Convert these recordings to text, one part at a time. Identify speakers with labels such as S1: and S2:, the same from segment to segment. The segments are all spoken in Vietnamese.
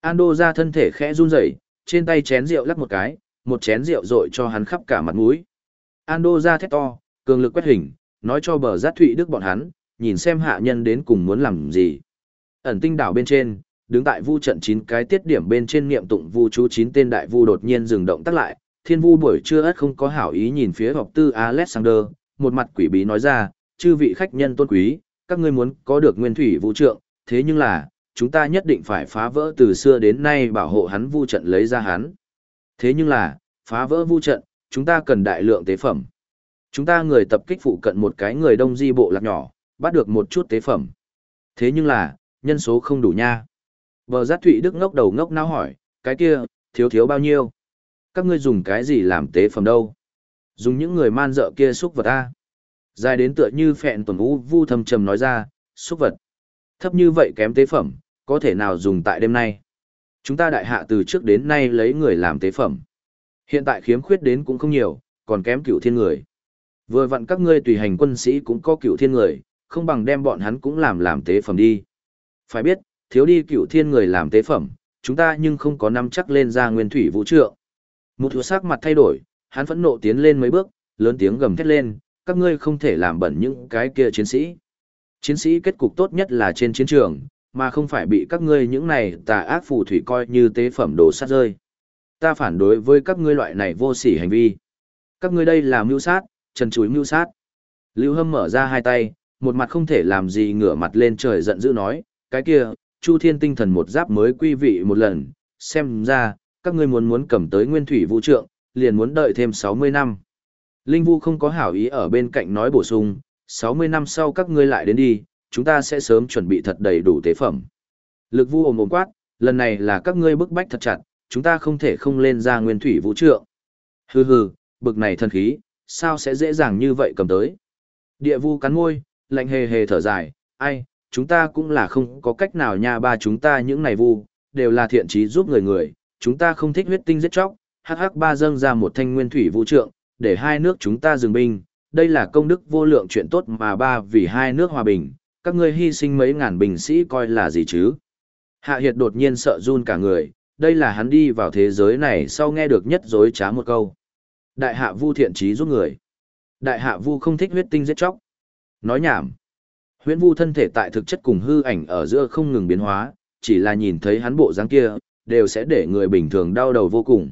S1: Ando ra thân thể khẽ run rẩy, trên tay chén rượu lắc một cái, một chén rượu rội cho hắn khắp cả mặt mũi. Ando ra thét to, cường lực quét hình, nói cho bờ giác thụy đức bọn hắn, nhìn xem hạ nhân đến cùng muốn làm gì. Ẩn tinh đảo bên trên, đứng tại vu trận chín cái tiết điểm bên trên niệm tụng vu chú chín tên đại vu đột nhiên dừng động tác lại, thiên vu buổi trưa ất không có hảo ý nhìn phía học tư Alexander, một mặt quỷ bí nói ra, chư vị khách nhân tôn quý, các ngươi muốn có được nguyên thủy vũ trượng, thế nhưng là, chúng ta nhất định phải phá vỡ từ xưa đến nay bảo hộ hắn vu trận lấy ra hắn. Thế nhưng là, phá vỡ vu trận, chúng ta cần đại lượng tế phẩm. Chúng ta người tập kích phụ cận một cái người đông di bộ lạc nhỏ, bắt được một chút tế phẩm. Thế nhưng là, nhân số không đủ nha. Bờ giác thụy đức ngốc đầu ngốc não hỏi, cái kia, thiếu thiếu bao nhiêu? Các ngươi dùng cái gì làm tế phẩm đâu? Dùng những người man dợ kia xúc vật ta. Dài đến tựa như phẹn tuần u vu thầm trầm nói ra, xúc vật. Thấp như vậy kém tế phẩm, có thể nào dùng tại đêm nay? Chúng ta đại hạ từ trước đến nay lấy người làm tế phẩm. Hiện tại khiếm khuyết đến cũng không nhiều, còn kém cựu thiên người. Vừa vặn các ngươi tùy hành quân sĩ cũng có cựu thiên người, không bằng đem bọn hắn cũng làm làm tế phẩm đi. Phải biết, thiếu đi cựu thiên người làm tế phẩm, chúng ta nhưng không có năm chắc lên ra nguyên thủy vũ trượng. Một thua sắc mặt thay đổi, hắn phẫn nộ tiến lên mấy bước, lớn tiếng gầm thét lên, các ngươi không thể làm bẩn những cái kia chiến sĩ. Chiến sĩ kết cục tốt nhất là trên chiến trường, mà không phải bị các ngươi những này tà ác phù thủy coi như tế phẩm đồ sát rơi. Ta phản đối với các ngươi loại này vô sỉ hành vi. Các ngươi đây là mưu sát, trần chuối mưu sát. Lưu Hâm mở ra hai tay, một mặt không thể làm gì ngửa mặt lên trời giận dữ nói, cái kia, Chu Thiên tinh thần một giáp mới quy vị một lần, xem ra, các ngươi muốn muốn cầm tới nguyên thủy vũ trượng, liền muốn đợi thêm 60 năm. Linh Vu không có hảo ý ở bên cạnh nói bổ sung, 60 năm sau các ngươi lại đến đi, chúng ta sẽ sớm chuẩn bị thật đầy đủ tế phẩm. Lực Vu ồm ồm quát, lần này là các ngươi bức bách thật chặt, chúng ta không thể không lên ra nguyên thủy vũ trượng. Hừ hừ, bực này thần khí, sao sẽ dễ dàng như vậy cầm tới. Địa Vu cắn môi, lạnh hề hề thở dài, ai, chúng ta cũng là không có cách nào nha ba chúng ta những này vu, đều là thiện trí giúp người người, chúng ta không thích huyết tinh giết chóc, hắc hắc ba dâng ra một thanh nguyên thủy vũ trượng, để hai nước chúng ta dừng binh, đây là công đức vô lượng chuyện tốt mà ba vì hai nước hòa bình, các ngươi hy sinh mấy ngàn binh sĩ coi là gì chứ. Hạ Hiệt đột nhiên sợ run cả người, đây là hắn đi vào thế giới này sau nghe được nhất dối trá một câu. Đại hạ vu thiện trí giúp người. Đại hạ vu không thích huyết tinh giết chóc. Nói nhảm. Huyễn vu thân thể tại thực chất cùng hư ảnh ở giữa không ngừng biến hóa, chỉ là nhìn thấy hắn bộ dáng kia, đều sẽ để người bình thường đau đầu vô cùng.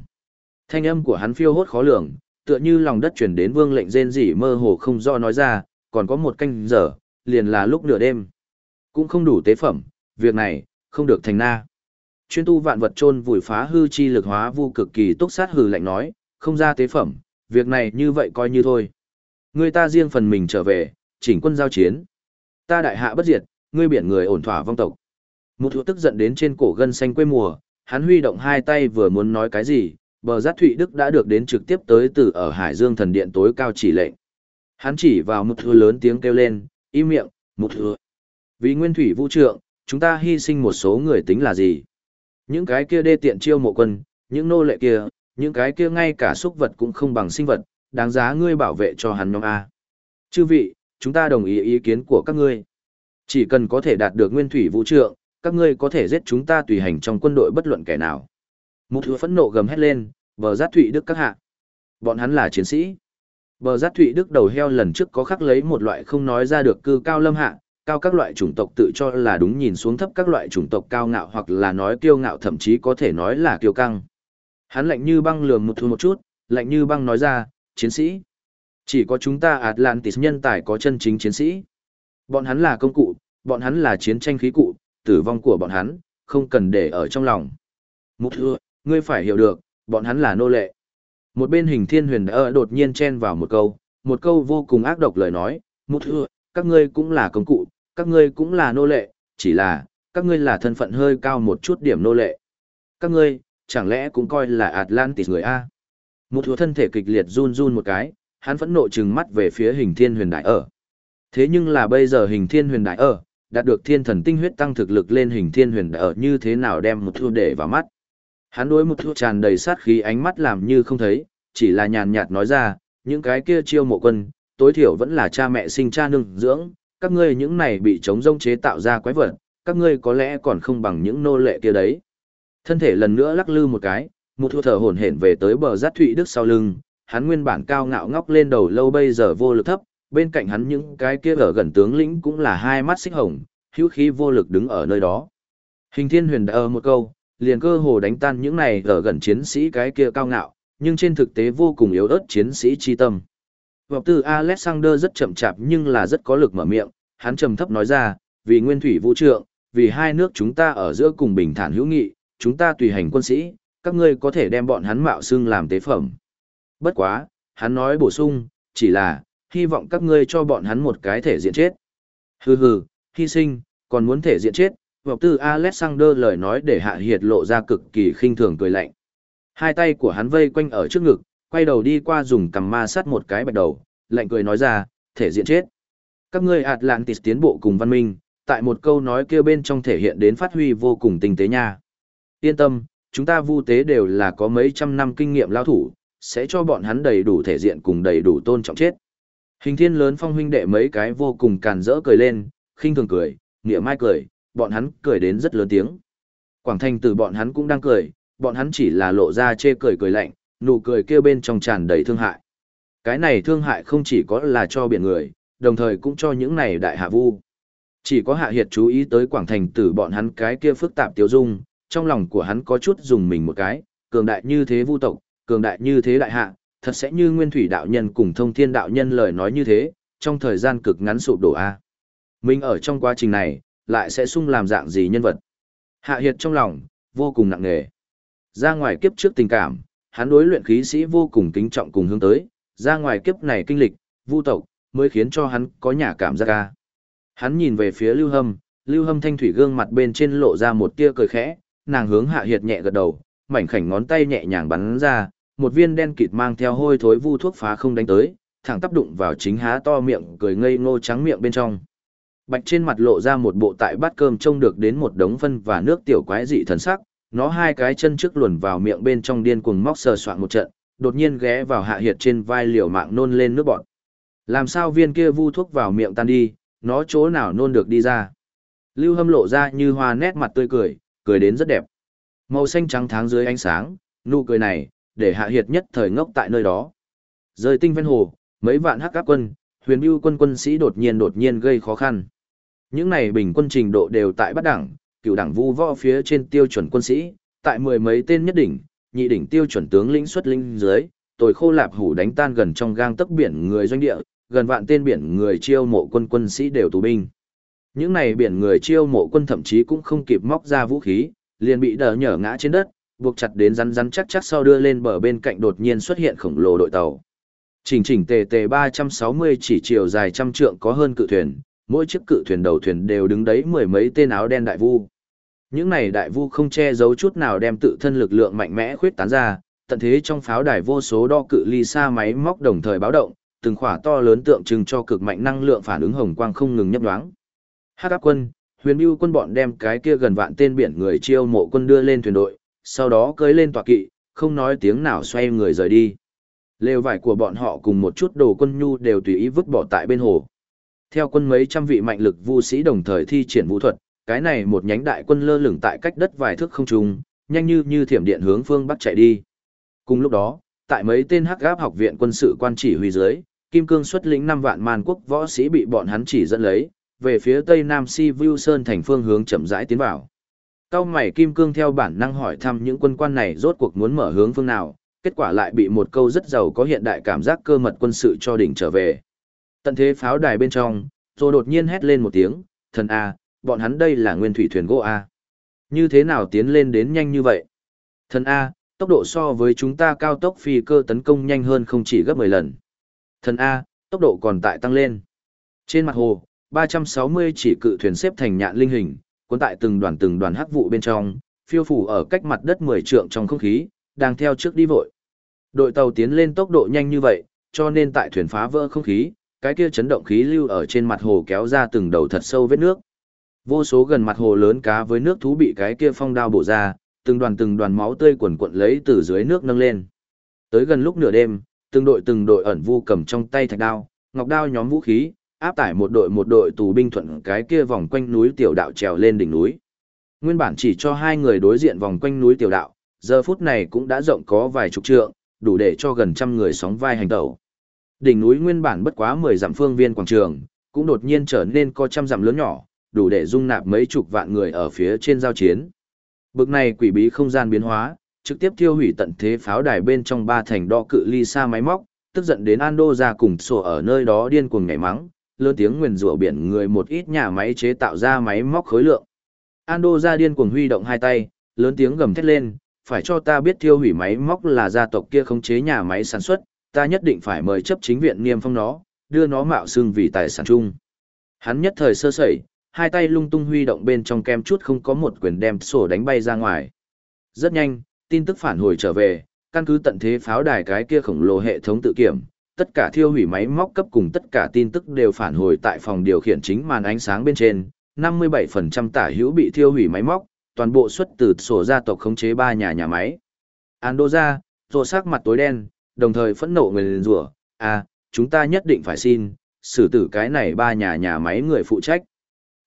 S1: Thanh âm của hắn phiêu hốt khó lường, tựa như lòng đất chuyển đến vương lệnh rên rỉ mơ hồ không do nói ra, còn có một canh giờ, liền là lúc nửa đêm. Cũng không đủ tế phẩm, việc này, không được thành na. Chuyên tu vạn vật chôn vùi phá hư chi lực hóa vu cực kỳ túc sát hừ lạnh nói, không ra tế phẩm, việc này như vậy coi như thôi. Người ta riêng phần mình trở về, chỉnh quân giao chiến. Ta đại hạ bất diệt, ngươi biển người ổn thỏa vong tộc. Một thủ tức giận đến trên cổ gân xanh quê mùa, hắn huy động hai tay vừa muốn nói cái gì, bờ giác Thụy Đức đã được đến trực tiếp tới từ ở Hải Dương thần điện tối cao chỉ lệnh. Hắn chỉ vào một thư lớn tiếng kêu lên, im miệng, một thừa. Vì nguyên thủy vũ trượng, chúng ta hy sinh một số người tính là gì? Những cái kia đê tiện chiêu mộ quân, những nô lệ kia, những cái kia ngay cả xúc vật cũng không bằng sinh vật, đáng giá ngươi bảo vệ cho hắn nhóm A. Chư vị, chúng ta đồng ý ý kiến của các ngươi. Chỉ cần có thể đạt được nguyên thủy vũ trượng, các ngươi có thể giết chúng ta tùy hành trong quân đội bất luận kẻ nào. Một thứ phẫn nộ gầm hét lên, vờ giác thụy đức các hạ. Bọn hắn là chiến sĩ. Bờ giác thụy đức đầu heo lần trước có khắc lấy một loại không nói ra được cư cao lâm hạ, cao các loại chủng tộc tự cho là đúng nhìn xuống thấp các loại chủng tộc cao ngạo hoặc là nói kiêu ngạo thậm chí có thể nói là kiêu căng. Hắn lạnh như băng lườm một thu một chút, lạnh như băng nói ra, chiến sĩ. Chỉ có chúng ta Atlantis nhân tài có chân chính chiến sĩ. Bọn hắn là công cụ, bọn hắn là chiến tranh khí cụ, tử vong của bọn hắn, không cần để ở trong lòng. Mục thưa, ngươi phải hiểu được, bọn hắn là nô lệ. Một bên hình thiên huyền ơ đột nhiên chen vào một câu, một câu vô cùng ác độc lời nói, Mục thưa, các ngươi cũng là công cụ, các ngươi cũng là nô lệ, chỉ là, các ngươi là thân phận hơi cao một chút điểm nô lệ. Các ngươi, chẳng lẽ cũng coi là Atlantis người A. Một thứ thân thể kịch liệt run run một cái, hắn phẫn nộ trừng mắt về phía hình thiên huyền đại ở. Thế nhưng là bây giờ hình thiên huyền đại ở, đạt được thiên thần tinh huyết tăng thực lực lên hình thiên huyền đại ở như thế nào đem một thua để vào mắt. Hắn đối một thua tràn đầy sát khí ánh mắt làm như không thấy, chỉ là nhàn nhạt nói ra, những cái kia chiêu mộ quân, tối thiểu vẫn là cha mẹ sinh cha nương dưỡng, các ngươi những này bị chống rông chế tạo ra quái vật, các ngươi có lẽ còn không bằng những nô lệ kia đấy. Thân thể lần nữa lắc lư một cái, một thu thở hổn hển về tới bờ giác thụy đức sau lưng, hắn nguyên bản cao ngạo ngóc lên đầu lâu bây giờ vô lực thấp, bên cạnh hắn những cái kia ở gần tướng lĩnh cũng là hai mắt xích hồng, hữu khí vô lực đứng ở nơi đó. Hình thiên huyền đã ở một câu, liền cơ hồ đánh tan những này ở gần chiến sĩ cái kia cao ngạo, nhưng trên thực tế vô cùng yếu ớt chiến sĩ chi tâm. Vọc từ Alexander rất chậm chạp nhưng là rất có lực mở miệng, hắn trầm thấp nói ra, vì nguyên thủy vũ trượng, vì hai nước chúng ta ở giữa cùng bình thản hữu nghị, chúng ta tùy hành quân sĩ, các ngươi có thể đem bọn hắn mạo xưng làm tế phẩm. Bất quá, hắn nói bổ sung, chỉ là, hy vọng các ngươi cho bọn hắn một cái thể diện chết. Hừ hừ, hy sinh, còn muốn thể diện chết, Vọc tư Alexander lời nói để hạ hiệt lộ ra cực kỳ khinh thường cười lạnh. Hai tay của hắn vây quanh ở trước ngực, quay đầu đi qua dùng cằm ma sát một cái bạch đầu, lạnh cười nói ra, thể diện chết. Các ngươi Atlantis tiến bộ cùng văn minh, tại một câu nói kia bên trong thể hiện đến phát huy vô cùng tinh tế nha. Yên tâm, chúng ta vu tế đều là có mấy trăm năm kinh nghiệm lao thủ, sẽ cho bọn hắn đầy đủ thể diện cùng đầy đủ tôn trọng chết. Hình thiên lớn phong huynh đệ mấy cái vô cùng càn rỡ cười lên, khinh thường cười, nghĩa mai cười, bọn hắn cười đến rất lớn tiếng. Quảng thanh Tử bọn hắn cũng đang cười, bọn hắn chỉ là lộ ra chê cười cười lạnh, nụ cười kia bên trong tràn đầy thương hại. Cái này thương hại không chỉ có là cho biển người, đồng thời cũng cho những này đại hạ vu. Chỉ có hạ hiệt chú ý tới quảng thành tử bọn hắn cái kia phức tạp tiêu dung, trong lòng của hắn có chút dùng mình một cái, cường đại như thế vu tộc, cường đại như thế đại hạ, thật sẽ như nguyên thủy đạo nhân cùng thông thiên đạo nhân lời nói như thế, trong thời gian cực ngắn sụp đổ a. Mình ở trong quá trình này, lại sẽ sung làm dạng gì nhân vật. Hạ hiệt trong lòng, vô cùng nặng nề. Ra ngoài kiếp trước tình cảm, hắn đối luyện khí sĩ vô cùng kính trọng cùng hướng tới, ra ngoài kiếp này kinh lịch, vu tộc, mới khiến cho hắn có nhà cảm giác ca. Hắn nhìn về phía Lưu Hâm, Lưu Hâm thanh thủy gương mặt bên trên lộ ra một tia cười khẽ, nàng hướng hạ hiệt nhẹ gật đầu, mảnh khảnh ngón tay nhẹ nhàng bắn ra, một viên đen kịt mang theo hôi thối vu thuốc phá không đánh tới, thẳng tắp đụng vào chính há to miệng cười ngây ngô trắng miệng bên trong. Bạch trên mặt lộ ra một bộ tại bát cơm trông được đến một đống phân và nước tiểu quái dị thần sắc, nó hai cái chân trước luồn vào miệng bên trong điên cuồng móc sờ soạn một trận, đột nhiên ghé vào hạ hiệt trên vai liều mạng nôn lên nước bọt. Làm sao viên kia vu thuốc vào miệng tan đi, nó chỗ nào nôn được đi ra. Lưu hâm lộ ra như hoa nét mặt tươi cười, cười đến rất đẹp. Màu xanh trắng tháng dưới ánh sáng, nụ cười này, để hạ hiệt nhất thời ngốc tại nơi đó. rời tinh ven hồ, mấy vạn hắc các quân, huyền bưu quân quân sĩ đột nhiên đột nhiên gây khó khăn. Những này bình quân trình độ đều tại bắt đẳng, cựu đảng vu võ phía trên tiêu chuẩn quân sĩ, tại mười mấy tên nhất đỉnh, nhị đỉnh tiêu chuẩn tướng lĩnh xuất linh dưới, tồi khô lạp hủ đánh tan gần trong gang tấc biển người doanh địa, gần vạn tên biển người chiêu mộ quân quân sĩ đều tù binh. Những này biển người chiêu mộ quân thậm chí cũng không kịp móc ra vũ khí, liền bị đờ nhở ngã trên đất, buộc chặt đến rắn rắn chắc chắc sau đưa lên bờ bên cạnh đột nhiên xuất hiện khổng lồ đội tàu. Chỉnh chỉnh tề tề 360 chỉ chiều dài trăm trượng có hơn cự thuyền, mỗi chiếc cự thuyền đầu thuyền đều đứng đấy mười mấy tên áo đen đại vu. Những này đại vu không che giấu chút nào đem tự thân lực lượng mạnh mẽ khuyết tán ra, tận thế trong pháo đài vô số đo cự ly xa máy móc đồng thời báo động, từng khỏa to lớn tượng trưng cho cực mạnh năng lượng phản ứng hồng quang không ngừng nhấp nhoáng. Hắc áp quân, huyền bưu quân bọn đem cái kia gần vạn tên biển người chiêu mộ quân đưa lên thuyền đội, sau đó cưới lên tọa kỵ, không nói tiếng nào xoay người rời đi. Lều vải của bọn họ cùng một chút đồ quân nhu đều tùy ý vứt bỏ tại bên hồ. Theo quân mấy trăm vị mạnh lực vu sĩ đồng thời thi triển vũ thuật, cái này một nhánh đại quân lơ lửng tại cách đất vài thước không trung, nhanh như như thiểm điện hướng phương bắc chạy đi. Cùng lúc đó, tại mấy tên hắc gáp học viện quân sự quan chỉ huy dưới, Kim Cương xuất lĩnh năm vạn man quốc võ sĩ bị bọn hắn chỉ dẫn lấy, về phía tây nam Si Vu Sơn thành phương hướng chậm rãi tiến vào. Cao mày Kim Cương theo bản năng hỏi thăm những quân quan này rốt cuộc muốn mở hướng phương nào, kết quả lại bị một câu rất giàu có hiện đại cảm giác cơ mật quân sự cho đỉnh trở về. Tận thế pháo đài bên trong, rồi đột nhiên hét lên một tiếng, thần A, bọn hắn đây là nguyên thủy thuyền gỗ A. Như thế nào tiến lên đến nhanh như vậy? Thần A, tốc độ so với chúng ta cao tốc phi cơ tấn công nhanh hơn không chỉ gấp 10 lần. Thần A, tốc độ còn tại tăng lên. Trên mặt hồ, 360 chỉ cự thuyền xếp thành nhạn linh hình, cuốn tại từng đoàn từng đoàn hắc vụ bên trong, phiêu phủ ở cách mặt đất 10 trượng trong không khí, đang theo trước đi vội. Đội tàu tiến lên tốc độ nhanh như vậy, cho nên tại thuyền phá vỡ không khí, cái kia chấn động khí lưu ở trên mặt hồ kéo ra từng đầu thật sâu vết nước. Vô số gần mặt hồ lớn cá với nước thú bị cái kia phong đao bổ ra, từng đoàn từng đoàn máu tươi quần cuộn lấy từ dưới nước nâng lên. Tới gần lúc nửa đêm, từng đội từng đội ẩn vu cầm trong tay thạch đao, ngọc đao nhóm vũ khí, áp tải một đội một đội tù binh thuận cái kia vòng quanh núi tiểu đạo trèo lên đỉnh núi. Nguyên bản chỉ cho hai người đối diện vòng quanh núi tiểu đạo, giờ phút này cũng đã rộng có vài chục trượng, đủ để cho gần trăm người sóng vai hành tẩu. Đỉnh núi nguyên bản bất quá 10 dặm phương viên quảng trường, cũng đột nhiên trở nên có trăm dặm lớn nhỏ, đủ để dung nạp mấy chục vạn người ở phía trên giao chiến. Bực này quỷ bí không gian biến hóa, trực tiếp tiêu hủy tận thế pháo đài bên trong ba thành đo cự ly xa máy móc, tức giận đến Ando ra cùng sổ ở nơi đó điên cuồng nhảy mắng, lớn tiếng nguyền rủa biển người một ít nhà máy chế tạo ra máy móc khối lượng. Ando ra điên cuồng huy động hai tay, lớn tiếng gầm thét lên, phải cho ta biết tiêu hủy máy móc là gia tộc kia khống chế nhà máy sản xuất, ta nhất định phải mời chấp chính viện niêm phong nó, đưa nó mạo xương vì tài sản chung. Hắn nhất thời sơ sẩy, hai tay lung tung huy động bên trong kem chút không có một quyền đem sổ đánh bay ra ngoài. Rất nhanh, tin tức phản hồi trở về, căn cứ tận thế pháo đài cái kia khổng lồ hệ thống tự kiểm, tất cả thiêu hủy máy móc cấp cùng tất cả tin tức đều phản hồi tại phòng điều khiển chính màn ánh sáng bên trên, 57% tả hữu bị thiêu hủy máy móc, toàn bộ xuất từ sổ gia tộc khống chế ba nhà nhà máy. Andoja, rồ sắc mặt tối đen, đồng thời phẫn nộ người liền rủa, à, chúng ta nhất định phải xin, xử tử cái này ba nhà nhà máy người phụ trách.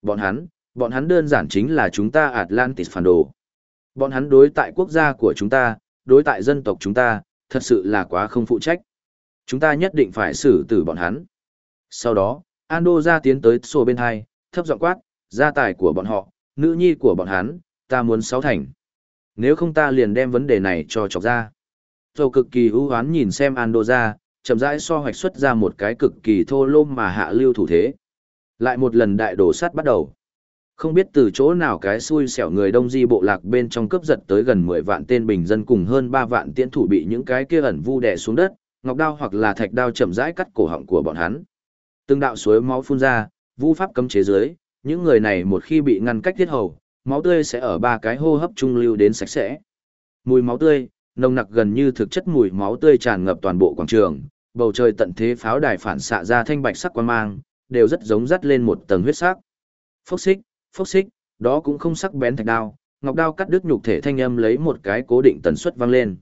S1: Bọn hắn, bọn hắn đơn giản chính là chúng ta Atlantis phản đồ. Bọn hắn đối tại quốc gia của chúng ta, đối tại dân tộc chúng ta, thật sự là quá không phụ trách. Chúng ta nhất định phải xử tử bọn hắn. Sau đó, Ando ra tiến tới sổ bên hai, thấp giọng quát, gia tài của bọn họ, nữ nhi của bọn hắn, ta muốn sáu thành. Nếu không ta liền đem vấn đề này cho chọc ra. Dầu cực kỳ ưu hoán nhìn xem Andoja, chậm rãi so hoạch xuất ra một cái cực kỳ thô lôm mà hạ lưu thủ thế. Lại một lần đại đổ sát bắt đầu. Không biết từ chỗ nào cái xui xẻo người đông di bộ lạc bên trong cướp giật tới gần 10 vạn tên bình dân cùng hơn 3 vạn tiễn thủ bị những cái kia ẩn vu đè xuống đất, ngọc đao hoặc là thạch đao chậm rãi cắt cổ họng của bọn hắn. Từng đạo suối máu phun ra, vu pháp cấm chế dưới, những người này một khi bị ngăn cách thiết hầu, máu tươi sẽ ở ba cái hô hấp trung lưu đến sạch sẽ. Mùi máu tươi, nồng nặc gần như thực chất mùi máu tươi tràn ngập toàn bộ quảng trường, bầu trời tận thế pháo đài phản xạ ra thanh bạch sắc quan mang, đều rất giống dắt lên một tầng huyết sắc. Phốc xích, phốc xích, đó cũng không sắc bén thạch đao, ngọc đao cắt đứt nhục thể thanh âm lấy một cái cố định tần suất vang lên.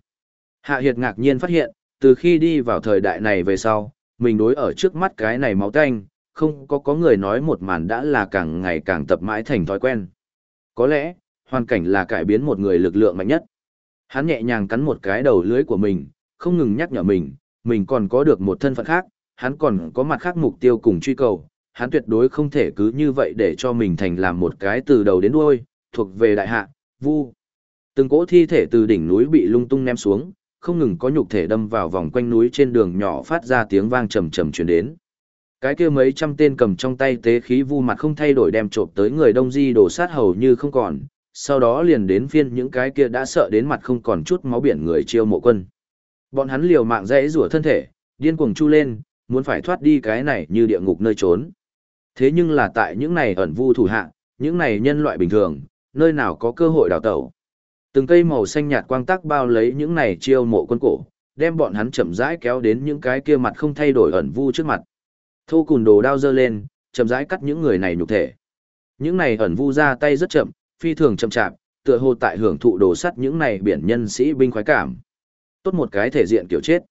S1: Hạ Hiệt ngạc nhiên phát hiện, từ khi đi vào thời đại này về sau, mình đối ở trước mắt cái này máu tanh, không có có người nói một màn đã là càng ngày càng tập mãi thành thói quen. Có lẽ, hoàn cảnh là cải biến một người lực lượng mạnh nhất. Hắn nhẹ nhàng cắn một cái đầu lưới của mình, không ngừng nhắc nhở mình, mình còn có được một thân phận khác, hắn còn có mặt khác mục tiêu cùng truy cầu, hắn tuyệt đối không thể cứ như vậy để cho mình thành làm một cái từ đầu đến đuôi, thuộc về đại hạ, vu. Từng cỗ thi thể từ đỉnh núi bị lung tung ném xuống, không ngừng có nhục thể đâm vào vòng quanh núi trên đường nhỏ phát ra tiếng vang trầm trầm truyền đến. Cái kia mấy trăm tên cầm trong tay tế khí vu mặt không thay đổi đem trộm tới người đông di đổ sát hầu như không còn, sau đó liền đến phiên những cái kia đã sợ đến mặt không còn chút máu biển người chiêu mộ quân. Bọn hắn liều mạng dãy rủa thân thể, điên cuồng chu lên, muốn phải thoát đi cái này như địa ngục nơi trốn. Thế nhưng là tại những này ẩn vu thủ hạ, những này nhân loại bình thường, nơi nào có cơ hội đào tẩu. Từng cây màu xanh nhạt quang tắc bao lấy những này chiêu mộ quân cổ, đem bọn hắn chậm rãi kéo đến những cái kia mặt không thay đổi ẩn vu trước mặt. Thô cùn đồ đao dơ lên, chậm rãi cắt những người này nhục thể. Những này ẩn vu ra tay rất chậm, phi thường chậm chạp, tựa hồ tại hưởng thụ đồ sắt những này biển nhân sĩ binh khoái cảm. Tốt một cái thể diện kiểu chết.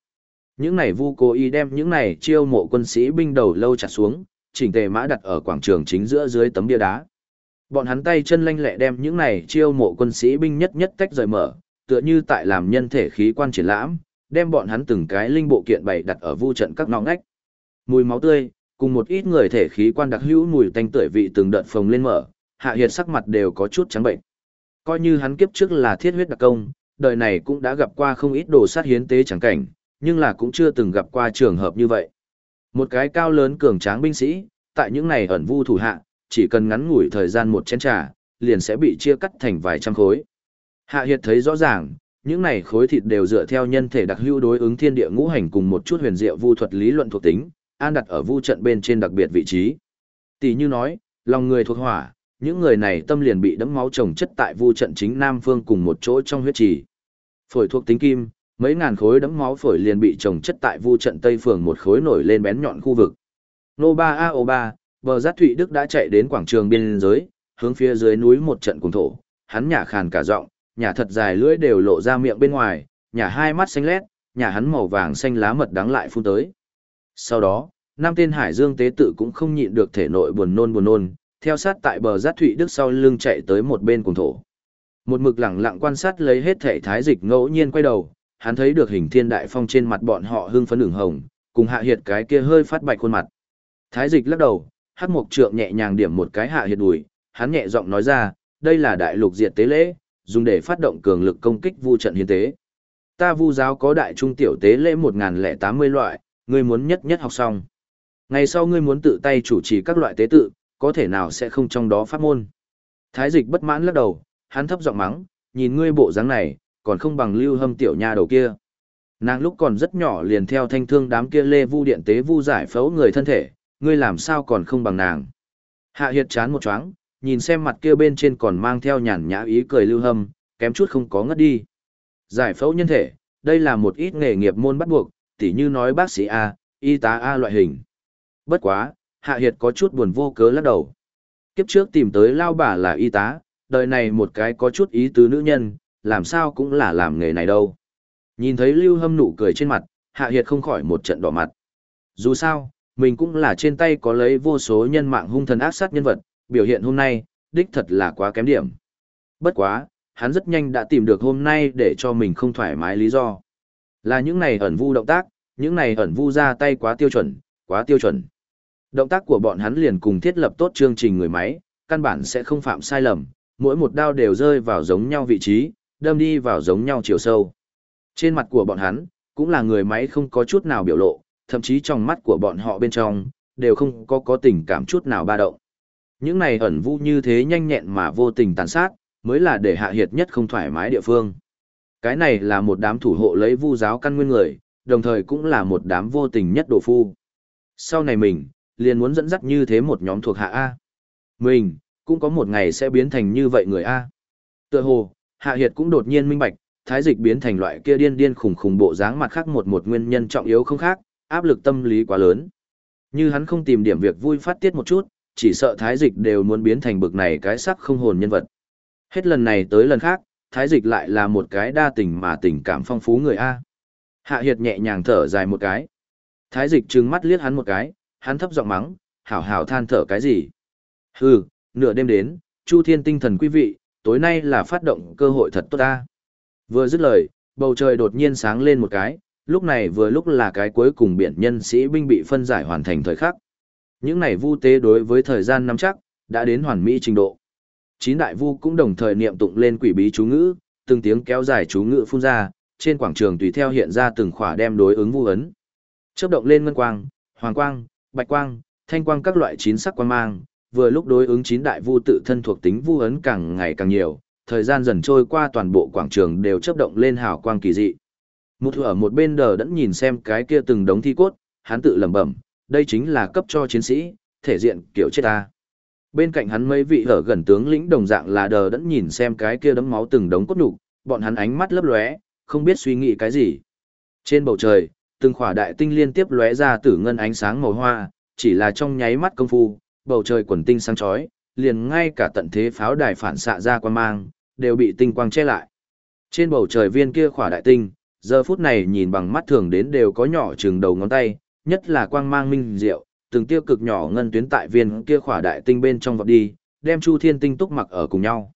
S1: Những này vu cố ý đem những này chiêu mộ quân sĩ binh đầu lâu chặt xuống, chỉnh tề mã đặt ở quảng trường chính giữa dưới tấm bia đá. Bọn hắn tay chân lanh lẹ đem những này chiêu mộ quân sĩ binh nhất nhất tách rời mở, tựa như tại làm nhân thể khí quan triển lãm, đem bọn hắn từng cái linh bộ kiện bày đặt ở vu trận các ngõ ngách. Mùi máu tươi, cùng một ít người thể khí quan đặc hữu mùi tanh tưởi vị từng đợt phồng lên mở, hạ hiệt sắc mặt đều có chút trắng bệnh. Coi như hắn kiếp trước là thiết huyết đặc công, đời này cũng đã gặp qua không ít đồ sát hiến tế chẳng cảnh, nhưng là cũng chưa từng gặp qua trường hợp như vậy. Một cái cao lớn cường tráng binh sĩ, tại những này ẩn vu thủ hạ, chỉ cần ngắn ngủi thời gian một chén trà, liền sẽ bị chia cắt thành vài trăm khối. Hạ Hiệt thấy rõ ràng, những này khối thịt đều dựa theo nhân thể đặc hữu đối ứng thiên địa ngũ hành cùng một chút huyền diệu vu thuật lý luận thuộc tính, an đặt ở vu trận bên trên đặc biệt vị trí. Tỷ như nói, lòng người thuộc hỏa, những người này tâm liền bị đẫm máu trồng chất tại vu trận chính nam phương cùng một chỗ trong huyết trì. Phổi thuộc tính kim, mấy ngàn khối đẫm máu phổi liền bị trồng chất tại vu trận tây phường một khối nổi lên bén nhọn khu vực. Nô ba a o ba, bờ giác thụy đức đã chạy đến quảng trường biên giới, hướng phía dưới núi một trận cùng thổ, hắn nhả khàn cả giọng, nhả thật dài lưỡi đều lộ ra miệng bên ngoài, nhả hai mắt xanh lét, nhả hắn màu vàng xanh lá mật đắng lại phun tới. Sau đó, năm tên hải dương tế tự cũng không nhịn được thể nội buồn nôn buồn nôn, theo sát tại bờ giác thụy đức sau lưng chạy tới một bên cùng thổ. Một mực lẳng lặng quan sát lấy hết thể thái dịch ngẫu nhiên quay đầu, hắn thấy được hình thiên đại phong trên mặt bọn họ hưng phấn ửng hồng, cùng hạ hiệt cái kia hơi phát bạch khuôn mặt. Thái dịch lắc đầu, hát mộc trượng nhẹ nhàng điểm một cái hạ hiệt đùi, hắn nhẹ giọng nói ra, đây là đại lục diệt tế lễ, dùng để phát động cường lực công kích vu trận hiến tế. Ta vu giáo có đại trung tiểu tế lễ 1080 loại, ngươi muốn nhất nhất học xong. Ngày sau ngươi muốn tự tay chủ trì các loại tế tự, có thể nào sẽ không trong đó pháp môn. Thái dịch bất mãn lắc đầu, hắn thấp giọng mắng, nhìn ngươi bộ dáng này, còn không bằng lưu hâm tiểu nha đầu kia. Nàng lúc còn rất nhỏ liền theo thanh thương đám kia lê vu điện tế vu giải phẫu người thân thể, ngươi làm sao còn không bằng nàng. Hạ hiệt chán một choáng, nhìn xem mặt kia bên trên còn mang theo nhàn nhã ý cười lưu hâm, kém chút không có ngất đi. Giải phẫu nhân thể, đây là một ít nghề nghiệp môn bắt buộc, tỉ như nói bác sĩ A, y tá A loại hình. Bất quá, Hạ Hiệt có chút buồn vô cớ lắc đầu. Kiếp trước tìm tới lao bà là y tá, đời này một cái có chút ý tứ nữ nhân, làm sao cũng là làm nghề này đâu. Nhìn thấy Lưu Hâm nụ cười trên mặt, Hạ Hiệt không khỏi một trận đỏ mặt. Dù sao, mình cũng là trên tay có lấy vô số nhân mạng hung thần ác sát nhân vật, biểu hiện hôm nay, đích thật là quá kém điểm. Bất quá, hắn rất nhanh đã tìm được hôm nay để cho mình không thoải mái lý do. Là những này ẩn vu động tác, những này ẩn vu ra tay quá tiêu chuẩn, quá tiêu chuẩn. Động tác của bọn hắn liền cùng thiết lập tốt chương trình người máy, căn bản sẽ không phạm sai lầm, mỗi một đao đều rơi vào giống nhau vị trí, đâm đi vào giống nhau chiều sâu. Trên mặt của bọn hắn, cũng là người máy không có chút nào biểu lộ, thậm chí trong mắt của bọn họ bên trong, đều không có có tình cảm chút nào ba động. Những này ẩn vu như thế nhanh nhẹn mà vô tình tàn sát, mới là để hạ hiệt nhất không thoải mái địa phương. Cái này là một đám thủ hộ lấy vu giáo căn nguyên người, đồng thời cũng là một đám vô tình nhất đồ phu. Sau này mình, liền muốn dẫn dắt như thế một nhóm thuộc hạ A. Mình, cũng có một ngày sẽ biến thành như vậy người A. Tựa hồ, Hạ Hiệt cũng đột nhiên minh bạch, thái dịch biến thành loại kia điên điên khủng khủng bộ dáng mặt khác một một nguyên nhân trọng yếu không khác, áp lực tâm lý quá lớn. Như hắn không tìm điểm việc vui phát tiết một chút, chỉ sợ thái dịch đều muốn biến thành bực này cái sắc không hồn nhân vật. Hết lần này tới lần khác, thái dịch lại là một cái đa tình mà tình cảm phong phú người A. Hạ Hiệt nhẹ nhàng thở dài một cái. Thái dịch trừng mắt liếc hắn một cái, hắn thấp giọng mắng, hảo hảo than thở cái gì. Hừ, nửa đêm đến, Chu Thiên tinh thần quý vị, tối nay là phát động cơ hội thật tốt ta. Vừa dứt lời, bầu trời đột nhiên sáng lên một cái, lúc này vừa lúc là cái cuối cùng biển nhân sĩ binh bị phân giải hoàn thành thời khắc. Những này vu tế đối với thời gian nắm chắc, đã đến hoàn mỹ trình độ. Chín đại vu cũng đồng thời niệm tụng lên quỷ bí chú ngữ, từng tiếng kéo dài chú ngữ phun ra, trên quảng trường tùy theo hiện ra từng khỏa đem đối ứng vu ấn. Chớp động lên ngân quang, hoàng quang, bạch quang, thanh quang các loại chín sắc quang mang, vừa lúc đối ứng chín đại vu tự thân thuộc tính vu ấn càng ngày càng nhiều, thời gian dần trôi qua toàn bộ quảng trường đều chớp động lên hào quang kỳ dị. Một ở một bên đờ đẫn nhìn xem cái kia từng đống thi cốt, hắn tự lẩm bẩm, đây chính là cấp cho chiến sĩ, thể diện kiểu chết ta. Bên cạnh hắn mấy vị ở gần tướng lĩnh đồng dạng là đờ đẫn nhìn xem cái kia đấm máu từng đống cốt nhục, bọn hắn ánh mắt lấp lóe, không biết suy nghĩ cái gì. Trên bầu trời, từng khỏa đại tinh liên tiếp lóe ra tử ngân ánh sáng màu hoa, chỉ là trong nháy mắt công phu, bầu trời quần tinh sáng chói, liền ngay cả tận thế pháo đài phản xạ ra quan mang, đều bị tinh quang che lại. Trên bầu trời viên kia khỏa đại tinh, giờ phút này nhìn bằng mắt thường đến đều có nhỏ chừng đầu ngón tay, nhất là quang mang minh diệu, từng tiêu cực nhỏ ngân tuyến tại viên kia khỏa đại tinh bên trong vọt đi, đem Chu Thiên tinh túc mặc ở cùng nhau.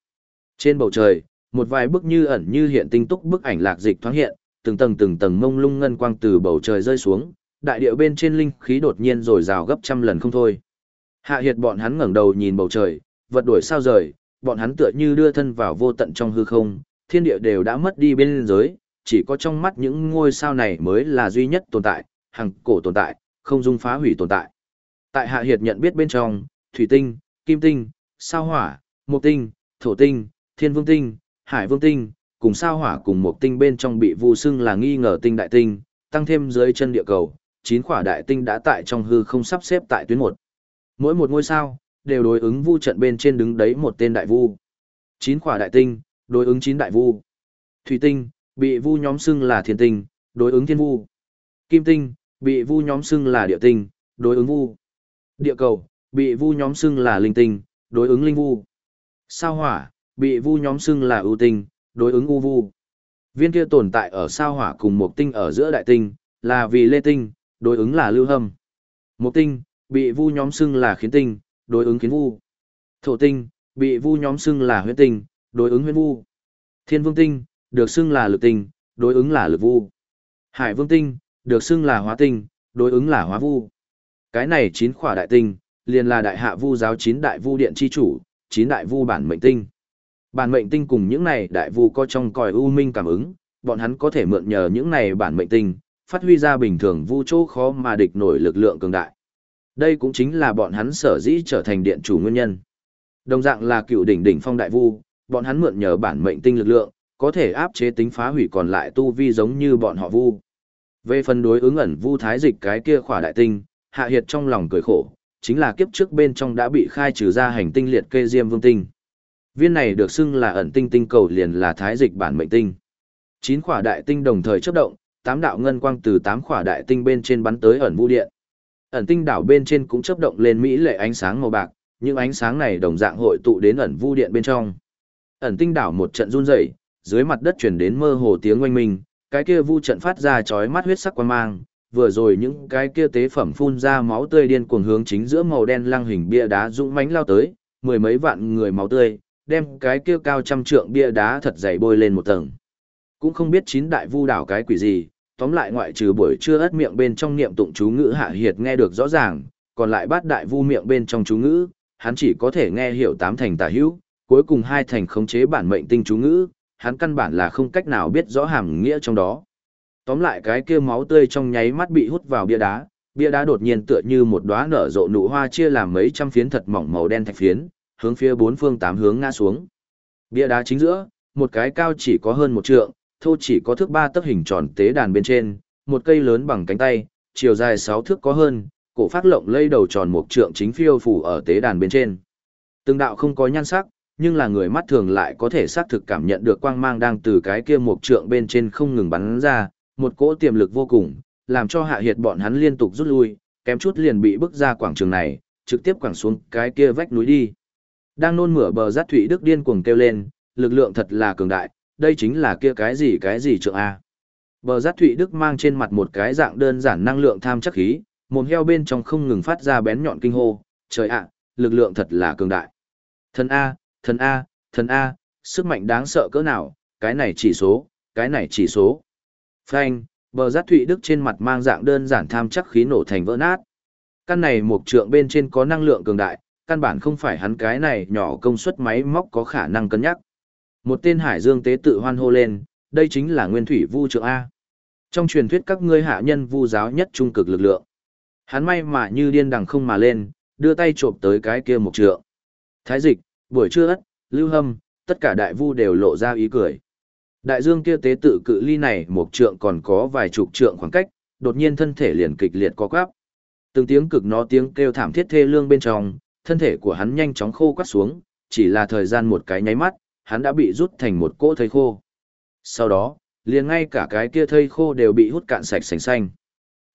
S1: Trên bầu trời, một vài bức như ẩn như hiện tinh túc bức ảnh lạc dịch thoáng hiện, từng tầng từng tầng mông lung ngân quang từ bầu trời rơi xuống, đại địa bên trên linh khí đột nhiên rồi rào gấp trăm lần không thôi. Hạ Hiệt bọn hắn ngẩng đầu nhìn bầu trời, vật đuổi sao rời, bọn hắn tựa như đưa thân vào vô tận trong hư không, thiên địa đều đã mất đi bên giới, chỉ có trong mắt những ngôi sao này mới là duy nhất tồn tại, hằng cổ tồn tại, không dung phá hủy tồn tại. Tại Hạ Hiệt nhận biết bên trong, thủy tinh, kim tinh, sao hỏa, mộc tinh, thổ tinh, thiên vương tinh, hải vương tinh, cùng sao hỏa cùng một tinh bên trong bị vu xưng là nghi ngờ tinh đại tinh, tăng thêm dưới chân địa cầu, chín quả đại tinh đã tại trong hư không sắp xếp tại tuyến một. Mỗi một ngôi sao đều đối ứng vu trận bên trên đứng đấy một tên đại vu. Chín quả đại tinh, đối ứng chín đại vu. Thủy tinh, bị vu nhóm xưng là thiên tinh, đối ứng thiên vu. Kim tinh, bị vu nhóm xưng là địa tinh, đối ứng vu. Địa cầu, bị vu nhóm xưng là linh tinh, đối ứng linh vu. Sao hỏa, bị vu nhóm xưng là ưu tinh, đối ứng u vu. Viên kia tồn tại ở sao hỏa cùng một tinh ở giữa đại tinh, là vì lê tinh, đối ứng là lưu hâm. Một tinh, bị vu nhóm xưng là khiến tinh, đối ứng khiến vu. Thổ tinh, bị vu nhóm xưng là huyễn tinh, đối ứng huyễn vu. Thiên vương tinh, được xưng là lực tinh, đối ứng là lực vu. Hải vương tinh, được xưng là hóa tinh, đối ứng là hóa vu. Cái này chín khỏa đại tinh, liền là đại hạ vu giáo chín đại vu điện chi chủ, chín đại vu bản mệnh tinh. Bản mệnh tinh cùng những này đại vu có trong còi u minh cảm ứng, bọn hắn có thể mượn nhờ những này bản mệnh tinh, phát huy ra bình thường vu chỗ khó mà địch nổi lực lượng cường đại. Đây cũng chính là bọn hắn sở dĩ trở thành điện chủ nguyên nhân. Đồng dạng là cựu đỉnh đỉnh phong đại vu, bọn hắn mượn nhờ bản mệnh tinh lực lượng, có thể áp chế tính phá hủy còn lại tu vi giống như bọn họ vu. Về phần đối ứng ẩn vu thái dịch cái kia khỏa đại tinh, hạ hiệt trong lòng cười khổ, chính là kiếp trước bên trong đã bị khai trừ ra hành tinh liệt kê diêm vương tinh. Viên này được xưng là ẩn tinh tinh cầu liền là thái dịch bản mệnh tinh. Chín khỏa đại tinh đồng thời chấp động, tám đạo ngân quang từ tám khỏa đại tinh bên trên bắn tới ẩn vu điện. Ẩn tinh đảo bên trên cũng chấp động lên mỹ lệ ánh sáng màu bạc, những ánh sáng này đồng dạng hội tụ đến ẩn vu điện bên trong. Ẩn tinh đảo một trận run rẩy, dưới mặt đất truyền đến mơ hồ tiếng oanh minh, cái kia vu trận phát ra chói mắt huyết sắc quang mang, vừa rồi những cái kia tế phẩm phun ra máu tươi điên cuồng hướng chính giữa màu đen lăng hình bia đá dũng mãnh lao tới, mười mấy vạn người máu tươi, đem cái kia cao trăm trượng bia đá thật dày bôi lên một tầng. Cũng không biết chín đại vu đảo cái quỷ gì, tóm lại ngoại trừ buổi trưa ất miệng bên trong niệm tụng chú ngữ hạ hiệt nghe được rõ ràng, còn lại bát đại vu miệng bên trong chú ngữ, hắn chỉ có thể nghe hiểu tám thành tả hữu, cuối cùng hai thành khống chế bản mệnh tinh chú ngữ, hắn căn bản là không cách nào biết rõ hàm nghĩa trong đó. Tóm lại cái kia máu tươi trong nháy mắt bị hút vào bia đá, bia đá đột nhiên tựa như một đóa nở rộ nụ hoa chia làm mấy trăm phiến thật mỏng màu đen thạch phiến, hướng phía bốn phương tám hướng ngã xuống. Bia đá chính giữa, một cái cao chỉ có hơn một trượng, thô chỉ có thước ba tấc hình tròn tế đàn bên trên, một cây lớn bằng cánh tay, chiều dài sáu thước có hơn, cổ phát lộng lây đầu tròn một trượng chính phiêu phủ ở tế đàn bên trên. Từng đạo không có nhan sắc, nhưng là người mắt thường lại có thể xác thực cảm nhận được quang mang đang từ cái kia một trượng bên trên không ngừng bắn ra, một cỗ tiềm lực vô cùng, làm cho hạ hiệt bọn hắn liên tục rút lui, kém chút liền bị bức ra quảng trường này, trực tiếp quẳng xuống cái kia vách núi đi. Đang nôn mửa bờ giác thụy đức điên cuồng kêu lên, lực lượng thật là cường đại, đây chính là kia cái gì cái gì trượng A. Bờ giác thụy đức mang trên mặt một cái dạng đơn giản năng lượng tham chắc khí, mồm heo bên trong không ngừng phát ra bén nhọn kinh hô, trời ạ, lực lượng thật là cường đại. Thần A, thần A, thần A, sức mạnh đáng sợ cỡ nào, cái này chỉ số, cái này chỉ số. Phanh, bờ giác thụy đức trên mặt mang dạng đơn giản tham chắc khí nổ thành vỡ nát. Căn này một trượng bên trên có năng lượng cường đại, căn bản không phải hắn cái này nhỏ công suất máy móc có khả năng cân nhắc. Một tên hải dương tế tự hoan hô lên, đây chính là nguyên thủy vu trượng A. Trong truyền thuyết các ngươi hạ nhân vu giáo nhất trung cực lực lượng. Hắn may mà như điên đằng không mà lên, đưa tay trộm tới cái kia một trượng. Thái dịch, buổi trưa ất, lưu hâm, tất cả đại vu đều lộ ra ý cười. Đại dương kia tế tự cự ly này một trượng còn có vài chục trượng khoảng cách, đột nhiên thân thể liền kịch liệt co quắp. Từng tiếng cực nó tiếng kêu thảm thiết thê lương bên trong, thân thể của hắn nhanh chóng khô quắt xuống, chỉ là thời gian một cái nháy mắt, hắn đã bị rút thành một cỗ thây khô. Sau đó, liền ngay cả cái kia thây khô đều bị hút cạn sạch sành xanh.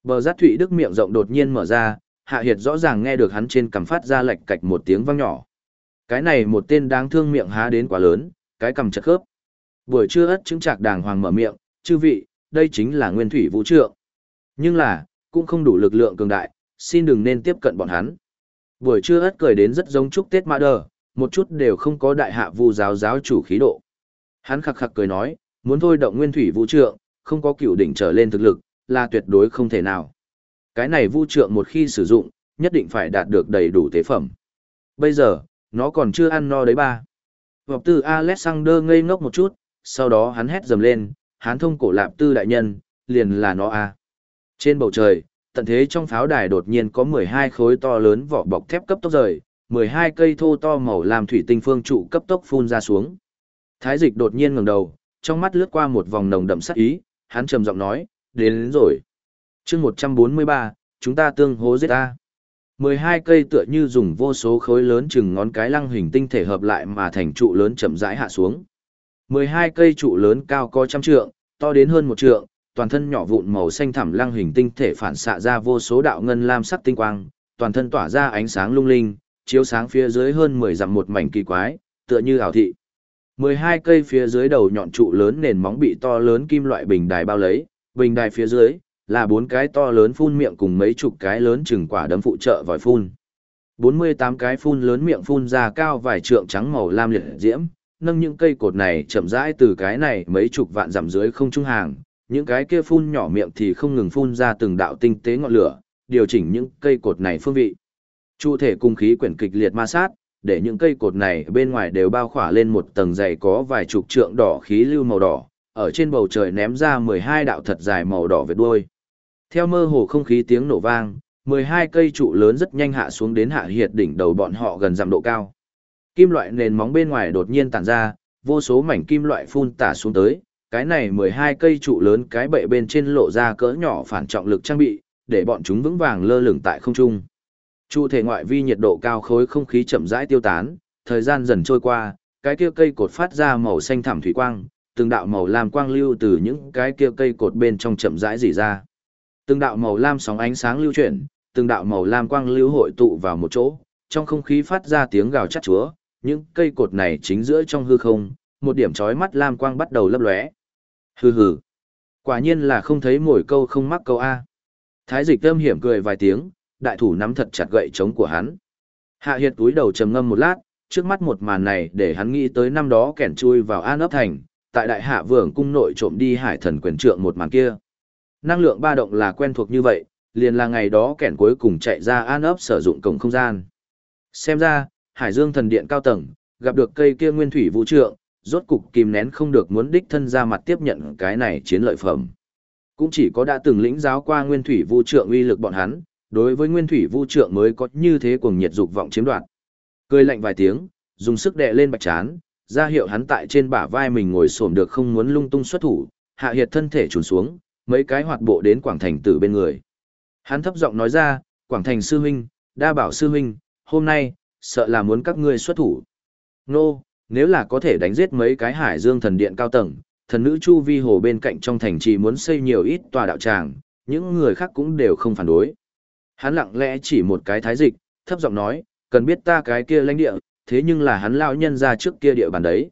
S1: Bờ giác thụy đức miệng rộng đột nhiên mở ra, hạ hiệt rõ ràng nghe được hắn trên cằm phát ra lệch cạch một tiếng vang nhỏ. Cái này một tên đáng thương miệng há đến quá lớn, cái cằm chật khớp. Buổi trưa ất chứng trạc đàng hoàng mở miệng, chư vị, đây chính là nguyên thủy vũ trượng. Nhưng là, cũng không đủ lực lượng cường đại, xin đừng nên tiếp cận bọn hắn. Buổi trưa ất cười đến rất giống chúc Tết Mã Đờ, một chút đều không có đại hạ vu giáo giáo chủ khí độ. Hắn khặc khặc cười nói, muốn thôi động nguyên thủy vũ trượng, không có cựu đỉnh trở lên thực lực, là tuyệt đối không thể nào. Cái này vũ trượng một khi sử dụng, nhất định phải đạt được đầy đủ tế phẩm. Bây giờ, nó còn chưa ăn no đấy ba. Vọc tư Alexander ngây ngốc một chút, sau đó hắn hét dầm lên, hán thông cổ lạp tư đại nhân, liền là nó a. Trên bầu trời, tận thế trong pháo đài đột nhiên có 12 khối to lớn vỏ bọc thép cấp tốc rời, 12 cây thô to màu làm thủy tinh phương trụ cấp tốc phun ra xuống. Thái dịch đột nhiên ngẩng đầu, trong mắt lướt qua một vòng nồng đậm sắc ý, hắn trầm giọng nói, đến, đến rồi. chương 143, chúng ta tương hố giết ta. 12 cây tựa như dùng vô số khối lớn chừng ngón cái lăng hình tinh thể hợp lại mà thành trụ lớn chậm rãi hạ xuống. 12 cây trụ lớn cao có trăm trượng, to đến hơn một trượng, toàn thân nhỏ vụn màu xanh thẳm lăng hình tinh thể phản xạ ra vô số đạo ngân lam sắc tinh quang, toàn thân tỏa ra ánh sáng lung linh, chiếu sáng phía dưới hơn 10 dặm một mảnh kỳ quái, tựa như ảo thị. 12 cây phía dưới đầu nhọn trụ lớn nền móng bị to lớn kim loại bình đài bao lấy, bình đài phía dưới là bốn cái to lớn phun miệng cùng mấy chục cái lớn chừng quả đấm phụ trợ vòi phun. 48 cái phun lớn miệng phun ra cao vài trượng trắng màu lam liệt diễm, nâng những cây cột này chậm rãi từ cái này mấy chục vạn dặm dưới không trung hàng, những cái kia phun nhỏ miệng thì không ngừng phun ra từng đạo tinh tế ngọn lửa, điều chỉnh những cây cột này phương vị. Chủ thể cung khí quyển kịch liệt ma sát, để những cây cột này bên ngoài đều bao khỏa lên một tầng dày có vài chục trượng đỏ khí lưu màu đỏ, ở trên bầu trời ném ra 12 đạo thật dài màu đỏ về đuôi. Theo mơ hồ không khí tiếng nổ vang, 12 cây trụ lớn rất nhanh hạ xuống đến hạ hiệt đỉnh đầu bọn họ gần giảm độ cao. Kim loại nền móng bên ngoài đột nhiên tản ra, vô số mảnh kim loại phun tả xuống tới, cái này 12 cây trụ lớn cái bệ bên trên lộ ra cỡ nhỏ phản trọng lực trang bị, để bọn chúng vững vàng lơ lửng tại không trung. Trụ thể ngoại vi nhiệt độ cao khối không khí chậm rãi tiêu tán, thời gian dần trôi qua, cái kia cây cột phát ra màu xanh thẳm thủy quang, từng đạo màu lam quang lưu từ những cái kia cây cột bên trong chậm rãi rỉ ra. Từng đạo màu lam sóng ánh sáng lưu chuyển, từng đạo màu lam quang lưu hội tụ vào một chỗ, trong không khí phát ra tiếng gào chát chúa, những cây cột này chính giữa trong hư không, một điểm chói mắt lam quang bắt đầu lấp lóe. Hừ hừ. Quả nhiên là không thấy mồi câu không mắc câu A. Thái dịch âm hiểm cười vài tiếng, đại thủ nắm thật chặt gậy chống của hắn. Hạ Hiệt túi đầu trầm ngâm một lát, trước mắt một màn này để hắn nghĩ tới năm đó kẻn chui vào An ấp thành, tại đại hạ vườn cung nội trộm đi hải thần quyền trượng một màn kia. Năng lượng ba động là quen thuộc như vậy, liền là ngày đó kẻn cuối cùng chạy ra An ấp sử dụng cổng không gian. Xem ra, Hải Dương thần điện cao tầng, gặp được cây kia nguyên thủy vũ trượng, rốt cục kìm nén không được muốn đích thân ra mặt tiếp nhận cái này chiến lợi phẩm. Cũng chỉ có đã từng lĩnh giáo qua nguyên thủy vũ trượng uy lực bọn hắn, đối với nguyên thủy vũ trượng mới có như thế cuồng nhiệt dục vọng chiếm đoạt. Cười lạnh vài tiếng, dùng sức đè lên bạch chán, ra hiệu hắn tại trên bả vai mình ngồi xổm được không muốn lung tung xuất thủ, hạ hiệt thân thể trùn xuống, mấy cái hoạt bộ đến quảng thành tử bên người. Hắn thấp giọng nói ra, quảng thành sư huynh, đa bảo sư huynh, hôm nay, sợ là muốn các ngươi xuất thủ. Nô, nếu là có thể đánh giết mấy cái hải dương thần điện cao tầng, thần nữ Chu Vi Hồ bên cạnh trong thành trì muốn xây nhiều ít tòa đạo tràng, những người khác cũng đều không phản đối. Hắn lặng lẽ chỉ một cái thái dịch, thấp giọng nói, cần biết ta cái kia lãnh địa, thế nhưng là hắn lão nhân ra trước kia địa bàn đấy.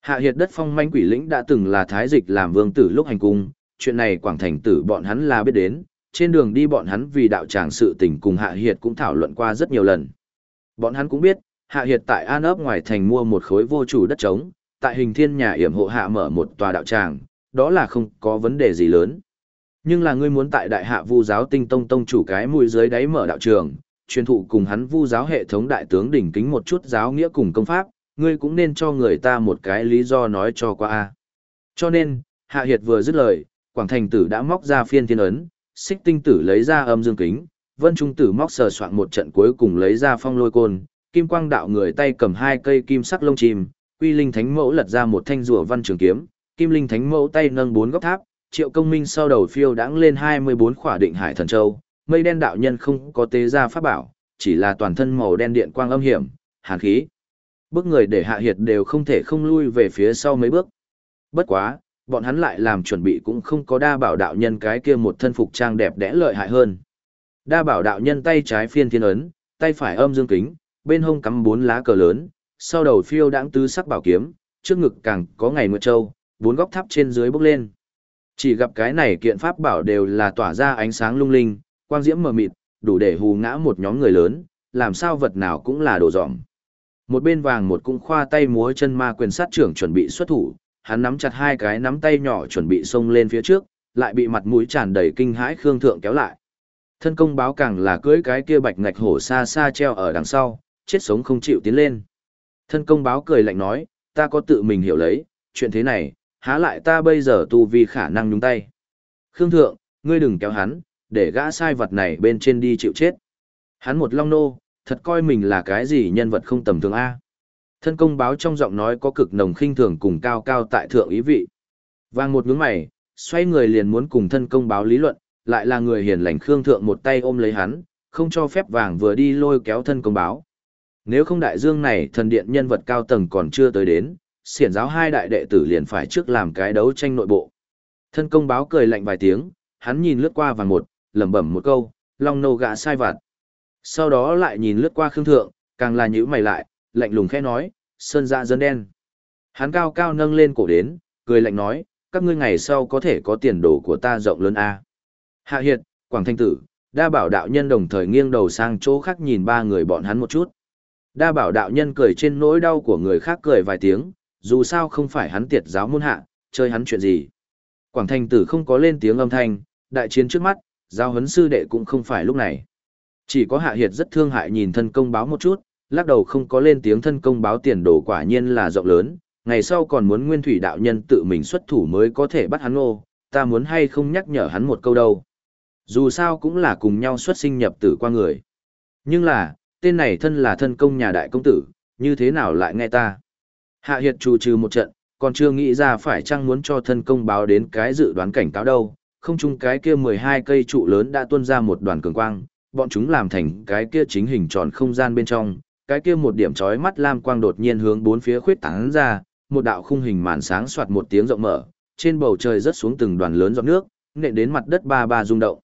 S1: Hạ hiệt đất phong manh quỷ lĩnh đã từng là thái dịch làm vương tử lúc hành cung, chuyện này quảng thành tử bọn hắn là biết đến, trên đường đi bọn hắn vì đạo tràng sự tình cùng hạ hiệt cũng thảo luận qua rất nhiều lần. Bọn hắn cũng biết, hạ hiệt tại An ấp ngoài thành mua một khối vô chủ đất trống, tại hình thiên nhà yểm hộ hạ mở một tòa đạo tràng, đó là không có vấn đề gì lớn. Nhưng là ngươi muốn tại đại hạ vu giáo tinh tông tông chủ cái mũi dưới đáy mở đạo trường, truyền thụ cùng hắn vu giáo hệ thống đại tướng đỉnh kính một chút giáo nghĩa cùng công pháp, ngươi cũng nên cho người ta một cái lý do nói cho qua a. Cho nên, Hạ Hiệt vừa dứt lời, Quảng Thành Tử đã móc ra phiên thiên ấn, Xích Tinh Tử lấy ra âm dương kính, Vân Trung Tử móc sờ soạn một trận cuối cùng lấy ra phong lôi côn, Kim Quang đạo người tay cầm hai cây kim sắc lông chim, Quy Linh Thánh Mẫu lật ra một thanh rùa văn trường kiếm, Kim Linh Thánh Mẫu tay nâng bốn góc tháp, Triệu Công Minh sau đầu phiêu đãng lên 24 khỏa định hải thần châu, mây đen đạo nhân không có tế ra pháp bảo, chỉ là toàn thân màu đen điện quang âm hiểm, hàn khí. Bước người để hạ hiệt đều không thể không lui về phía sau mấy bước. Bất quá, bọn hắn lại làm chuẩn bị cũng không có đa bảo đạo nhân cái kia một thân phục trang đẹp đẽ lợi hại hơn. Đa bảo đạo nhân tay trái phiên thiên ấn, tay phải âm dương kính, bên hông cắm bốn lá cờ lớn, sau đầu phiêu đãng tứ sắc bảo kiếm, trước ngực càng có ngày nguyệt châu, bốn góc tháp trên dưới bốc lên. Chỉ gặp cái này kiện pháp bảo đều là tỏa ra ánh sáng lung linh, quang diễm mờ mịt, đủ để hù ngã một nhóm người lớn, làm sao vật nào cũng là đồ dỏm. Một bên vàng một cũng khoa tay múa chân ma quyền sát trưởng chuẩn bị xuất thủ, hắn nắm chặt hai cái nắm tay nhỏ chuẩn bị xông lên phía trước, lại bị mặt mũi tràn đầy kinh hãi Khương Thượng kéo lại. Thân công báo càng là cưới cái kia bạch ngạch hổ xa xa treo ở đằng sau, chết sống không chịu tiến lên. Thân công báo cười lạnh nói, ta có tự mình hiểu lấy, chuyện thế này, há lại ta bây giờ tu vi khả năng nhúng tay. Khương Thượng, ngươi đừng kéo hắn, để gã sai vật này bên trên đi chịu chết. Hắn một long nô, thật coi mình là cái gì nhân vật không tầm thường A. Thân công báo trong giọng nói có cực nồng khinh thường cùng cao cao tại thượng ý vị. vàng một ngưỡng mày, xoay người liền muốn cùng thân công báo lý luận, lại là người hiền lành Khương Thượng một tay ôm lấy hắn, không cho phép vàng vừa đi lôi kéo thân công báo. Nếu không đại dương này thần điện nhân vật cao tầng còn chưa tới đến, xiển giáo hai đại đệ tử liền phải trước làm cái đấu tranh nội bộ. Thân công báo cười lạnh vài tiếng, hắn nhìn lướt qua vàng một, lẩm bẩm một câu, long nô gã sai vặt. Sau đó lại nhìn lướt qua khương thượng, càng là nhữ mày lại, lạnh lùng khẽ nói, sơn dạ dân đen. Hắn cao cao nâng lên cổ đến, cười lạnh nói, các ngươi ngày sau có thể có tiền đồ của ta rộng lớn a. Hạ Hiệt, Quảng Thanh Tử, đa bảo đạo nhân đồng thời nghiêng đầu sang chỗ khác nhìn ba người bọn hắn một chút. Đa bảo đạo nhân cười trên nỗi đau của người khác cười vài tiếng, dù sao không phải hắn tiệt giáo môn hạ, chơi hắn chuyện gì. Quảng thành tử không có lên tiếng âm thanh, đại chiến trước mắt, giao huấn sư đệ cũng không phải lúc này. Chỉ có hạ hiệt rất thương hại nhìn thân công báo một chút, lắc đầu không có lên tiếng thân công báo tiền đồ quả nhiên là rộng lớn, ngày sau còn muốn nguyên thủy đạo nhân tự mình xuất thủ mới có thể bắt hắn ngô, ta muốn hay không nhắc nhở hắn một câu đâu. Dù sao cũng là cùng nhau xuất sinh nhập tử qua người. Nhưng là, tên này thân là thân công nhà đại công tử, như thế nào lại nghe ta? Hạ Hiệt trù trừ một trận, còn chưa nghĩ ra phải chăng muốn cho thân công báo đến cái dự đoán cảnh cáo đâu, không chung cái kia 12 cây trụ lớn đã tuôn ra một đoàn cường quang, bọn chúng làm thành cái kia chính hình tròn không gian bên trong, cái kia một điểm chói mắt lam quang đột nhiên hướng bốn phía khuyết tán ra, một đạo khung hình màn sáng soạt một tiếng rộng mở, trên bầu trời rớt xuống từng đoàn lớn giọt nước, nện đến mặt đất ba ba rung động.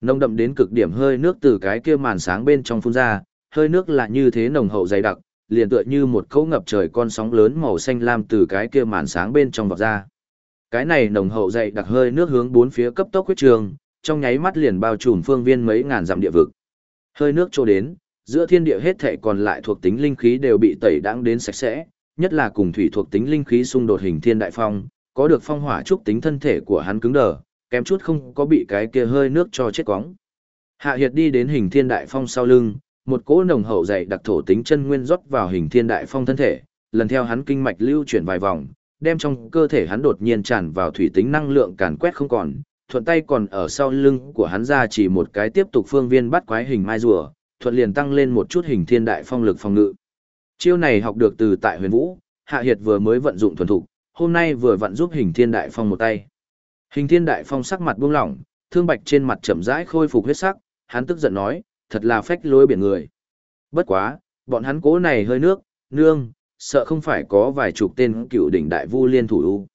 S1: nông đậm đến cực điểm hơi nước từ cái kia màn sáng bên trong phun ra, hơi nước là như thế nồng hậu dày đặc, liền tựa như một cỗ ngập trời con sóng lớn màu xanh lam từ cái kia màn sáng bên trong vọt ra. Cái này nồng hậu dày đặc hơi nước hướng bốn phía cấp tốc huyết trường, trong nháy mắt liền bao trùm phương viên mấy ngàn dặm địa vực. Hơi nước trôi đến, giữa thiên địa hết thảy còn lại thuộc tính linh khí đều bị tẩy đãng đến sạch sẽ, nhất là cùng thủy thuộc tính linh khí xung đột hình thiên đại phong, có được phong hỏa trúc tính thân thể của hắn cứng đờ, kém chút không có bị cái kia hơi nước cho chết quóng. Hạ Hiệt đi đến hình thiên đại phong sau lưng, một cỗ nồng hậu dày đặc thổ tính chân nguyên rót vào hình thiên đại phong thân thể, lần theo hắn kinh mạch lưu chuyển vài vòng, đem trong cơ thể hắn đột nhiên tràn vào thủy tính năng lượng càn quét không còn, thuận tay còn ở sau lưng của hắn ra chỉ một cái tiếp tục phương viên bắt quái hình mai rùa, thuận liền tăng lên một chút hình thiên đại phong lực phòng ngự. Chiêu này học được từ tại huyền vũ, Hạ Hiệt vừa mới vận dụng thuần thục, hôm nay vừa vận giúp hình thiên đại phong một tay. Hình thiên đại phong sắc mặt buông lỏng, thương bạch trên mặt chậm rãi khôi phục huyết sắc, hắn tức giận nói, thật là phách lối biển người. Bất quá, bọn hắn cố này hơi nước, nương, sợ không phải có vài chục tên cựu đỉnh đại vu liên thủ u.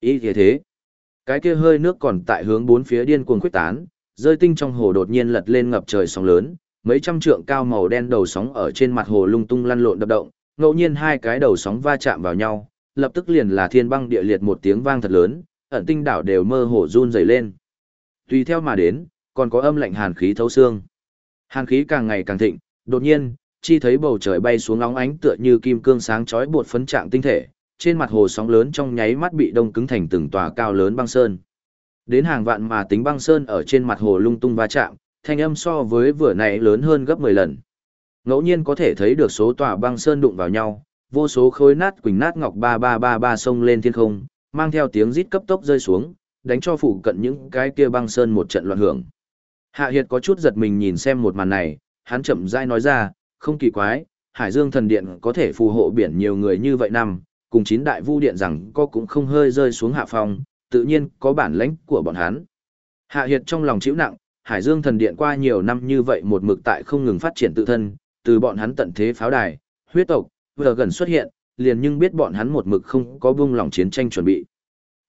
S1: Ý thế thế. Cái kia hơi nước còn tại hướng bốn phía điên cuồng khuếch tán, rơi tinh trong hồ đột nhiên lật lên ngập trời sóng lớn, mấy trăm trượng cao màu đen đầu sóng ở trên mặt hồ lung tung lăn lộn đập động, ngẫu nhiên hai cái đầu sóng va chạm vào nhau, lập tức liền là thiên băng địa liệt một tiếng vang thật lớn, ẩn tinh đảo đều mơ hồ run rẩy lên. Tùy theo mà đến, còn có âm lạnh hàn khí thấu xương. Hàn khí càng ngày càng thịnh, đột nhiên, chi thấy bầu trời bay xuống óng ánh tựa như kim cương sáng chói bột phấn trạng tinh thể, trên mặt hồ sóng lớn trong nháy mắt bị đông cứng thành từng tòa cao lớn băng sơn. Đến hàng vạn mà tính băng sơn ở trên mặt hồ lung tung va chạm, thanh âm so với vừa nãy lớn hơn gấp 10 lần. Ngẫu nhiên có thể thấy được số tòa băng sơn đụng vào nhau, vô số khối nát quỳnh nát ngọc ba ba ba ba sông lên thiên không, mang theo tiếng rít cấp tốc rơi xuống, đánh cho phủ cận những cái kia băng sơn một trận loạn hưởng. Hạ Hiệt có chút giật mình nhìn xem một màn này, hắn chậm rãi nói ra, không kỳ quái, Hải Dương thần điện có thể phù hộ biển nhiều người như vậy năm, cùng chín đại vu điện rằng có cũng không hơi rơi xuống hạ phong, tự nhiên có bản lãnh của bọn hắn. Hạ Hiệt trong lòng chịu nặng, Hải Dương thần điện qua nhiều năm như vậy một mực tại không ngừng phát triển tự thân, từ bọn hắn tận thế pháo đài, huyết tộc, vừa gần xuất hiện, liền nhưng biết bọn hắn một mực không có buông lòng chiến tranh chuẩn bị.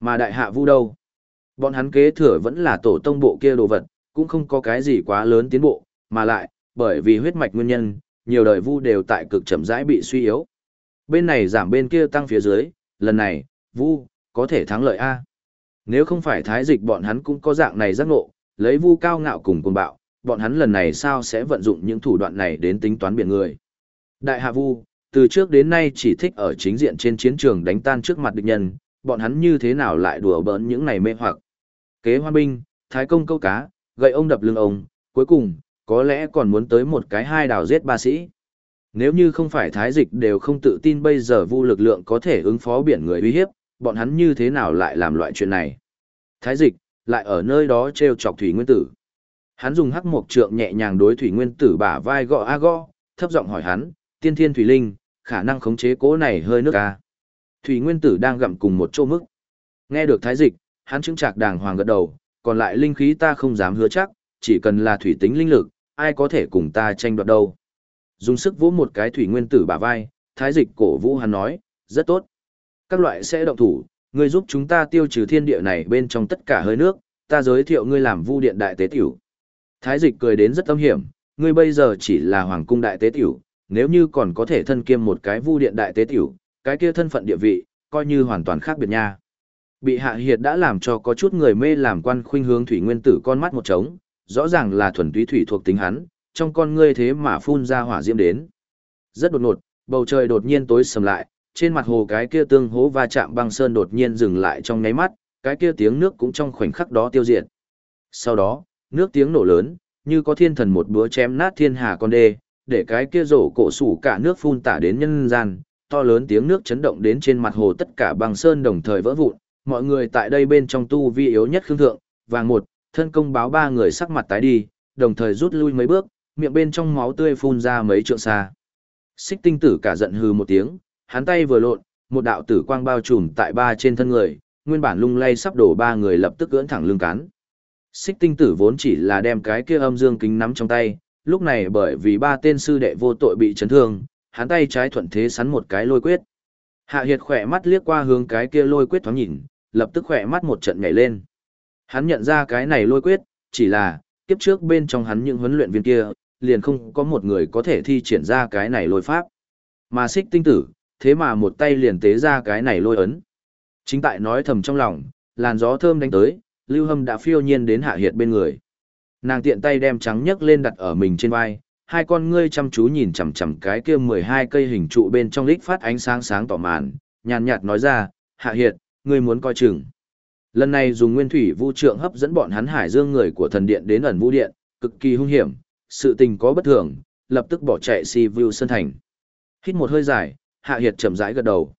S1: Mà đại hạ vu đâu? Bọn hắn kế thừa vẫn là tổ tông bộ kia đồ vật, cũng không có cái gì quá lớn tiến bộ, mà lại, bởi vì huyết mạch nguyên nhân, nhiều đời vu đều tại cực chậm rãi bị suy yếu. Bên này giảm bên kia tăng phía dưới, lần này, vu, có thể thắng lợi A. Nếu không phải thái dịch bọn hắn cũng có dạng này giác ngộ, lấy vu cao ngạo cùng cùng bạo, bọn hắn lần này sao sẽ vận dụng những thủ đoạn này đến tính toán biển người. Đại hạ vu, từ trước đến nay chỉ thích ở chính diện trên chiến trường đánh tan trước mặt địch nhân, bọn hắn như thế nào lại đùa bỡn những này mê hoặc. Kế hoa binh, thái công câu cá, gậy ông đập lưng ông, cuối cùng, có lẽ còn muốn tới một cái hai đào giết ba sĩ. Nếu như không phải thái dịch đều không tự tin bây giờ vu lực lượng có thể ứng phó biển người uy hiếp, bọn hắn như thế nào lại làm loại chuyện này. Thái dịch, lại ở nơi đó treo chọc thủy nguyên tử. Hắn dùng hắc mộc trượng nhẹ nhàng đối thủy nguyên tử bả vai gõ a gõ, thấp giọng hỏi hắn, tiên thiên thủy linh, khả năng khống chế cố này hơi nước a. Thủy nguyên tử đang gặm cùng một chỗ mức. Nghe được thái dịch, hắn chứng trạc đàng hoàng gật đầu, còn lại linh khí ta không dám hứa chắc, chỉ cần là thủy tính linh lực, ai có thể cùng ta tranh đoạt đâu. Dùng sức vỗ một cái thủy nguyên tử bả vai, thái dịch cổ vũ hắn nói, rất tốt. Các loại sẽ động thủ, ngươi giúp chúng ta tiêu trừ thiên địa này bên trong tất cả hơi nước, ta giới thiệu ngươi làm vu điện đại tế tiểu. Thái dịch cười đến rất âm hiểm, ngươi bây giờ chỉ là hoàng cung đại tế tiểu, nếu như còn có thể thân kiêm một cái vu điện đại tế tiểu, cái kia thân phận địa vị, coi như hoàn toàn khác biệt nha. Bị hạ hiệt đã làm cho có chút người mê làm quan khuynh hướng thủy nguyên tử con mắt một trống, rõ ràng là thuần túy thủy thuộc tính hắn, trong con ngươi thế mà phun ra hỏa diễm đến. Rất đột ngột, bầu trời đột nhiên tối sầm lại, trên mặt hồ cái kia tương hố va chạm băng sơn đột nhiên dừng lại trong nháy mắt, cái kia tiếng nước cũng trong khoảnh khắc đó tiêu diệt. Sau đó, nước tiếng nổ lớn, như có thiên thần một búa chém nát thiên hà con đê, để cái kia rổ cổ sủ cả nước phun tả đến nhân gian, to lớn tiếng nước chấn động đến trên mặt hồ tất cả băng sơn đồng thời vỡ vụn, mọi người tại đây bên trong tu vi yếu nhất khương thượng, vàng một, thân công báo ba người sắc mặt tái đi, đồng thời rút lui mấy bước, miệng bên trong máu tươi phun ra mấy trượng xa. Xích tinh tử cả giận hừ một tiếng, hắn tay vừa lộn, một đạo tử quang bao trùm tại ba trên thân người, nguyên bản lung lay sắp đổ ba người lập tức ưỡn thẳng lưng cán. Xích tinh tử vốn chỉ là đem cái kia âm dương kính nắm trong tay, lúc này bởi vì ba tên sư đệ vô tội bị chấn thương, hắn tay trái thuận thế sắn một cái lôi quyết. Hạ Hiệt khỏe mắt liếc qua hướng cái kia lôi quyết thoáng nhìn, lập tức khỏe mắt một trận nhảy lên. Hắn nhận ra cái này lôi quyết, chỉ là, kiếp trước bên trong hắn những huấn luyện viên kia, liền không có một người có thể thi triển ra cái này lôi pháp. Mà xích tinh tử, thế mà một tay liền tế ra cái này lôi ấn. Chính tại nói thầm trong lòng, làn gió thơm đánh tới, Lưu Hâm đã phiêu nhiên đến Hạ Hiệt bên người. Nàng tiện tay đem trắng nhấc lên đặt ở mình trên vai, hai con ngươi chăm chú nhìn chằm chằm cái kia mười hai cây hình trụ bên trong lít phát ánh sáng sáng tỏ màn, nhàn nhạt nói ra, Hạ Hiệt, ngươi muốn coi chừng. Lần này dùng nguyên thủy vu trượng hấp dẫn bọn hắn hải dương người của thần điện đến ẩn vũ điện, cực kỳ hung hiểm, sự tình có bất thường, lập tức bỏ chạy si vu sân thành. Hít một hơi dài, Hạ Hiệt chậm rãi gật đầu.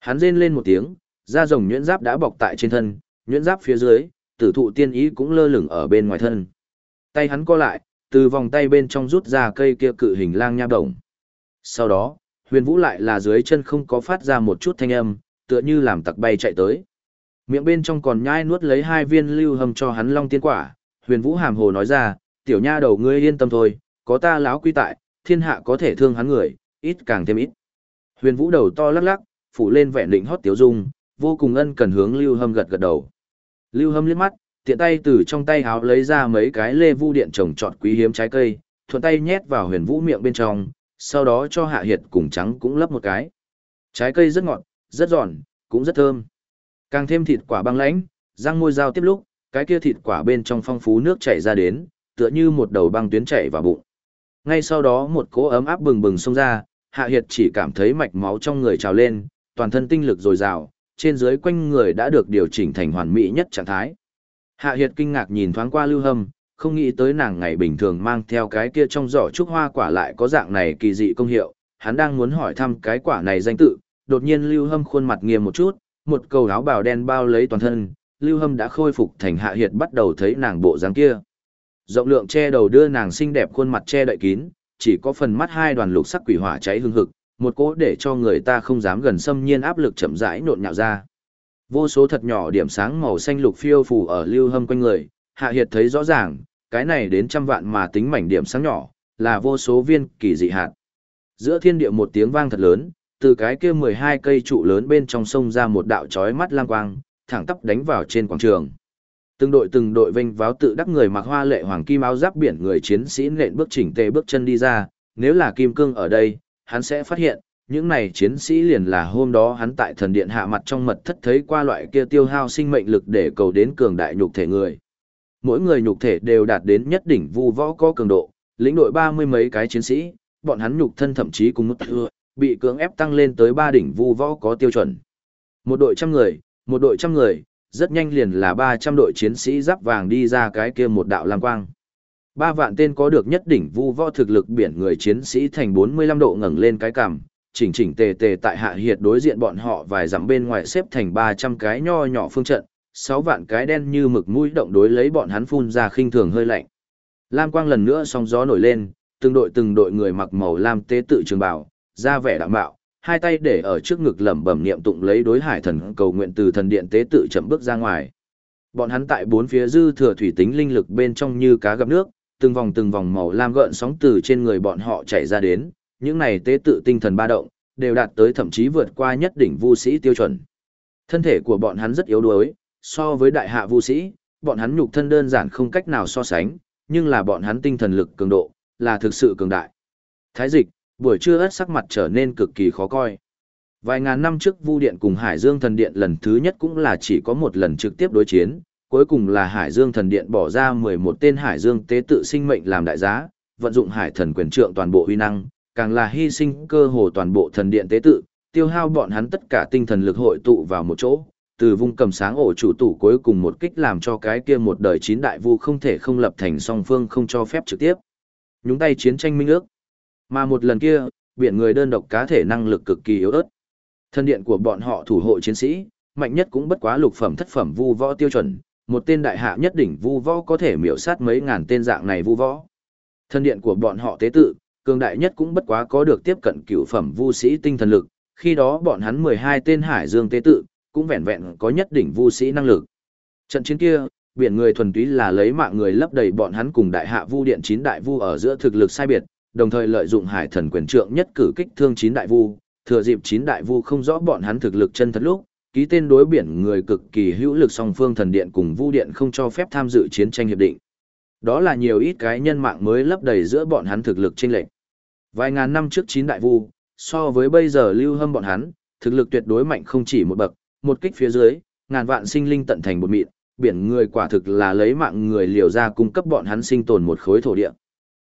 S1: Hắn rên lên một tiếng, da rồng nhuyễn giáp đã bọc tại trên thân, nhuyễn giáp phía dưới, tử thụ tiên ý cũng lơ lửng ở bên ngoài thân. Tay hắn co lại, từ vòng tay bên trong rút ra cây kia cự hình lang nha đồng. Sau đó, huyền vũ lại là dưới chân không có phát ra một chút thanh âm, tựa như làm tặc bay chạy tới. Miệng bên trong còn nhai nuốt lấy hai viên lưu hầm cho hắn long tiên quả, huyền vũ hàm hồ nói ra, tiểu nha đầu ngươi yên tâm thôi, có ta láo quy tại, thiên hạ có thể thương hắn người, ít càng thêm ít. Huyền vũ đầu to lắc lắc, phủ lên vẻ định hót tiếu dung, vô cùng ân cần hướng lưu hâm gật gật đầu. Lưu hâm liếc mắt, tiện tay từ trong tay háo lấy ra mấy cái lê vu điện trồng trọt quý hiếm trái cây, thuận tay nhét vào huyền vũ miệng bên trong, sau đó cho hạ hiệt cùng trắng cũng lấp một cái. Trái cây rất ngọt, rất giòn, cũng rất thơm. Càng thêm thịt quả băng lãnh, răng môi dao tiếp lúc, cái kia thịt quả bên trong phong phú nước chảy ra đến, tựa như một đầu băng tuyến chảy vào bụng. Ngay sau đó một cỗ ấm áp bừng bừng xông ra, Hạ Hiệt chỉ cảm thấy mạch máu trong người trào lên, toàn thân tinh lực dồi dào, trên dưới quanh người đã được điều chỉnh thành hoàn mỹ nhất trạng thái. Hạ Hiệt kinh ngạc nhìn thoáng qua Lưu Hâm, không nghĩ tới nàng ngày bình thường mang theo cái kia trong giỏ trúc hoa quả lại có dạng này kỳ dị công hiệu, hắn đang muốn hỏi thăm cái quả này danh tự, đột nhiên Lưu Hâm khuôn mặt nghiêm một chút, một cầu áo bào đen bao lấy toàn thân, Lưu Hâm đã khôi phục thành Hạ Hiệt bắt đầu thấy nàng bộ dáng kia. Rộng lượng che đầu đưa nàng xinh đẹp khuôn mặt che đậy kín, chỉ có phần mắt hai đoàn lục sắc quỷ hỏa cháy hương hực, một cỗ để cho người ta không dám gần xâm nhiên áp lực chậm rãi nộn nhạo ra. Vô số thật nhỏ điểm sáng màu xanh lục phiêu phù ở lưu hâm quanh người, Hạ Hiệt thấy rõ ràng, cái này đến trăm vạn mà tính mảnh điểm sáng nhỏ, là vô số viên kỳ dị hạt. Giữa thiên địa một tiếng vang thật lớn, từ cái kia 12 cây trụ lớn bên trong sông ra một đạo chói mắt lang quang, thẳng tắp đánh vào trên quảng trường. Từng đội từng đội vinh váo tự đắc người mặc hoa lệ hoàng kim áo giáp biển người chiến sĩ nện bước chỉnh tề bước chân đi ra, nếu là kim cương ở đây, hắn sẽ phát hiện, những này chiến sĩ liền là hôm đó hắn tại thần điện hạ mặt trong mật thất thấy qua loại kia tiêu hao sinh mệnh lực để cầu đến cường đại nhục thể người. Mỗi người nhục thể đều đạt đến nhất đỉnh vu võ có cường độ, lĩnh đội ba mươi mấy cái chiến sĩ, bọn hắn nhục thân thậm chí cùng mức thưa, bị cưỡng ép tăng lên tới ba đỉnh vu võ có tiêu chuẩn. Một đội trăm người, một đội trăm người, rất nhanh liền là ba trăm đội chiến sĩ giáp vàng đi ra cái kia một đạo lam quang. Ba vạn tên có được nhất đỉnh vu võ thực lực biển người chiến sĩ thành bốn mươi lăm độ ngẩng lên cái cằm, chỉnh chỉnh tề tề tại hạ hiệt đối diện bọn họ vài dặm bên ngoài xếp thành ba trăm cái nho nhỏ phương trận, sáu vạn cái đen như mực mũi động đối lấy bọn hắn phun ra khinh thường hơi lạnh. Lam quang lần nữa sóng gió nổi lên, từng đội từng đội người mặc màu lam tế tự trường bảo, ra vẻ đạm bạo, hai tay để ở trước ngực lẩm bẩm niệm tụng lấy đối hải thần cầu nguyện từ thần điện tế tự chậm bước ra ngoài. Bọn hắn tại bốn phía dư thừa thủy tính linh lực bên trong như cá gặp nước, từng vòng từng vòng màu lam gợn sóng từ trên người bọn họ chảy ra đến, những này tế tự tinh thần ba động, đều đạt tới thậm chí vượt qua nhất đỉnh vu sĩ tiêu chuẩn. Thân thể của bọn hắn rất yếu đuối, so với đại hạ vu sĩ, bọn hắn nhục thân đơn giản không cách nào so sánh, nhưng là bọn hắn tinh thần lực cường độ, là thực sự cường đại. Thái dịch, buổi trưa ất sắc mặt trở nên cực kỳ khó coi. Vài ngàn năm trước Vu Điện cùng Hải Dương Thần Điện lần thứ nhất cũng là chỉ có một lần trực tiếp đối chiến, cuối cùng là Hải Dương thần điện bỏ ra 11 tên Hải Dương tế tự sinh mệnh làm đại giá, vận dụng hải thần quyền trượng toàn bộ huy năng, càng là hy sinh cơ hồ toàn bộ thần điện tế tự, tiêu hao bọn hắn tất cả tinh thần lực hội tụ vào một chỗ, từ vung cầm sáng ổ chủ tủ cuối cùng một kích làm cho cái kia một đời chín đại vu không thể không lập thành song phương không cho phép trực tiếp. Nhúng tay chiến tranh minh ước. Mà một lần kia, biển người đơn độc cá thể năng lực cực kỳ yếu ớt. Thân điện của bọn họ thủ hộ chiến sĩ, mạnh nhất cũng bất quá lục phẩm thất phẩm vu võ tiêu chuẩn, một tên đại hạ nhất đỉnh vu võ có thể miểu sát mấy ngàn tên dạng này vu võ. Thân điện của bọn họ tế tự, cường đại nhất cũng bất quá có được tiếp cận cửu phẩm vu sĩ tinh thần lực, khi đó bọn hắn 12 tên hải dương tế tự, cũng vẹn vẹn có nhất đỉnh vu sĩ năng lực. Trận chiến kia, biển người thuần túy là lấy mạng người lấp đầy bọn hắn cùng đại hạ vu điện chín đại vu ở giữa thực lực sai biệt, đồng thời lợi dụng hải thần quyền trượng nhất cử kích thương chín đại vu, thừa dịp chín đại vu không rõ bọn hắn thực lực chân thật lúc, ký tên đối biển người cực kỳ hữu lực song phương thần điện cùng vu điện không cho phép tham dự chiến tranh hiệp định. Đó là nhiều ít cái nhân mạng mới lấp đầy giữa bọn hắn thực lực chênh lệch. Vài ngàn năm trước chín đại vu, so với bây giờ lưu hâm bọn hắn, thực lực tuyệt đối mạnh không chỉ một bậc, một kích phía dưới, ngàn vạn sinh linh tận thành một mịn, biển người quả thực là lấy mạng người liều ra cung cấp bọn hắn sinh tồn một khối thổ địa.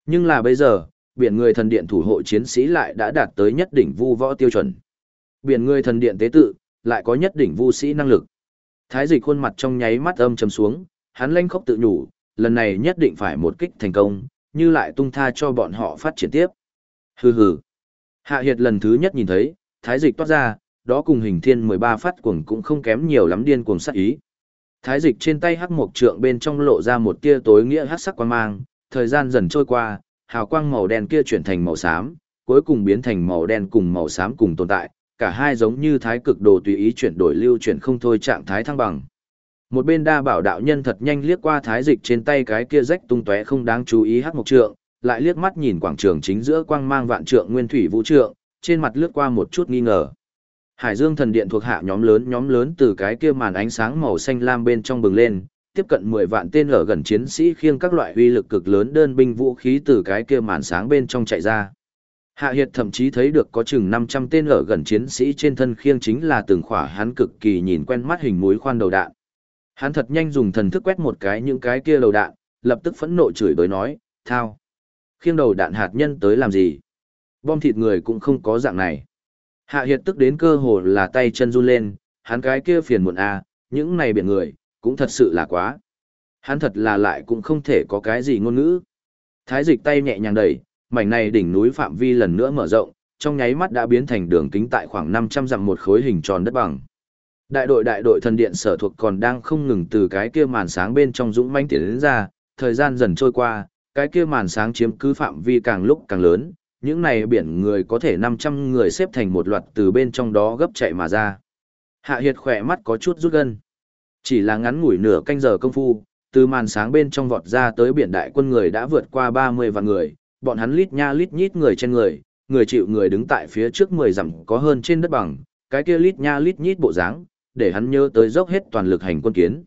S1: Nhưng là bây giờ, biển người thần điện thủ hộ chiến sĩ lại đã đạt tới nhất đỉnh vu võ tiêu chuẩn. Biển người thần điện tế tự, lại có nhất đỉnh vu sĩ năng lực. Thái dịch khuôn mặt trong nháy mắt âm trầm xuống, hắn lanh khóc tự nhủ, lần này nhất định phải một kích thành công, như lại tung tha cho bọn họ phát triển tiếp. Hừ hừ. Hạ Hiệt lần thứ nhất nhìn thấy, thái dịch toát ra, đó cùng hình thiên 13 phát cuồng cũng không kém nhiều lắm điên cuồng sát ý. Thái dịch trên tay hắc mộc trượng bên trong lộ ra một tia tối nghĩa hắc sắc quan mang, thời gian dần trôi qua, hào quang màu đen kia chuyển thành màu xám, cuối cùng biến thành màu đen cùng màu xám cùng tồn tại, cả hai giống như thái cực đồ tùy ý chuyển đổi lưu chuyển không thôi trạng thái thăng bằng. Một bên đa bảo đạo nhân thật nhanh liếc qua thái dịch trên tay cái kia rách tung tóe không đáng chú ý hắc mộc trượng, lại liếc mắt nhìn quảng trường chính giữa quang mang vạn trượng nguyên thủy vũ trượng, trên mặt lướt qua một chút nghi ngờ. Hải Dương thần điện thuộc hạ nhóm lớn nhóm lớn từ cái kia màn ánh sáng màu xanh lam bên trong bừng lên, tiếp cận 10 vạn tên ở gần chiến sĩ khiêng các loại uy lực cực lớn đơn binh vũ khí từ cái kia màn sáng bên trong chạy ra. Hạ Hiệt thậm chí thấy được có chừng 500 tên ở gần chiến sĩ trên thân khiêng chính là từng khỏa hắn cực kỳ nhìn quen mắt hình mũi khoan đầu đạn. Hắn thật nhanh dùng thần thức quét một cái những cái kia đầu đạn, lập tức phẫn nộ chửi đối nói, thao. Khiêng đầu đạn hạt nhân tới làm gì? Bom thịt người cũng không có dạng này. Hạ Hiệt tức đến cơ hồ là tay chân run lên, hắn cái kia phiền muộn a, à, những này biển người, cũng thật sự là quá. Hắn thật là lại cũng không thể có cái gì ngôn ngữ. Thái dịch tay nhẹ nhàng đẩy, mảnh này đỉnh núi phạm vi lần nữa mở rộng, trong nháy mắt đã biến thành đường kính tại khoảng 500 dặm một khối hình tròn đất bằng. Đại đội đại đội thần điện sở thuộc còn đang không ngừng từ cái kia màn sáng bên trong dũng mãnh tiến đến ra, thời gian dần trôi qua, cái kia màn sáng chiếm cứ phạm vi càng lúc càng lớn, những này biển người có thể 500 người xếp thành một loạt từ bên trong đó gấp chạy mà ra. Hạ Hiệt khỏe mắt có chút rút gân. Chỉ là ngắn ngủi nửa canh giờ công phu, từ màn sáng bên trong vọt ra tới biển đại quân người đã vượt qua 30 vạn người, bọn hắn lít nha lít nhít người trên người, người chịu người đứng tại phía trước 10 dặm có hơn trên đất bằng, cái kia lít nha lít nhít bộ dáng, để hắn nhớ tới dốc hết toàn lực hành quân kiến.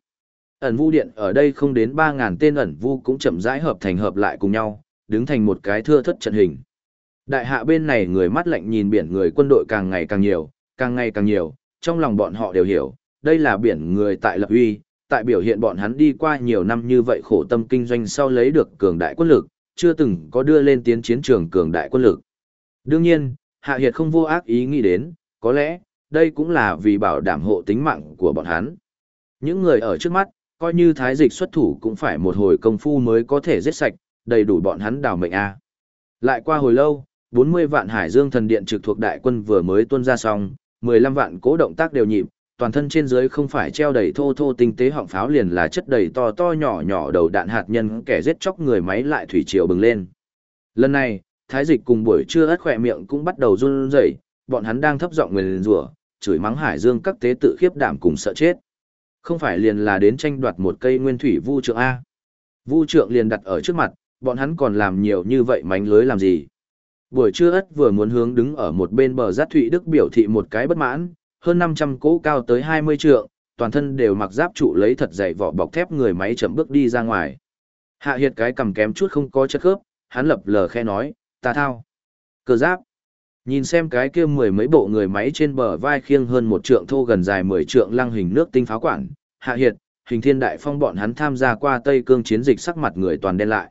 S1: Ẩn vu điện ở đây không đến 3000 tên ẩn vu cũng chậm rãi hợp thành hợp lại cùng nhau, đứng thành một cái thưa thất trận hình. Đại hạ bên này người mắt lạnh nhìn biển người quân đội càng ngày càng nhiều, càng ngày càng nhiều, trong lòng bọn họ đều hiểu, đây là biển người tại lập uy, tại biểu hiện bọn hắn đi qua nhiều năm như vậy khổ tâm kinh doanh sau lấy được cường đại quân lực, chưa từng có đưa lên tiến chiến trường cường đại quân lực. Đương nhiên, Hạ Hiệt không vô ác ý nghĩ đến, có lẽ, đây cũng là vì bảo đảm hộ tính mạng của bọn hắn. Những người ở trước mắt, coi như thái dịch xuất thủ cũng phải một hồi công phu mới có thể giết sạch, đầy đủ bọn hắn đào mệnh a. Lại qua hồi lâu, 40 vạn Hải Dương thần điện trực thuộc đại quân vừa mới tuôn ra xong, 15 vạn cố động tác đều nhịp, toàn thân trên dưới không phải treo đầy thô thô tinh tế họng pháo liền là chất đầy to to nhỏ nhỏ đầu đạn hạt nhân kẻ giết chóc người máy lại thủy triều bừng lên. Lần này, thái dịch cùng buổi trưa ớt khỏe miệng cũng bắt đầu run rẩy, bọn hắn đang thấp giọng nguyền rủa, chửi mắng Hải Dương các tế tự khiếp đảm cùng sợ chết. Không phải liền là đến tranh đoạt một cây nguyên thủy vu trượng A. Vu trượng liền đặt ở trước mặt, bọn hắn còn làm nhiều như vậy mánh lưới làm gì. Buổi trưa ất vừa muốn hướng đứng ở một bên bờ giác Thụy Đức biểu thị một cái bất mãn, hơn 500 cỗ cao tới 20 trượng, toàn thân đều mặc giáp trụ lấy thật dày vỏ bọc thép người máy chậm bước đi ra ngoài. Hạ hiệt cái cầm kém chút không có chất khớp, hắn lập lờ khe nói, ta thao. Cơ giáp. Nhìn xem cái kia mười mấy bộ người máy trên bờ vai khiêng hơn một trượng thô gần dài 10 trượng lăng hình nước tinh pháo quản, hạ hiệt, hình thiên đại phong bọn hắn tham gia qua Tây Cương chiến dịch sắc mặt người toàn đen lại.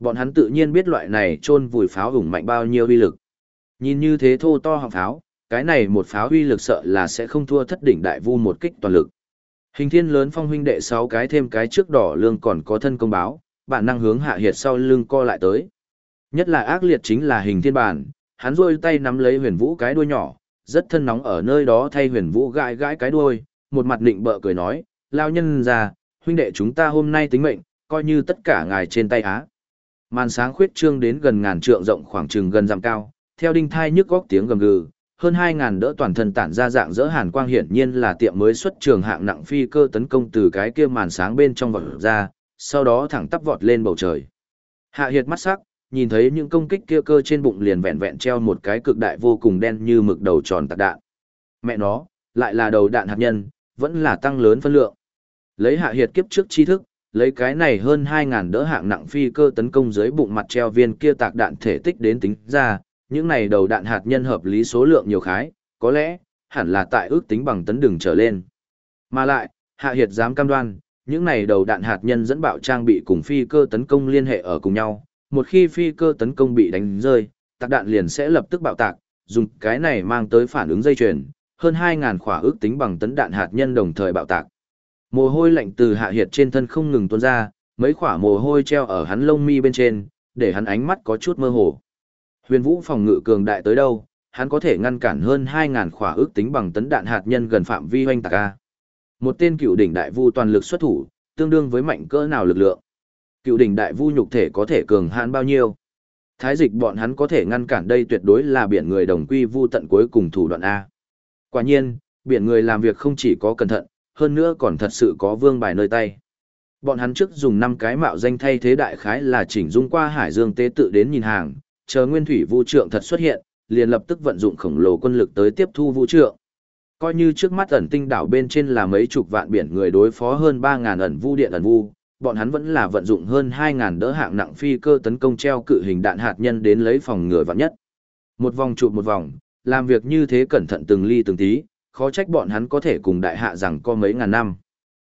S1: Bọn hắn tự nhiên biết loại này chôn vùi pháo hùng mạnh bao nhiêu uy lực. Nhìn như thế thô to họng pháo, cái này một pháo uy lực sợ là sẽ không thua thất đỉnh đại vu một kích toàn lực. Hình thiên lớn phong huynh đệ sáu cái thêm cái trước đỏ lương còn có thân công báo, bản năng hướng hạ hiệt sau lưng co lại tới. Nhất là ác liệt chính là hình thiên bản, hắn rôi tay nắm lấy huyền vũ cái đuôi nhỏ, rất thân nóng ở nơi đó thay huyền vũ gãi gãi cái đuôi, một mặt định bợ cười nói, lao nhân ra, huynh đệ chúng ta hôm nay tính mệnh, coi như tất cả ngài trên tay á. Màn sáng khuyết trương đến gần ngàn trượng rộng khoảng chừng gần dặm cao, theo đinh thai nhức góc tiếng gầm gừ, hơn hai ngàn đỡ toàn thân tản ra dạng dỡ hàn quang hiển nhiên là tiệm mới xuất trường hạng nặng phi cơ tấn công từ cái kia màn sáng bên trong vọt ra, sau đó thẳng tắp vọt lên bầu trời. Hạ Hiệt mắt sắc, nhìn thấy những công kích kia cơ trên bụng liền vẹn vẹn treo một cái cực đại vô cùng đen như mực đầu tròn tạc đạn. Mẹ nó, lại là đầu đạn hạt nhân, vẫn là tăng lớn phân lượng. Lấy Hạ Hiệt kiếp trước tri thức, lấy cái này hơn 2.000 đỡ hạng nặng phi cơ tấn công dưới bụng mặt treo viên kia tạc đạn thể tích đến tính ra, những này đầu đạn hạt nhân hợp lý số lượng nhiều khái, có lẽ, hẳn là tại ước tính bằng tấn đường trở lên. Mà lại, Hạ Hiệt dám cam đoan, những này đầu đạn hạt nhân dẫn bạo trang bị cùng phi cơ tấn công liên hệ ở cùng nhau, một khi phi cơ tấn công bị đánh rơi, tạc đạn liền sẽ lập tức bạo tạc, dùng cái này mang tới phản ứng dây chuyền, hơn 2.000 ước tính bằng tấn đạn hạt nhân đồng thời bạo tạc. Mồ hôi lạnh từ hạ hiệt trên thân không ngừng tuôn ra, mấy quả mồ hôi treo ở hắn lông mi bên trên, để hắn ánh mắt có chút mơ hồ. Huyền Vũ phòng ngự cường đại tới đâu, hắn có thể ngăn cản hơn 2000 khỏa ước tính bằng tấn đạn hạt nhân gần phạm vi hoành tạc a. Một tên cựu đỉnh đại vu toàn lực xuất thủ, tương đương với mạnh cỡ nào lực lượng. Cựu đỉnh đại vu nhục thể có thể cường hãn bao nhiêu? Thái dịch bọn hắn có thể ngăn cản đây tuyệt đối là biển người đồng quy vu tận cuối cùng thủ đoạn a. Quả nhiên, biển người làm việc không chỉ có cẩn thận, hơn nữa còn thật sự có vương bài nơi tay. Bọn hắn trước dùng năm cái mạo danh thay thế đại khái là chỉnh dung qua hải dương tế tự đến nhìn hàng, chờ nguyên thủy vũ trượng thật xuất hiện, liền lập tức vận dụng khổng lồ quân lực tới tiếp thu vũ trượng. Coi như trước mắt ẩn tinh đảo bên trên là mấy chục vạn biển người đối phó hơn 3.000 ẩn vu điện ẩn vu, bọn hắn vẫn là vận dụng hơn 2.000 đỡ hạng nặng phi cơ tấn công treo cự hình đạn hạt nhân đến lấy phòng ngừa vạn nhất. Một vòng chụp một vòng, làm việc như thế cẩn thận từng ly từng tí, khó trách bọn hắn có thể cùng đại hạ rằng có mấy ngàn năm.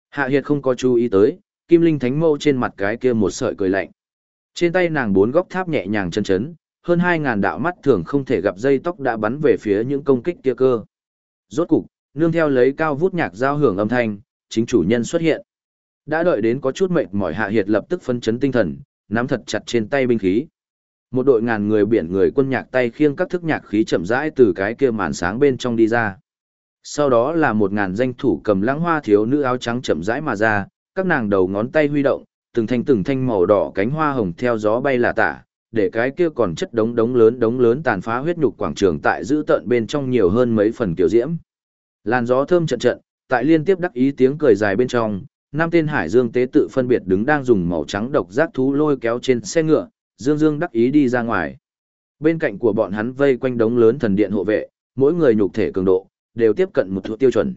S1: Hạ Hiệt không có chú ý tới, Kim Linh Thánh Mâu trên mặt cái kia một sợi cười lạnh. Trên tay nàng bốn góc tháp nhẹ nhàng chân chấn, hơn 2.000 đạo mắt thường không thể gặp dây tóc đã bắn về phía những công kích kia cơ. Rốt cục, nương theo lấy cao vút nhạc giao hưởng âm thanh, chính chủ nhân xuất hiện. Đã đợi đến có chút mệt mỏi Hạ Hiệt lập tức phân chấn tinh thần, nắm thật chặt trên tay binh khí. Một đội ngàn người biển người quân nhạc tay khiêng các thức nhạc khí chậm rãi từ cái kia màn sáng bên trong đi ra sau đó là một ngàn danh thủ cầm lãng hoa thiếu nữ áo trắng chậm rãi mà ra, các nàng đầu ngón tay huy động, từng thanh từng thanh màu đỏ cánh hoa hồng theo gió bay là tả, để cái kia còn chất đống đống lớn đống lớn tàn phá huyết nhục quảng trường tại giữ tận bên trong nhiều hơn mấy phần kiểu diễm. Làn gió thơm trận trận, tại liên tiếp đắc ý tiếng cười dài bên trong, năm tên hải dương tế tự phân biệt đứng đang dùng màu trắng độc giác thú lôi kéo trên xe ngựa, dương dương đắc ý đi ra ngoài. Bên cạnh của bọn hắn vây quanh đống lớn thần điện hộ vệ, mỗi người nhục thể cường độ, đều tiếp cận một thuộc tiêu chuẩn.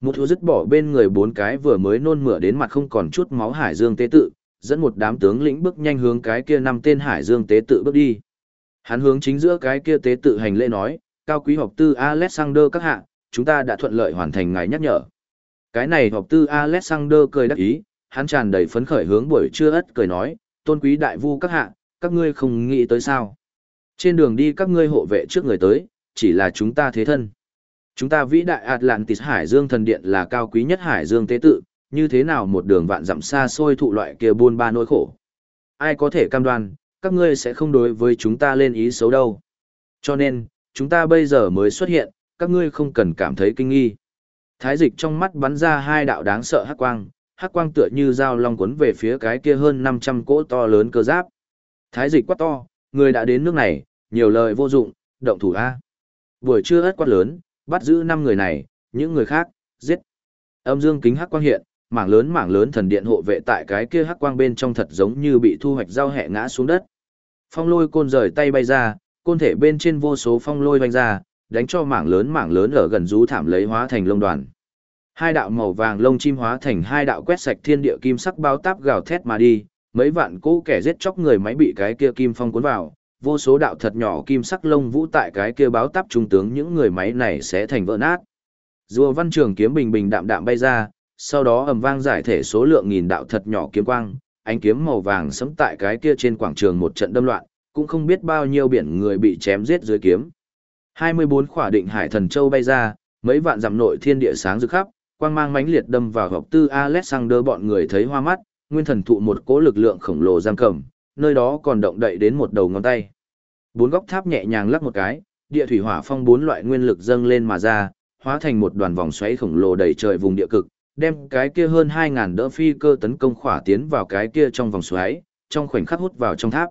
S1: Một thu dứt bỏ bên người bốn cái vừa mới nôn mửa đến mặt không còn chút máu hải dương tế tự, dẫn một đám tướng lĩnh bước nhanh hướng cái kia năm tên hải dương tế tự bước đi. Hắn hướng chính giữa cái kia tế tự hành lễ nói, cao quý học tư Alexander các hạ, chúng ta đã thuận lợi hoàn thành ngài nhắc nhở. Cái này học tư Alexander cười đắc ý, hắn tràn đầy phấn khởi hướng buổi trưa ất cười nói, tôn quý đại vu các hạ, các ngươi không nghĩ tới sao. Trên đường đi các ngươi hộ vệ trước người tới, chỉ là chúng ta thế thân. Chúng ta vĩ đại Atlantis Hải Dương thần điện là cao quý nhất Hải Dương tế tự, như thế nào một đường vạn dặm xa xôi thụ loại kia buôn ba nỗi khổ. Ai có thể cam đoan, các ngươi sẽ không đối với chúng ta lên ý xấu đâu. Cho nên, chúng ta bây giờ mới xuất hiện, các ngươi không cần cảm thấy kinh nghi. Thái dịch trong mắt bắn ra hai đạo đáng sợ hắc quang, hắc quang tựa như dao long cuốn về phía cái kia hơn 500 cỗ to lớn cơ giáp. Thái dịch quá to, người đã đến nước này, nhiều lời vô dụng, động thủ A. Buổi trưa ớt quát lớn, bắt giữ năm người này, những người khác, giết. Âm dương kính hắc quang hiện, mảng lớn mảng lớn thần điện hộ vệ tại cái kia hắc quang bên trong thật giống như bị thu hoạch rau hẹ ngã xuống đất. Phong lôi côn rời tay bay ra, côn thể bên trên vô số phong lôi vanh ra, đánh cho mảng lớn mảng lớn ở gần rú thảm lấy hóa thành lông đoàn. Hai đạo màu vàng lông chim hóa thành hai đạo quét sạch thiên địa kim sắc bao táp gào thét mà đi, mấy vạn cỗ kẻ giết chóc người máy bị cái kia kim phong cuốn vào, vô số đạo thật nhỏ kim sắc lông vũ tại cái kia báo táp trung tướng những người máy này sẽ thành vỡ nát. Rùa văn trường kiếm bình bình đạm đạm bay ra, sau đó ầm vang giải thể số lượng nghìn đạo thật nhỏ kiếm quang, ánh kiếm màu vàng sẫm tại cái kia trên quảng trường một trận đâm loạn, cũng không biết bao nhiêu biển người bị chém giết dưới kiếm. 24 khỏa định hải thần châu bay ra, mấy vạn dặm nội thiên địa sáng rực khắp, quang mang mãnh liệt đâm vào gọc tư Alexander bọn người thấy hoa mắt, nguyên thần thụ một cỗ lực lượng khổng lồ giam cầm, nơi đó còn động đậy đến một đầu ngón tay. Bốn góc tháp nhẹ nhàng lắc một cái, địa thủy hỏa phong bốn loại nguyên lực dâng lên mà ra, hóa thành một đoàn vòng xoáy khổng lồ đầy trời vùng địa cực, đem cái kia hơn 2000 đỡ phi cơ tấn công khỏa tiến vào cái kia trong vòng xoáy, trong khoảnh khắc hút vào trong tháp.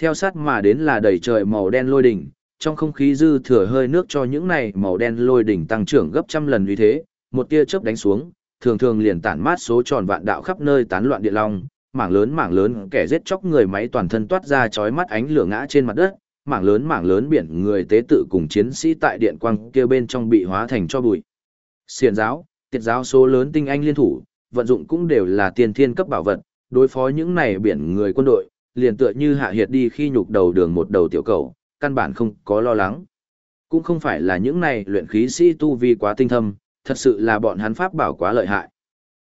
S1: Theo sát mà đến là đầy trời màu đen lôi đỉnh, trong không khí dư thừa hơi nước cho những này màu đen lôi đỉnh tăng trưởng gấp trăm lần như thế, một tia chớp đánh xuống, thường thường liền tản mát số tròn vạn đạo khắp nơi tán loạn địa long, mảng lớn mảng lớn kẻ giết chóc người máy toàn thân toát ra chói mắt ánh lửa ngã trên mặt đất, mảng lớn mảng lớn biển người tế tự cùng chiến sĩ tại điện quang kia bên trong bị hóa thành cho bụi. Xiền giáo, tiệt giáo số lớn tinh anh liên thủ, vận dụng cũng đều là tiền thiên cấp bảo vật, đối phó những này biển người quân đội, liền tựa như hạ hiệt đi khi nhục đầu đường một đầu tiểu cầu, căn bản không có lo lắng. Cũng không phải là những này luyện khí sĩ tu vi quá tinh thâm, thật sự là bọn hắn pháp bảo quá lợi hại.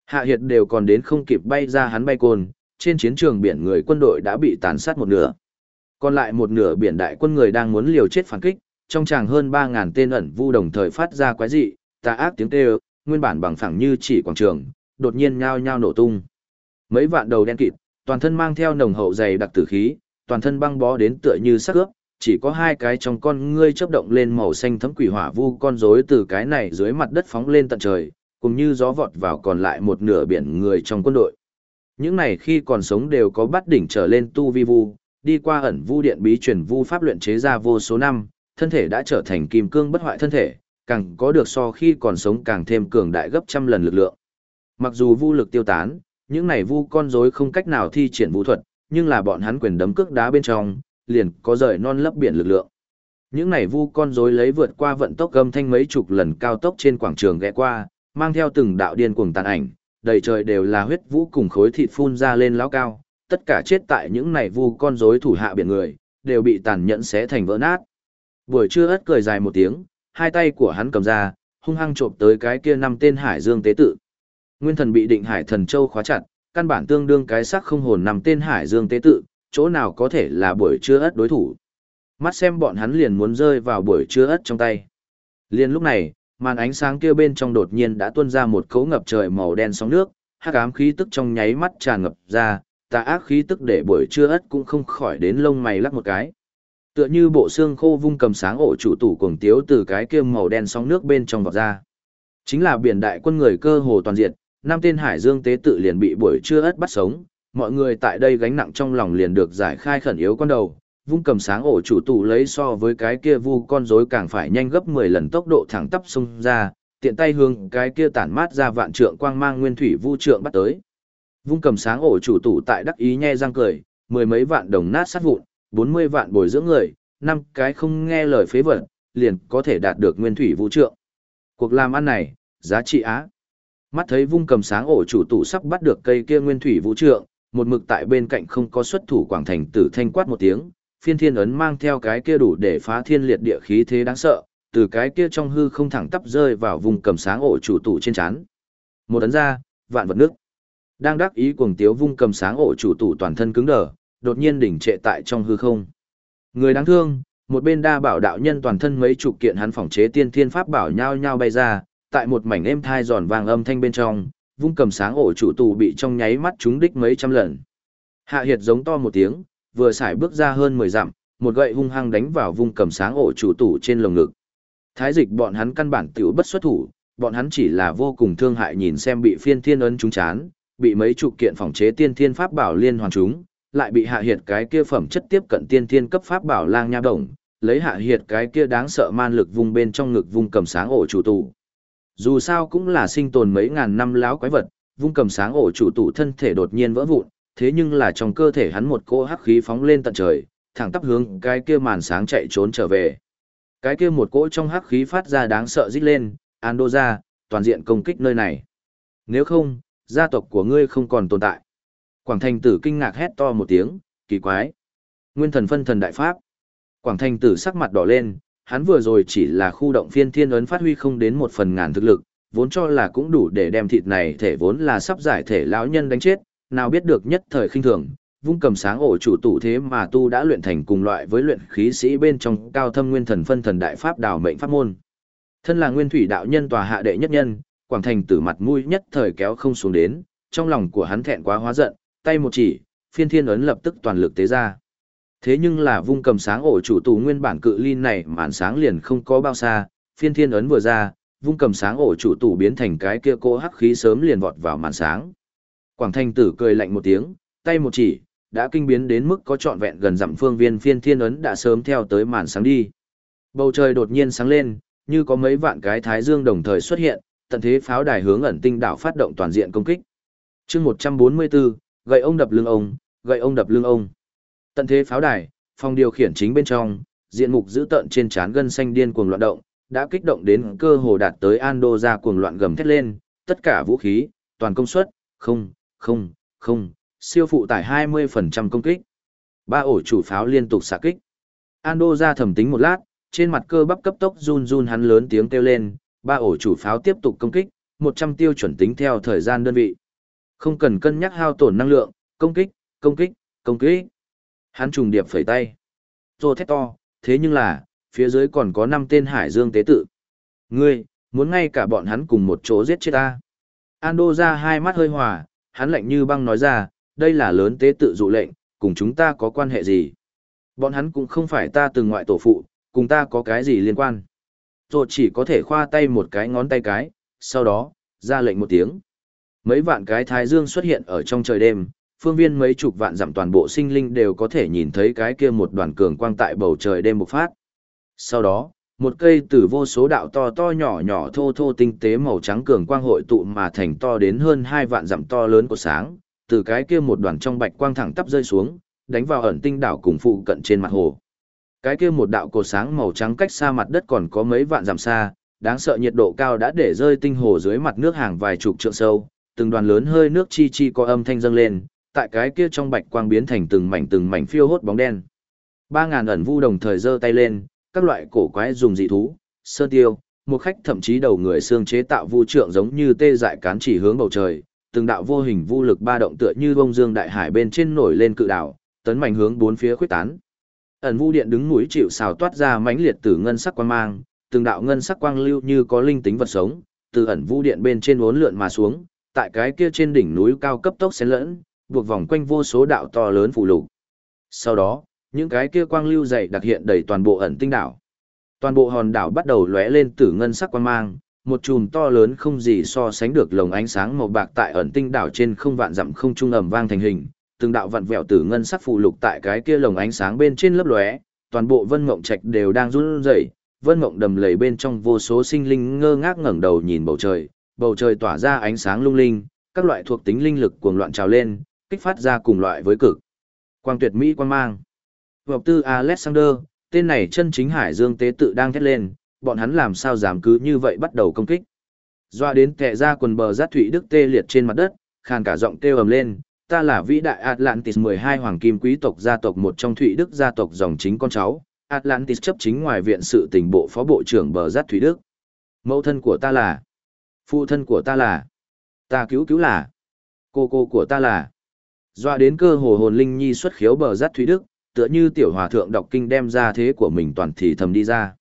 S1: Hạ hiệt đều còn đến không kịp bay ra hắn bay côn, trên chiến trường biển người quân đội đã bị tàn sát một nửa. Còn lại một nửa biển đại quân người đang muốn liều chết phản kích, trong tràng hơn 3.000 tên ẩn vu đồng thời phát ra quái dị, tà ác tiếng kêu, nguyên bản bằng phẳng như chỉ quảng trường, đột nhiên nhao nhao nổ tung. Mấy vạn đầu đen kịt, toàn thân mang theo nồng hậu dày đặc tử khí, toàn thân băng bó đến tựa như sắc ướp, chỉ có hai cái trong con ngươi chớp động lên màu xanh thấm quỷ hỏa vu con rối từ cái này dưới mặt đất phóng lên tận trời, cùng như gió vọt vào còn lại một nửa biển người trong quân đội. Những này khi còn sống đều có bắt đỉnh trở lên tu vi vu, đi qua ẩn vu điện bí truyền vu pháp luyện chế ra vô số năm, thân thể đã trở thành kim cương bất hoại thân thể, càng có được so khi còn sống càng thêm cường đại gấp trăm lần lực lượng. Mặc dù vu lực tiêu tán, những này vu con rối không cách nào thi triển vũ thuật, nhưng là bọn hắn quyền đấm cước đá bên trong, liền có rời non lấp biển lực lượng. Những này vu con rối lấy vượt qua vận tốc gầm thanh mấy chục lần cao tốc trên quảng trường ghé qua, mang theo từng đạo điên cuồng tàn ảnh, đầy trời đều là huyết vũ cùng khối thịt phun ra lên lão cao, tất cả chết tại những này vu con rối thủ hạ biển người, đều bị tàn nhẫn xé thành vỡ nát. Buổi trưa ất cười dài một tiếng, hai tay của hắn cầm ra, hung hăng trộm tới cái kia năm tên hải dương tế tự. Nguyên thần bị định hải thần châu khóa chặt, căn bản tương đương cái sắc không hồn năm tên hải dương tế tự, chỗ nào có thể là buổi trưa ất đối thủ. Mắt xem bọn hắn liền muốn rơi vào buổi trưa ất trong tay. Liền lúc này, màn ánh sáng kia bên trong đột nhiên đã tuôn ra một cấu ngập trời màu đen sóng nước, hắc ám khí tức trong nháy mắt tràn ngập ra, tà ác khí tức để buổi trưa ất cũng không khỏi đến lông mày lắc một cái. Tựa như bộ xương khô vung cầm sáng ổ chủ tủ cuồng tiếu từ cái kia màu đen sóng nước bên trong vọt ra. Chính là biển đại quân người cơ hồ toàn diệt, năm tên hải dương tế tự liền bị buổi trưa ất bắt sống, mọi người tại đây gánh nặng trong lòng liền được giải khai khẩn yếu con đầu, vung cầm sáng ổ chủ tủ lấy so với cái kia vu con rối càng phải nhanh gấp 10 lần tốc độ thẳng tắp xông ra, tiện tay hướng cái kia tản mát ra vạn trượng quang mang nguyên thủy vu trượng bắt tới. Vung cầm sáng ổ chủ tủ tại đắc ý nhe răng cười, mười mấy vạn đồng nát sát vụn, 40 vạn bồi dưỡng người, năm cái không nghe lời phế vật, liền có thể đạt được nguyên thủy vũ trượng. Cuộc làm ăn này, giá trị á. Mắt thấy vung cầm sáng ổ chủ tủ sắp bắt được cây kia nguyên thủy vũ trượng, một mực tại bên cạnh không có xuất thủ quảng thành tử thanh quát một tiếng, phiên thiên ấn mang theo cái kia đủ để phá thiên liệt địa khí thế đáng sợ, từ cái kia trong hư không thẳng tắp rơi vào vùng cầm sáng ổ chủ tủ trên chán. Một ấn ra, vạn vật nước. Đang đắc ý cuồng tiếu vung cầm sáng ổ chủ tủ toàn thân cứng đờ, đột nhiên đỉnh trệ tại trong hư không. Người đáng thương, một bên đa bảo đạo nhân toàn thân mấy chục kiện hắn phòng chế tiên thiên pháp bảo nhau nhao bay ra, tại một mảnh êm thai giòn vàng âm thanh bên trong, vung cầm sáng ổ chủ tù bị trong nháy mắt trúng đích mấy trăm lần. Hạ Hiệt giống to một tiếng, vừa xài bước ra hơn 10 dặm, một gậy hung hăng đánh vào vung cầm sáng ổ chủ tù trên lồng ngực. Thái dịch bọn hắn căn bản tiểu bất xuất thủ, bọn hắn chỉ là vô cùng thương hại nhìn xem bị phiên thiên ấn trúng chán, bị mấy chục kiện phòng chế tiên thiên pháp bảo liên hoàn chúng, lại bị hạ hiệt cái kia phẩm chất tiếp cận tiên thiên cấp pháp bảo lang nha đồng, lấy hạ hiệt cái kia đáng sợ man lực vùng bên trong ngực vùng cầm sáng ổ chủ tụ Dù sao cũng là sinh tồn mấy ngàn năm láo quái vật, vùng cầm sáng ổ chủ tụ thân thể đột nhiên vỡ vụn, thế nhưng là trong cơ thể hắn một cỗ hắc khí phóng lên tận trời, thẳng tắp hướng cái kia màn sáng chạy trốn trở về. Cái kia một cỗ trong hắc khí phát ra đáng sợ rít lên, Andoja, toàn diện công kích nơi này. Nếu không, gia tộc của ngươi không còn tồn tại. Quảng Thành Tử kinh ngạc hét to một tiếng, kỳ quái. Nguyên thần phân thần đại pháp. Quảng Thành Tử sắc mặt đỏ lên, hắn vừa rồi chỉ là khu động phiên thiên ấn phát huy không đến một phần ngàn thực lực, vốn cho là cũng đủ để đem thịt này thể vốn là sắp giải thể lão nhân đánh chết, nào biết được nhất thời khinh thường, vung cầm sáng ổ chủ tụ thế mà tu đã luyện thành cùng loại với luyện khí sĩ bên trong cao thâm nguyên thần phân thần đại pháp đào mệnh pháp môn. Thân là nguyên thủy đạo nhân tòa hạ đệ nhất nhân, quảng thành tử mặt mũi nhất thời kéo không xuống đến, trong lòng của hắn thẹn quá hóa giận, tay một chỉ, phiên thiên ấn lập tức toàn lực tế ra. Thế nhưng là vung cầm sáng ổ chủ tù nguyên bản cự ly này màn sáng liền không có bao xa, phiên thiên ấn vừa ra, vung cầm sáng ổ chủ tù biến thành cái kia cô hắc khí sớm liền vọt vào màn sáng. Quảng thanh tử cười lạnh một tiếng, tay một chỉ, đã kinh biến đến mức có trọn vẹn gần dặm phương viên phiên thiên ấn đã sớm theo tới màn sáng đi. Bầu trời đột nhiên sáng lên, như có mấy vạn cái thái dương đồng thời xuất hiện, tận thế pháo đài hướng ẩn tinh đảo phát động toàn diện công kích. Chương 144, gậy ông đập lưng ông, gậy ông đập lưng ông. Tận thế pháo đài, phòng điều khiển chính bên trong, diện mục giữ tận trên trán gân xanh điên cuồng loạn động, đã kích động đến cơ hồ đạt tới Ando ra cuồng loạn gầm thét lên, tất cả vũ khí, toàn công suất, không, không, không, siêu phụ tải 20% công kích. Ba ổ chủ pháo liên tục xạ kích. Ando ra thẩm tính một lát, trên mặt cơ bắp cấp tốc run run hắn lớn tiếng kêu lên, ba ổ chủ pháo tiếp tục công kích, 100 tiêu chuẩn tính theo thời gian đơn vị. Không cần cân nhắc hao tổn năng lượng, công kích, công kích, công kích. Hắn trùng điệp phẩy tay. Rô thét to, thế nhưng là, phía dưới còn có năm tên hải dương tế tự. Ngươi, muốn ngay cả bọn hắn cùng một chỗ giết chết ta. Ando ra hai mắt hơi hòa, hắn lạnh như băng nói ra, đây là lớn tế tự dụ lệnh, cùng chúng ta có quan hệ gì. Bọn hắn cũng không phải ta từng ngoại tổ phụ, cùng ta có cái gì liên quan. Rồi chỉ có thể khoa tay một cái ngón tay cái, sau đó, ra lệnh một tiếng. Mấy vạn cái thái dương xuất hiện ở trong trời đêm, phương viên mấy chục vạn dặm toàn bộ sinh linh đều có thể nhìn thấy cái kia một đoàn cường quang tại bầu trời đêm bộc phát. Sau đó, một cây từ vô số đạo to to nhỏ nhỏ thô thô tinh tế màu trắng cường quang hội tụ mà thành to đến hơn hai vạn dặm to lớn của sáng, từ cái kia một đoàn trong bạch quang thẳng tắp rơi xuống, đánh vào ẩn tinh đảo cùng phụ cận trên mặt hồ. Cái kia một đạo cột sáng màu trắng cách xa mặt đất còn có mấy vạn dặm xa, đáng sợ nhiệt độ cao đã để rơi tinh hồ dưới mặt nước hàng vài chục trượng sâu, từng đoàn lớn hơi nước chi chi có âm thanh dâng lên, tại cái kia trong bạch quang biến thành từng mảnh từng mảnh phiêu hốt bóng đen. Ba ngàn ẩn vu đồng thời giơ tay lên, các loại cổ quái dùng dị thú, sơn tiêu, một khách thậm chí đầu người xương chế tạo vu trượng giống như tê dại cán chỉ hướng bầu trời, từng đạo vô hình vu lực ba động tựa như bông dương đại hải bên trên nổi lên cự đảo, tấn mạnh hướng bốn phía khuyết tán. Ẩn vu điện đứng núi chịu xào toát ra mãnh liệt từ ngân sắc quang mang, từng đạo ngân sắc quang lưu như có linh tính vật sống, từ ẩn vu điện bên trên uốn lượn mà xuống, tại cái kia trên đỉnh núi cao cấp tốc xen lẫn, buộc vòng quanh vô số đạo to lớn phụ lục. Sau đó, những cái kia quang lưu dày đặc hiện đầy toàn bộ ẩn tinh đảo. Toàn bộ hòn đảo bắt đầu lóe lên tử ngân sắc quang mang, một chùm to lớn không gì so sánh được lồng ánh sáng màu bạc tại ẩn tinh đảo trên không vạn dặm không trung ầm vang thành hình, từng đạo vặn vẹo tử ngân sắc phụ lục tại cái kia lồng ánh sáng bên trên lớp lóe, toàn bộ vân mộng trạch đều đang run rẩy, vân mộng đầm lầy bên trong vô số sinh linh ngơ ngác ngẩng đầu nhìn bầu trời, bầu trời tỏa ra ánh sáng lung linh, các loại thuộc tính linh lực cuồng loạn trào lên, kích phát ra cùng loại với cực. Quang tuyệt mỹ quang mang. Học tư Alexander, tên này chân chính hải dương tế tự đang thét lên, bọn hắn làm sao dám cứ như vậy bắt đầu công kích. Doa đến kẻ ra quần bờ giác thủy đức tê liệt trên mặt đất, khàn cả giọng kêu ầm lên, ta là vĩ đại Atlantis 12 hoàng kim quý tộc gia tộc một trong Thụy Đức gia tộc dòng chính con cháu, Atlantis chấp chính ngoài viện sự tình bộ phó bộ trưởng bờ giác Thụy Đức. Mẫu thân của ta là, phụ thân của ta là, ta cứu cứu là, cô cô của ta là. Doa đến cơ hồ hồn linh nhi xuất khiếu bờ giác thúy Đức, tựa như tiểu hòa thượng đọc kinh đem ra thế của mình toàn thì thầm đi ra.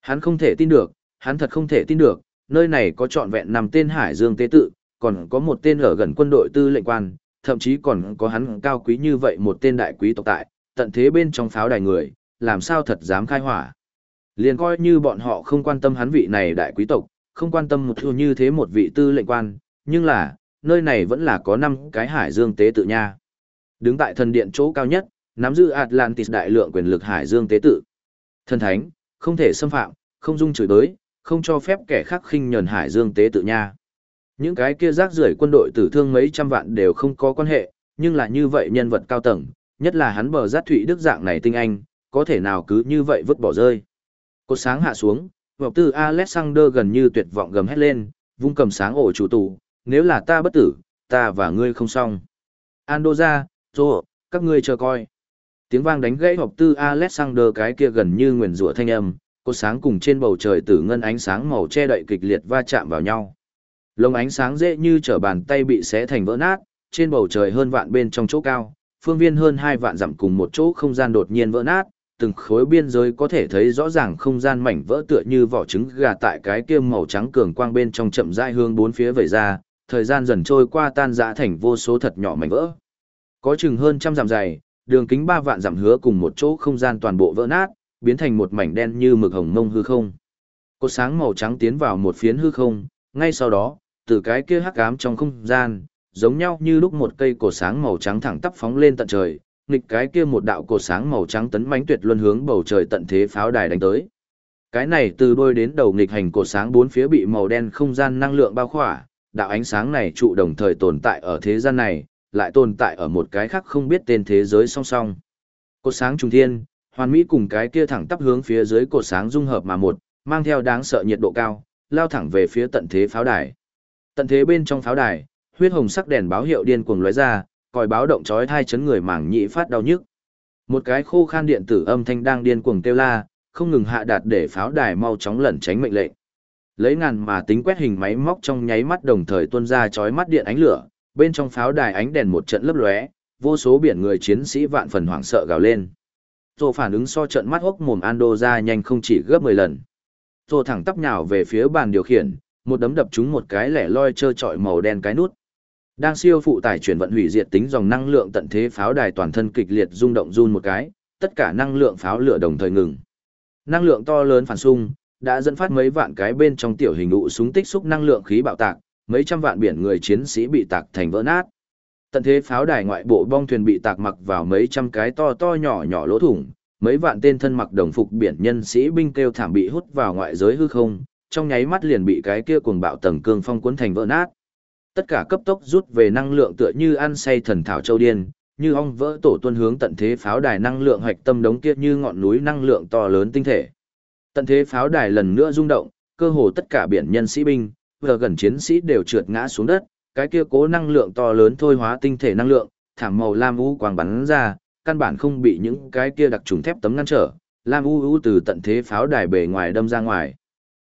S1: Hắn không thể tin được, hắn thật không thể tin được, nơi này có trọn vẹn nằm tên Hải Dương Tế Tự, còn có một tên ở gần quân đội tư lệnh quan, thậm chí còn có hắn cao quý như vậy một tên đại quý tộc tại, tận thế bên trong pháo đài người, làm sao thật dám khai hỏa. Liền coi như bọn họ không quan tâm hắn vị này đại quý tộc, không quan tâm một thứ như thế một vị tư lệnh quan, nhưng là, nơi này vẫn là có năm cái hải dương tế tự nha. Đứng tại thần điện chỗ cao nhất, nắm giữ Atlantis đại lượng quyền lực hải dương tế tự. Thần thánh, không thể xâm phạm, không dung chửi đối, không cho phép kẻ khác khinh nhờn hải dương tế tự nha. Những cái kia rác rưởi quân đội tử thương mấy trăm vạn đều không có quan hệ, nhưng là như vậy nhân vật cao tầng, nhất là hắn bờ giác thụy đức dạng này tinh anh, có thể nào cứ như vậy vứt bỏ rơi. Cột sáng hạ xuống, Ngọc tư Alexander gần như tuyệt vọng gầm hét lên, vung cầm sáng ổ chủ tù, nếu là ta bất tử, ta và ngươi không xong. Andoja, Tô, các ngươi chờ coi. Tiếng vang đánh gãy Ngọc tư Alexander cái kia gần như nguyền rủa thanh âm, cột sáng cùng trên bầu trời tử ngân ánh sáng màu che đậy kịch liệt va chạm vào nhau. Lông ánh sáng dễ như trở bàn tay bị xé thành vỡ nát, trên bầu trời hơn vạn bên trong chỗ cao, phương viên hơn hai vạn dặm cùng một chỗ không gian đột nhiên vỡ nát, từng khối biên giới có thể thấy rõ ràng không gian mảnh vỡ tựa như vỏ trứng gà tại cái kia màu trắng cường quang bên trong chậm rãi hướng bốn phía vẩy ra, thời gian dần trôi qua tan rã thành vô số thật nhỏ mảnh vỡ. Có chừng hơn trăm dặm dày, đường kính ba vạn dặm hứa cùng một chỗ không gian toàn bộ vỡ nát, biến thành một mảnh đen như mực hồng mông hư không. Cột sáng màu trắng tiến vào một phiến hư không, ngay sau đó, từ cái kia hắc ám trong không gian, giống nhau như lúc một cây cột sáng màu trắng thẳng tắp phóng lên tận trời, nghịch cái kia một đạo cột sáng màu trắng tấn mãnh tuyệt luân hướng bầu trời tận thế pháo đài đánh tới. Cái này từ đôi đến đầu nghịch hành cột sáng bốn phía bị màu đen không gian năng lượng bao khỏa, đạo ánh sáng này trụ đồng thời tồn tại ở thế gian này, lại tồn tại ở một cái khác không biết tên thế giới song song. Cột sáng trung thiên, hoàn mỹ cùng cái kia thẳng tắp hướng phía dưới cột sáng dung hợp mà một, mang theo đáng sợ nhiệt độ cao, lao thẳng về phía tận thế pháo đài. Tận thế bên trong pháo đài, huyết hồng sắc đèn báo hiệu điên cuồng lóe ra, còi báo động chói tai chấn người mảng nhĩ phát đau nhức. Một cái khô khan điện tử âm thanh đang điên cuồng kêu la, không ngừng hạ đạt để pháo đài mau chóng lẩn tránh mệnh lệnh. Lấy ngàn mà tính quét hình máy móc trong nháy mắt đồng thời tuôn ra chói mắt điện ánh lửa, bên trong pháo đài ánh đèn một trận lấp lóe, vô số biển người chiến sĩ vạn phần hoảng sợ gào lên. Tô phản ứng so trận mắt hốc mồm Ando ra nhanh không chỉ gấp 10 lần. Tô thẳng tắp nhào về phía bàn điều khiển, một đấm đập trúng một cái lẻ loi trơ trọi màu đen cái nút. Đang siêu phụ tải chuyển vận hủy diệt tính dòng năng lượng tận thế pháo đài toàn thân kịch liệt rung động run một cái, tất cả năng lượng pháo lửa đồng thời ngừng. Năng lượng to lớn phản xung, đã dẫn phát mấy vạn cái bên trong tiểu hình ụ súng tích xúc năng lượng khí bạo tạc, mấy trăm vạn biển người chiến sĩ bị tạc thành vỡ nát. Tận thế pháo đài ngoại bộ bong thuyền bị tạc mặc vào mấy trăm cái to to nhỏ nhỏ lỗ thủng, mấy vạn tên thân mặc đồng phục biển nhân sĩ binh kêu thảm bị hút vào ngoại giới hư không, trong nháy mắt liền bị cái kia cuồng bạo tầng cương phong cuốn thành vỡ nát. Tất cả cấp tốc rút về năng lượng tựa như ăn say thần thảo châu điên, như ong vỡ tổ tuân hướng tận thế pháo đài năng lượng hoạch tâm đống kia như ngọn núi năng lượng to lớn tinh thể. Tận thế pháo đài lần nữa rung động, cơ hồ tất cả biển nhân sĩ binh, vừa gần chiến sĩ đều trượt ngã xuống đất, cái kia cố năng lượng to lớn thôi hóa tinh thể năng lượng, thảm màu lam u quang bắn ra, căn bản không bị những cái kia đặc trùng thép tấm ngăn trở, lam u u từ tận thế pháo đài bề ngoài đâm ra ngoài.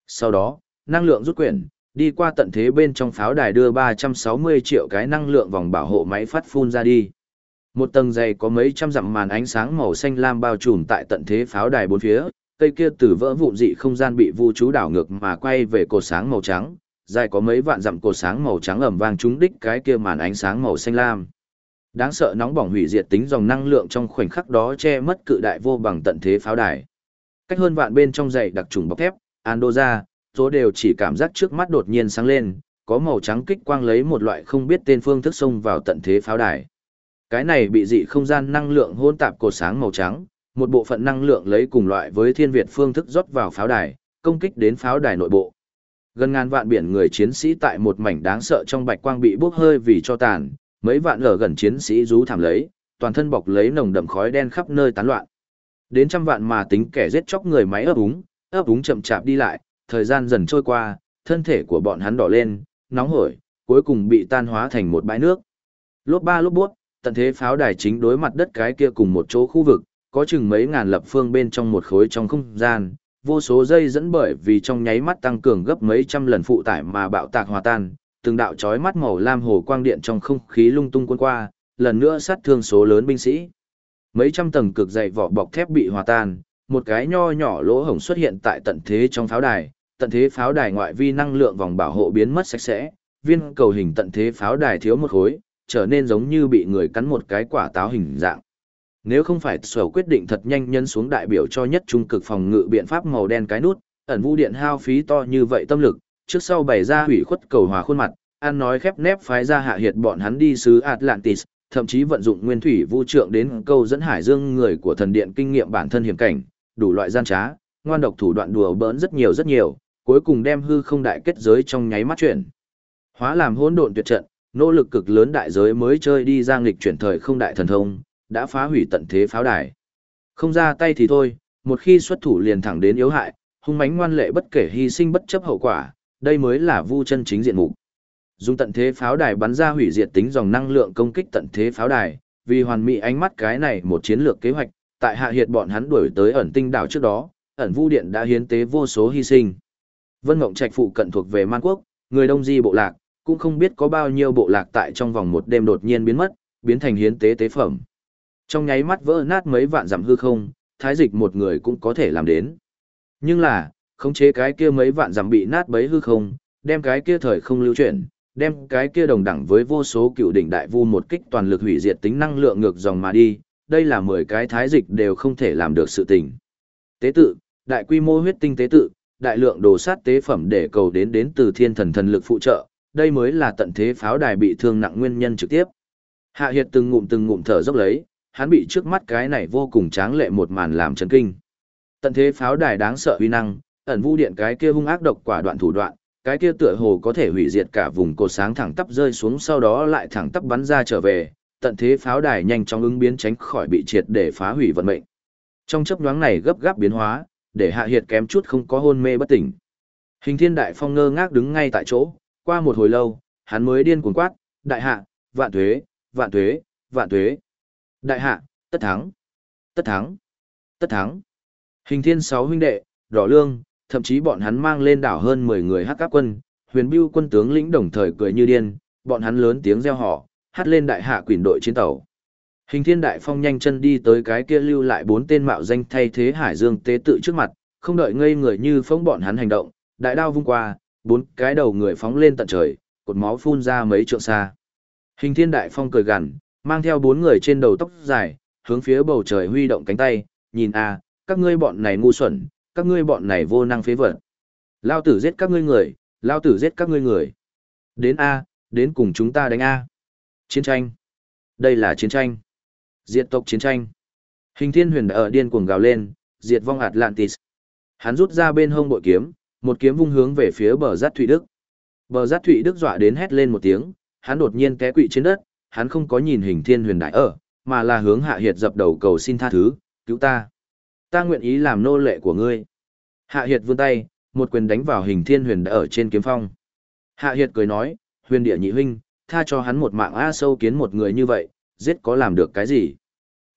S1: Sau đó, năng lượng rút quyển, đi qua tận thế bên trong pháo đài đưa 360 triệu cái năng lượng vòng bảo hộ máy phát phun ra đi. Một tầng dày có mấy trăm dặm màn ánh sáng màu xanh lam bao trùm tại tận thế pháo đài bốn phía, cây kia từ vỡ vụn dị không gian bị vu chú đảo ngược mà quay về cột sáng màu trắng, dài có mấy vạn dặm cột sáng màu trắng ẩm vang trúng đích cái kia màn ánh sáng màu xanh lam. Đáng sợ nóng bỏng hủy diệt tính dòng năng lượng trong khoảnh khắc đó che mất cự đại vô bằng tận thế pháo đài. Cách hơn vạn bên trong dày đặc trùng bọc thép, Andoja, tố đều chỉ cảm giác trước mắt đột nhiên sáng lên, có màu trắng kích quang lấy một loại không biết tên phương thức xông vào tận thế pháo đài. Cái này bị dị không gian năng lượng hôn tạp cột sáng màu trắng, một bộ phận năng lượng lấy cùng loại với thiên việt phương thức rót vào pháo đài, công kích đến pháo đài nội bộ. Gần ngàn vạn biển người chiến sĩ tại một mảnh đáng sợ trong bạch quang bị bốc hơi vì cho tàn, mấy vạn lở gần chiến sĩ rú thảm lấy, toàn thân bọc lấy nồng đậm khói đen khắp nơi tán loạn. Đến trăm vạn mà tính kẻ giết chóc người máy ấp úng, ấp úng chậm chạp đi lại, thời gian dần trôi qua, thân thể của bọn hắn đỏ lên, nóng hổi, cuối cùng bị tan hóa thành một bãi nước. Lốp ba lốp bút, tận thế pháo đài chính đối mặt đất cái kia cùng một chỗ khu vực, có chừng mấy ngàn lập phương bên trong một khối trong không gian, vô số dây dẫn bởi vì trong nháy mắt tăng cường gấp mấy trăm lần phụ tải mà bạo tạc hòa tan, từng đạo chói mắt màu lam hồ quang điện trong không khí lung tung cuốn qua, lần nữa sát thương số lớn binh sĩ. Mấy trăm tầng cực dày vỏ bọc thép bị hòa tan, một cái nho nhỏ lỗ hổng xuất hiện tại tận thế trong pháo đài, tận thế pháo đài ngoại vi năng lượng vòng bảo hộ biến mất sạch sẽ, viên cầu hình tận thế pháo đài thiếu một khối, trở nên giống như bị người cắn một cái quả táo hình dạng. Nếu không phải sở quyết định thật nhanh nhân xuống đại biểu cho nhất trung cực phòng ngự biện pháp màu đen cái nút, ẩn vũ điện hao phí to như vậy tâm lực, trước sau bày ra hủy khuất cầu hòa khuôn mặt, ăn nói khép nép phái ra hạ hiệt bọn hắn đi xứ Atlantis, thậm chí vận dụng nguyên thủy vu trượng đến câu dẫn hải dương người của thần điện kinh nghiệm bản thân hiểm cảnh, đủ loại gian trá, ngoan độc thủ đoạn đùa bỡn rất nhiều rất nhiều, cuối cùng đem hư không đại kết giới trong nháy mắt chuyển. Hóa làm hỗn độn tuyệt trận, nỗ lực cực lớn đại giới mới chơi đi ra nghịch chuyển thời không đại thần thông, đã phá hủy tận thế pháo đài. Không ra tay thì thôi, một khi xuất thủ liền thẳng đến yếu hại, hung mãnh ngoan lệ bất kể hy sinh bất chấp hậu quả, đây mới là vu chân chính diện mục. Dùng tận thế pháo đài bắn ra hủy diệt tính dòng năng lượng công kích tận thế pháo đài, vì hoàn mỹ ánh mắt cái này một chiến lược kế hoạch, tại hạ hiệt bọn hắn đuổi tới ẩn tinh đảo trước đó, ẩn vu điện đã hiến tế vô số hy sinh. Vân Ngộng Trạch phụ cận thuộc về Man Quốc, Người Đông Di bộ lạc, cũng không biết có bao nhiêu bộ lạc tại trong vòng một đêm đột nhiên biến mất, biến thành hiến tế tế phẩm. Trong nháy mắt vỡ nát mấy vạn giảm hư không, thái dịch một người cũng có thể làm đến. Nhưng là, khống chế cái kia mấy vạn giảm bị nát bấy hư không, đem cái kia thời không lưu chuyển, đem cái kia đồng đẳng với vô số cựu đỉnh đại vu một kích toàn lực hủy diệt tính năng lượng ngược dòng mà đi, đây là 10 cái thái dịch đều không thể làm được sự tình. Tế tự, đại quy mô huyết tinh tế tự, đại lượng đồ sát tế phẩm để cầu đến đến từ thiên thần thần lực phụ trợ, đây mới là tận thế pháo đài bị thương nặng nguyên nhân trực tiếp. Hạ Hiệt từng ngụm từng ngụm thở dốc lấy, hắn bị trước mắt cái này vô cùng tráng lệ một màn làm chấn kinh. Tận thế pháo đài đáng sợ uy năng, ẩn vũ điện cái kia hung ác độc quả đoạn thủ đoạn, cái kia tựa hồ có thể hủy diệt cả vùng cột sáng thẳng tắp rơi xuống sau đó lại thẳng tắp bắn ra trở về, tận thế pháo đài nhanh chóng ứng biến tránh khỏi bị triệt để phá hủy vận mệnh. Trong chấp nhoáng này gấp gáp biến hóa, để Hạ Hiệt kém chút không có hôn mê bất tỉnh. Hình Thiên Đại Phong ngơ ngác đứng ngay tại chỗ, qua một hồi lâu, hắn mới điên cuồng quát, "Đại hạ, vạn tuế, vạn tuế, vạn tuế." Đại hạ, tất thắng, tất thắng, tất thắng. Hình Thiên sáu huynh đệ, Đỏ Lương, thậm chí bọn hắn mang lên đảo hơn 10 người hắc áp quân, huyền bưu quân tướng lĩnh đồng thời cười như điên, bọn hắn lớn tiếng reo hò, hát lên đại hạ quỷ đội chiến tàu. Hình thiên đại phong nhanh chân đi tới cái kia lưu lại bốn tên mạo danh thay thế hải dương tế tự trước mặt, không đợi ngây người như phóng bọn hắn hành động, đại đao vung qua, bốn cái đầu người phóng lên tận trời, cột máu phun ra mấy trượng xa. Hình thiên đại phong cười gằn, mang theo bốn người trên đầu tóc dài, hướng phía bầu trời huy động cánh tay, nhìn a, các ngươi bọn này ngu xuẩn, các ngươi bọn này vô năng phế vật. Lao tử giết các ngươi người, lao tử giết các ngươi người. Đến A, đến cùng chúng ta đánh A. Chiến tranh. Đây là chiến tranh. Diệt tộc chiến tranh. Hình thiên huyền đã ở điên cuồng gào lên, diệt vong Atlantis. Hắn rút ra bên hông bội kiếm, một kiếm vung hướng về phía bờ giác Thụy Đức. Bờ giác Thụy Đức dọa đến hét lên một tiếng, hắn đột nhiên té quỵ trên đất, hắn không có nhìn hình thiên huyền đại ở, mà là hướng hạ hiệt dập đầu cầu xin tha thứ, cứu ta. Ta nguyện ý làm nô lệ của ngươi. Hạ hiệt vươn tay, một quyền đánh vào hình thiên huyền đại ở trên kiếm phong. Hạ hiệt cười nói, huyền địa nhị huynh, tha cho hắn một mạng A sâu kiến một người như vậy, giết có làm được cái gì?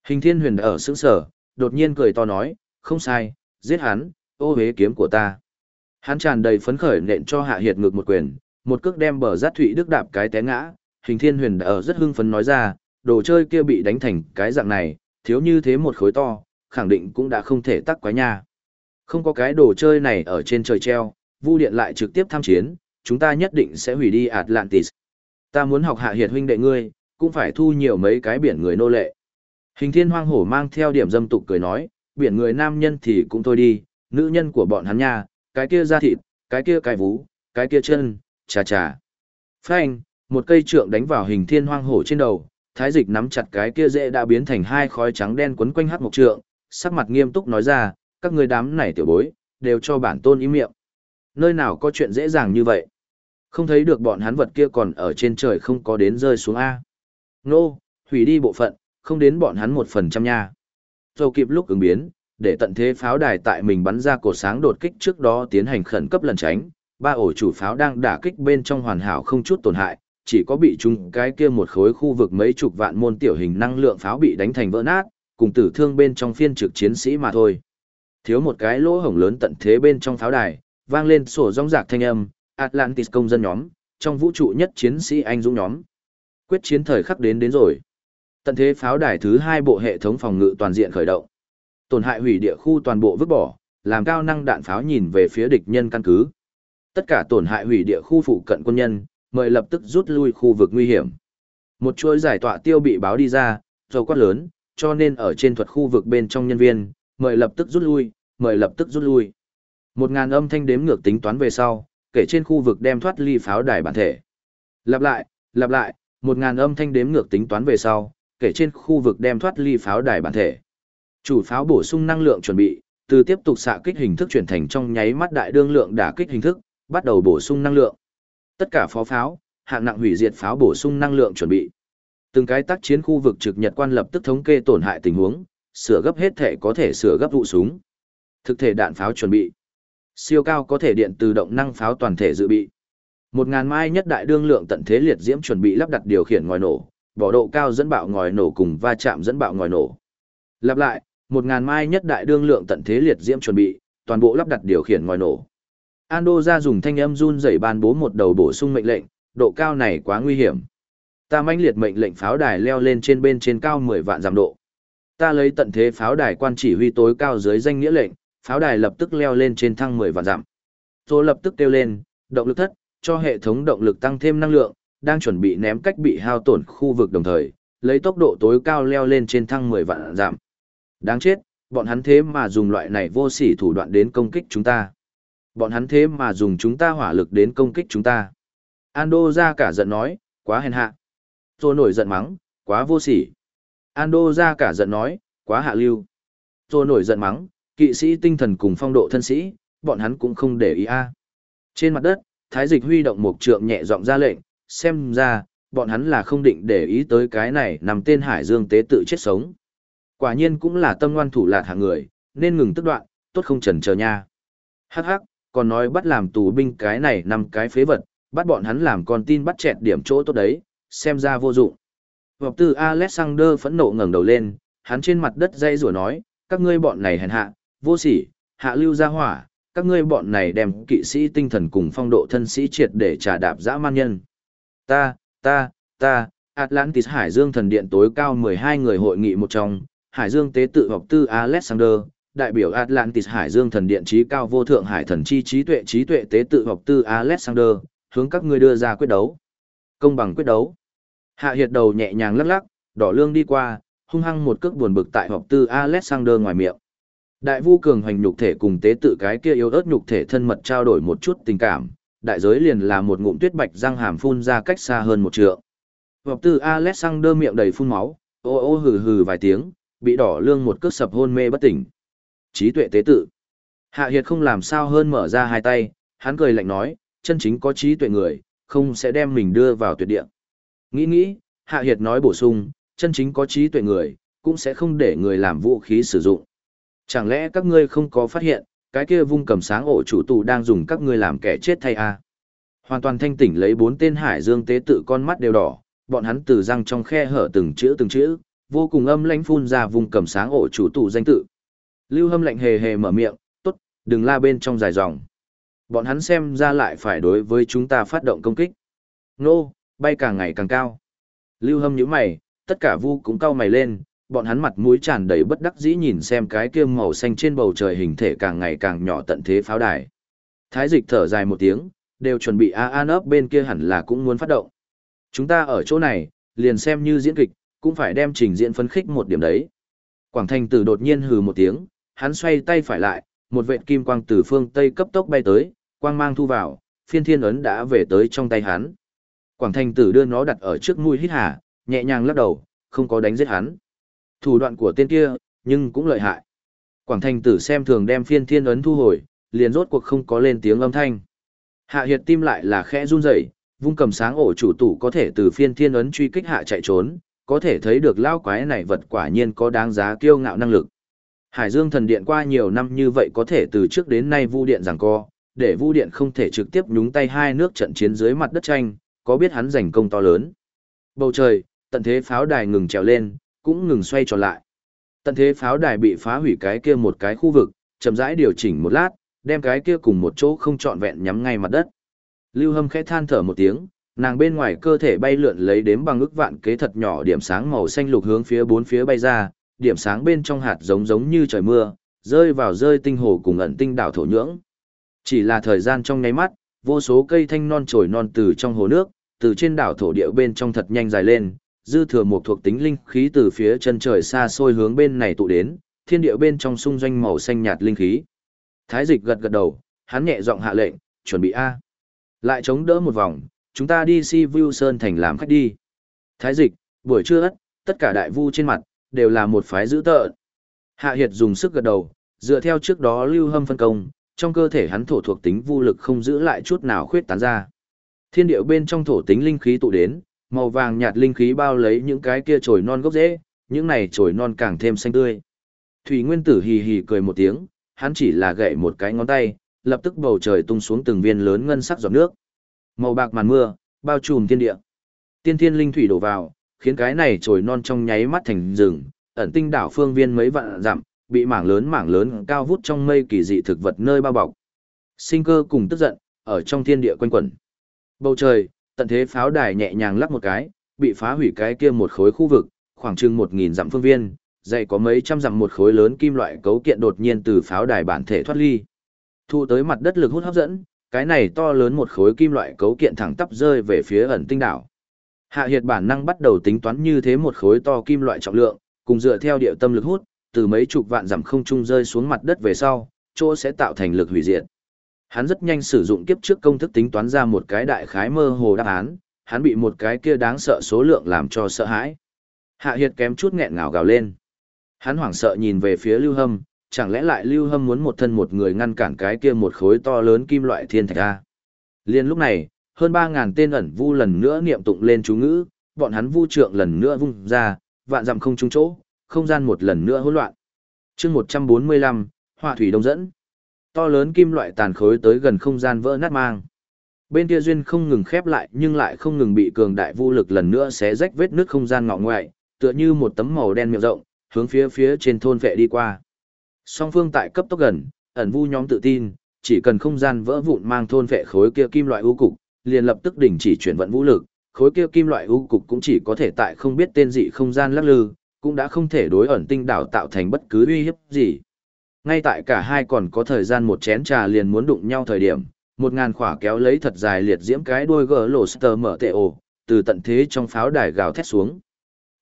S1: Hình thiên huyền ở sững sở, đột nhiên cười to nói, không sai, giết hắn, ô hế kiếm của ta. Hắn tràn đầy phấn khởi nện cho hạ hiệt ngược một quyền, một cước đem bờ giác thụy đức đạp cái té ngã, hình thiên huyền ở rất hưng phấn nói ra, đồ chơi kia bị đánh thành cái dạng này, thiếu như thế một khối to, khẳng định cũng đã không thể tắc quái nha. Không có cái đồ chơi này ở trên trời treo, Vu Điện lại trực tiếp tham chiến, chúng ta nhất định sẽ hủy đi Atlantis. Ta muốn học hạ hiệt huynh đệ ngươi, cũng phải thu nhiều mấy cái biển người nô lệ. Hình thiên hoang hổ mang theo điểm dâm tục cười nói, biển người nam nhân thì cũng thôi đi, nữ nhân của bọn hắn nha, cái kia da thịt, cái kia cái vú, cái kia chân, chà chà. Phanh, một cây trượng đánh vào hình thiên hoang hổ trên đầu, thái dịch nắm chặt cái kia dễ đã biến thành hai khói trắng đen quấn quanh hát một trượng, sắc mặt nghiêm túc nói ra, các người đám này tiểu bối, đều cho bản tôn ý miệng. Nơi nào có chuyện dễ dàng như vậy? Không thấy được bọn hắn vật kia còn ở trên trời không có đến rơi xuống A. Nô, hủy đi bộ phận, không đến bọn hắn một phần trăm nha. Dầu kịp lúc ứng biến, để tận thế pháo đài tại mình bắn ra cổ sáng đột kích trước đó tiến hành khẩn cấp lần tránh, ba ổ chủ pháo đang đả kích bên trong hoàn hảo không chút tổn hại, chỉ có bị chúng cái kia một khối khu vực mấy chục vạn môn tiểu hình năng lượng pháo bị đánh thành vỡ nát, cùng tử thương bên trong phiên trực chiến sĩ mà thôi. Thiếu một cái lỗ hổng lớn tận thế bên trong pháo đài, vang lên sổ rong rạc thanh âm, Atlantis công dân nhóm, trong vũ trụ nhất chiến sĩ anh dũng nhóm. Quyết chiến thời khắc đến đến rồi. Tận thế pháo đài thứ hai bộ hệ thống phòng ngự toàn diện khởi động. Tổn hại hủy địa khu toàn bộ vứt bỏ, làm cao năng đạn pháo nhìn về phía địch nhân căn cứ. Tất cả tổn hại hủy địa khu phụ cận quân nhân, mời lập tức rút lui khu vực nguy hiểm. Một chuỗi giải tọa tiêu bị báo đi ra, dầu quát lớn, cho nên ở trên thuật khu vực bên trong nhân viên, mời lập tức rút lui, mời lập tức rút lui. Một ngàn âm thanh đếm ngược tính toán về sau, kể trên khu vực đem thoát ly pháo đài bản thể. Lặp lại, lặp lại, một ngàn âm thanh đếm ngược tính toán về sau, kể trên khu vực đem thoát ly pháo đài bản thể. Chủ pháo bổ sung năng lượng chuẩn bị, từ tiếp tục xạ kích hình thức chuyển thành trong nháy mắt đại đương lượng đả kích hình thức, bắt đầu bổ sung năng lượng. Tất cả phó pháo, hạng nặng hủy diệt pháo bổ sung năng lượng chuẩn bị. Từng cái tác chiến khu vực trực nhật quan lập tức thống kê tổn hại tình huống, sửa gấp hết thể có thể sửa gấp vụ súng. Thực thể đạn pháo chuẩn bị. Siêu cao có thể điện từ động năng pháo toàn thể dự bị. Một ngàn mai nhất đại đương lượng tận thế liệt diễm chuẩn bị lắp đặt điều khiển ngòi nổ, bỏ độ cao dẫn bạo ngòi nổ cùng va chạm dẫn bạo ngòi nổ. Lặp lại, một ngàn mai nhất đại đương lượng tận thế liệt diễm chuẩn bị, toàn bộ lắp đặt điều khiển ngòi nổ. Ando ra dùng thanh âm run rẩy ban bố một đầu bổ sung mệnh lệnh, độ cao này quá nguy hiểm. Ta mãnh liệt mệnh lệnh pháo đài leo lên trên bên trên cao 10 vạn giảm độ. Ta lấy tận thế pháo đài quan chỉ huy tối cao dưới danh nghĩa lệnh, pháo đài lập tức leo lên trên thăng 10 vạn giảm. Tôi lập tức kêu lên, động lực thất, cho hệ thống động lực tăng thêm năng lượng, đang chuẩn bị ném cách bị hao tổn khu vực đồng thời, lấy tốc độ tối cao leo lên trên thăng 10 vạn giảm. Đáng chết, bọn hắn thế mà dùng loại này vô sỉ thủ đoạn đến công kích chúng ta. Bọn hắn thế mà dùng chúng ta hỏa lực đến công kích chúng ta. Ando ra cả giận nói, quá hèn hạ. Rồi nổi giận mắng, quá vô sỉ. Ando ra cả giận nói, quá hạ lưu. Rồi nổi giận mắng, kỵ sĩ tinh thần cùng phong độ thân sĩ, bọn hắn cũng không để ý a. Trên mặt đất, Thái Dịch huy động một trượng nhẹ giọng ra lệnh, xem ra, bọn hắn là không định để ý tới cái này nằm tên Hải Dương tế tự chết sống. Quả nhiên cũng là tâm ngoan thủ lạt hạng người, nên ngừng tức đoạn, tốt không chần chờ nha. Hắc hắc, còn nói bắt làm tù binh cái này năm cái phế vật, bắt bọn hắn làm con tin bắt chẹt điểm chỗ tốt đấy, xem ra vô dụng. Vọc tư Alexander phẫn nộ ngẩng đầu lên, hắn trên mặt đất dây rủa nói, các ngươi bọn này hèn hạ, vô sỉ, hạ lưu ra hỏa, các ngươi bọn này đem kỵ sĩ tinh thần cùng phong độ thân sĩ triệt để trả đạp dã man nhân. Ta, ta, ta, Atlantis Hải Dương thần điện tối cao 12 người hội nghị một trong, Hải Dương tế tự học tư Alexander, đại biểu Atlantis Hải Dương thần điện trí cao vô thượng hải thần chi trí tuệ trí tuệ tế tự học tư Alexander, hướng các ngươi đưa ra quyết đấu. Công bằng quyết đấu. Hạ hiệt đầu nhẹ nhàng lắc lắc, đỏ lương đi qua, hung hăng một cước buồn bực tại học tư Alexander ngoài miệng. Đại vu cường hoành nhục thể cùng tế tự cái kia yếu ớt nhục thể thân mật trao đổi một chút tình cảm, đại giới liền là một ngụm tuyết bạch răng hàm phun ra cách xa hơn một trượng. Vọc tư Alexander miệng đầy phun máu, ô ô hừ hừ vài tiếng, bị đỏ lương một cước sập hôn mê bất tỉnh. Trí tuệ tế tự. Hạ Hiệt không làm sao hơn mở ra hai tay, hắn cười lạnh nói, chân chính có trí tuệ người, không sẽ đem mình đưa vào tuyệt địa. Nghĩ nghĩ, Hạ Hiệt nói bổ sung, chân chính có trí tuệ người, cũng sẽ không để người làm vũ khí sử dụng. Chẳng lẽ các ngươi không có phát hiện, cái kia vung cầm sáng ổ chủ tù đang dùng các ngươi làm kẻ chết thay à? Hoàn toàn thanh tỉnh lấy bốn tên hải dương tế tự con mắt đều đỏ, bọn hắn từ răng trong khe hở từng chữ từng chữ, vô cùng âm lãnh phun ra vùng cầm sáng ổ chủ tù danh tự. Lưu Hâm lạnh hề hề mở miệng, tốt, đừng la bên trong dài dòng. Bọn hắn xem ra lại phải đối với chúng ta phát động công kích. Nô, bay càng ngày càng cao. Lưu Hâm nhíu mày, tất cả vu cũng cau mày lên, bọn hắn mặt mũi tràn đầy bất đắc dĩ nhìn xem cái kia màu xanh trên bầu trời hình thể càng ngày càng nhỏ tận thế pháo đài. Thái dịch thở dài một tiếng, đều chuẩn bị a an ấp bên kia hẳn là cũng muốn phát động. Chúng ta ở chỗ này, liền xem như diễn kịch, cũng phải đem trình diễn phấn khích một điểm đấy. Quảng Thành Tử đột nhiên hừ một tiếng, hắn xoay tay phải lại, một vệt kim quang từ phương tây cấp tốc bay tới, quang mang thu vào, phiên thiên ấn đã về tới trong tay hắn. Quảng Thành Tử đưa nó đặt ở trước mũi hít hà, nhẹ nhàng lắc đầu, không có đánh giết hắn. Thủ đoạn của tên kia, nhưng cũng lợi hại. Quảng Thành Tử xem thường đem phiên thiên ấn thu hồi, liền rốt cuộc không có lên tiếng âm thanh. Hạ Hiệt tim lại là khẽ run rẩy, vung cầm sáng ổ chủ tủ có thể từ phiên thiên ấn truy kích hạ chạy trốn, có thể thấy được lao quái này vật quả nhiên có đáng giá kiêu ngạo năng lực. Hải Dương thần điện qua nhiều năm như vậy có thể từ trước đến nay vu điện rằng co, để vu điện không thể trực tiếp nhúng tay hai nước trận chiến dưới mặt đất tranh, có biết hắn giành công to lớn. Bầu trời, tận thế pháo đài ngừng trèo lên, cũng ngừng xoay tròn lại. Tận thế pháo đài bị phá hủy cái kia một cái khu vực, chậm rãi điều chỉnh một lát, đem cái kia cùng một chỗ không trọn vẹn nhắm ngay mặt đất. Lưu Hâm khẽ than thở một tiếng, nàng bên ngoài cơ thể bay lượn lấy đếm bằng ức vạn kế thật nhỏ điểm sáng màu xanh lục hướng phía bốn phía bay ra, điểm sáng bên trong hạt giống giống như trời mưa, rơi vào rơi tinh hồ cùng ẩn tinh đảo thổ nhưỡng. Chỉ là thời gian trong nháy mắt, vô số cây thanh non trồi non từ trong hồ nước, từ trên đảo thổ địa bên trong thật nhanh dài lên, dư thừa một thuộc tính linh khí từ phía chân trời xa xôi hướng bên này tụ đến, thiên địa bên trong xung doanh màu xanh nhạt linh khí. Thái dịch gật gật đầu, hắn nhẹ giọng hạ lệnh, chuẩn bị A. Lại chống đỡ một vòng, chúng ta đi si View Sơn thành làm khách đi. Thái dịch, buổi trưa ất, tất cả đại vu trên mặt, đều là một phái dữ tợn. Hạ Hiệt dùng sức gật đầu, dựa theo trước đó lưu hâm phân công, trong cơ thể hắn thổ thuộc tính vô lực không giữ lại chút nào khuyết tán ra. Thiên điệu bên trong thổ tính linh khí tụ đến, màu vàng nhạt linh khí bao lấy những cái kia chồi non gốc rễ, những này chồi non càng thêm xanh tươi. Thủy Nguyên Tử hì hì cười một tiếng, hắn chỉ là gậy một cái ngón tay, lập tức bầu trời tung xuống từng viên lớn ngân sắc giọt nước. Màu bạc màn mưa, bao trùm thiên địa. Tiên thiên linh thủy đổ vào, khiến cái này trồi non trong nháy mắt thành rừng, ẩn tinh đảo phương viên mấy vạn dặm, bị mảng lớn mảng lớn cao vút trong mây kỳ dị thực vật nơi bao bọc. Sinh cơ cùng tức giận, ở trong thiên địa quanh quẩn. Bầu trời, tận thế pháo đài nhẹ nhàng lắc một cái, bị phá hủy cái kia một khối khu vực, khoảng chừng một nghìn dặm phương viên, dày có mấy trăm dặm một khối lớn kim loại cấu kiện đột nhiên từ pháo đài bản thể thoát ly. Thu tới mặt đất lực hút hấp dẫn, cái này to lớn một khối kim loại cấu kiện thẳng tắp rơi về phía ẩn tinh đảo. Hạ Hiệt bản năng bắt đầu tính toán như thế một khối to kim loại trọng lượng, cùng dựa theo địa tâm lực hút, từ mấy chục vạn dặm không trung rơi xuống mặt đất về sau, chỗ sẽ tạo thành lực hủy diệt. Hắn rất nhanh sử dụng kiếp trước công thức tính toán ra một cái đại khái mơ hồ đáp án, hắn bị một cái kia đáng sợ số lượng làm cho sợ hãi. Hạ Hiệt kém chút nghẹn ngào gào lên. Hắn hoảng sợ nhìn về phía Lưu Hâm, chẳng lẽ lại Lưu Hâm muốn một thân một người ngăn cản cái kia một khối to lớn kim loại thiên thạch a? Liên lúc này, hơn 3000 tên ẩn vu lần nữa niệm tụng lên chú ngữ, bọn hắn vu trượng lần nữa vung ra, vạn dặm không trúng chỗ, không gian một lần nữa hỗn loạn. Chương 145, Hỏa thủy đông dẫn. To lớn kim loại tàn khối tới gần không gian vỡ nát mang. Bên kia duyên không ngừng khép lại nhưng lại không ngừng bị cường đại vô lực lần nữa xé rách vết nứt không gian ngọ ngoại, tựa như một tấm màu đen miệng rộng, hướng phía phía trên thôn vệ đi qua. Song phương tại cấp tốc gần, ẩn vu nhóm tự tin, chỉ cần không gian vỡ vụn mang thôn vệ khối kia kim loại u cục, liền lập tức đình chỉ chuyển vận vũ lực, khối kia kim loại u cục cũng chỉ có thể tại không biết tên dị không gian lắc lư, cũng đã không thể đối ẩn tinh đảo tạo thành bất cứ uy hiếp gì. Ngay tại cả hai còn có thời gian một chén trà liền muốn đụng nhau thời điểm, một ngàn khỏa kéo lấy thật dài liệt diễm cái đuôi gỡ lộ sờ mở tệ ổ, từ tận thế trong pháo đài gào thét xuống.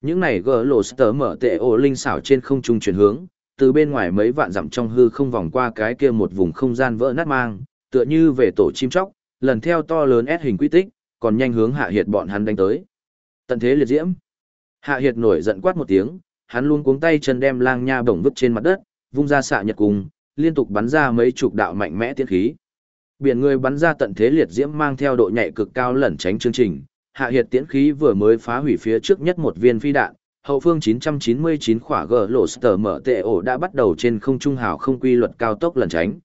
S1: Những này gỡ lộ sờ mở tệ ổ linh xảo trên không trung chuyển hướng, từ bên ngoài mấy vạn dặm trong hư không vòng qua cái kia một vùng không gian vỡ nát mang, tựa như về tổ chim chóc, lần theo to lớn ép hình quy tích, còn nhanh hướng hạ hiệt bọn hắn đánh tới. Tận thế liệt diễm. Hạ hiệt nổi giận quát một tiếng, hắn luôn cuống tay chân đem lang nha bổng vứt trên mặt đất, vung ra xạ nhật cung, liên tục bắn ra mấy chục đạo mạnh mẽ tiên khí. Biển người bắn ra tận thế liệt diễm mang theo độ nhạy cực cao lẩn tránh chương trình, hạ hiệt tiễn khí vừa mới phá hủy phía trước nhất một viên phi đạn, hậu phương 999 khỏa gờ lộ sở mở tệ ổ đã bắt đầu trên không trung hào không quy luật cao tốc lẩn tránh.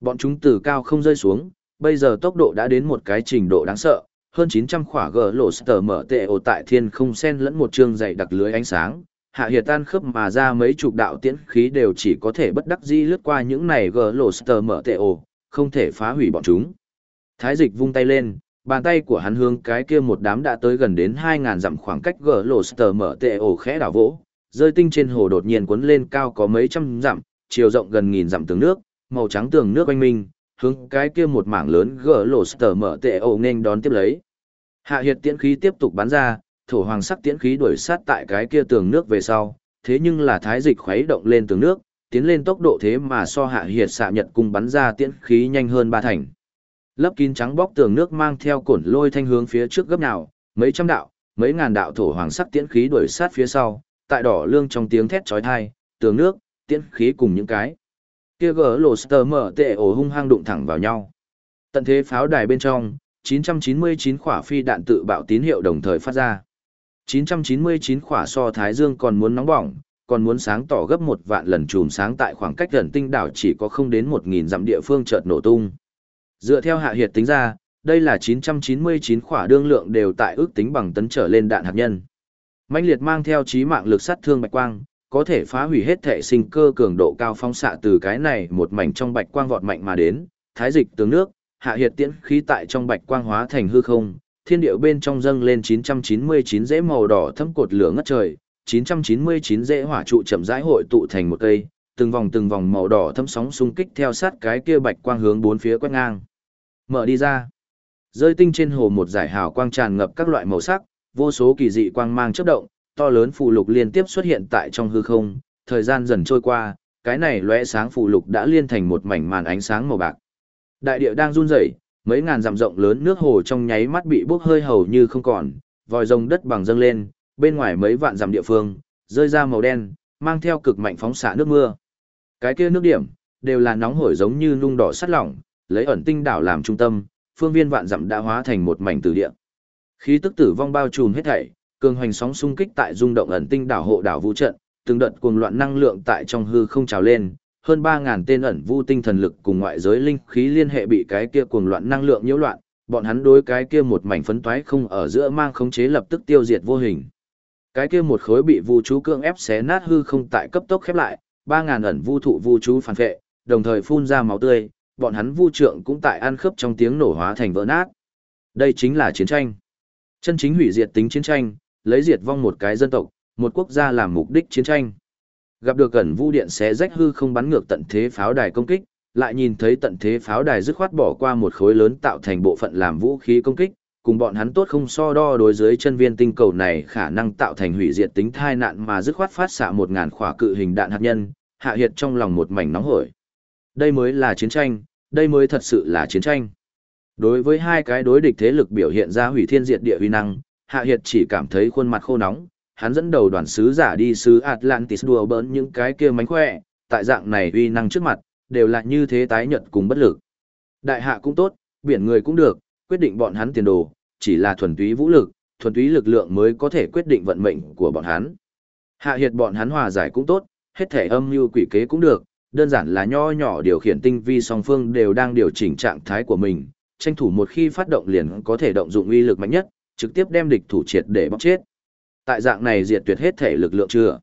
S1: Bọn chúng từ cao không rơi xuống, bây giờ tốc độ đã đến một cái trình độ đáng sợ, hơn 900 khỏa gờ lộ sở mở tệ ổ tại thiên không sen lẫn một trường dày đặc lưới ánh sáng, hạ hiệt tan khớp mà ra mấy chục đạo tiễn khí đều chỉ có thể bất đắc dĩ lướt qua những này gờ lộ sờ mở tệ ổ, không thể phá hủy bọn chúng. Thái dịch vung tay lên, bàn tay của hắn hướng cái kia một đám đã tới gần đến 2.000 dặm khoảng cách gờ lộ sờ mở tệ ổ khẽ đảo vỗ, rơi tinh trên hồ đột nhiên cuốn lên cao có mấy trăm dặm, chiều rộng gần nghìn dặm tường nước, màu trắng tường nước quanh minh, hướng cái kia một mảng lớn gỡ lộ sờ mở tệ ổ nên đón tiếp lấy. Hạ hiệt tiễn khí tiếp tục bắn ra, thổ hoàng sắc tiễn khí đuổi sát tại cái kia tường nước về sau, thế nhưng là thái dịch khuấy động lên tường nước, tiến lên tốc độ thế mà so hạ hiệt xạ nhật cung bắn ra tiễn khí nhanh hơn ba thành. Lấp kín trắng bóc tường nước mang theo cổn lôi thanh hướng phía trước gấp nào, mấy trăm đạo, mấy ngàn đạo thổ hoàng sắc tiễn khí đuổi sát phía sau, tại đỏ lương trong tiếng thét chói tai, tường nước, tiễn khí cùng những cái kia gỡ lộ sờ mở tệ ổ hung hăng đụng thẳng vào nhau. Tận thế pháo đài bên trong, 999 quả phi đạn tự bạo tín hiệu đồng thời phát ra. 999 khỏa so Thái Dương còn muốn nóng bỏng, còn muốn sáng tỏ gấp một vạn lần chùm sáng tại khoảng cách gần tinh đảo chỉ có không đến 1.000 dặm địa phương chợt nổ tung. Dựa theo hạ hiệt tính ra, đây là 999 khỏa đương lượng đều tại ước tính bằng tấn trở lên đạn hạt nhân. Mạnh liệt mang theo trí mạng lực sát thương bạch quang, có thể phá hủy hết thể sinh cơ cường độ cao phóng xạ từ cái này một mảnh trong bạch quang vọt mạnh mà đến, thái dịch tướng nước, hạ hiệt tiễn khí tại trong bạch quang hóa thành hư không, thiên điệu bên trong dâng lên 999 dễ màu đỏ thâm cột lửa ngất trời, 999 dễ hỏa trụ chậm rãi hội tụ thành một cây, từng vòng từng vòng màu đỏ thâm sóng xung kích theo sát cái kia bạch quang hướng bốn phía quét ngang. Mở đi ra. Rơi tinh trên hồ một giải hào quang tràn ngập các loại màu sắc, vô số kỳ dị quang mang chớp động, to lớn phù lục liên tiếp xuất hiện tại trong hư không, thời gian dần trôi qua, cái này lóe sáng phù lục đã liên thành một mảnh màn ánh sáng màu bạc. Đại địa đang run rẩy, mấy ngàn dặm rộng lớn nước hồ trong nháy mắt bị bốc hơi hầu như không còn, vòi rồng đất bằng dâng lên, bên ngoài mấy vạn dặm địa phương, rơi ra màu đen, mang theo cực mạnh phóng xạ nước mưa. Cái kia nước điểm, đều là nóng hổi giống như nung đỏ sắt lỏng, lấy ẩn tinh đảo làm trung tâm, phương viên vạn dặm đã hóa thành một mảnh tử địa. Khí tức tử vong bao trùm hết thảy, cường hoành sóng xung kích tại rung động ẩn tinh đảo hộ đảo vũ trận, từng đợt cuồng loạn năng lượng tại trong hư không trào lên, hơn 3000 tên ẩn vu tinh thần lực cùng ngoại giới linh khí liên hệ bị cái kia cuồng loạn năng lượng nhiễu loạn, bọn hắn đối cái kia một mảnh phấn toái không ở giữa mang khống chế lập tức tiêu diệt vô hình. Cái kia một khối bị vu chú cưỡng ép xé nát hư không tại cấp tốc khép lại, 3000 ẩn vu thụ vu chú phản vệ, đồng thời phun ra máu tươi, bọn hắn vu trượng cũng tại ăn khớp trong tiếng nổ hóa thành vỡ nát. Đây chính là chiến tranh. Chân chính hủy diệt tính chiến tranh, lấy diệt vong một cái dân tộc, một quốc gia làm mục đích chiến tranh. Gặp được cẩn vu điện xé rách hư không bắn ngược tận thế pháo đài công kích, lại nhìn thấy tận thế pháo đài dứt khoát bỏ qua một khối lớn tạo thành bộ phận làm vũ khí công kích, cùng bọn hắn tốt không so đo đối dưới chân viên tinh cầu này khả năng tạo thành hủy diệt tính thai nạn mà dứt khoát phát xạ một ngàn khỏa cự hình đạn hạt nhân, hạ hiệt trong lòng một mảnh nóng hổi. Đây mới là chiến tranh, đây mới thật sự là chiến tranh. Đối với hai cái đối địch thế lực biểu hiện ra hủy thiên diệt địa uy năng, Hạ Hiệt chỉ cảm thấy khuôn mặt khô nóng, hắn dẫn đầu đoàn sứ giả đi sứ Atlantis đùa bỡn những cái kia mánh khỏe, tại dạng này uy năng trước mặt, đều là như thế tái nhật cùng bất lực. Đại hạ cũng tốt, biển người cũng được, quyết định bọn hắn tiền đồ, chỉ là thuần túy vũ lực, thuần túy lực lượng mới có thể quyết định vận mệnh của bọn hắn. Hạ hiệt bọn hắn hòa giải cũng tốt, hết thể âm mưu quỷ kế cũng được, đơn giản là nho nhỏ điều khiển tinh vi song phương đều đang điều chỉnh trạng thái của mình, tranh thủ một khi phát động liền có thể động dụng uy lực mạnh nhất, trực tiếp đem địch thủ triệt để bóc chết. Tại dạng này diệt tuyệt hết thể lực lượng chưa.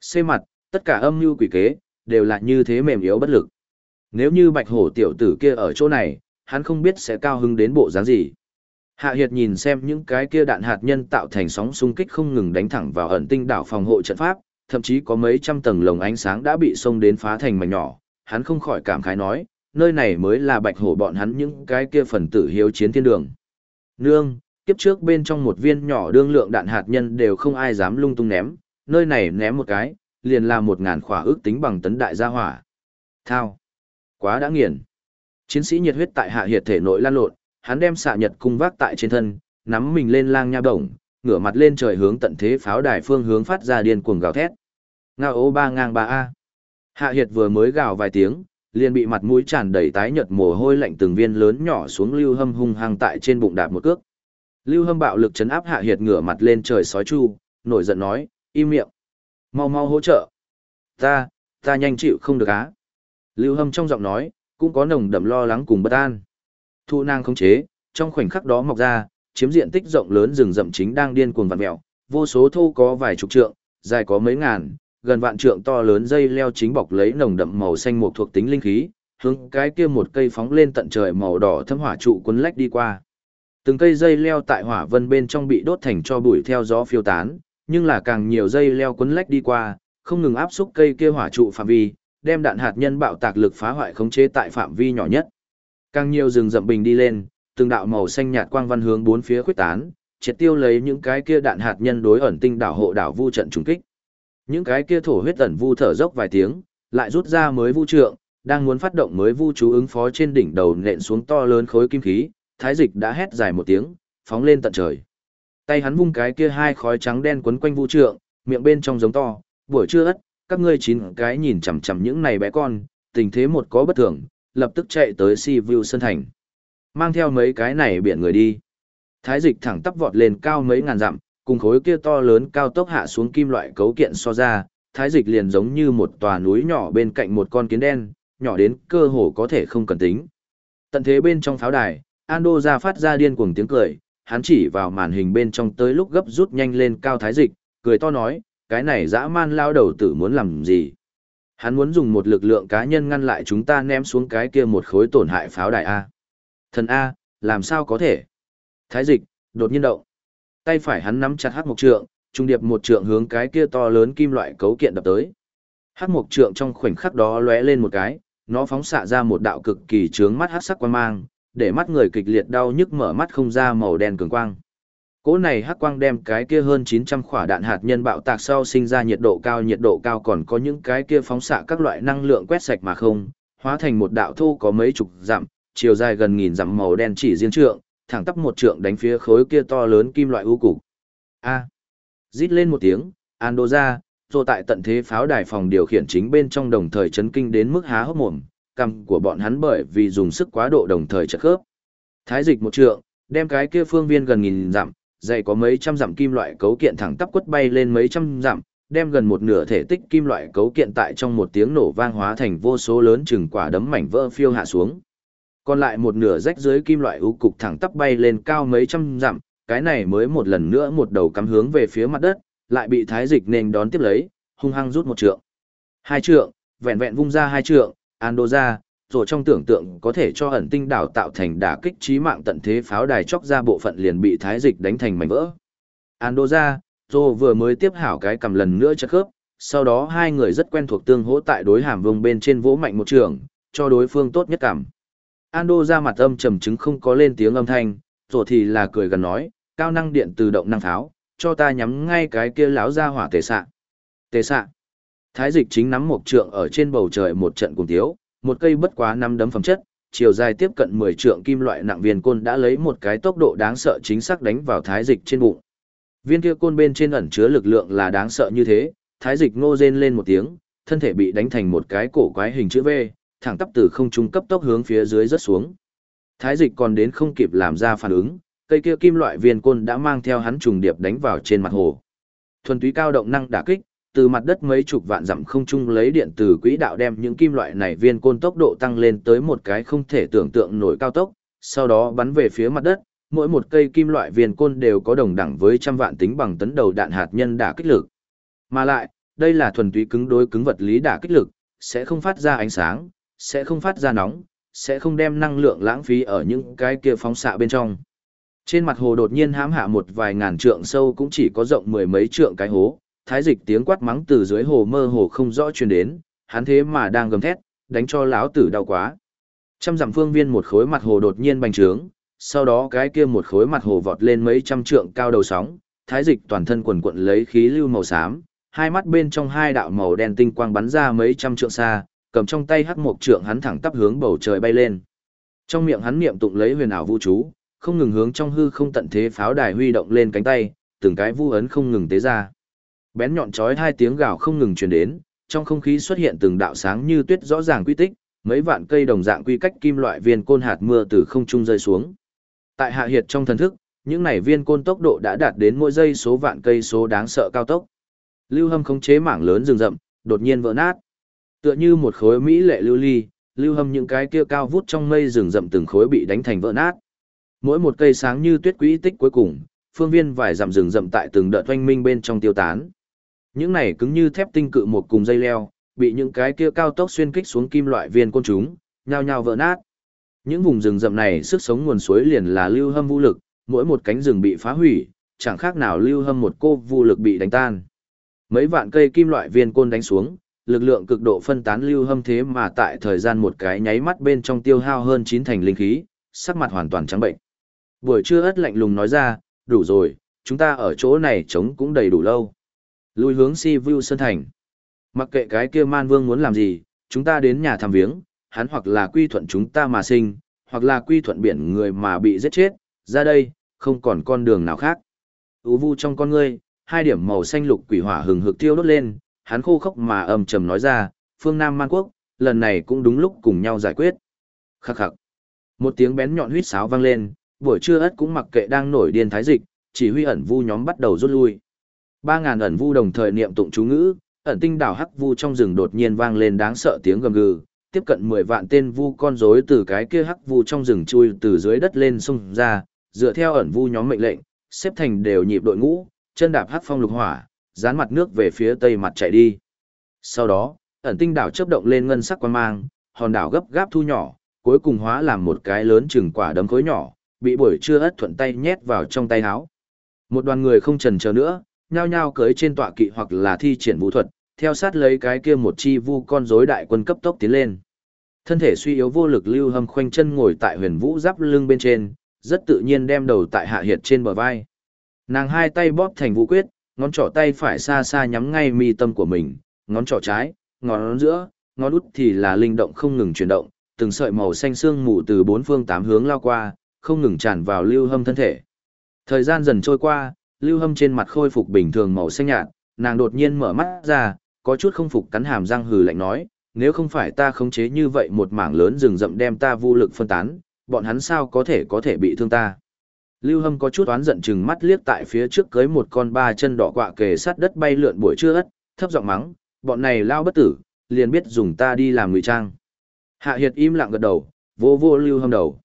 S1: Xê mặt, tất cả âm mưu quỷ kế, đều là như thế mềm yếu bất lực. Nếu như bạch hổ tiểu tử kia ở chỗ này, hắn không biết sẽ cao hứng đến bộ dáng gì. Hạ Hiệt nhìn xem những cái kia đạn hạt nhân tạo thành sóng xung kích không ngừng đánh thẳng vào ẩn tinh đảo phòng hộ trận pháp, thậm chí có mấy trăm tầng lồng ánh sáng đã bị xông đến phá thành mảnh nhỏ, hắn không khỏi cảm khái nói, nơi này mới là bạch hổ bọn hắn những cái kia phần tử hiếu chiến thiên đường. Nương, kiếp trước bên trong một viên nhỏ đương lượng đạn hạt nhân đều không ai dám lung tung ném, nơi này ném một cái, liền là một ngàn khỏa ước tính bằng tấn đại gia hỏa. Thao. Quá đã nghiền. Chiến sĩ nhiệt huyết tại hạ hiệt thể nội lan lộn, hắn đem xạ nhật cung vác tại trên thân, nắm mình lên lang nha đồng, ngửa mặt lên trời hướng tận thế pháo đài phương hướng phát ra điên cuồng gào thét. Nga ô ba ngang ba A. Hạ hiệt vừa mới gào vài tiếng, liền bị mặt mũi tràn đầy tái nhợt mồ hôi lạnh từng viên lớn nhỏ xuống lưu hâm hung hăng tại trên bụng đạp một cước. Lưu hâm bạo lực chấn áp hạ hiệt ngửa mặt lên trời sói chu, nổi giận nói, im miệng. Mau mau hỗ trợ. Ta, ta nhanh chịu không được á. Lưu hâm trong giọng nói, cũng có nồng đậm lo lắng cùng bất an. Thu nàng khống chế, trong khoảnh khắc đó mọc ra, chiếm diện tích rộng lớn rừng rậm chính đang điên cuồng vặn mèo, vô số thô có vài chục trượng, dài có mấy ngàn, gần vạn trượng to lớn dây leo chính bọc lấy nồng đậm màu xanh một thuộc tính linh khí, hướng cái kia một cây phóng lên tận trời màu đỏ thâm hỏa trụ cuốn lách đi qua. Từng cây dây leo tại hỏa vân bên trong bị đốt thành cho bụi theo gió phiêu tán, nhưng là càng nhiều dây leo cuốn lách đi qua, không ngừng áp xúc cây kia hỏa trụ phạm vi, đem đạn hạt nhân bạo tạc lực phá hoại khống chế tại phạm vi nhỏ nhất. Càng nhiều rừng rậm bình đi lên, từng đạo màu xanh nhạt quang văn hướng bốn phía khuếch tán, triệt tiêu lấy những cái kia đạn hạt nhân đối ẩn tinh đảo hộ đảo vu trận trùng kích. Những cái kia thổ huyết ẩn vu thở dốc vài tiếng, lại rút ra mới vu trượng, đang muốn phát động mới vu chú ứng phó trên đỉnh đầu nện xuống to lớn khối kim khí, thái dịch đã hét dài một tiếng, phóng lên tận trời. Tay hắn vung cái kia hai khói trắng đen quấn quanh vũ trượng, miệng bên trong giống to, buổi trưa ất, các ngươi chín cái nhìn chằm chằm những này bé con, tình thế một có bất thường, lập tức chạy tới Si View Sơn Thành. Mang theo mấy cái này biển người đi. Thái dịch thẳng tắp vọt lên cao mấy ngàn dặm, cùng khối kia to lớn cao tốc hạ xuống kim loại cấu kiện so ra, thái dịch liền giống như một tòa núi nhỏ bên cạnh một con kiến đen, nhỏ đến cơ hồ có thể không cần tính. Tận thế bên trong pháo đài, Ando ra phát ra điên cuồng tiếng cười, hắn chỉ vào màn hình bên trong tới lúc gấp rút nhanh lên cao thái dịch, cười to nói, cái này dã man lao đầu tử muốn làm gì? Hắn muốn dùng một lực lượng cá nhân ngăn lại chúng ta ném xuống cái kia một khối tổn hại pháo đài A. Thần A, làm sao có thể? Thái dịch, đột nhiên động. Tay phải hắn nắm chặt hắc mộc trượng, trung điệp một trượng hướng cái kia to lớn kim loại cấu kiện đập tới. Hắc mộc trượng trong khoảnh khắc đó lóe lên một cái, nó phóng xạ ra một đạo cực kỳ trướng mắt hắc sắc quan mang, để mắt người kịch liệt đau nhức mở mắt không ra màu đen cường quang. Cỗ này hắc quang đem cái kia hơn 900 quả đạn hạt nhân bạo tạc sau sinh ra nhiệt độ cao nhiệt độ cao còn có những cái kia phóng xạ các loại năng lượng quét sạch mà không, hóa thành một đạo thô có mấy chục dặm, chiều dài gần nghìn dặm màu đen chỉ riêng trượng, thẳng tắp một trượng đánh phía khối kia to lớn kim loại u cục. A. Rít lên một tiếng, Ando ra, rồi tại tận thế pháo đài phòng điều khiển chính bên trong đồng thời chấn kinh đến mức há hốc mồm, cằm của bọn hắn bởi vì dùng sức quá độ đồng thời chật khớp. Thái dịch một trượng, đem cái kia phương viên gần nghìn dặm, dày có mấy trăm dặm kim loại cấu kiện thẳng tắp quất bay lên mấy trăm dặm, đem gần một nửa thể tích kim loại cấu kiện tại trong một tiếng nổ vang hóa thành vô số lớn chừng quả đấm mảnh vỡ phiêu hạ xuống. Còn lại một nửa rách dưới kim loại u cục thẳng tắp bay lên cao mấy trăm dặm, cái này mới một lần nữa một đầu cắm hướng về phía mặt đất, lại bị thái dịch nên đón tiếp lấy, hung hăng rút một trượng. Hai trượng, vẹn vẹn vung ra hai trượng, Andoja, rồi trong tưởng tượng có thể cho ẩn tinh đảo tạo thành đả kích trí mạng tận thế pháo đài chóc ra bộ phận liền bị thái dịch đánh thành mảnh vỡ. Andoja, rồi vừa mới tiếp hảo cái cầm lần nữa chất khớp, sau đó hai người rất quen thuộc tương hỗ tại đối hàm vùng bên trên vỗ mạnh một trường, cho đối phương tốt nhất cảm. Ando ra mặt âm trầm chứng không có lên tiếng âm thanh, rồi thì là cười gần nói, cao năng điện từ động năng pháo, cho ta nhắm ngay cái kia láo ra hỏa tề sạ, Tề sạ. Thái dịch chính nắm một trượng ở trên bầu trời một trận cùng thiếu, một cây bất quá năm đấm phẩm chất, chiều dài tiếp cận 10 trượng kim loại nặng viên côn đã lấy một cái tốc độ đáng sợ chính xác đánh vào thái dịch trên bụng. Viên kia côn bên trên ẩn chứa lực lượng là đáng sợ như thế, thái dịch ngô rên lên một tiếng, thân thể bị đánh thành một cái cổ quái hình chữ V, thẳng tắp từ không trung cấp tốc hướng phía dưới rất xuống. Thái dịch còn đến không kịp làm ra phản ứng, cây kia kim loại viên côn đã mang theo hắn trùng điệp đánh vào trên mặt hồ. Thuần túy cao động năng đả kích, từ mặt đất mấy chục vạn dặm không trung lấy điện từ quỹ đạo đem những kim loại này viên côn tốc độ tăng lên tới một cái không thể tưởng tượng nổi cao tốc, sau đó bắn về phía mặt đất, mỗi một cây kim loại viên côn đều có đồng đẳng với trăm vạn tính bằng tấn đầu đạn hạt nhân đả kích lực. Mà lại, đây là thuần túy cứng đối cứng vật lý đả kích lực, sẽ không phát ra ánh sáng, sẽ không phát ra nóng, sẽ không đem năng lượng lãng phí ở những cái kia phóng xạ bên trong. Trên mặt hồ đột nhiên hãm hạ một vài ngàn trượng sâu cũng chỉ có rộng mười mấy trượng cái hố, thái dịch tiếng quát mắng từ dưới hồ mơ hồ không rõ truyền đến, hắn thế mà đang gầm thét, đánh cho lão tử đau quá. Trăm dặm phương viên một khối mặt hồ đột nhiên bành trướng, sau đó cái kia một khối mặt hồ vọt lên mấy trăm trượng cao đầu sóng, thái dịch toàn thân quần quận lấy khí lưu màu xám, hai mắt bên trong hai đạo màu đen tinh quang bắn ra mấy trăm trượng xa, cầm trong tay hắc một trượng hắn thẳng tắp hướng bầu trời bay lên. Trong miệng hắn niệm tụng lấy huyền ảo vũ chú, không ngừng hướng trong hư không tận thế pháo đài huy động lên cánh tay, từng cái vu ấn không ngừng tế ra. Bén nhọn chói hai tiếng gào không ngừng truyền đến, trong không khí xuất hiện từng đạo sáng như tuyết rõ ràng quy tích, mấy vạn cây đồng dạng quy cách kim loại viên côn hạt mưa từ không trung rơi xuống. Tại hạ hiệt trong thần thức, những này viên côn tốc độ đã đạt đến mỗi giây số vạn cây số đáng sợ cao tốc. Lưu Hâm khống chế mảng lớn rừng rậm, đột nhiên vỡ nát. Tựa như một khối mỹ lệ lưu ly, Lưu Hâm những cái kia cao vút trong mây rừng rậm từng khối bị đánh thành vỡ nát. Mỗi một cây sáng như tuyết quý tích cuối cùng, phương viên vài dặm rừng rậm tại từng đợt oanh minh bên trong tiêu tán. Những này cứng như thép tinh cự một cùng dây leo, bị những cái kia cao tốc xuyên kích xuống kim loại viên côn trùng, nhao nhao vỡ nát. Những vùng rừng rậm này sức sống nguồn suối liền là lưu hâm vũ lực, mỗi một cánh rừng bị phá hủy, chẳng khác nào lưu hâm một cô vũ lực bị đánh tan. Mấy vạn cây kim loại viên côn đánh xuống, lực lượng cực độ phân tán lưu hâm thế mà tại thời gian một cái nháy mắt bên trong tiêu hao hơn chín thành linh khí, sắc mặt hoàn toàn trắng bệnh. Buổi trưa ất lạnh lùng nói ra, đủ rồi, chúng ta ở chỗ này chống cũng đầy đủ lâu. Lùi hướng si vu sơn thành. Mặc kệ cái kia man vương muốn làm gì, chúng ta đến nhà thăm viếng, hắn hoặc là quy thuận chúng ta mà sinh, hoặc là quy thuận biển người mà bị giết chết, ra đây, không còn con đường nào khác. Ú vu trong con ngươi, hai điểm màu xanh lục quỷ hỏa hừng hực tiêu đốt lên, hắn khô khốc mà ầm trầm nói ra, phương Nam Man Quốc, lần này cũng đúng lúc cùng nhau giải quyết. Khắc khắc. Một tiếng bén nhọn huýt sáo vang lên, buổi trưa ất cũng mặc kệ đang nổi điên thái dịch, chỉ huy ẩn vu nhóm bắt đầu rút lui. Ba ngàn ẩn vu đồng thời niệm tụng chú ngữ, ẩn tinh đảo hắc vu trong rừng đột nhiên vang lên đáng sợ tiếng gầm gừ, tiếp cận mười vạn tên vu con rối từ cái kia hắc vu trong rừng chui từ dưới đất lên xung ra, dựa theo ẩn vu nhóm mệnh lệnh, xếp thành đều nhịp đội ngũ, chân đạp hắc phong lục hỏa, dán mặt nước về phía tây mặt chạy đi. Sau đó, ẩn tinh đảo chớp động lên ngân sắc quan mang, hòn đảo gấp gáp thu nhỏ, cuối cùng hóa làm một cái lớn chừng quả đấm khối nhỏ, bị buổi trưa ất thuận tay nhét vào trong tay áo. Một đoàn người không chần chờ nữa, nhao nhao cưới trên tọa kỵ hoặc là thi triển vũ thuật, theo sát lấy cái kia một chi vu con rối đại quân cấp tốc tiến lên. Thân thể suy yếu vô lực lưu hâm khoanh chân ngồi tại huyền vũ giáp lưng bên trên, rất tự nhiên đem đầu tại hạ hiệt trên bờ vai. Nàng hai tay bóp thành vũ quyết, ngón trỏ tay phải xa xa nhắm ngay mi tâm của mình, ngón trỏ trái, ngón giữa, ngón út thì là linh động không ngừng chuyển động, từng sợi màu xanh xương mù từ bốn phương tám hướng lao qua, không ngừng tràn vào lưu hâm thân thể. Thời gian dần trôi qua, lưu hâm trên mặt khôi phục bình thường màu xanh nhạt, nàng đột nhiên mở mắt ra, có chút không phục cắn hàm răng hừ lạnh nói, nếu không phải ta khống chế như vậy một mảng lớn rừng rậm đem ta vô lực phân tán, bọn hắn sao có thể có thể bị thương ta. Lưu Hâm có chút oán giận chừng mắt liếc tại phía trước cưới một con ba chân đỏ quạ kề sát đất bay lượn buổi trưa ất, thấp giọng mắng, bọn này lao bất tử, liền biết dùng ta đi làm ngụy trang. Hạ Hiệt im lặng gật đầu, vô vô Lưu Hâm đầu.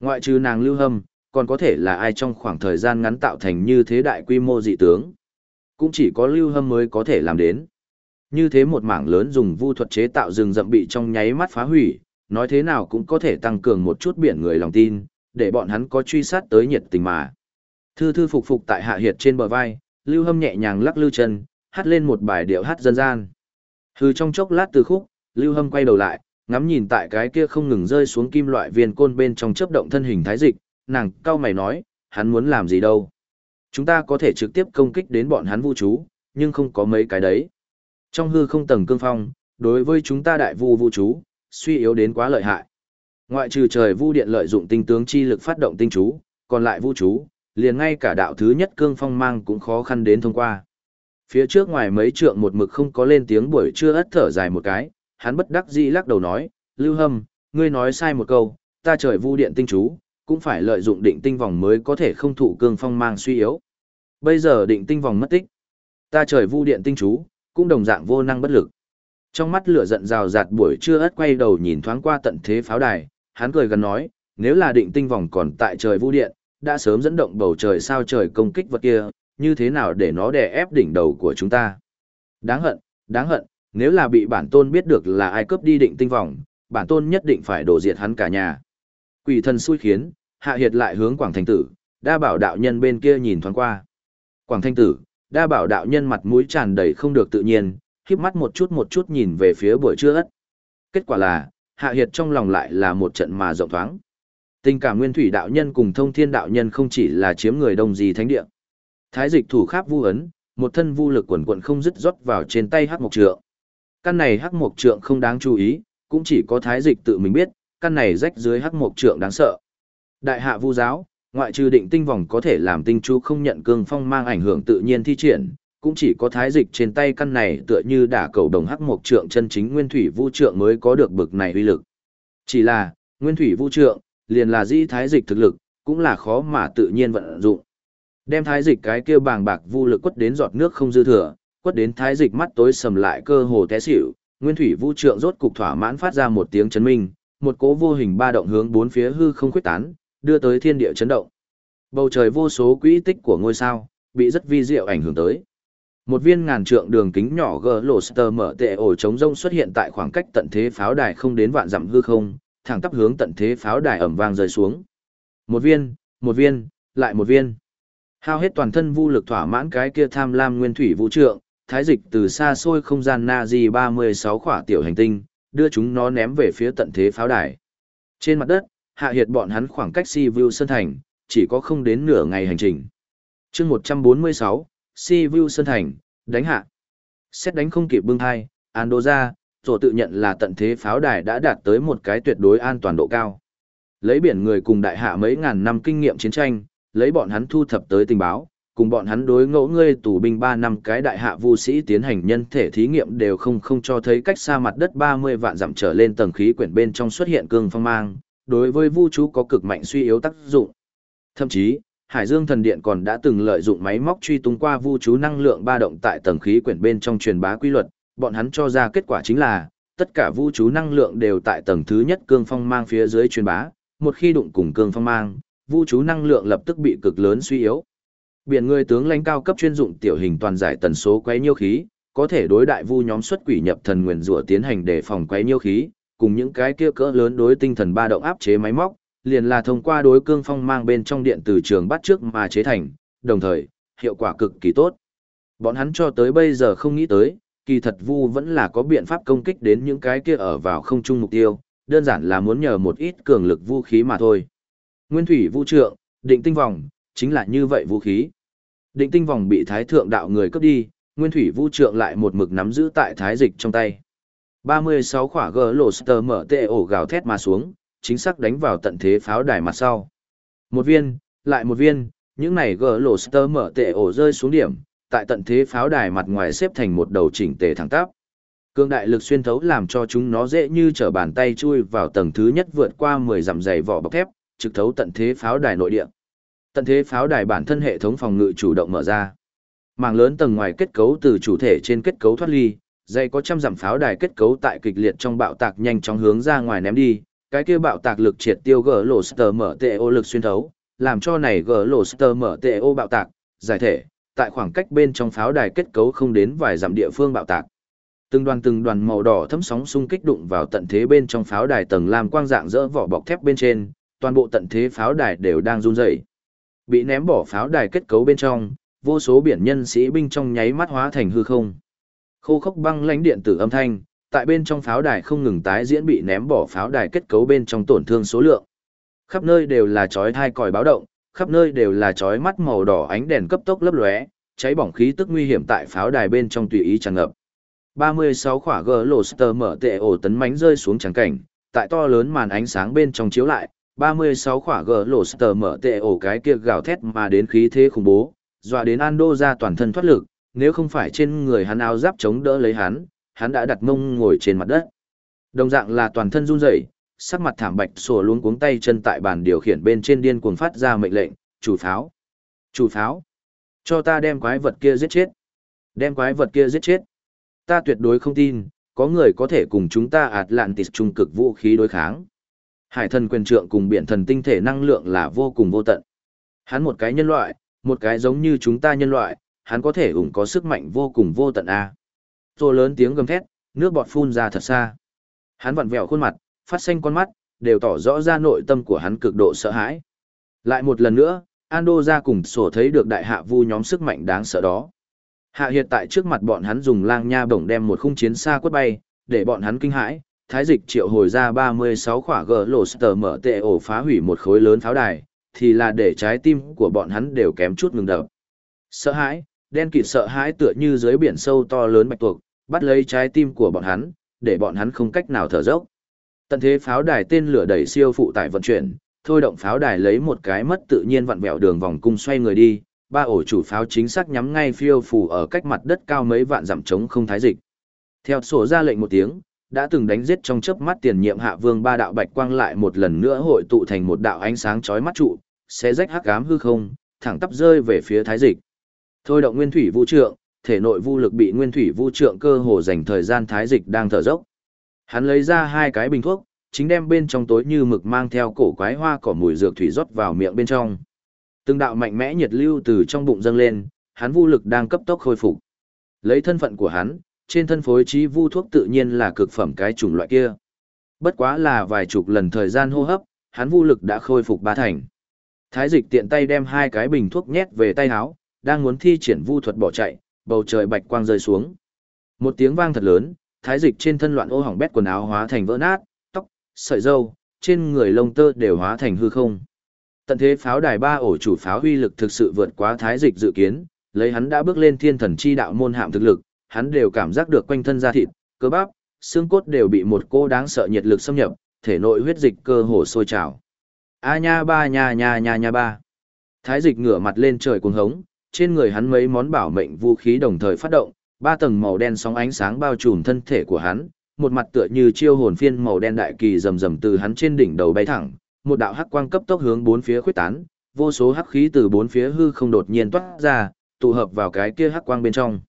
S1: Ngoại trừ nàng Lưu Hâm, còn có thể là ai trong khoảng thời gian ngắn tạo thành như thế đại quy mô dị tướng. Cũng chỉ có Lưu Hâm mới có thể làm đến. Như thế một mảng lớn dùng vu thuật chế tạo rừng rậm bị trong nháy mắt phá hủy, nói thế nào cũng có thể tăng cường một chút biển người lòng tin, để bọn hắn có truy sát tới nhiệt tình mà. Thư thư phục phục tại hạ hiệt trên bờ vai, Lưu Hâm nhẹ nhàng lắc lư chân, hát lên một bài điệu hát dân gian. Hừ trong chốc lát từ khúc, Lưu Hâm quay đầu lại, ngắm nhìn tại cái kia không ngừng rơi xuống kim loại viên côn bên trong chớp động thân hình thái dịch, nàng cao mày nói, hắn muốn làm gì đâu. Chúng ta có thể trực tiếp công kích đến bọn hắn vũ trú, nhưng không có mấy cái đấy. Trong hư không tầng cương phong, đối với chúng ta đại vu vũ trú, suy yếu đến quá lợi hại. Ngoại trừ trời vu điện lợi dụng tinh tướng chi lực phát động tinh chú, còn lại vũ trú, liền ngay cả đạo thứ nhất cương phong mang cũng khó khăn đến thông qua. Phía trước ngoài mấy trượng một mực không có lên tiếng buổi trưa ất thở dài một cái, hắn bất đắc dĩ lắc đầu nói, Lưu Hâm, ngươi nói sai một câu, ta trời vu điện tinh chú, cũng phải lợi dụng định tinh vòng mới có thể không thụ cương phong mang suy yếu. Bây giờ định tinh vòng mất tích, ta trời vu điện tinh chú, cũng đồng dạng vô năng bất lực. Trong mắt lửa giận rào rạt buổi trưa ất quay đầu nhìn thoáng qua tận thế pháo đài, hắn cười gần nói, nếu là định tinh vòng còn tại trời vu điện, đã sớm dẫn động bầu trời sao trời công kích vật kia, như thế nào để nó đè ép đỉnh đầu của chúng ta. Đáng hận, đáng hận, nếu là bị bản tôn biết được là ai cướp đi định tinh vòng, bản tôn nhất định phải đổ diệt hắn cả nhà. Quỷ thần xui khiến, hạ hiệt lại hướng Quảng Thanh Tử, đa bảo đạo nhân bên kia nhìn thoáng qua. Quảng Thanh Tử, đa bảo đạo nhân mặt mũi tràn đầy không được tự nhiên, khiếp mắt một chút một chút nhìn về phía buổi trưa ất. Kết quả là, hạ hiệt trong lòng lại là một trận mà rộng thoáng. Tình cảm nguyên thủy đạo nhân cùng thông thiên đạo nhân không chỉ là chiếm người đông gì thánh địa. Thái dịch thủ kháp vu ấn, một thân vu lực quần quần không dứt rót vào trên tay hắc mộc trượng. Căn này hắc mộc trượng không đáng chú ý, cũng chỉ có thái dịch tự mình biết, căn này rách dưới hắc mộc trượng đáng sợ. Đại hạ vu giáo, ngoại trừ định tinh vòng có thể làm tinh chú không nhận cương phong mang ảnh hưởng tự nhiên thi triển, cũng chỉ có thái dịch trên tay căn này tựa như đả cầu đồng hắc mộc trượng chân chính nguyên thủy vu trượng mới có được bực này uy lực. Chỉ là, nguyên thủy vu trượng, liền là dĩ thái dịch thực lực, cũng là khó mà tự nhiên vận dụng. Đem thái dịch cái kia bàng bạc vu lực quất đến giọt nước không dư thừa, quất đến thái dịch mắt tối sầm lại cơ hồ té xỉu, nguyên thủy vu trượng rốt cục thỏa mãn phát ra một tiếng chấn minh, một cỗ vô hình ba động hướng bốn phía hư không khuyết tán, đưa tới thiên địa chấn động. Bầu trời vô số quỹ tích của ngôi sao, bị rất vi diệu ảnh hưởng tới. Một viên ngàn trượng đường kính nhỏ Gloster mở tệ ổ chống rông xuất hiện tại khoảng cách tận thế pháo đài không đến vạn dặm hư không, thẳng tắp hướng tận thế pháo đài ẩm vang rơi xuống. Một viên, một viên, lại một viên. Hao hết toàn thân vô lực thỏa mãn cái kia tham lam nguyên thủy vũ trượng, thái dịch từ xa xôi không gian na di 36 khỏa tiểu hành tinh, đưa chúng nó ném về phía tận thế pháo đài. Trên mặt đất, hạ hiệt bọn hắn khoảng cách si view sơn thành, chỉ có không đến nửa ngày hành trình. chương 146, si view sơn thành, đánh hạ. Xét đánh không kịp bưng hai, Andoja, rồi tự nhận là tận thế pháo đài đã đạt tới một cái tuyệt đối an toàn độ cao. Lấy biển người cùng đại hạ mấy ngàn năm kinh nghiệm chiến tranh, lấy bọn hắn thu thập tới tình báo, cùng bọn hắn đối ngẫu ngươi tù binh 3 năm cái đại hạ vu sĩ tiến hành nhân thể thí nghiệm đều không không cho thấy cách xa mặt đất 30 vạn dặm trở lên tầng khí quyển bên trong xuất hiện cương phong mang, đối với vu chú có cực mạnh suy yếu tác dụng. Thậm chí, Hải Dương Thần Điện còn đã từng lợi dụng máy móc truy tung qua vu chú năng lượng ba động tại tầng khí quyển bên trong truyền bá quy luật, bọn hắn cho ra kết quả chính là, tất cả vu chú năng lượng đều tại tầng thứ nhất cương phong mang phía dưới truyền bá, một khi đụng cùng cương phong mang, vu chú năng lượng lập tức bị cực lớn suy yếu. Biển người tướng lãnh cao cấp chuyên dụng tiểu hình toàn giải tần số quấy nhiêu khí, có thể đối đại vu nhóm xuất quỷ nhập thần nguyền rủa tiến hành để phòng quấy nhiêu khí, cùng những cái kia cỡ lớn đối tinh thần ba động áp chế máy móc, liền là thông qua đối cương phong mang bên trong điện từ trường bắt trước mà chế thành, đồng thời, hiệu quả cực kỳ tốt. Bọn hắn cho tới bây giờ không nghĩ tới, kỳ thật vu vẫn là có biện pháp công kích đến những cái kia ở vào không trung mục tiêu, đơn giản là muốn nhờ một ít cường lực vũ khí mà thôi. Nguyên thủy vũ trượng, định tinh vòng, chính là như vậy vũ khí. Định tinh vòng bị thái thượng đạo người cướp đi, nguyên thủy vũ trượng lại một mực nắm giữ tại thái dịch trong tay. 36 khỏa gờ lộ sờ mở tệ ổ gào thét mà xuống, chính xác đánh vào tận thế pháo đài mặt sau. Một viên, lại một viên, những này gờ lộ sờ mở tệ ổ rơi xuống điểm, tại tận thế pháo đài mặt ngoài xếp thành một đầu chỉnh tề thẳng tắp. Cương đại lực xuyên thấu làm cho chúng nó dễ như trở bàn tay chui vào tầng thứ nhất vượt qua 10 dặm dày vỏ bọc thép, trực thấu tận thế pháo đài nội địa. Tận thế pháo đài bản thân hệ thống phòng ngự chủ động mở ra. Màng lớn tầng ngoài kết cấu từ chủ thể trên kết cấu thoát ly, dây có trăm dặm pháo đài kết cấu tại kịch liệt trong bạo tạc nhanh chóng hướng ra ngoài ném đi, cái kia bạo tạc lực triệt tiêu gỡ lộ sờ mở tệ ô lực xuyên thấu, làm cho này gỡ lộ sờ mở tệ ô bạo tạc, giải thể, tại khoảng cách bên trong pháo đài kết cấu không đến vài dặm địa phương bạo tạc. Từng đoàn từng đoàn màu đỏ thấm sóng xung kích đụng vào tận thế bên trong pháo đài tầng làm quang dạng dỡ vỏ bọc thép bên trên, toàn bộ tận thế pháo đài đều đang run rẩy. Bị ném bỏ pháo đài kết cấu bên trong, vô số biển nhân sĩ binh trong nháy mắt hóa thành hư không. Khô khốc băng lãnh điện tử âm thanh, tại bên trong pháo đài không ngừng tái diễn bị ném bỏ pháo đài kết cấu bên trong tổn thương số lượng. Khắp nơi đều là chói thai còi báo động, khắp nơi đều là chói mắt màu đỏ ánh đèn cấp tốc lấp lóe, cháy bỏng khí tức nguy hiểm tại pháo đài bên trong tùy ý tràn ngập. 36 quả gờ lô sờ mở tệ ổ tấn mánh rơi xuống trắng cảnh, tại to lớn màn ánh sáng bên trong chiếu lại, 36 khỏa gờ lộ sờ mở tệ ổ cái kia gào thét mà đến khí thế khủng bố, dọa đến Ando ra toàn thân thoát lực, nếu không phải trên người hắn áo giáp chống đỡ lấy hắn, hắn đã đặt mông ngồi trên mặt đất. Đồng dạng là toàn thân run rẩy, sắc mặt thảm bạch sổ luôn cuống tay chân tại bàn điều khiển bên trên điên cuồng phát ra mệnh lệnh, chủ pháo, chủ pháo, cho ta đem quái vật kia giết chết, đem quái vật kia giết chết. Ta tuyệt đối không tin, có người có thể cùng chúng ta Atlantis trung cực vũ khí đối kháng. Hải thần quyền trượng cùng biển thần tinh thể năng lượng là vô cùng vô tận. Hắn một cái nhân loại, một cái giống như chúng ta nhân loại, hắn có thể ủng có sức mạnh vô cùng vô tận a. Rồi lớn tiếng gầm thét, nước bọt phun ra thật xa. Hắn vặn vẹo khuôn mặt, phát xanh con mắt, đều tỏ rõ ra nội tâm của hắn cực độ sợ hãi. Lại một lần nữa, Ando ra cùng sổ thấy được đại hạ vu nhóm sức mạnh đáng sợ đó. Hạ hiện tại trước mặt bọn hắn dùng lang nha bổng đem một khung chiến xa quất bay, để bọn hắn kinh hãi, thái dịch triệu hồi ra 36 khỏa gờ lộ sờ mở tệ ổ phá hủy một khối lớn pháo đài, thì là để trái tim của bọn hắn đều kém chút ngừng đập. Sợ hãi, đen kịt sợ hãi tựa như dưới biển sâu to lớn bạch tuộc, bắt lấy trái tim của bọn hắn, để bọn hắn không cách nào thở dốc. Tận thế pháo đài tên lửa đẩy siêu phụ tải vận chuyển, thôi động pháo đài lấy một cái mất tự nhiên vặn vẹo đường vòng cung xoay người đi, ba ổ chủ pháo chính xác nhắm ngay phiêu phù ở cách mặt đất cao mấy vạn dặm trống không thái dịch. Theo sổ ra lệnh một tiếng, đã từng đánh giết trong chớp mắt tiền nhiệm hạ vương ba đạo bạch quang lại một lần nữa hội tụ thành một đạo ánh sáng chói mắt trụ, sẽ rách hắc ám hư không, thẳng tắp rơi về phía thái dịch. Thôi động nguyên thủy vũ trượng, thể nội vu lực bị nguyên thủy vũ trượng cơ hồ dành thời gian thái dịch đang thở dốc. Hắn lấy ra hai cái bình thuốc, chính đem bên trong tối như mực mang theo cổ quái hoa cỏ mùi dược thủy rót vào miệng bên trong. Từng đạo mạnh mẽ nhiệt lưu từ trong bụng dâng lên, hắn vu lực đang cấp tốc khôi phục. Lấy thân phận của hắn, trên thân phối trí vu thuốc tự nhiên là cực phẩm cái chủng loại kia. Bất quá là vài chục lần thời gian hô hấp, hắn vu lực đã khôi phục ba thành. Thái dịch tiện tay đem hai cái bình thuốc nhét về tay áo, đang muốn thi triển vu thuật bỏ chạy, bầu trời bạch quang rơi xuống. Một tiếng vang thật lớn, thái dịch trên thân loạn ô hỏng bét quần áo hóa thành vỡ nát, tóc, sợi râu, trên người lông tơ đều hóa thành hư không. Tận thế pháo đài ba ổ chủ pháo huy lực thực sự vượt quá thái dịch dự kiến, lấy hắn đã bước lên thiên thần chi đạo môn hạm thực lực, hắn đều cảm giác được quanh thân da thịt, cơ bắp, xương cốt đều bị một cô đáng sợ nhiệt lực xâm nhập, thể nội huyết dịch cơ hồ sôi trào. A nha ba nha nha nha nha ba. Thái dịch ngửa mặt lên trời cuồng hống, trên người hắn mấy món bảo mệnh vũ khí đồng thời phát động, ba tầng màu đen sóng ánh sáng bao trùm thân thể của hắn, một mặt tựa như chiêu hồn phiên màu đen đại kỳ rầm rầm từ hắn trên đỉnh đầu bay thẳng, một đạo hắc quang cấp tốc hướng bốn phía khuếch tán, vô số hắc khí từ bốn phía hư không đột nhiên toát ra, tụ hợp vào cái kia hắc quang bên trong.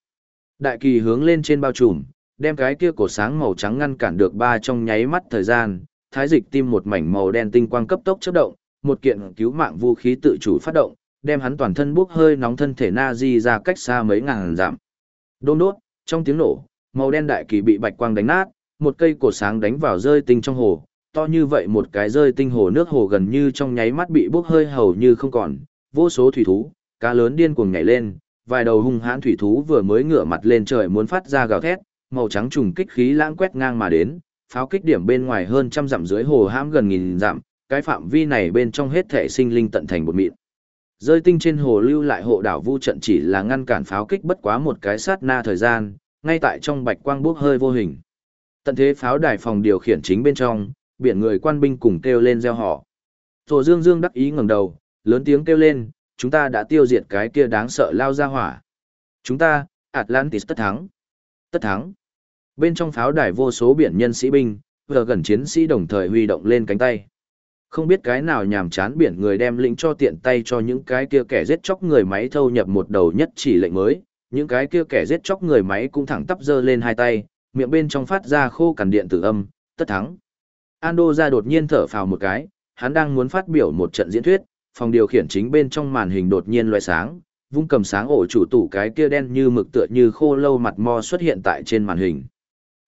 S1: Đại kỳ hướng lên trên bao trùm, đem cái kia cổ sáng màu trắng ngăn cản được ba trong nháy mắt thời gian, thái dịch tim một mảnh màu đen tinh quang cấp tốc chớp động, một kiện cứu mạng vũ khí tự chủ phát động, đem hắn toàn thân bốc hơi nóng thân thể na di ra cách xa mấy ngàn dặm. Đôn đốt, trong tiếng nổ, màu đen đại kỳ bị bạch quang đánh nát, một cây cổ sáng đánh vào rơi tinh trong hồ, to như vậy một cái rơi tinh hồ nước hồ gần như trong nháy mắt bị bốc hơi hầu như không còn, vô số thủy thú, cá lớn điên cuồng nhảy lên, vài đầu hung hãn thủy thú vừa mới ngửa mặt lên trời muốn phát ra gào thét, màu trắng trùng kích khí lãng quét ngang mà đến, pháo kích điểm bên ngoài hơn trăm dặm dưới hồ hãm gần nghìn dặm, cái phạm vi này bên trong hết thể sinh linh tận thành một mịn. Rơi tinh trên hồ lưu lại hộ đảo vu trận chỉ là ngăn cản pháo kích bất quá một cái sát na thời gian, ngay tại trong bạch quang bốc hơi vô hình. Tận thế pháo đài phòng điều khiển chính bên trong, biển người quan binh cùng kêu lên gieo họ. Tổ Dương Dương đắc ý ngẩng đầu, lớn tiếng kêu lên, chúng ta đã tiêu diệt cái kia đáng sợ lao ra hỏa. Chúng ta, Atlantis tất thắng. Tất thắng. Bên trong pháo đài vô số biển nhân sĩ binh, vừa gần chiến sĩ đồng thời huy động lên cánh tay. Không biết cái nào nhàm chán biển người đem lĩnh cho tiện tay cho những cái kia kẻ giết chóc người máy thâu nhập một đầu nhất chỉ lệnh mới, những cái kia kẻ giết chóc người máy cũng thẳng tắp giơ lên hai tay, miệng bên trong phát ra khô cằn điện tử âm, tất thắng. Ando ra đột nhiên thở phào một cái, hắn đang muốn phát biểu một trận diễn thuyết, phòng điều khiển chính bên trong màn hình đột nhiên loe sáng, vung cầm sáng ổ chủ tủ cái kia đen như mực tựa như khô lâu mặt mo xuất hiện tại trên màn hình.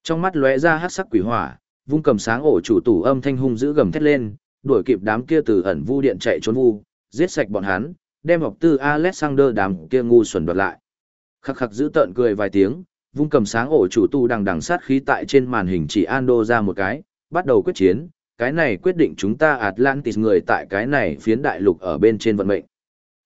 S1: Trong mắt lóe ra hắc sắc quỷ hỏa, vung cầm sáng ổ chủ tủ âm thanh hung dữ gầm thét lên, đuổi kịp đám kia từ ẩn vu điện chạy trốn vu, giết sạch bọn hắn, đem học tư Alexander đám kia ngu xuẩn đoạt lại. Khắc khắc giữ tợn cười vài tiếng, vung cầm sáng ổ chủ tu đằng đằng sát khí tại trên màn hình chỉ Ando ra một cái, bắt đầu quyết chiến, cái này quyết định chúng ta Atlantis người tại cái này phiến đại lục ở bên trên vận mệnh.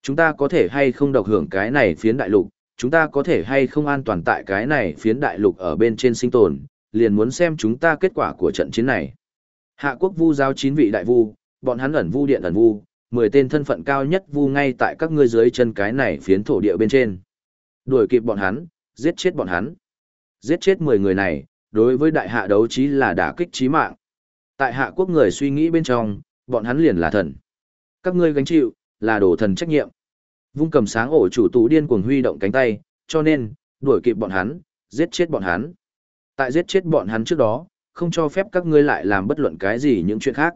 S1: Chúng ta có thể hay không độc hưởng cái này phiến đại lục, chúng ta có thể hay không an toàn tại cái này phiến đại lục ở bên trên sinh tồn, liền muốn xem chúng ta kết quả của trận chiến này. Hạ quốc vu giáo chín vị đại vu, bọn hắn ẩn vu điện ẩn vu, mười tên thân phận cao nhất vu ngay tại các ngươi dưới chân cái này phiến thổ địa bên trên. Đuổi kịp bọn hắn, giết chết bọn hắn. Giết chết mười người này, đối với đại hạ đấu trí là đả kích chí mạng. Tại hạ quốc người suy nghĩ bên trong, bọn hắn liền là thần. Các ngươi gánh chịu, là đổ thần trách nhiệm. Vung cầm sáng ổ chủ tủ điên cuồng huy động cánh tay, cho nên, đuổi kịp bọn hắn, giết chết bọn hắn. Tại giết chết bọn hắn trước đó, không cho phép các ngươi lại làm bất luận cái gì những chuyện khác.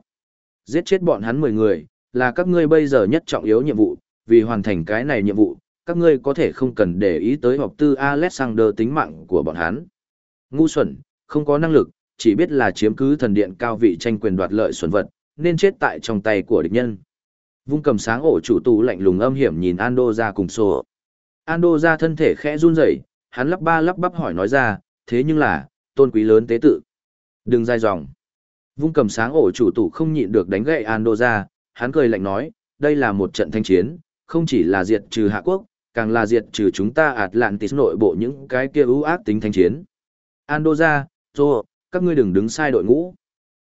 S1: Giết chết bọn hắn 10 người, là các ngươi bây giờ nhất trọng yếu nhiệm vụ, vì hoàn thành cái này nhiệm vụ, các ngươi có thể không cần để ý tới học tư Alexander tính mạng của bọn hắn. Ngu xuẩn, không có năng lực, chỉ biết là chiếm cứ thần điện cao vị tranh quyền đoạt lợi xuẩn vật, nên chết tại trong tay của địch nhân. Vung cầm sáng ổ chủ tù lạnh lùng âm hiểm nhìn Ando ra cùng sổ. Ando ra thân thể khẽ run rẩy, hắn lắp ba lắp bắp hỏi nói ra, thế nhưng là, tôn quý lớn tế tự. Đừng dai dòng. Vung cầm sáng ổ chủ tủ không nhịn được đánh gậy Ando ra, hắn cười lạnh nói, đây là một trận thanh chiến, không chỉ là diệt trừ Hạ Quốc, càng là diệt trừ chúng ta Atlantis nội bộ những cái kia ưu ác tính thanh chiến. Ando ra, Zô, các ngươi đừng đứng sai đội ngũ.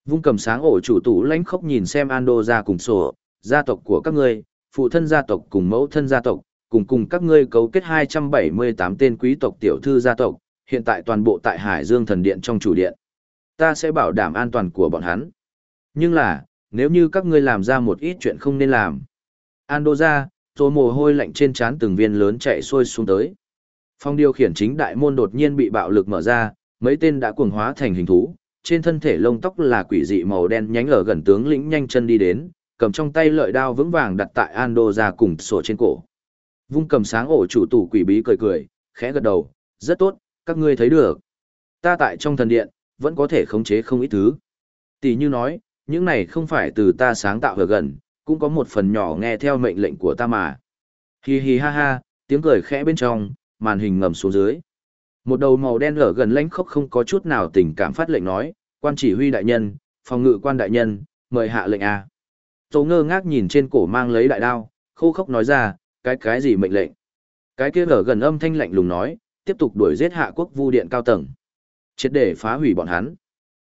S1: Vung cầm sáng ổ chủ tủ lãnh khốc nhìn xem Ando ra cùng sổ, gia tộc của các ngươi, phụ thân gia tộc cùng mẫu thân gia tộc, cùng cùng các ngươi cấu kết 278 tên quý tộc tiểu thư gia tộc, hiện tại toàn bộ tại Hải Dương thần điện trong chủ điện. Ta sẽ bảo đảm an toàn của bọn hắn. Nhưng là, nếu như các ngươi làm ra một ít chuyện không nên làm. Ando ra, rồi mồ hôi lạnh trên trán từng viên lớn chạy xuôi xuống tới. Phong điều khiển chính đại môn đột nhiên bị bạo lực mở ra, mấy tên đã cuồng hóa thành hình thú, trên thân thể lông tóc là quỷ dị màu đen nhánh ở gần tướng lĩnh nhanh chân đi đến, cầm trong tay lợi đao vững vàng đặt tại Ando ra cùng sổ trên cổ. Vung cầm sáng ổ chủ tủ quỷ bí cười cười, khẽ gật đầu, rất tốt, các ngươi thấy được. Ta tại trong thần điện, vẫn có thể khống chế không ít thứ. Tỷ như nói, những này không phải từ ta sáng tạo ở gần, cũng có một phần nhỏ nghe theo mệnh lệnh của ta mà. Hi hi ha ha, tiếng cười khẽ bên trong, màn hình ngầm xuống dưới. Một đầu màu đen ở gần lãnh khốc không có chút nào tình cảm phát lệnh nói, quan chỉ huy đại nhân, phòng ngự quan đại nhân, mời hạ lệnh A. Tô ngơ ngác nhìn trên cổ mang lấy đại đao, khô khốc nói ra, cái cái gì mệnh lệnh. Cái kia ở gần âm thanh lạnh lùng nói, tiếp tục đuổi giết hạ quốc vu điện cao tầng. Chết để phá hủy bọn hắn.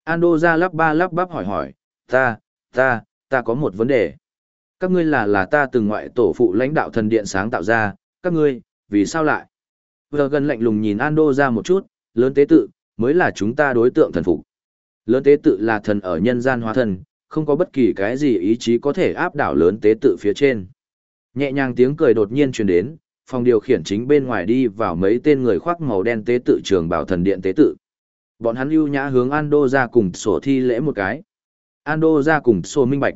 S1: Ando ra lắp ba lắp bắp hỏi hỏi, ta, ta, ta có một vấn đề. Các ngươi là là ta từng ngoại tổ phụ lãnh đạo thần điện sáng tạo ra, các ngươi, vì sao lại? Vừa gần lạnh lùng nhìn Ando ra một chút, lớn tế tự, mới là chúng ta đối tượng thần phục. Lớn tế tự là thần ở nhân gian hóa thần, không có bất kỳ cái gì ý chí có thể áp đảo lớn tế tự phía trên. Nhẹ nhàng tiếng cười đột nhiên truyền đến, phòng điều khiển chính bên ngoài đi vào mấy tên người khoác màu đen tế tự trường bảo thần điện tế tự. Bọn hắn lưu nhã hướng Ando ra cùng sổ thi lễ một cái. Ando ra cùng sổ minh bạch.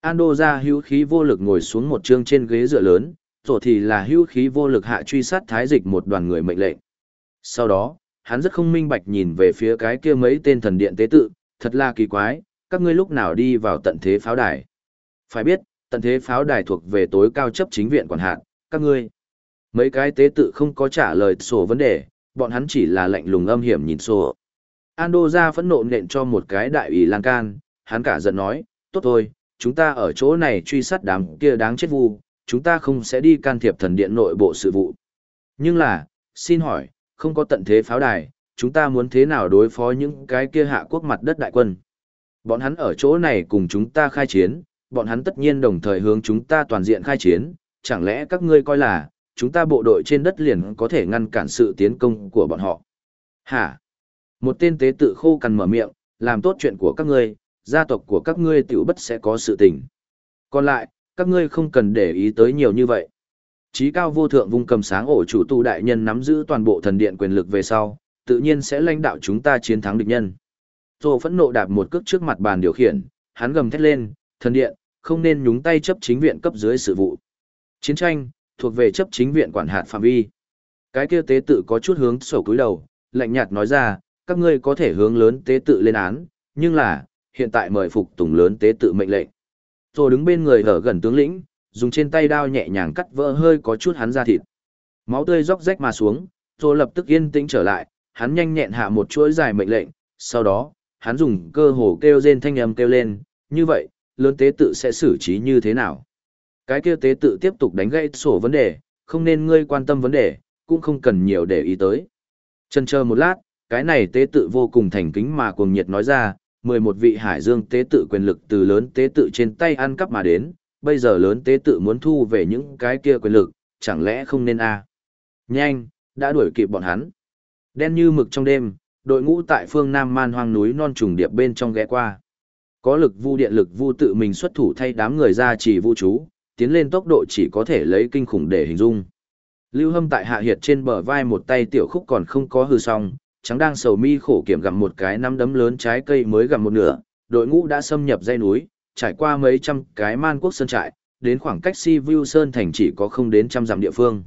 S1: Ando ra hữu khí vô lực ngồi xuống một chương trên ghế dựa lớn, sổ thì là hữu khí vô lực hạ truy sát thái dịch một đoàn người mệnh lệnh. Sau đó, hắn rất không minh bạch nhìn về phía cái kia mấy tên thần điện tế tự, thật là kỳ quái, các ngươi lúc nào đi vào tận thế pháo đài. Phải biết, tận thế pháo đài thuộc về tối cao chấp chính viện quản hạt, các ngươi. Mấy cái tế tự không có trả lời sổ vấn đề, bọn hắn chỉ là lạnh lùng âm hiểm nhìn sổ. Ando ra phẫn nộ nện cho một cái đại ủy lan can, hắn cả giận nói, tốt thôi, chúng ta ở chỗ này truy sát đám kia đáng chết vu, chúng ta không sẽ đi can thiệp thần điện nội bộ sự vụ. Nhưng là, xin hỏi, không có tận thế pháo đài, chúng ta muốn thế nào đối phó những cái kia hạ quốc mặt đất đại quân. Bọn hắn ở chỗ này cùng chúng ta khai chiến, bọn hắn tất nhiên đồng thời hướng chúng ta toàn diện khai chiến, chẳng lẽ các ngươi coi là, chúng ta bộ đội trên đất liền có thể ngăn cản sự tiến công của bọn họ. Hả? Một tên tế tự khô cằn mở miệng, làm tốt chuyện của các ngươi, gia tộc của các ngươi tiểu bất sẽ có sự tình. Còn lại, các ngươi không cần để ý tới nhiều như vậy. Chí cao vô thượng vung cầm sáng ổ chủ tu đại nhân nắm giữ toàn bộ thần điện quyền lực về sau, tự nhiên sẽ lãnh đạo chúng ta chiến thắng địch nhân. Tô phẫn nộ đạp một cước trước mặt bàn điều khiển, hắn gầm thét lên, thần điện, không nên nhúng tay chấp chính viện cấp dưới sự vụ. Chiến tranh, thuộc về chấp chính viện quản hạt phạm vi. Cái kia tế tự có chút hướng sổ cúi đầu, lạnh nhạt nói ra, các ngươi có thể hướng lớn tế tự lên án, nhưng là, hiện tại mời phục tùng lớn tế tự mệnh lệnh. Tô đứng bên người ở gần tướng lĩnh, dùng trên tay đao nhẹ nhàng cắt vỡ hơi có chút hắn ra thịt. Máu tươi róc rách mà xuống, Tô lập tức yên tĩnh trở lại, hắn nhanh nhẹn hạ một chuỗi dài mệnh lệnh, sau đó, hắn dùng cơ hồ kêu rên thanh âm kêu lên, như vậy, lớn tế tự sẽ xử trí như thế nào? Cái kia tế tự tiếp tục đánh gãy sổ vấn đề, không nên ngươi quan tâm vấn đề, cũng không cần nhiều để ý tới. Chần chờ một lát, cái này tế tự vô cùng thành kính mà cuồng nhiệt nói ra, 11 vị hải dương tế tự quyền lực từ lớn tế tự trên tay ăn cắp mà đến, bây giờ lớn tế tự muốn thu về những cái kia quyền lực, chẳng lẽ không nên a? À? Nhanh, đã đuổi kịp bọn hắn. Đen như mực trong đêm, đội ngũ tại phương Nam Man hoang núi non trùng điệp bên trong ghé qua. Có lực vu điện lực vu tự mình xuất thủ thay đám người ra chỉ vu chú, tiến lên tốc độ chỉ có thể lấy kinh khủng để hình dung. Lưu Hâm tại hạ hiệt trên bờ vai một tay tiểu khúc còn không có hư xong, trắng đang sầu mi khổ kiểm gặm một cái nắm đấm lớn trái cây mới gặm một nửa, đội ngũ đã xâm nhập dãy núi, trải qua mấy trăm cái man quốc sơn trại, đến khoảng cách Si Vu Sơn thành chỉ có không đến trăm dặm địa phương.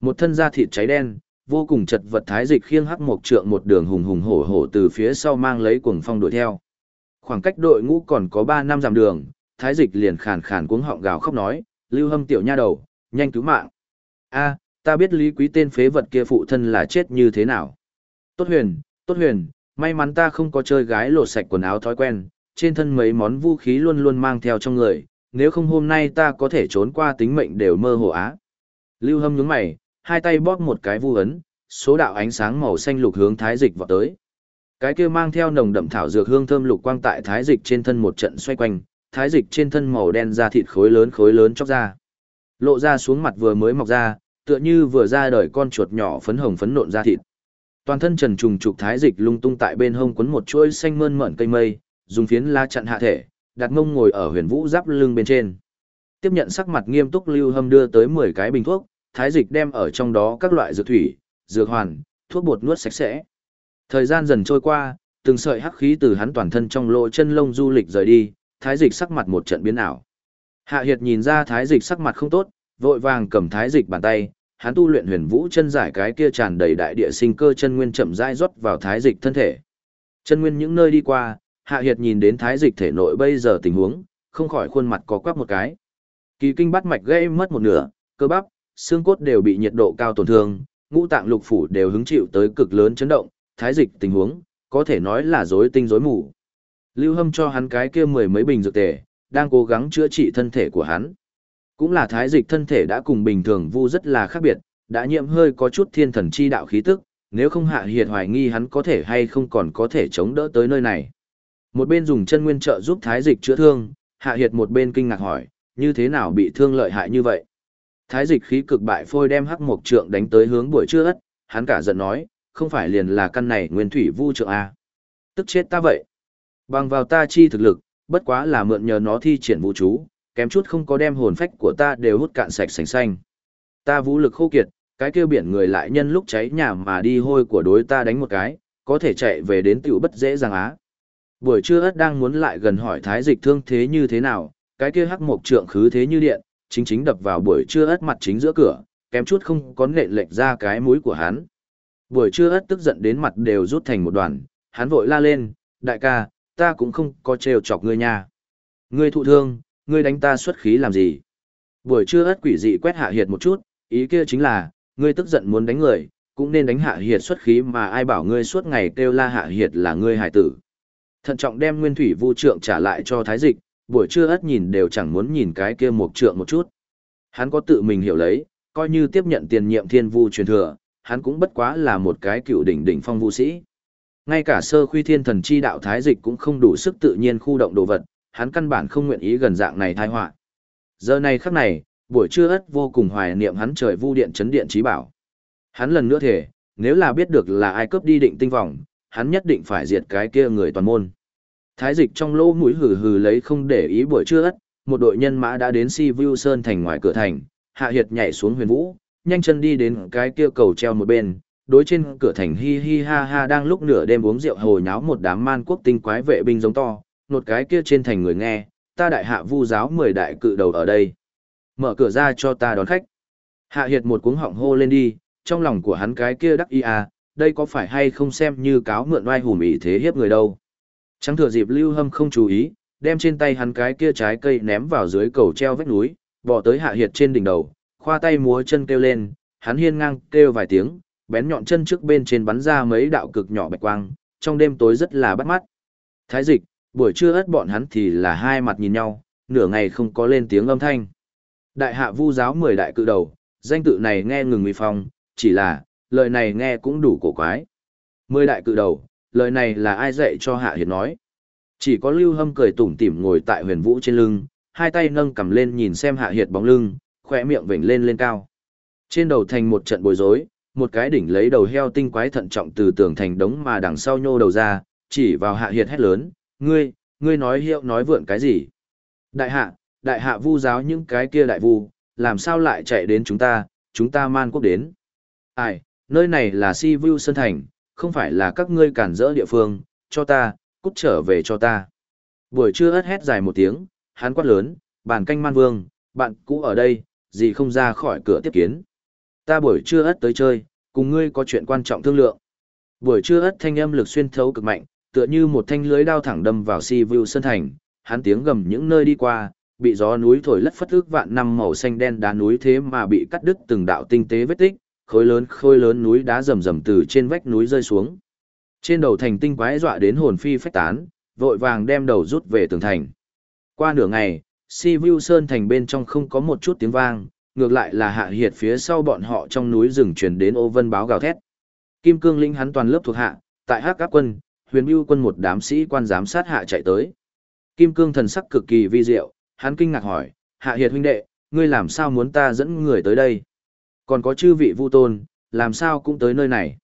S1: Một thân da thịt cháy đen, vô cùng chật vật thái dịch khiêng hắc một trượng một đường hùng hùng hổ hổ từ phía sau mang lấy cuồng phong đuổi theo. Khoảng cách đội ngũ còn có 3 năm dặm đường, thái dịch liền khàn khàn cuống họng gào khóc nói, lưu hâm tiểu nha đầu, nhanh cứu mạng. a ta biết lý quý tên phế vật kia phụ thân là chết như thế nào. Tốt huyền, tốt huyền, may mắn ta không có chơi gái lột sạch quần áo thói quen, trên thân mấy món vũ khí luôn luôn mang theo trong người, nếu không hôm nay ta có thể trốn qua tính mệnh đều mơ hồ á. Lưu hâm nhướng mày, hai tay bóp một cái vu ấn, số đạo ánh sáng màu xanh lục hướng thái dịch vọt tới. Cái kia mang theo nồng đậm thảo dược hương thơm lục quang tại thái dịch trên thân một trận xoay quanh, thái dịch trên thân màu đen da thịt khối lớn khối lớn chóc ra. Lộ ra xuống mặt vừa mới mọc ra, tựa như vừa ra đời con chuột nhỏ phấn hồng phấn nộn da thịt. Toàn thân trần trùng trục thái dịch lung tung tại bên hông quấn một chuỗi xanh mơn mởn cây mây, dùng phiến la chặn hạ thể, đặt mông ngồi ở huyền vũ giáp lưng bên trên. Tiếp nhận sắc mặt nghiêm túc Lưu Hâm đưa tới 10 cái bình thuốc, thái dịch đem ở trong đó các loại dược thủy, dược hoàn, thuốc bột nuốt sạch sẽ. Thời gian dần trôi qua, từng sợi hắc khí từ hắn toàn thân trong lỗ chân lông du lịch rời đi, thái dịch sắc mặt một trận biến ảo. Hạ Hiệt nhìn ra thái dịch sắc mặt không tốt, vội vàng cầm thái dịch bàn tay, hắn tu luyện huyền vũ chân giải cái kia tràn đầy đại địa sinh cơ chân nguyên chậm rãi rót vào thái dịch thân thể. Chân nguyên những nơi đi qua, Hạ Hiệt nhìn đến thái dịch thể nội bây giờ tình huống, không khỏi khuôn mặt có quắc một cái. Kỳ kinh bắt mạch gây mất một nửa, cơ bắp, xương cốt đều bị nhiệt độ cao tổn thương, ngũ tạng lục phủ đều hứng chịu tới cực lớn chấn động, thái dịch tình huống, có thể nói là rối tinh rối mù. Lưu Hâm cho hắn cái kia mười mấy bình dược tề, đang cố gắng chữa trị thân thể của hắn. Cũng là thái dịch thân thể đã cùng bình thường vu rất là khác biệt, đã nhiễm hơi có chút thiên thần chi đạo khí tức, nếu không hạ hiệt hoài nghi hắn có thể hay không còn có thể chống đỡ tới nơi này. Một bên dùng chân nguyên trợ giúp thái dịch chữa thương, hạ hiệt một bên kinh ngạc hỏi, như thế nào bị thương lợi hại như vậy? Thái dịch khí cực bại phôi đem hắc mộc trượng đánh tới hướng buổi trưa ất, hắn cả giận nói, không phải liền là căn này nguyên thủy vu trượng à. Tức chết ta vậy. Bằng vào ta chi thực lực, bất quá là mượn nhờ nó thi triển vũ chú, kém chút không có đem hồn phách của ta đều hút cạn sạch sành xanh. Ta vũ lực khô kiệt, cái kêu biển người lại nhân lúc cháy nhà mà đi hôi của đối ta đánh một cái, có thể chạy về đến tiểu bất dễ dàng á. Buổi trưa ất đang muốn lại gần hỏi thái dịch thương thế như thế nào, cái kia hắc mộc trượng khứ thế như điện, chính chính đập vào buổi trưa ất mặt chính giữa cửa, kém chút không có nệ lệch ra cái mũi của hắn. Buổi trưa ất tức giận đến mặt đều rút thành một đoàn, hắn vội la lên, đại ca, ta cũng không có trêu chọc ngươi nha. Ngươi thụ thương, ngươi đánh ta xuất khí làm gì? Buổi trưa ất quỷ dị quét hạ hiệt một chút, ý kia chính là, ngươi tức giận muốn đánh người, cũng nên đánh hạ hiệt xuất khí mà ai bảo ngươi suốt ngày kêu la hạ hiệt là ngươi hải tử. Thận trọng đem nguyên thủy vu trượng trả lại cho thái dịch, buổi trưa ất nhìn đều chẳng muốn nhìn cái kia một trượng một chút. Hắn có tự mình hiểu lấy, coi như tiếp nhận tiền nhiệm thiên vu truyền thừa, hắn cũng bất quá là một cái cựu đỉnh đỉnh phong vu sĩ. Ngay cả sơ khuy thiên thần chi đạo thái dịch cũng không đủ sức tự nhiên khu động đồ vật, hắn căn bản không nguyện ý gần dạng này thai họa. Giờ này khắc này, buổi trưa ất vô cùng hoài niệm hắn trời vu điện chấn điện trí bảo. Hắn lần nữa thể, nếu là biết được là ai cướp đi định tinh vọng, hắn nhất định phải diệt cái kia người toàn môn. Thái dịch trong lỗ mũi hừ hừ lấy không để ý buổi trưa ất, một đội nhân mã đã đến Si Vu Sơn thành ngoài cửa thành, Hạ Hiệt nhảy xuống huyền vũ, nhanh chân đi đến cái kia cầu treo một bên, đối trên cửa thành hi hi ha ha đang lúc nửa đêm uống rượu hồi nháo một đám man quốc tinh quái vệ binh giống to, nột cái kia trên thành người nghe, ta đại hạ vu giáo mười đại cự đầu ở đây. Mở cửa ra cho ta đón khách. Hạ Hiệt một cuống họng hô lên đi, trong lòng của hắn cái kia đắc ý à, đây có phải hay không xem như cáo mượn oai hùm ý thế hiếp người đâu. Trắng thừa dịp Lưu Hâm không chú ý, đem trên tay hắn cái kia trái cây ném vào dưới cầu treo vách núi, bỏ tới hạ hiệt trên đỉnh đầu, khoa tay múa chân kêu lên, hắn hiên ngang kêu vài tiếng, bén nhọn chân trước bên trên bắn ra mấy đạo cực nhỏ bạch quang, trong đêm tối rất là bắt mắt. Thái dịch, buổi trưa ất bọn hắn thì là hai mặt nhìn nhau, nửa ngày không có lên tiếng âm thanh. Đại hạ vu giáo mười đại cự đầu, danh tự này nghe ngừng uy phong, chỉ là, lời này nghe cũng đủ cổ quái. Mười đại cự đầu, lời này là ai dạy cho hạ hiệt nói. Chỉ có lưu hâm cười tủm tỉm ngồi tại huyền vũ trên lưng, hai tay nâng cầm lên nhìn xem hạ hiệt bóng lưng, khỏe miệng vểnh lên lên cao. Trên đầu thành một trận bối rối, một cái đỉnh lấy đầu heo tinh quái thận trọng từ tường thành đống mà đằng sau nhô đầu ra, chỉ vào hạ hiệt hét lớn, ngươi, ngươi nói hiệu nói vượn cái gì? Đại hạ, đại hạ vu giáo những cái kia đại vu, làm sao lại chạy đến chúng ta, chúng ta man quốc đến. Ai, nơi này là si vu sơn thành, không phải là các ngươi cản rỡ địa phương, cho ta, cút trở về cho ta. Buổi trưa ớt hét dài một tiếng, hắn quát lớn, bàn canh man vương, bạn cũ ở đây, gì không ra khỏi cửa tiếp kiến. Ta buổi trưa ớt tới chơi, cùng ngươi có chuyện quan trọng thương lượng. Buổi trưa ớt thanh âm lực xuyên thấu cực mạnh, tựa như một thanh lưới đao thẳng đâm vào si vu sơn thành, hắn tiếng gầm những nơi đi qua, bị gió núi thổi lất phất ước vạn năm màu xanh đen đá núi thế mà bị cắt đứt từng đạo tinh tế vết tích, khối lớn khối lớn núi đá rầm rầm từ trên vách núi rơi xuống. Trên đầu thành tinh quái dọa đến hồn phi phách tán, vội vàng đem đầu rút về tường thành. Qua nửa ngày, Si Vu Sơn thành bên trong không có một chút tiếng vang, ngược lại là hạ hiệt phía sau bọn họ trong núi rừng truyền đến ô vân báo gào thét. Kim Cương linh hắn toàn lớp thuộc hạ, tại Hắc Áp quân, Huyền Bưu quân một đám sĩ quan giám sát hạ chạy tới. Kim Cương thần sắc cực kỳ vi diệu, hắn kinh ngạc hỏi, hạ hiệt huynh đệ, ngươi làm sao muốn ta dẫn người tới đây? Còn có chư vị vu tôn, làm sao cũng tới nơi này?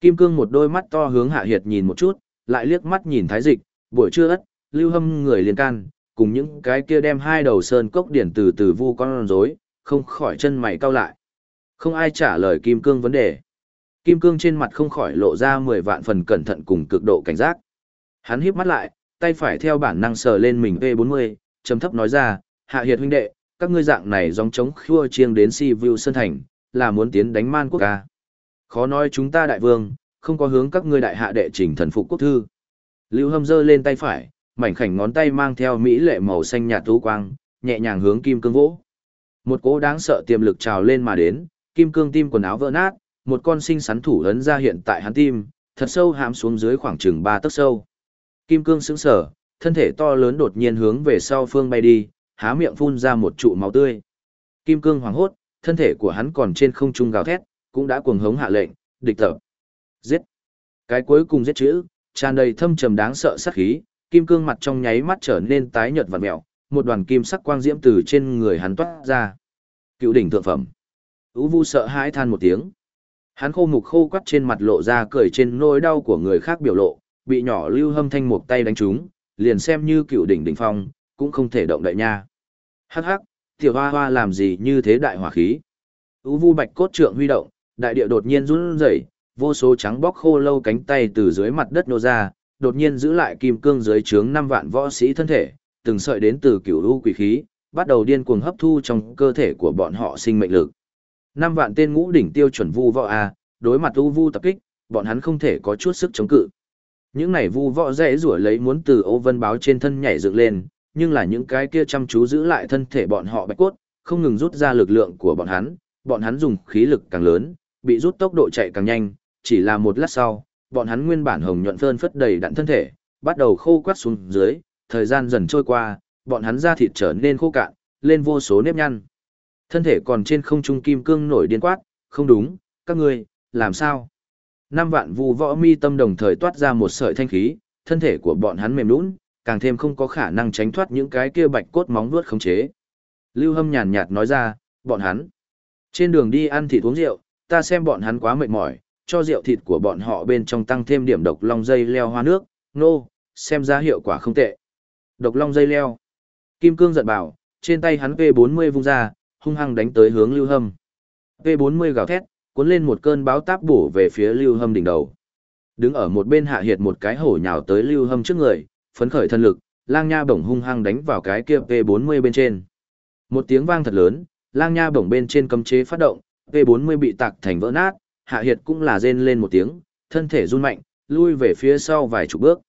S1: Kim Cương một đôi mắt to hướng hạ hiệt nhìn một chút, lại liếc mắt nhìn thái dịch, buổi trưa ất, lưu hâm người liền can, cùng những cái kia đem hai đầu sơn cốc điển từ từ vu con rối, không khỏi chân mày cau lại. Không ai trả lời Kim Cương vấn đề. Kim Cương trên mặt không khỏi lộ ra mười vạn phần cẩn thận cùng cực độ cảnh giác. Hắn híp mắt lại, tay phải theo bản năng sờ lên mình P40, trầm thấp nói ra, hạ hiệt huynh đệ, các ngươi dạng này dòng chống khua chiêng đến si view sơn thành, là muốn tiến đánh man quốc ca. Khó nói chúng ta đại vương, không có hướng các ngươi đại hạ đệ trình thần phục quốc thư. Lưu hâm giơ lên tay phải, mảnh khảnh ngón tay mang theo mỹ lệ màu xanh nhạt tú quang, nhẹ nhàng hướng kim cương vỗ. Một cỗ đáng sợ tiềm lực trào lên mà đến, kim cương tim quần áo vỡ nát, một con sinh sắn thủ ấn ra hiện tại hắn tim, thật sâu hãm xuống dưới khoảng chừng ba tấc sâu. Kim cương sững sờ, thân thể to lớn đột nhiên hướng về sau phương bay đi, há miệng phun ra một trụ máu tươi. Kim cương hoảng hốt, thân thể của hắn còn trên không trung gào thét, cũng đã cuồng hống hạ lệnh, địch tập. Giết. Cái cuối cùng giết chữ, tràn đầy thâm trầm đáng sợ sát khí, kim cương mặt trong nháy mắt trở nên tái nhợt vặn mèo, một đoàn kim sắc quang diễm từ trên người hắn toát ra. Cựu đỉnh thượng phẩm. Ú Vu sợ hãi than một tiếng. Hắn khô mục khô quắt trên mặt lộ ra cười trên nỗi đau của người khác biểu lộ, bị nhỏ lưu hâm thanh một tay đánh trúng, liền xem như cựu đỉnh đỉnh phong, cũng không thể động đậy nha. Hắc hắc, tiểu hoa hoa làm gì như thế đại hỏa khí. Ú Vu bạch cốt trượng huy động, đại địa đột nhiên run rẩy, vô số trắng bóc khô lâu cánh tay từ dưới mặt đất nô ra, đột nhiên giữ lại kim cương dưới trướng năm vạn võ sĩ thân thể, từng sợi đến từ cửu u quỷ khí, bắt đầu điên cuồng hấp thu trong cơ thể của bọn họ sinh mệnh lực. Năm vạn tên ngũ đỉnh tiêu chuẩn vu võ a, đối mặt u vu tập kích, bọn hắn không thể có chút sức chống cự. Những này vu võ dễ rủa lấy muốn từ ô vân báo trên thân nhảy dựng lên, nhưng là những cái kia chăm chú giữ lại thân thể bọn họ bạch cốt, không ngừng rút ra lực lượng của bọn hắn, bọn hắn dùng khí lực càng lớn, bị rút tốc độ chạy càng nhanh, chỉ là một lát sau, bọn hắn nguyên bản hồng nhuận phơn phất đầy đặn thân thể, bắt đầu khô quắt xuống dưới, thời gian dần trôi qua, bọn hắn da thịt trở nên khô cạn, lên vô số nếp nhăn. Thân thể còn trên không trung kim cương nổi điên quát, không đúng, các ngươi, làm sao? Năm vạn vu võ mi tâm đồng thời toát ra một sợi thanh khí, thân thể của bọn hắn mềm lún, càng thêm không có khả năng tránh thoát những cái kia bạch cốt móng vuốt khống chế. Lưu Hâm nhàn nhạt nói ra, bọn hắn trên đường đi ăn thịt uống rượu, ta xem bọn hắn quá mệt mỏi, cho rượu thịt của bọn họ bên trong tăng thêm điểm độc long dây leo hoa nước, nô, no, xem ra hiệu quả không tệ. Độc long dây leo. Kim cương giận bảo, trên tay hắn P40 vung ra, hung hăng đánh tới hướng Lưu Hâm. P40 gào thét, cuốn lên một cơn báo táp bổ về phía Lưu Hâm đỉnh đầu. Đứng ở một bên hạ hiệt một cái hổ nhào tới Lưu Hâm trước người, phấn khởi thân lực, lang nha bổng hung hăng đánh vào cái kia P40 bên trên. Một tiếng vang thật lớn, lang nha bổng bên trên cấm chế phát động, P40 bị tạc thành vỡ nát, hạ hiệt cũng là rên lên một tiếng, thân thể run mạnh, lui về phía sau vài chục bước.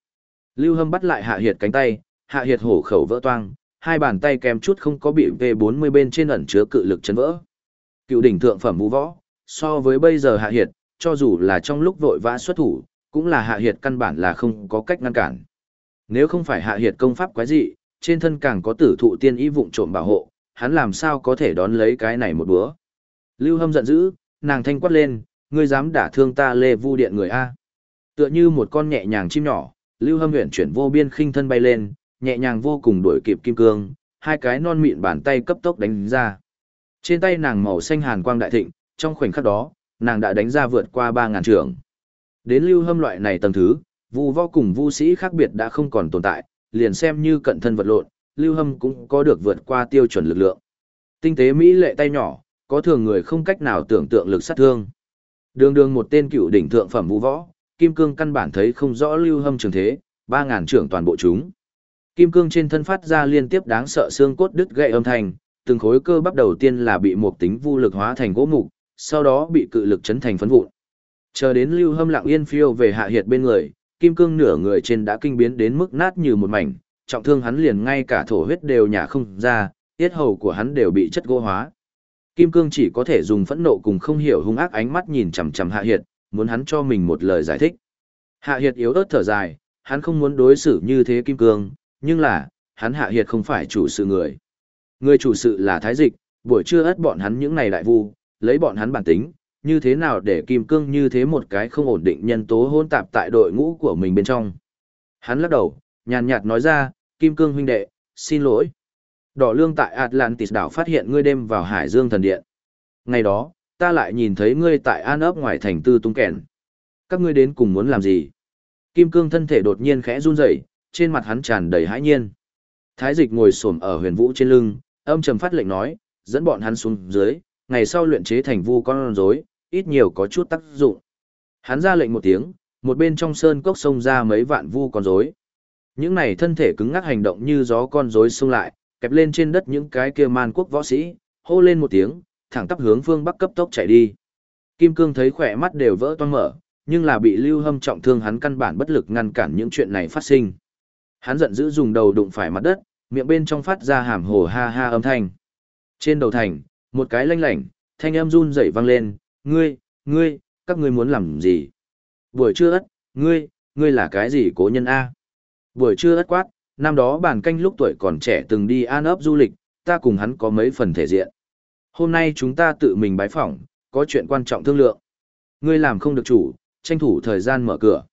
S1: Lưu Hâm bắt lại Hạ Hiệt cánh tay, Hạ Hiệt hổ khẩu vỡ toang, hai bàn tay kèm chút không có bị V40 bên trên ẩn chứa cự lực chấn vỡ. Cựu đỉnh thượng phẩm vũ võ, so với bây giờ Hạ Hiệt, cho dù là trong lúc vội vã xuất thủ, cũng là Hạ Hiệt căn bản là không có cách ngăn cản. Nếu không phải Hạ Hiệt công pháp quái dị, trên thân càng có tử thụ tiên y vụng trộm bảo hộ, hắn làm sao có thể đón lấy cái này một bữa. Lưu Hâm giận dữ, nàng thanh quát lên, ngươi dám đả thương ta Lê Vu Điện người A. Tựa như một con nhẹ nhàng chim nhỏ, Lưu Hâm huyện chuyển vô biên khinh thân bay lên, nhẹ nhàng vô cùng đuổi kịp kim cương, hai cái non mịn bàn tay cấp tốc đánh ra. Trên tay nàng màu xanh hàn quang đại thịnh, trong khoảnh khắc đó, nàng đã đánh ra vượt qua 3000 trường. Đến Lưu Hâm loại này tầng thứ, vu võ cùng vu sĩ khác biệt đã không còn tồn tại, liền xem như cận thân vật lộn, Lưu Hâm cũng có được vượt qua tiêu chuẩn lực lượng. Tinh tế mỹ lệ tay nhỏ, có thường người không cách nào tưởng tượng lực sát thương. Đường đường một tên cựu đỉnh thượng phẩm vũ võ, Kim Cương căn bản thấy không rõ Lưu Hâm trường thế, ba ngàn trưởng toàn bộ chúng. Kim Cương trên thân phát ra liên tiếp đáng sợ xương cốt đứt gãy âm thanh, từng khối cơ bắp đầu tiên là bị một tính vu lực hóa thành gỗ mục, sau đó bị cự lực chấn thành phấn vụn. Chờ đến Lưu Hâm lặng yên phiêu về hạ hiệt bên người, Kim Cương nửa người trên đã kinh biến đến mức nát như một mảnh, trọng thương hắn liền ngay cả thổ huyết đều nhả không ra, tiết hầu của hắn đều bị chất gỗ hóa. Kim Cương chỉ có thể dùng phẫn nộ cùng không hiểu hung ác ánh mắt nhìn chằm chằm Hạ Hiệt, muốn hắn cho mình một lời giải thích. Hạ Hiệt yếu ớt thở dài, hắn không muốn đối xử như thế Kim Cương, nhưng là, hắn Hạ Hiệt không phải chủ sự người. Người chủ sự là Thái Dịch, buổi trưa ất bọn hắn những này đại vu, lấy bọn hắn bản tính, như thế nào để Kim Cương như thế một cái không ổn định nhân tố hôn tạp tại đội ngũ của mình bên trong. Hắn lắc đầu, nhàn nhạt nói ra, Kim Cương huynh đệ, xin lỗi. Đỏ lương tại Atlantis đảo phát hiện ngươi đêm vào Hải Dương thần điện. Ngày đó, ta lại nhìn thấy ngươi tại An ấp ngoài thành tư tung kèn. Các ngươi đến cùng muốn làm gì? Kim cương thân thể đột nhiên khẽ run rẩy, trên mặt hắn tràn đầy hãi nhiên. Thái dịch ngồi xổm ở huyền vũ trên lưng, âm trầm phát lệnh nói, dẫn bọn hắn xuống dưới, ngày sau luyện chế thành vu con rối, ít nhiều có chút tác dụng. Hắn ra lệnh một tiếng, một bên trong sơn cốc xông ra mấy vạn vu con rối. Những này thân thể cứng ngắc hành động như gió con rối xông lại, kẹp lên trên đất những cái kia man quốc võ sĩ, hô lên một tiếng, thẳng tắp hướng phương bắc cấp tốc chạy đi. Kim Cương thấy khỏe mắt đều vỡ toang mở, nhưng là bị Lưu Hâm trọng thương hắn căn bản bất lực ngăn cản những chuyện này phát sinh. Hắn giận dữ dùng đầu đụng phải mặt đất, miệng bên trong phát ra hàm hồ ha ha âm thanh. Trên đầu thành, một cái lanh lảnh, thanh âm run rẩy vang lên, "Ngươi, ngươi, các ngươi muốn làm gì?" Buổi trưa ất, "Ngươi, ngươi là cái gì cố nhân a?" Buổi trưa ất quát, năm đó bản canh lúc tuổi còn trẻ từng đi an ấp du lịch, ta cùng hắn có mấy phần thể diện. Hôm nay chúng ta tự mình bái phỏng, có chuyện quan trọng thương lượng. Ngươi làm không được chủ, tranh thủ thời gian mở cửa.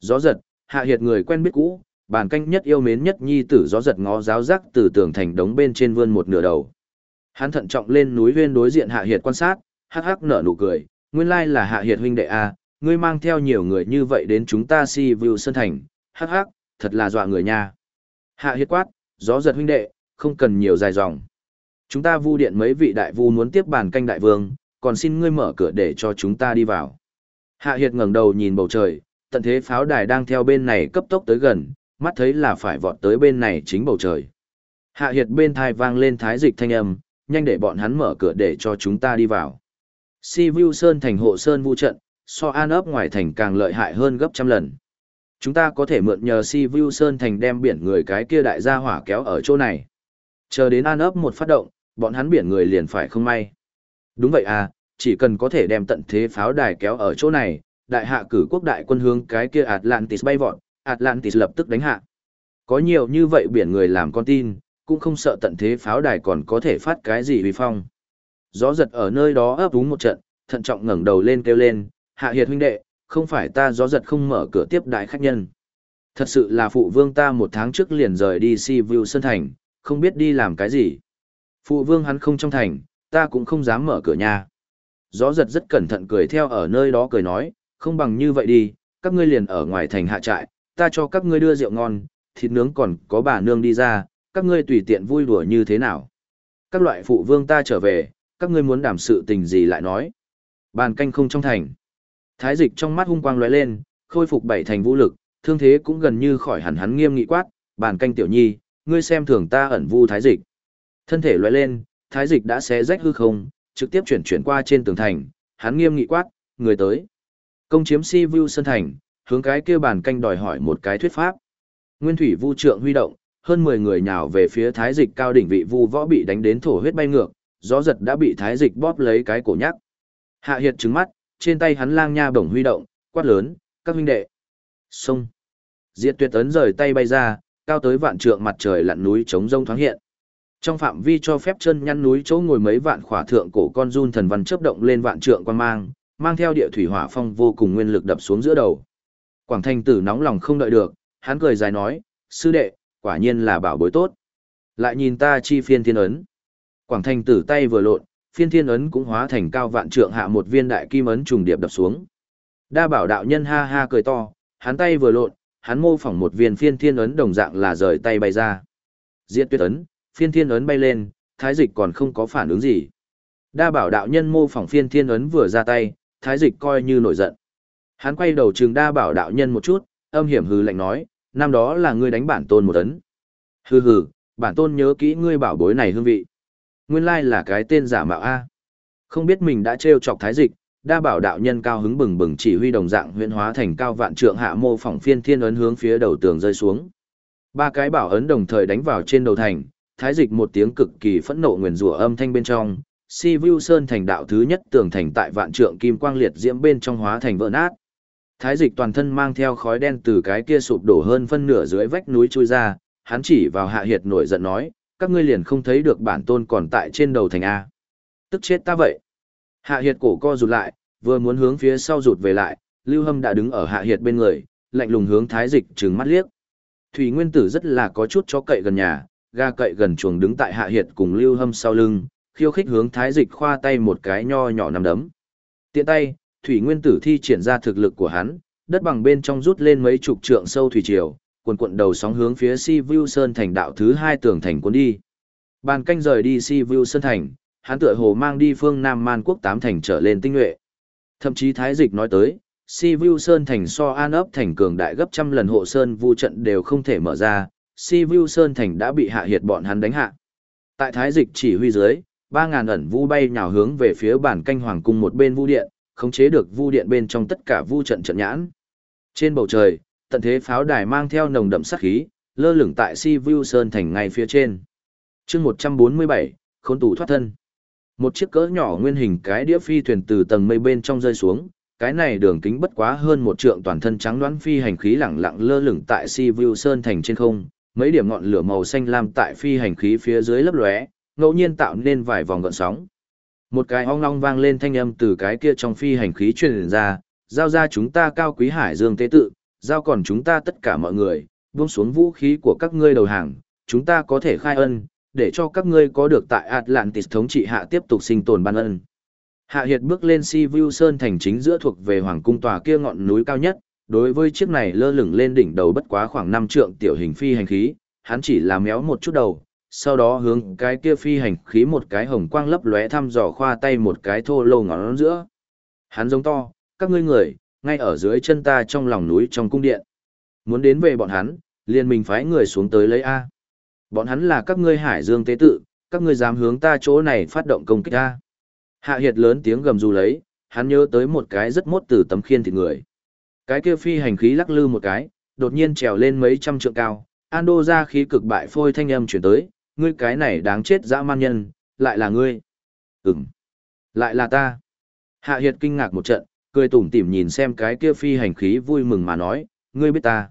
S1: Gió giật, hạ hiệt người quen biết cũ, bản canh nhất yêu mến nhất nhi tử gió giật ngó giáo giác từ tường thành đống bên trên vươn một nửa đầu. Hắn thận trọng lên núi huyên đối diện hạ hiệt quan sát, hắc hắc nở nụ cười, nguyên lai là hạ hiệt huynh đệ a, ngươi mang theo nhiều người như vậy đến chúng ta si view sân thành, hắc hắc, thật là dọa người nha. Hạ hiệt quát, gió giật huynh đệ, không cần nhiều dài dòng. Chúng ta vu điện mấy vị đại vu muốn tiếp bàn canh đại vương, còn xin ngươi mở cửa để cho chúng ta đi vào. Hạ hiệt ngẩng đầu nhìn bầu trời, tận thế pháo đài đang theo bên này cấp tốc tới gần, mắt thấy là phải vọt tới bên này chính bầu trời. Hạ hiệt bên thai vang lên thái dịch thanh âm, nhanh để bọn hắn mở cửa để cho chúng ta đi vào. Si Vu Sơn thành hộ Sơn vu trận, so an ấp ngoài thành càng lợi hại hơn gấp trăm lần. Chúng ta có thể mượn nhờ Si Vu Sơn thành đem biển người cái kia đại gia hỏa kéo ở chỗ này. Chờ đến an ấp một phát động, bọn hắn biển người liền phải không may. Đúng vậy à, chỉ cần có thể đem tận thế pháo đài kéo ở chỗ này, đại hạ cử quốc đại quân hướng cái kia Atlantis bay vọt, Atlantis lập tức đánh hạ. Có nhiều như vậy biển người làm con tin, cũng không sợ tận thế pháo đài còn có thể phát cái gì uy phong. Gió giật ở nơi đó ấp úng một trận, thận trọng ngẩng đầu lên kêu lên, hạ hiệt huynh đệ, không phải ta gió giật không mở cửa tiếp đại khách nhân. Thật sự là phụ vương ta một tháng trước liền rời đi si view sân thành, không biết đi làm cái gì. Phụ vương hắn không trong thành, ta cũng không dám mở cửa nhà. Gió giật rất cẩn thận cười theo ở nơi đó cười nói, không bằng như vậy đi, các ngươi liền ở ngoài thành hạ trại, ta cho các ngươi đưa rượu ngon, thịt nướng còn có bà nương đi ra, các ngươi tùy tiện vui đùa như thế nào. Các loại phụ vương ta trở về, các ngươi muốn đảm sự tình gì lại nói. Bàn canh không trong thành. Thái dịch trong mắt hung quang lóe lên, khôi phục bảy thành vũ lực, thương thế cũng gần như khỏi hẳn hắn nghiêm nghị quát, bàn canh tiểu nhi, ngươi xem thường ta ẩn vu thái dịch. Thân thể lóe lên, thái dịch đã xé rách hư không, trực tiếp chuyển chuyển qua trên tường thành, hắn nghiêm nghị quát, người tới. Công chiếm si vu sân thành, hướng cái kia bàn canh đòi hỏi một cái thuyết pháp. Nguyên thủy vu trượng huy động, hơn 10 người nhào về phía thái dịch cao đỉnh vị vu võ bị đánh đến thổ huyết bay ngược, gió giật đã bị thái dịch bóp lấy cái cổ nhắc. Hạ Hiệt trừng mắt, trên tay hắn lang nha bổng huy động, quát lớn, các huynh đệ. Xông. Diệt tuyệt ấn rời tay bay ra, cao tới vạn trượng mặt trời lặn núi chống rông thoáng hiện. Trong phạm vi cho phép chân nhăn núi chỗ ngồi mấy vạn khỏa thượng cổ con run thần văn chớp động lên vạn trượng quan mang, mang theo địa thủy hỏa phong vô cùng nguyên lực đập xuống giữa đầu. Quảng Thanh tử nóng lòng không đợi được, hắn cười dài nói, sư đệ, quả nhiên là bảo bối tốt. Lại nhìn ta chi phiên thiên ấn. Quảng Thanh tử tay vừa lộn, phiên thiên ấn cũng hóa thành cao vạn trượng hạ một viên đại kim ấn trùng điệp đập xuống. Đa bảo đạo nhân ha ha cười to, hắn tay vừa lộn, hắn mô phỏng một viên phiên thiên ấn đồng dạng là rời tay bay ra. Diệt tuyết ấn, phiên thiên ấn bay lên, thái dịch còn không có phản ứng gì. Đa bảo đạo nhân mô phỏng phiên thiên ấn vừa ra tay, thái dịch coi như nổi giận. Hắn quay đầu trường đa bảo đạo nhân một chút, âm hiểm hừ lạnh nói, năm đó là ngươi đánh bản tôn một tấn. Hừ hừ, bản tôn nhớ kỹ ngươi bảo bối này hương vị. Nguyên lai là cái tên giả mạo A. Không biết mình đã trêu chọc thái dịch, đa bảo đạo nhân cao hứng bừng bừng chỉ huy đồng dạng huyễn hóa thành cao vạn trượng hạ mô phỏng phiên thiên ấn hướng phía đầu tường rơi xuống. Ba cái bảo ấn đồng thời đánh vào trên đầu thành, thái dịch một tiếng cực kỳ phẫn nộ nguyền rủa âm thanh bên trong, si vu sơn thành đạo thứ nhất tường thành tại vạn trượng kim quang liệt diễm bên trong hóa thành vỡ nát thái dịch toàn thân mang theo khói đen từ cái kia sụp đổ hơn phân nửa dưới vách núi trôi ra hắn chỉ vào hạ hiệt nổi giận nói các ngươi liền không thấy được bản tôn còn tại trên đầu thành a. Tức chết ta vậy. Hạ hiệt cổ co rụt lại vừa muốn hướng phía sau rụt về lại lưu hâm đã đứng ở hạ hiệt bên người lạnh lùng hướng thái dịch trừng mắt liếc. Thủy nguyên tử rất là có chút cho cậy gần nhà ga cậy gần chuồng đứng tại hạ hiệt cùng lưu hâm sau lưng khiêu khích hướng thái dịch khoa tay một cái nho nhỏ nằm đấm. Tiện tay, thủy nguyên tử thi triển ra thực lực của hắn, đất bằng bên trong rút lên mấy chục trượng sâu thủy triều, cuộn cuộn đầu sóng hướng phía Si Vu Sơn thành đạo thứ hai tường thành cuốn đi. Bàn canh rời đi Si Vu Sơn thành, hắn tựa hồ mang đi phương Nam Man quốc tám thành trở lên tinh nhuệ. Thậm chí thái dịch nói tới, Si Vu Sơn thành so An ấp thành cường đại gấp trăm lần hộ sơn vu trận đều không thể mở ra, Si Vu Sơn thành đã bị hạ hiệt bọn hắn đánh hạ. Tại thái dịch chỉ huy dưới, ba ngàn ẩn vu bay nhào hướng về phía bản canh hoàng cung một bên vu điện, khống chế được vu điện bên trong tất cả vu trận trận nhãn. Trên bầu trời, tận thế pháo đài mang theo nồng đậm sát khí, lơ lửng tại Si Vu Sơn thành ngay phía trên. Chương 147, khốn tủ thoát thân. Một chiếc cỡ nhỏ nguyên hình cái đĩa phi thuyền từ tầng mây bên trong rơi xuống, cái này đường kính bất quá hơn một trượng toàn thân trắng đoán phi hành khí lẳng lặng lơ lửng tại Si Vu Sơn thành trên không, mấy điểm ngọn lửa màu xanh lam tại phi hành khí phía dưới lấp lóe, ngẫu nhiên tạo nên vài vòng gợn sóng. Một cái ong long vang lên thanh âm từ cái kia trong phi hành khí truyền ra, giao ra chúng ta cao quý hải dương tế tự, giao còn chúng ta tất cả mọi người, buông xuống vũ khí của các ngươi đầu hàng, chúng ta có thể khai ân, để cho các ngươi có được tại Atlantis thống trị hạ tiếp tục sinh tồn ban ân. Hạ Hiệt bước lên Si Vu Sơn thành chính giữa thuộc về hoàng cung tòa kia ngọn núi cao nhất, đối với chiếc này lơ lửng lên đỉnh đầu bất quá khoảng 5 trượng tiểu hình phi hành khí, hắn chỉ là méo một chút đầu, sau đó hướng cái kia phi hành khí một cái hồng quang lấp lóe thăm dò khoa tay một cái thô lô ngón giữa. Hắn giống to, các ngươi người, ngay ở dưới chân ta trong lòng núi trong cung điện. Muốn đến về bọn hắn, liền mình phái người xuống tới lấy A. Bọn hắn là các ngươi hải dương tế tự, các ngươi dám hướng ta chỗ này phát động công kích A. Hạ hiệt lớn tiếng gầm rú lấy, hắn nhớ tới một cái rất mốt từ tấm khiên thịt người. Cái kia phi hành khí lắc lư một cái, đột nhiên trèo lên mấy trăm trượng cao, Ando ra khí cực bại phôi thanh âm chuyển tới, ngươi cái này đáng chết dã man nhân, lại là ngươi. Ừm, lại là ta. Hạ Hiệt kinh ngạc một trận, cười tủm tỉm nhìn xem cái kia phi hành khí vui mừng mà nói, ngươi biết ta.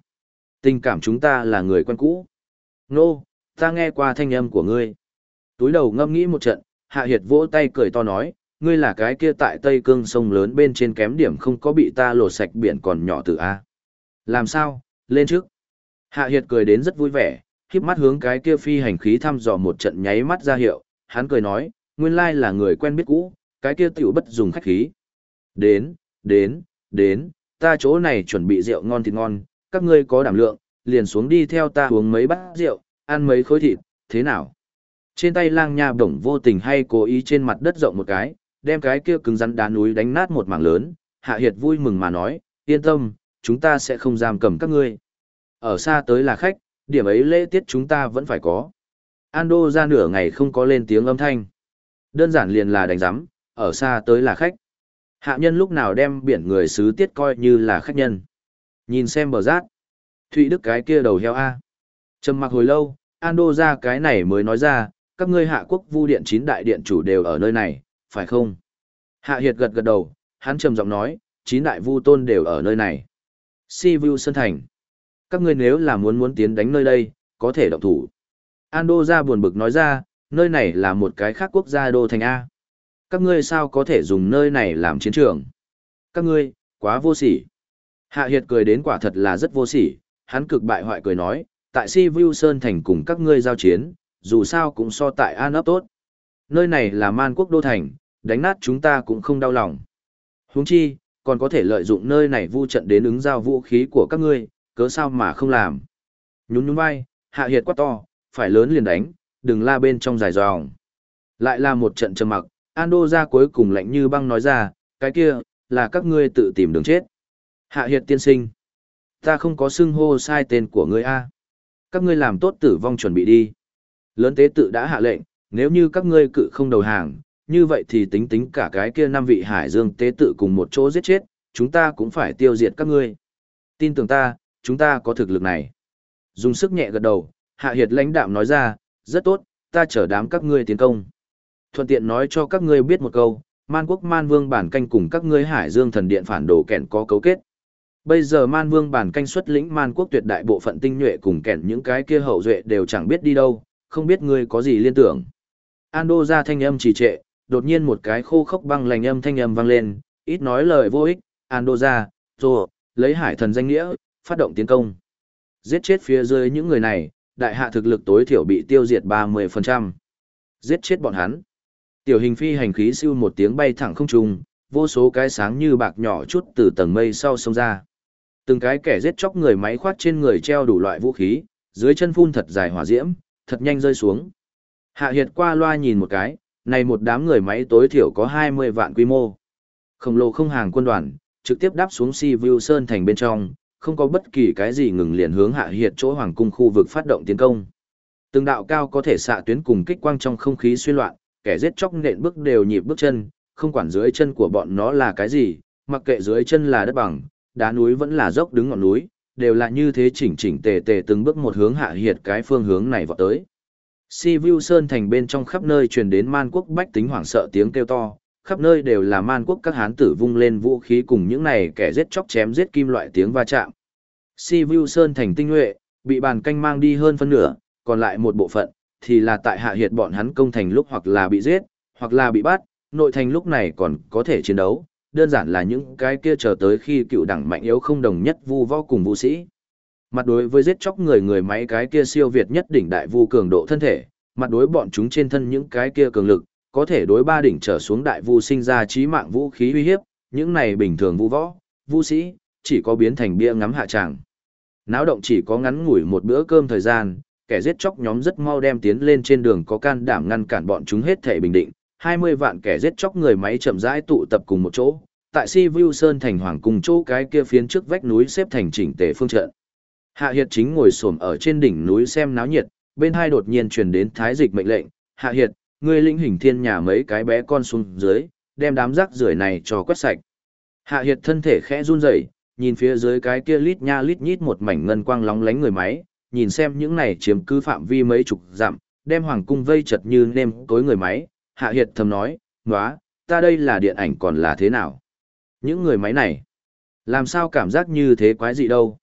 S1: Tình cảm chúng ta là người quen cũ. Nô, no, ta nghe qua thanh âm của ngươi. Túi đầu ngâm nghĩ một trận, Hạ Hiệt vỗ tay cười to nói, ngươi là cái kia tại Tây Cương sông lớn bên trên kém điểm không có bị ta lột sạch biển còn nhỏ từ A. Làm sao, lên trước. Hạ Hiệt cười đến rất vui vẻ, híp mắt hướng cái kia phi hành khí thăm dò một trận nháy mắt ra hiệu, hắn cười nói, nguyên lai là người quen biết cũ, cái kia tiểu bất dùng khách khí. Đến, đến, đến, ta chỗ này chuẩn bị rượu ngon thịt ngon, các ngươi có đảm lượng, liền xuống đi theo ta uống mấy bát rượu, ăn mấy khối thịt, thế nào? Trên tay lang nha bổng vô tình hay cố ý trên mặt đất rộng một cái, đem cái kia cứng rắn đá núi đánh nát một mảng lớn, hạ hiệt vui mừng mà nói, yên tâm, chúng ta sẽ không giam cầm các ngươi. Ở xa tới là khách, điểm ấy lễ tiết chúng ta vẫn phải có. Ando ra nửa ngày không có lên tiếng âm thanh. Đơn giản liền là đánh giám, ở xa tới là khách. Hạ nhân lúc nào đem biển người xứ tiết coi như là khách nhân. Nhìn xem bờ rát. Thụy Đức cái kia đầu heo A. Trầm mặc hồi lâu, Ando ra cái này mới nói ra, các ngươi hạ quốc vu điện chín đại điện chủ đều ở nơi này, phải không? Hạ Hiệt gật gật đầu, hắn trầm giọng nói, chín đại vu tôn đều ở nơi này. Si Vu Sơn Thành. Các ngươi nếu là muốn muốn tiến đánh nơi đây, có thể động thủ. Ando ra buồn bực nói ra, nơi này là một cái khác quốc gia đô thành A. Các ngươi sao có thể dùng nơi này làm chiến trường? Các ngươi, quá vô sỉ. Hạ Hiệt cười đến quả thật là rất vô sỉ, hắn cực bại hoại cười nói, tại Si Vu Sơn Thành cùng các ngươi giao chiến, dù sao cũng so tại An ấp tốt. Nơi này là man quốc đô thành, đánh nát chúng ta cũng không đau lòng. Huống chi, còn có thể lợi dụng nơi này vu trận đến ứng giao vũ khí của các ngươi, cớ sao mà không làm. Nhún nhún vai, hạ hiệt quá to, phải lớn liền đánh, đừng la bên trong dài dòng. Lại là một trận trầm mặc, Ando ra cuối cùng lạnh như băng nói ra, cái kia, là các ngươi tự tìm đường chết. Hạ hiệt tiên sinh. Ta không có xưng hô sai tên của ngươi A. Các ngươi làm tốt tử vong chuẩn bị đi. Lớn tế tự đã hạ lệnh, nếu như các ngươi cự không đầu hàng, như vậy thì tính tính cả cái kia năm vị hải dương tế tự cùng một chỗ giết chết, chúng ta cũng phải tiêu diệt các ngươi. Tin tưởng ta, chúng ta có thực lực này. Dùng sức nhẹ gật đầu, hạ hiệt lãnh đạm nói ra, rất tốt, ta chở đám các ngươi tiến công. Thuận tiện nói cho các ngươi biết một câu, man quốc man vương bản canh cùng các ngươi hải dương thần điện phản đồ kẻn có cấu kết. Bây giờ man vương bản canh xuất lĩnh man quốc tuyệt đại bộ phận tinh nhuệ cùng kẻn những cái kia hậu duệ đều chẳng biết đi đâu, không biết ngươi có gì liên tưởng. Ando ra thanh âm trì trệ, đột nhiên một cái khô khốc băng lành âm thanh âm vang lên, ít nói lời vô ích, Ando ra, rồi, lấy hải thần danh nghĩa, phát động tiến công. Giết chết phía dưới những người này, đại hạ thực lực tối thiểu bị tiêu diệt 30%. Giết chết bọn hắn. Tiểu hình phi hành khí siêu một tiếng bay thẳng không trung, vô số cái sáng như bạc nhỏ chút từ tầng mây sau sông ra. Từng cái kẻ giết chóc người máy khoát trên người treo đủ loại vũ khí, dưới chân phun thật dài hỏa diễm, thật nhanh rơi xuống. Hạ Hiệt qua loa nhìn một cái, này một đám người máy tối thiểu có 20 vạn quy mô. Khổng lồ không hàng quân đoàn, trực tiếp đáp xuống Si View Sơn thành bên trong, không có bất kỳ cái gì ngừng liền hướng Hạ Hiệt chỗ hoàng cung khu vực phát động tiến công. Từng đạo cao có thể xạ tuyến cùng kích quang trong không khí xuyên loạn, kẻ giết chóc nện bước đều nhịp bước chân, không quản dưới chân của bọn nó là cái gì, mặc kệ dưới chân là đất bằng, đá núi vẫn là dốc đứng ngọn núi, đều là như thế chỉnh chỉnh tề tề từng bước một hướng hạ hiệt cái phương hướng này vọt tới. Si Vu Sơn thành bên trong khắp nơi truyền đến man quốc bách tính hoảng sợ tiếng kêu to, khắp nơi đều là man quốc các hán tử vung lên vũ khí cùng những này kẻ giết chóc chém giết kim loại tiếng va chạm. Si Vu Sơn thành tinh nhuệ, bị bàn canh mang đi hơn phân nửa, còn lại một bộ phận, thì là tại hạ hiệt bọn hắn công thành lúc hoặc là bị giết, hoặc là bị bắt, nội thành lúc này còn có thể chiến đấu, đơn giản là những cái kia chờ tới khi cựu đẳng mạnh yếu không đồng nhất vu võ cùng vũ sĩ. Mặt đối với giết chóc người người máy cái kia siêu việt nhất đỉnh đại vu cường độ thân thể, mặt đối bọn chúng trên thân những cái kia cường lực, có thể đối ba đỉnh trở xuống đại vu sinh ra trí mạng vũ khí uy hiếp, những này bình thường vu võ, vũ sĩ, chỉ có biến thành bia ngắm hạ tràng. Náo động chỉ có ngắn ngủi một bữa cơm thời gian, kẻ giết chóc nhóm rất mau đem tiến lên trên đường có can đảm ngăn cản bọn chúng hết thể bình định. 20 vạn kẻ giết chóc người máy chậm rãi tụ tập cùng một chỗ, tại Si Vu Sơn thành hoàng cùng chỗ cái kia phiến trước vách núi xếp thành chỉnh tề phương trận. Hạ Hiệt chính ngồi xổm ở trên đỉnh núi xem náo nhiệt, bên hai đột nhiên truyền đến thái dịch mệnh lệnh, "Hạ Hiệt, ngươi lĩnh hình thiên nhà mấy cái bé con xuống dưới, đem đám rác rưởi này cho quét sạch." Hạ Hiệt thân thể khẽ run rẩy, nhìn phía dưới cái kia lít nha lít nhít một mảnh ngân quang lóng lánh người máy, nhìn xem những này chiếm cứ phạm vi mấy chục dặm, đem hoàng cung vây chật như nêm tối người máy, Hạ Hiệt thầm nói, "Nóa, ta đây là điện ảnh còn là thế nào?" Những người máy này, làm sao cảm giác như thế quái dị đâu?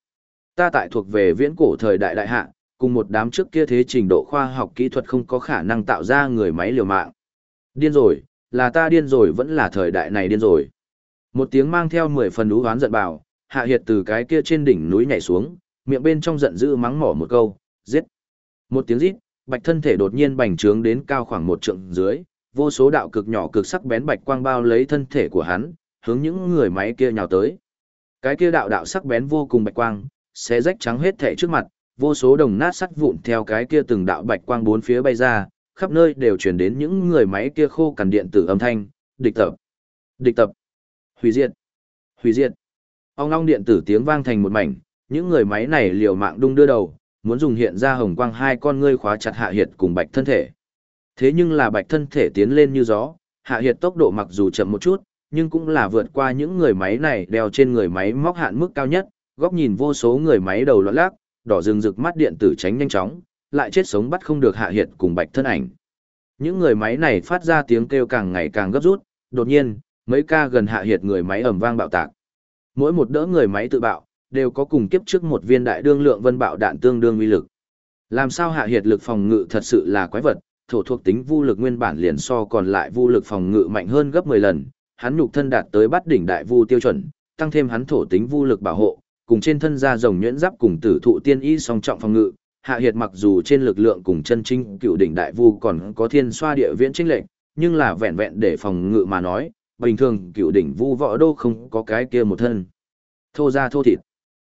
S1: Ta tại thuộc về viễn cổ thời đại đại hạ, cùng một đám trước kia thế trình độ khoa học kỹ thuật không có khả năng tạo ra người máy liều mạng. Điên rồi, là ta điên rồi vẫn là thời đại này điên rồi. Một tiếng mang theo mười phần ú hoán giận bảo, hạ hiệt từ cái kia trên đỉnh núi nhảy xuống, miệng bên trong giận dữ mắng mỏ một câu, giết. Một tiếng rít, bạch thân thể đột nhiên bành trướng đến cao khoảng một trượng dưới, vô số đạo cực nhỏ cực sắc bén bạch quang bao lấy thân thể của hắn, hướng những người máy kia nhào tới. Cái kia đạo đạo sắc bén vô cùng bạch quang, sẽ rách trắng hết thể trước mặt, vô số đồng nát sắt vụn theo cái kia từng đạo bạch quang bốn phía bay ra, khắp nơi đều truyền đến những người máy kia khô cằn điện tử âm thanh, địch tập, địch tập, hủy diệt, hủy diệt. Ông long điện tử tiếng vang thành một mảnh, những người máy này liều mạng đung đưa đầu, muốn dùng hiện ra hồng quang hai con ngươi khóa chặt hạ hiệt cùng bạch thân thể. Thế nhưng là bạch thân thể tiến lên như gió, hạ hiệt tốc độ mặc dù chậm một chút, nhưng cũng là vượt qua những người máy này đeo trên người máy móc hạn mức cao nhất, góc nhìn vô số người máy đầu loạn lác, đỏ rừng rực mắt điện tử tránh nhanh chóng, lại chết sống bắt không được hạ hiệt cùng bạch thân ảnh. Những người máy này phát ra tiếng kêu càng ngày càng gấp rút, đột nhiên, mấy ca gần hạ hiệt người máy ầm vang bạo tạc. Mỗi một đỡ người máy tự bạo, đều có cùng kiếp trước một viên đại đương lượng vân bạo đạn tương đương uy lực. Làm sao hạ hiệt lực phòng ngự thật sự là quái vật, thổ thuộc tính vu lực nguyên bản liền so còn lại vu lực phòng ngự mạnh hơn gấp 10 lần, hắn nhục thân đạt tới bắt đỉnh đại vu tiêu chuẩn, tăng thêm hắn thổ tính vu lực bảo hộ, cùng trên thân da rồng nhuyễn giáp cùng tử thụ tiên y song trọng phòng ngự, hạ hiệt mặc dù trên lực lượng cùng chân chính cựu đỉnh đại vu còn có thiên xoa địa viễn chính lệnh, nhưng là vẹn vẹn để phòng ngự mà nói, bình thường cựu đỉnh vu võ đô không có cái kia một thân. Thô ra thô thịt.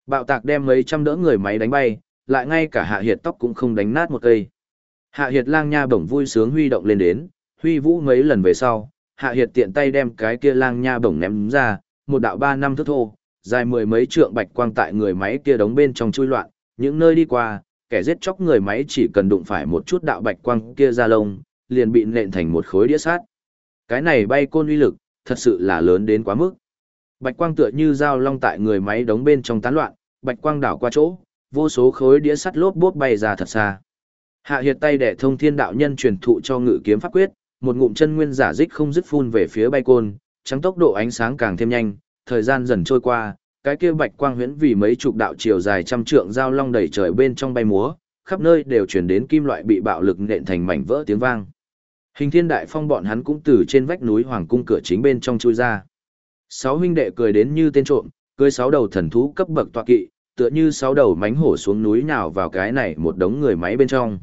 S1: Bạo tạc đem mấy trăm đỡ người máy đánh bay, lại ngay cả hạ hiệt tóc cũng không đánh nát một cây. Hạ hiệt lang nha bổng vui sướng huy động lên đến, huy vũ mấy lần về sau, hạ hiệt tiện tay đem cái kia lang nha bổng ném ra, một đạo ba năm thước thô, dài mười mấy trượng bạch quang tại người máy kia đóng bên trong chui loạn, những nơi đi qua, kẻ giết chóc người máy chỉ cần đụng phải một chút đạo bạch quang kia ra lông, liền bị nện thành một khối đĩa sát. Cái này bay côn uy lực, thật sự là lớn đến quá mức. Bạch quang tựa như dao long tại người máy đóng bên trong tán loạn, bạch quang đảo qua chỗ, vô số khối đĩa sắt lốp bốp bay ra thật xa. Hạ Hiệt tay để thông thiên đạo nhân truyền thụ cho ngự kiếm pháp quyết, một ngụm chân nguyên giả dích không dứt phun về phía bay côn, trắng tốc độ ánh sáng càng thêm nhanh, thời gian dần trôi qua, cái kia bạch quang huyễn vì mấy chục đạo chiều dài trăm trượng giao long đầy trời bên trong bay múa, khắp nơi đều truyền đến kim loại bị bạo lực nện thành mảnh vỡ tiếng vang. Hình Thiên Đại Phong bọn hắn cũng từ trên vách núi hoàng cung cửa chính bên trong chui ra. Sáu huynh đệ cười đến như tên trộm, cười sáu đầu thần thú cấp bậc tọa kỵ, tựa như sáu đầu mánh hổ xuống núi nào vào cái này một đống người máy bên trong.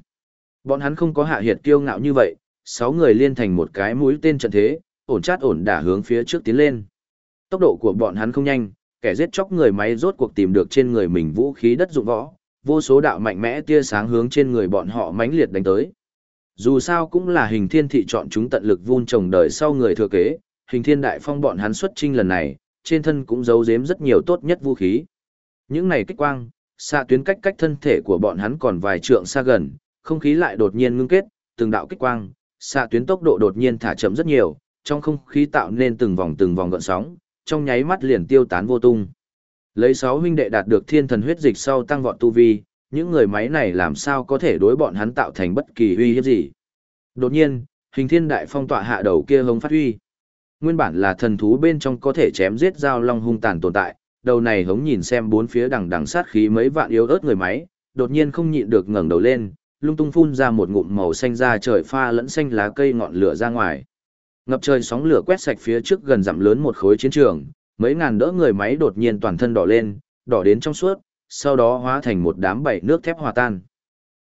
S1: Bọn hắn không có hạ hiệt kiêu ngạo như vậy, sáu người liên thành một cái mũi tên trận thế, ổn chát ổn đả hướng phía trước tiến lên. Tốc độ của bọn hắn không nhanh, kẻ giết chóc người máy rốt cuộc tìm được trên người mình vũ khí đất dụng võ, vô số đạo mạnh mẽ tia sáng hướng trên người bọn họ mãnh liệt đánh tới. Dù sao cũng là hình thiên thị chọn chúng tận lực vun trồng đời sau người thừa kế, hình thiên đại phong bọn hắn xuất trinh lần này, trên thân cũng giấu giếm rất nhiều tốt nhất vũ khí. Những này kích quang, xa tuyến cách cách thân thể của bọn hắn còn vài trượng xa gần, không khí lại đột nhiên ngưng kết, từng đạo kích quang, xa tuyến tốc độ đột nhiên thả chậm rất nhiều, trong không khí tạo nên từng vòng từng vòng gợn sóng, trong nháy mắt liền tiêu tán vô tung. Lấy sáu huynh đệ đạt được thiên thần huyết dịch sau tăng vọt tu vi, những người máy này làm sao có thể đối bọn hắn tạo thành bất kỳ uy hiếp gì. Đột nhiên, hình thiên đại phong tỏa hạ đầu kia hống phát huy. Nguyên bản là thần thú bên trong có thể chém giết giao long hung tàn tồn tại, đầu này hống nhìn xem bốn phía đằng đằng sát khí mấy vạn yếu ớt người máy, đột nhiên không nhịn được ngẩng đầu lên, lung tung phun ra một ngụm màu xanh ra trời pha lẫn xanh lá cây ngọn lửa ra ngoài. Ngập trời sóng lửa quét sạch phía trước gần dặm lớn một khối chiến trường, mấy ngàn đỡ người máy đột nhiên toàn thân đỏ lên, đỏ đến trong suốt, sau đó hóa thành một đám bảy nước thép hòa tan.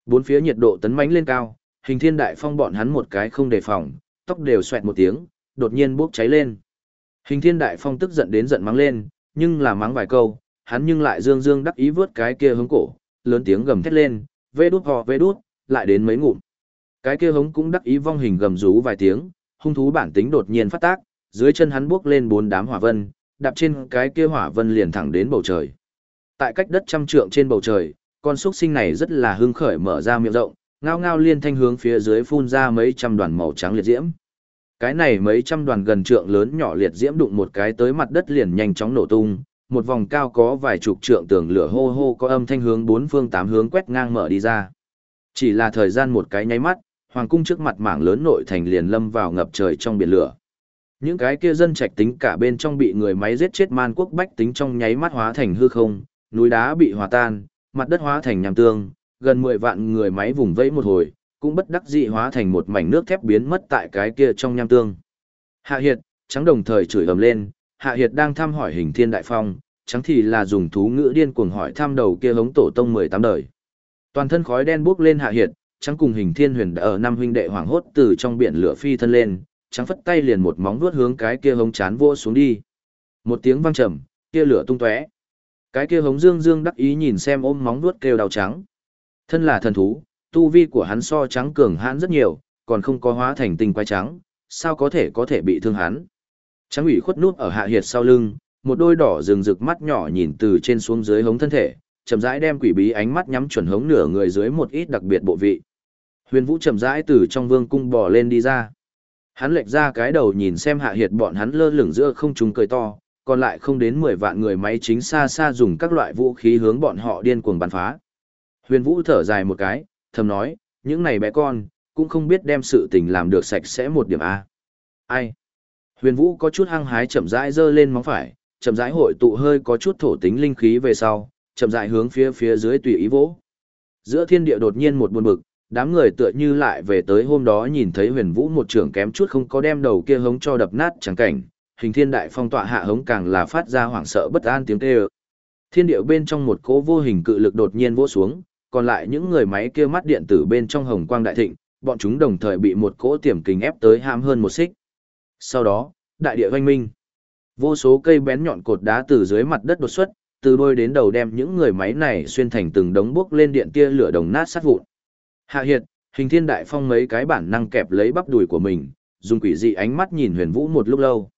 S1: Bốn phía nhiệt độ tấn mãnh lên cao, hình thiên đại phong bọn hắn một cái không đề phòng, tóc đều xoẹt một tiếng, đột nhiên bốc cháy lên. Hình thiên đại phong tức giận đến giận mắng lên, nhưng là mắng vài câu, hắn nhưng lại dương dương đắc ý vớt cái kia hống cổ, lớn tiếng gầm thét lên, vê đút hò vê đút, lại đến mấy ngụm. Cái kia hống cũng đắc ý vong hình gầm rú vài tiếng, hung thú bản tính đột nhiên phát tác, dưới chân hắn bước lên bốn đám hỏa vân, đạp trên cái kia hỏa vân liền thẳng đến bầu trời. Tại cách đất trăm trượng trên bầu trời, con xuất sinh này rất là hưng khởi mở ra miệng rộng, ngao ngao liên thanh hướng phía dưới phun ra mấy trăm đoàn màu trắng liệt diễm. Cái này mấy trăm đoàn gần trượng lớn nhỏ liệt diễm đụng một cái tới mặt đất liền nhanh chóng nổ tung, một vòng cao có vài chục trượng tường lửa hô hô có âm thanh hướng bốn phương tám hướng quét ngang mở đi ra. Chỉ là thời gian một cái nháy mắt, hoàng cung trước mặt mảng lớn nội thành liền lâm vào ngập trời trong biển lửa. Những cái kia dân trạch tính cả bên trong bị người máy giết chết man quốc bách tính trong nháy mắt hóa thành hư không, núi đá bị hòa tan, mặt đất hóa thành nham tương, gần 10 vạn người máy vùng vẫy một hồi, cũng bất đắc dĩ hóa thành một mảnh nước thép biến mất tại cái kia trong nham tương. Hạ Hiệt, trắng đồng thời chửi ầm lên, Hạ Hiệt đang thăm hỏi hình thiên đại phong, trắng thì là dùng thú ngữ điên cuồng hỏi thăm đầu kia hống tổ tông 18 đời. Toàn thân khói đen bốc lên Hạ Hiệt, trắng cùng hình thiên huyền đã ở năm huynh đệ hoàng hốt từ trong biển lửa phi thân lên, trắng phất tay liền một móng vuốt hướng cái kia hống chán vô xuống đi. Một tiếng vang trầm, kia lửa tung tóe. Cái kia hống dương dương đắc ý nhìn xem ôm móng vuốt kêu đau trắng. Thân là thần thú, tu vi của hắn so trắng cường hãn rất nhiều, còn không có hóa thành tinh quái trắng, sao có thể có thể bị thương hắn. Trắng ủy khuất nút ở hạ hiệt sau lưng, một đôi đỏ rừng rực mắt nhỏ nhìn từ trên xuống dưới hống thân thể, chậm rãi đem quỷ bí ánh mắt nhắm chuẩn hống nửa người dưới một ít đặc biệt bộ vị. Huyền Vũ chậm rãi từ trong vương cung bò lên đi ra. Hắn lệch ra cái đầu nhìn xem hạ hiệt bọn hắn lơ lửng giữa không trung cười to, còn lại không đến 10 vạn người máy chính xa xa dùng các loại vũ khí hướng bọn họ điên cuồng bắn phá. Huyền Vũ thở dài một cái, thầm nói, những này bé con, cũng không biết đem sự tình làm được sạch sẽ một điểm A. Ai? Huyền Vũ có chút hăng hái chậm rãi giơ lên móng phải, chậm rãi hội tụ hơi có chút thổ tính linh khí về sau, chậm rãi hướng phía phía dưới tùy ý vỗ. Giữa thiên địa đột nhiên một buồn bực, đám người tựa như lại về tới hôm đó nhìn thấy huyền vũ một trưởng kém chút không có đem đầu kia hống cho đập nát chẳng cảnh, hình thiên đại phong tọa hạ hống càng là phát ra hoảng sợ bất an tiếng kêu. Thiên địa bên trong một cỗ vô hình cự lực đột nhiên vỗ xuống, còn lại những người máy kia mắt điện tử bên trong hồng quang đại thịnh, bọn chúng đồng thời bị một cỗ tiềm kình ép tới ham hơn một xích. Sau đó, đại địa oanh minh. Vô số cây bén nhọn cột đá từ dưới mặt đất đột xuất, từ đôi đến đầu đem những người máy này xuyên thành từng đống bước lên điện tia lửa đồng nát sát vụn. Hạ Hiệt, hình thiên đại phong mấy cái bản năng kẹp lấy bắp đùi của mình, dùng quỷ dị ánh mắt nhìn huyền vũ một lúc lâu.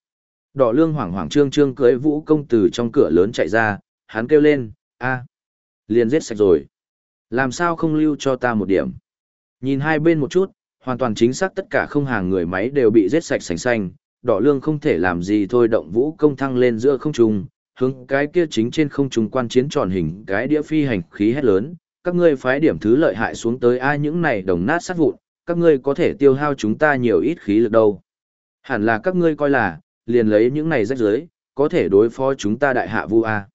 S1: Đỏ lương hoảng hoảng trương trương cưới vũ công từ trong cửa lớn chạy ra, hắn kêu lên, a liền giết sạch rồi. Làm sao không lưu cho ta một điểm? Nhìn hai bên một chút, hoàn toàn chính xác tất cả không hàng người máy đều bị giết sạch sành xanh, đỏ lương không thể làm gì thôi động vũ công thăng lên giữa không trung, hướng cái kia chính trên không trung quan chiến tròn hình cái đĩa phi hành khí hét lớn, các ngươi phái điểm thứ lợi hại xuống tới ai những này đồng nát sát vụn, các ngươi có thể tiêu hao chúng ta nhiều ít khí lực đâu. Hẳn là các ngươi coi là, liền lấy những này rách dưới, có thể đối phó chúng ta đại hạ vu a.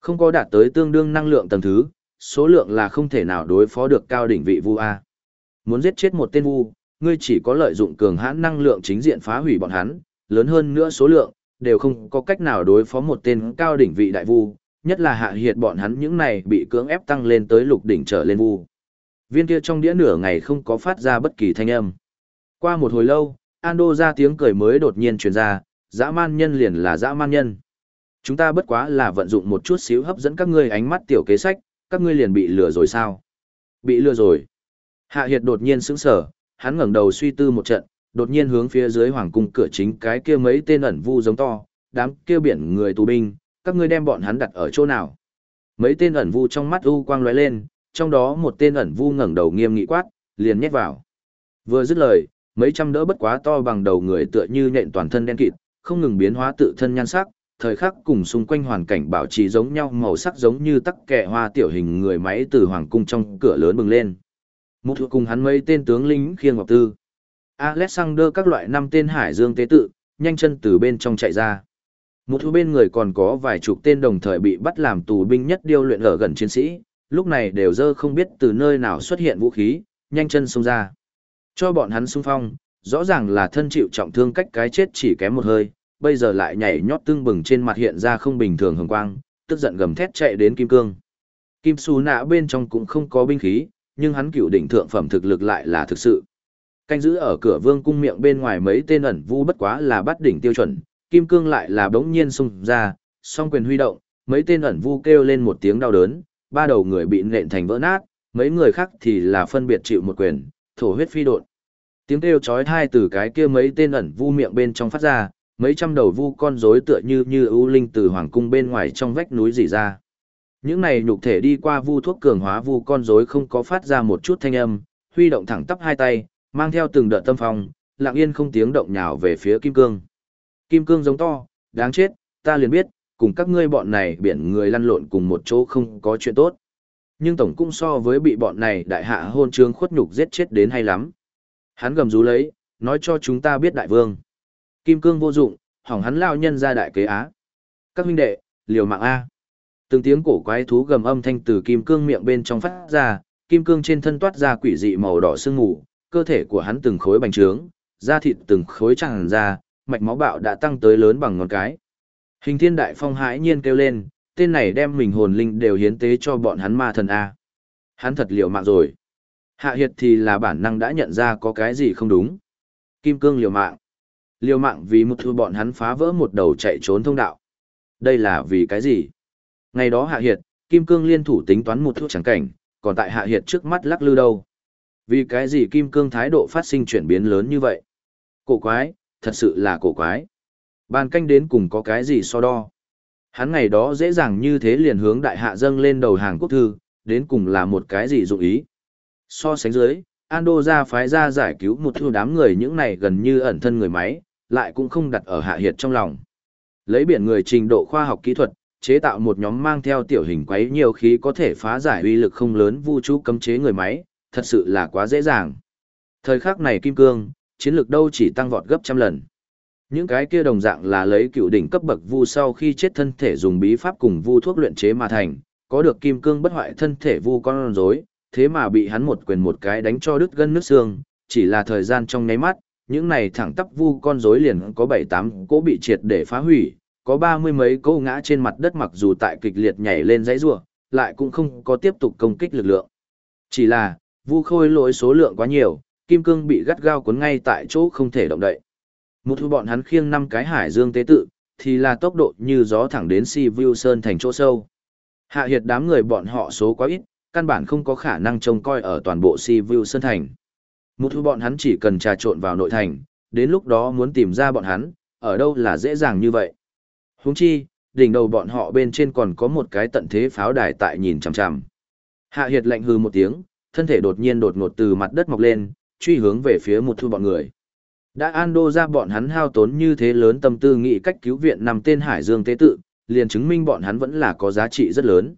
S1: Không có đạt tới tương đương năng lượng tầng thứ, số lượng là không thể nào đối phó được cao đỉnh vị vu a. Muốn giết chết một tên vu, ngươi chỉ có lợi dụng cường hãn năng lượng chính diện phá hủy bọn hắn, lớn hơn nữa số lượng, đều không có cách nào đối phó một tên cao đỉnh vị đại vu, nhất là hạ hiệt bọn hắn những này bị cưỡng ép tăng lên tới lục đỉnh trở lên vu. Viên kia trong đĩa nửa ngày không có phát ra bất kỳ thanh âm. Qua một hồi lâu, Ando ra tiếng cười mới đột nhiên truyền ra, dã man nhân liền là dã man nhân. Chúng ta bất quá là vận dụng một chút xíu hấp dẫn các ngươi ánh mắt tiểu kế sách, các ngươi liền bị lừa rồi sao? Bị lừa rồi. Hạ Hiệt đột nhiên sững sờ, hắn ngẩng đầu suy tư một trận, đột nhiên hướng phía dưới hoàng cung cửa chính cái kia mấy tên ẩn vu giống to, đám kia biển người tù binh, các ngươi đem bọn hắn đặt ở chỗ nào? Mấy tên ẩn vu trong mắt u quang lóe lên, trong đó một tên ẩn vu ngẩng đầu nghiêm nghị quát, liền nhét vào. Vừa dứt lời, mấy trăm đỡ bất quá to bằng đầu người tựa như nhện toàn thân đen kịt, không ngừng biến hóa tự thân nhan sắc, thời khắc cùng xung quanh hoàn cảnh bảo trì giống nhau màu sắc giống như tắc kẹ hoa tiểu hình người máy từ hoàng cung trong cửa lớn bừng lên. Một thuộc cùng hắn mấy tên tướng lính khiêng ngọc tư. Alexander các loại năm tên hải dương tế tự, nhanh chân từ bên trong chạy ra. Một thứ bên người còn có vài chục tên đồng thời bị bắt làm tù binh nhất điêu luyện ở gần chiến sĩ, lúc này đều dơ không biết từ nơi nào xuất hiện vũ khí, nhanh chân xông ra. Cho bọn hắn xung phong, rõ ràng là thân chịu trọng thương cách cái chết chỉ kém một hơi, bây giờ lại nhảy nhót tương bừng trên mặt hiện ra không bình thường hồng quang, tức giận gầm thét chạy đến kim cương. Kim Su nã bên trong cũng không có binh khí, nhưng hắn cựu đỉnh thượng phẩm thực lực lại là thực sự. Canh giữ ở cửa vương cung miệng bên ngoài mấy tên ẩn vu bất quá là bắt đỉnh tiêu chuẩn, kim cương lại là bỗng nhiên xung ra, song quyền huy động, mấy tên ẩn vu kêu lên một tiếng đau đớn, ba đầu người bị nện thành vỡ nát, mấy người khác thì là phân biệt chịu một quyền, thổ huyết phi đột. Tiếng kêu chói tai từ cái kia mấy tên ẩn vu miệng bên trong phát ra, mấy trăm đầu vu con rối tựa như như ưu linh từ hoàng cung bên ngoài trong vách núi rỉ ra. Những này nhục thể đi qua vu thuốc cường hóa vu con rối không có phát ra một chút thanh âm, huy động thẳng tắp hai tay, mang theo từng đợt tâm phong, lặng yên không tiếng động nhào về phía kim cương. Kim cương giống to, đáng chết, ta liền biết, cùng các ngươi bọn này biển người lăn lộn cùng một chỗ không có chuyện tốt. Nhưng tổng cung so với bị bọn này đại hạ hôn trương khuất nhục giết chết đến hay lắm. Hắn gầm rú lấy, nói cho chúng ta biết đại vương. Kim cương vô dụng, hỏng hắn lao nhân ra đại kế á. Các huynh đệ, liều mạng A. Từng tiếng cổ quái thú gầm âm thanh từ kim cương miệng bên trong phát ra, kim cương trên thân toát ra quỷ dị màu đỏ sương mù, cơ thể của hắn từng khối bành trướng, da thịt từng khối tràn ra, mạch máu bạo đã tăng tới lớn bằng ngón cái. Hình thiên đại phong hãi nhiên kêu lên, tên này đem mình hồn linh đều hiến tế cho bọn hắn ma thần A. Hắn thật liều mạng rồi. Hạ hiệt thì là bản năng đã nhận ra có cái gì không đúng. Kim cương liều mạng. Liều mạng vì một thứ bọn hắn phá vỡ một đầu chạy trốn thông đạo. Đây là vì cái gì? Ngày đó hạ hiệt, kim cương liên thủ tính toán một thứ chẳng cảnh, còn tại hạ hiệt trước mắt lắc lư đâu. Vì cái gì kim cương thái độ phát sinh chuyển biến lớn như vậy? Cổ quái, thật sự là cổ quái. Bàn canh đến cùng có cái gì so đo. Hắn ngày đó dễ dàng như thế liền hướng đại hạ dâng lên đầu hàng quốc thư, đến cùng là một cái gì dụng ý. So sánh dưới, Ando ra phái ra giải cứu một thu đám người những này gần như ẩn thân người máy, lại cũng không đặt ở hạ hiệt trong lòng. Lấy biển người trình độ khoa học kỹ thuật, chế tạo một nhóm mang theo tiểu hình quấy nhiều khí có thể phá giải uy lực không lớn vũ trụ cấm chế người máy, thật sự là quá dễ dàng. Thời khắc này kim cương, chiến lược đâu chỉ tăng vọt gấp trăm lần. Những cái kia đồng dạng là lấy cựu đỉnh cấp bậc vu sau khi chết thân thể dùng bí pháp cùng vu thuốc luyện chế mà thành, có được kim cương bất hoại thân thể vu con rối, thế mà bị hắn một quyền một cái đánh cho đứt gân nước xương, chỉ là thời gian trong nháy mắt, những này thẳng tắp vu con rối liền có bảy tám cỗ bị triệt để phá hủy, có ba mươi mấy cỗ ngã trên mặt đất mặc dù tại kịch liệt nhảy lên dãy rủa, lại cũng không có tiếp tục công kích lực lượng. Chỉ là, vu khôi lỗi số lượng quá nhiều, kim cương bị gắt gao cuốn ngay tại chỗ không thể động đậy. Một thu bọn hắn khiêng năm cái hải dương tế tự, thì là tốc độ như gió thẳng đến Si View Sơn thành chỗ sâu. Hạ hiệt đám người bọn họ số quá ít, căn bản không có khả năng trông coi ở toàn bộ Si View Sơn thành. Một thu bọn hắn chỉ cần trà trộn vào nội thành, đến lúc đó muốn tìm ra bọn hắn, ở đâu là dễ dàng như vậy. Huống chi, đỉnh đầu bọn họ bên trên còn có một cái tận thế pháo đài tại nhìn chằm chằm. Hạ Hiệt lạnh hừ một tiếng, thân thể đột nhiên đột ngột từ mặt đất mọc lên, truy hướng về phía một thu bọn người. Đã an đô ra bọn hắn hao tốn như thế lớn tâm tư nghĩ cách cứu viện nằm tên Hải Dương Tế Tự, liền chứng minh bọn hắn vẫn là có giá trị rất lớn.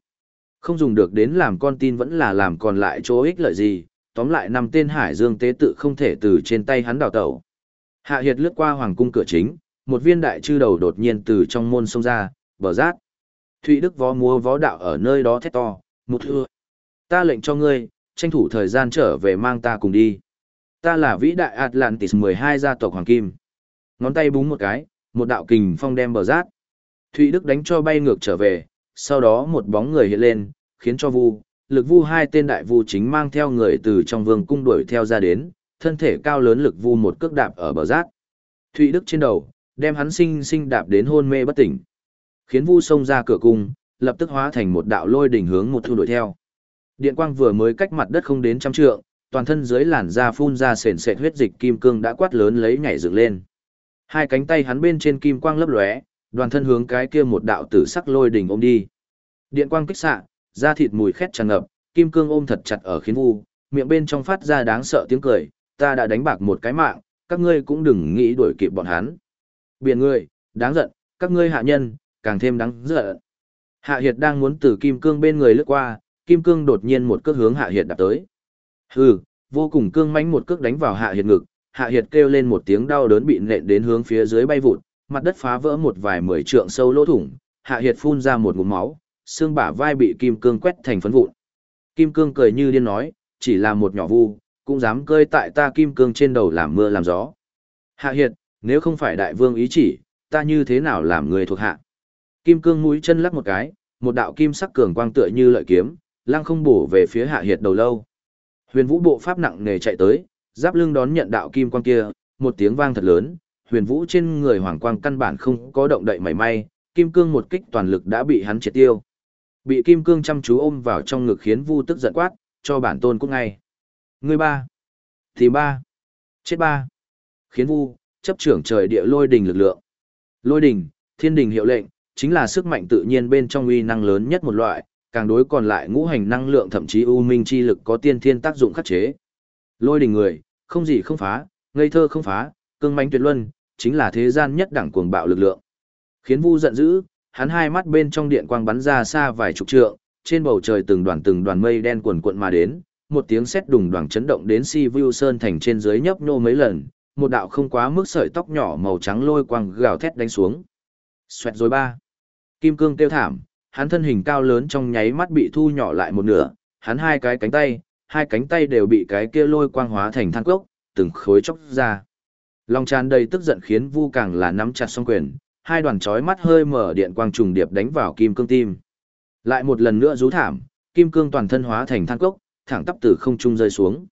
S1: Không dùng được đến làm con tin vẫn là làm còn lại chỗ ích lợi gì, tóm lại nằm tên Hải Dương Tế Tự không thể từ trên tay hắn đào tẩu. Hạ Hiệt lướt qua hoàng cung cửa chính, một viên đại chư đầu đột nhiên từ trong môn sông ra, bờ rát. Thụy Đức võ múa võ đạo ở nơi đó thét to, một thưa. Ta lệnh cho ngươi, tranh thủ thời gian trở về mang ta cùng đi. Ta là vĩ đại Atlantis 12 gia tộc Hoàng Kim. Ngón tay búng một cái, một đạo kình phong đem bờ rát. Thụy Đức đánh cho bay ngược trở về, sau đó một bóng người hiện lên, khiến cho vu, lực vu hai tên đại vu chính mang theo người từ trong vương cung đuổi theo ra đến, thân thể cao lớn lực vu một cước đạp ở bờ rát. Thụy Đức trên đầu, đem hắn sinh sinh đạp đến hôn mê bất tỉnh. Khiến vu xông ra cửa cung, lập tức hóa thành một đạo lôi đỉnh hướng một thu đuổi theo. Điện quang vừa mới cách mặt đất không đến trăm trượng, toàn thân dưới làn da phun ra sền sệt huyết dịch kim cương đã quát lớn lấy nhảy dựng lên. Hai cánh tay hắn bên trên kim quang lấp lóe, đoàn thân hướng cái kia một đạo tử sắc lôi đỉnh ôm đi. Điện quang kích xạ, da thịt mùi khét tràn ngập, kim cương ôm thật chặt ở khiến vu, miệng bên trong phát ra đáng sợ tiếng cười, ta đã đánh bạc một cái mạng, các ngươi cũng đừng nghĩ đuổi kịp bọn hắn. Biển người, đáng giận, các ngươi hạ nhân, càng thêm đáng giận. Hạ Hiệt đang muốn từ kim cương bên người lướt qua, kim cương đột nhiên một cước hướng Hạ Hiệt đạp tới. Hừ, vô cùng cương mãnh một cước đánh vào Hạ Hiệt ngực, Hạ Hiệt kêu lên một tiếng đau đớn bị nện đến hướng phía dưới bay vụt, mặt đất phá vỡ một vài mười trượng sâu lỗ thủng, Hạ Hiệt phun ra một ngụm máu, xương bả vai bị kim cương quét thành phấn vụn. Kim cương cười như điên nói, chỉ là một nhỏ vu, cũng dám cơi tại ta kim cương trên đầu làm mưa làm gió. Hạ Hiệt, nếu không phải đại vương ý chỉ, ta như thế nào làm người thuộc hạ? Kim cương mũi chân lắc một cái, một đạo kim sắc cường quang tựa như lợi kiếm, lăng không bổ về phía Hạ Hiệt đầu lâu. Huyền Vũ bộ pháp nặng nề chạy tới, giáp lưng đón nhận đạo kim quang kia, một tiếng vang thật lớn, Huyền Vũ trên người hoàng quang căn bản không có động đậy mảy may, kim cương một kích toàn lực đã bị hắn triệt tiêu. Bị kim cương chăm chú ôm vào trong ngực khiến Vu tức giận quát, cho bản tôn cũng ngay. Ngươi ba, thì ba, chết ba. Khiến Vu chấp trưởng trời địa lôi đình lực lượng. Lôi đình, thiên đình hiệu lệnh, chính là sức mạnh tự nhiên bên trong uy năng lớn nhất một loại, càng đối còn lại ngũ hành năng lượng thậm chí u minh chi lực có tiên thiên tác dụng khắc chế. Lôi đình người, không gì không phá, ngây thơ không phá, cương mãnh tuyệt luân, chính là thế gian nhất đẳng cuồng bạo lực lượng. Khiến Vu giận dữ, hắn hai mắt bên trong điện quang bắn ra xa vài chục trượng, trên bầu trời từng đoàn từng đoàn mây đen cuồn cuộn mà đến, một tiếng sét đùng đoàng chấn động đến Si Vu Sơn thành trên dưới nhấp nhô mấy lần, một đạo không quá mức sợi tóc nhỏ màu trắng lôi quang gào thét đánh xuống. Xoẹt rồi ba. Kim cương tiêu thảm, hắn thân hình cao lớn trong nháy mắt bị thu nhỏ lại một nửa, hắn hai cái cánh tay, hai cánh tay đều bị cái kia lôi quang hóa thành than cốc, từng khối chóc ra. Lòng tràn đầy tức giận khiến Vu càng là nắm chặt song quyền, hai đoàn chói mắt hơi mở điện quang trùng điệp đánh vào kim cương tim. Lại một lần nữa rú thảm, kim cương toàn thân hóa thành than cốc, thẳng tắp từ không trung rơi xuống.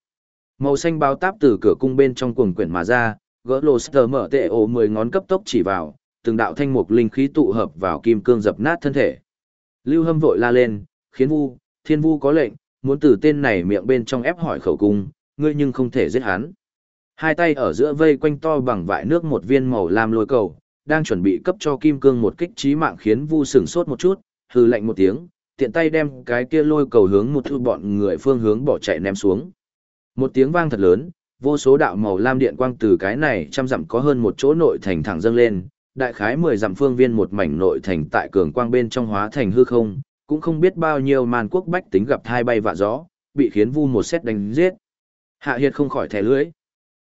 S1: Màu xanh bao táp từ cửa cung bên trong cuồng quyển mà ra, gỡ lô sờ mở tệ ổ mười ngón cấp tốc chỉ vào, từng đạo thanh mục linh khí tụ hợp vào kim cương dập nát thân thể. Lưu Hâm vội la lên, khiến Vu, Thiên Vu có lệnh, muốn từ tên này miệng bên trong ép hỏi khẩu cung, ngươi nhưng không thể giết hắn. Hai tay ở giữa vây quanh to bằng vại nước một viên màu lam lôi cầu, đang chuẩn bị cấp cho kim cương một kích trí mạng khiến Vu sửng sốt một chút, hừ lạnh một tiếng, tiện tay đem cái kia lôi cầu hướng một thu bọn người phương hướng bỏ chạy ném xuống. Một tiếng vang thật lớn, vô số đạo màu lam điện quang từ cái này trăm dặm có hơn một chỗ nội thành thẳng dâng lên, đại khái 10 dặm phương viên một mảnh nội thành tại cường quang bên trong hóa thành hư không, cũng không biết bao nhiêu màn quốc bách tính gặp hai bay vạ gió, bị khiến vu một xét đánh giết. Hạ Hiệt không khỏi thẻ lưới.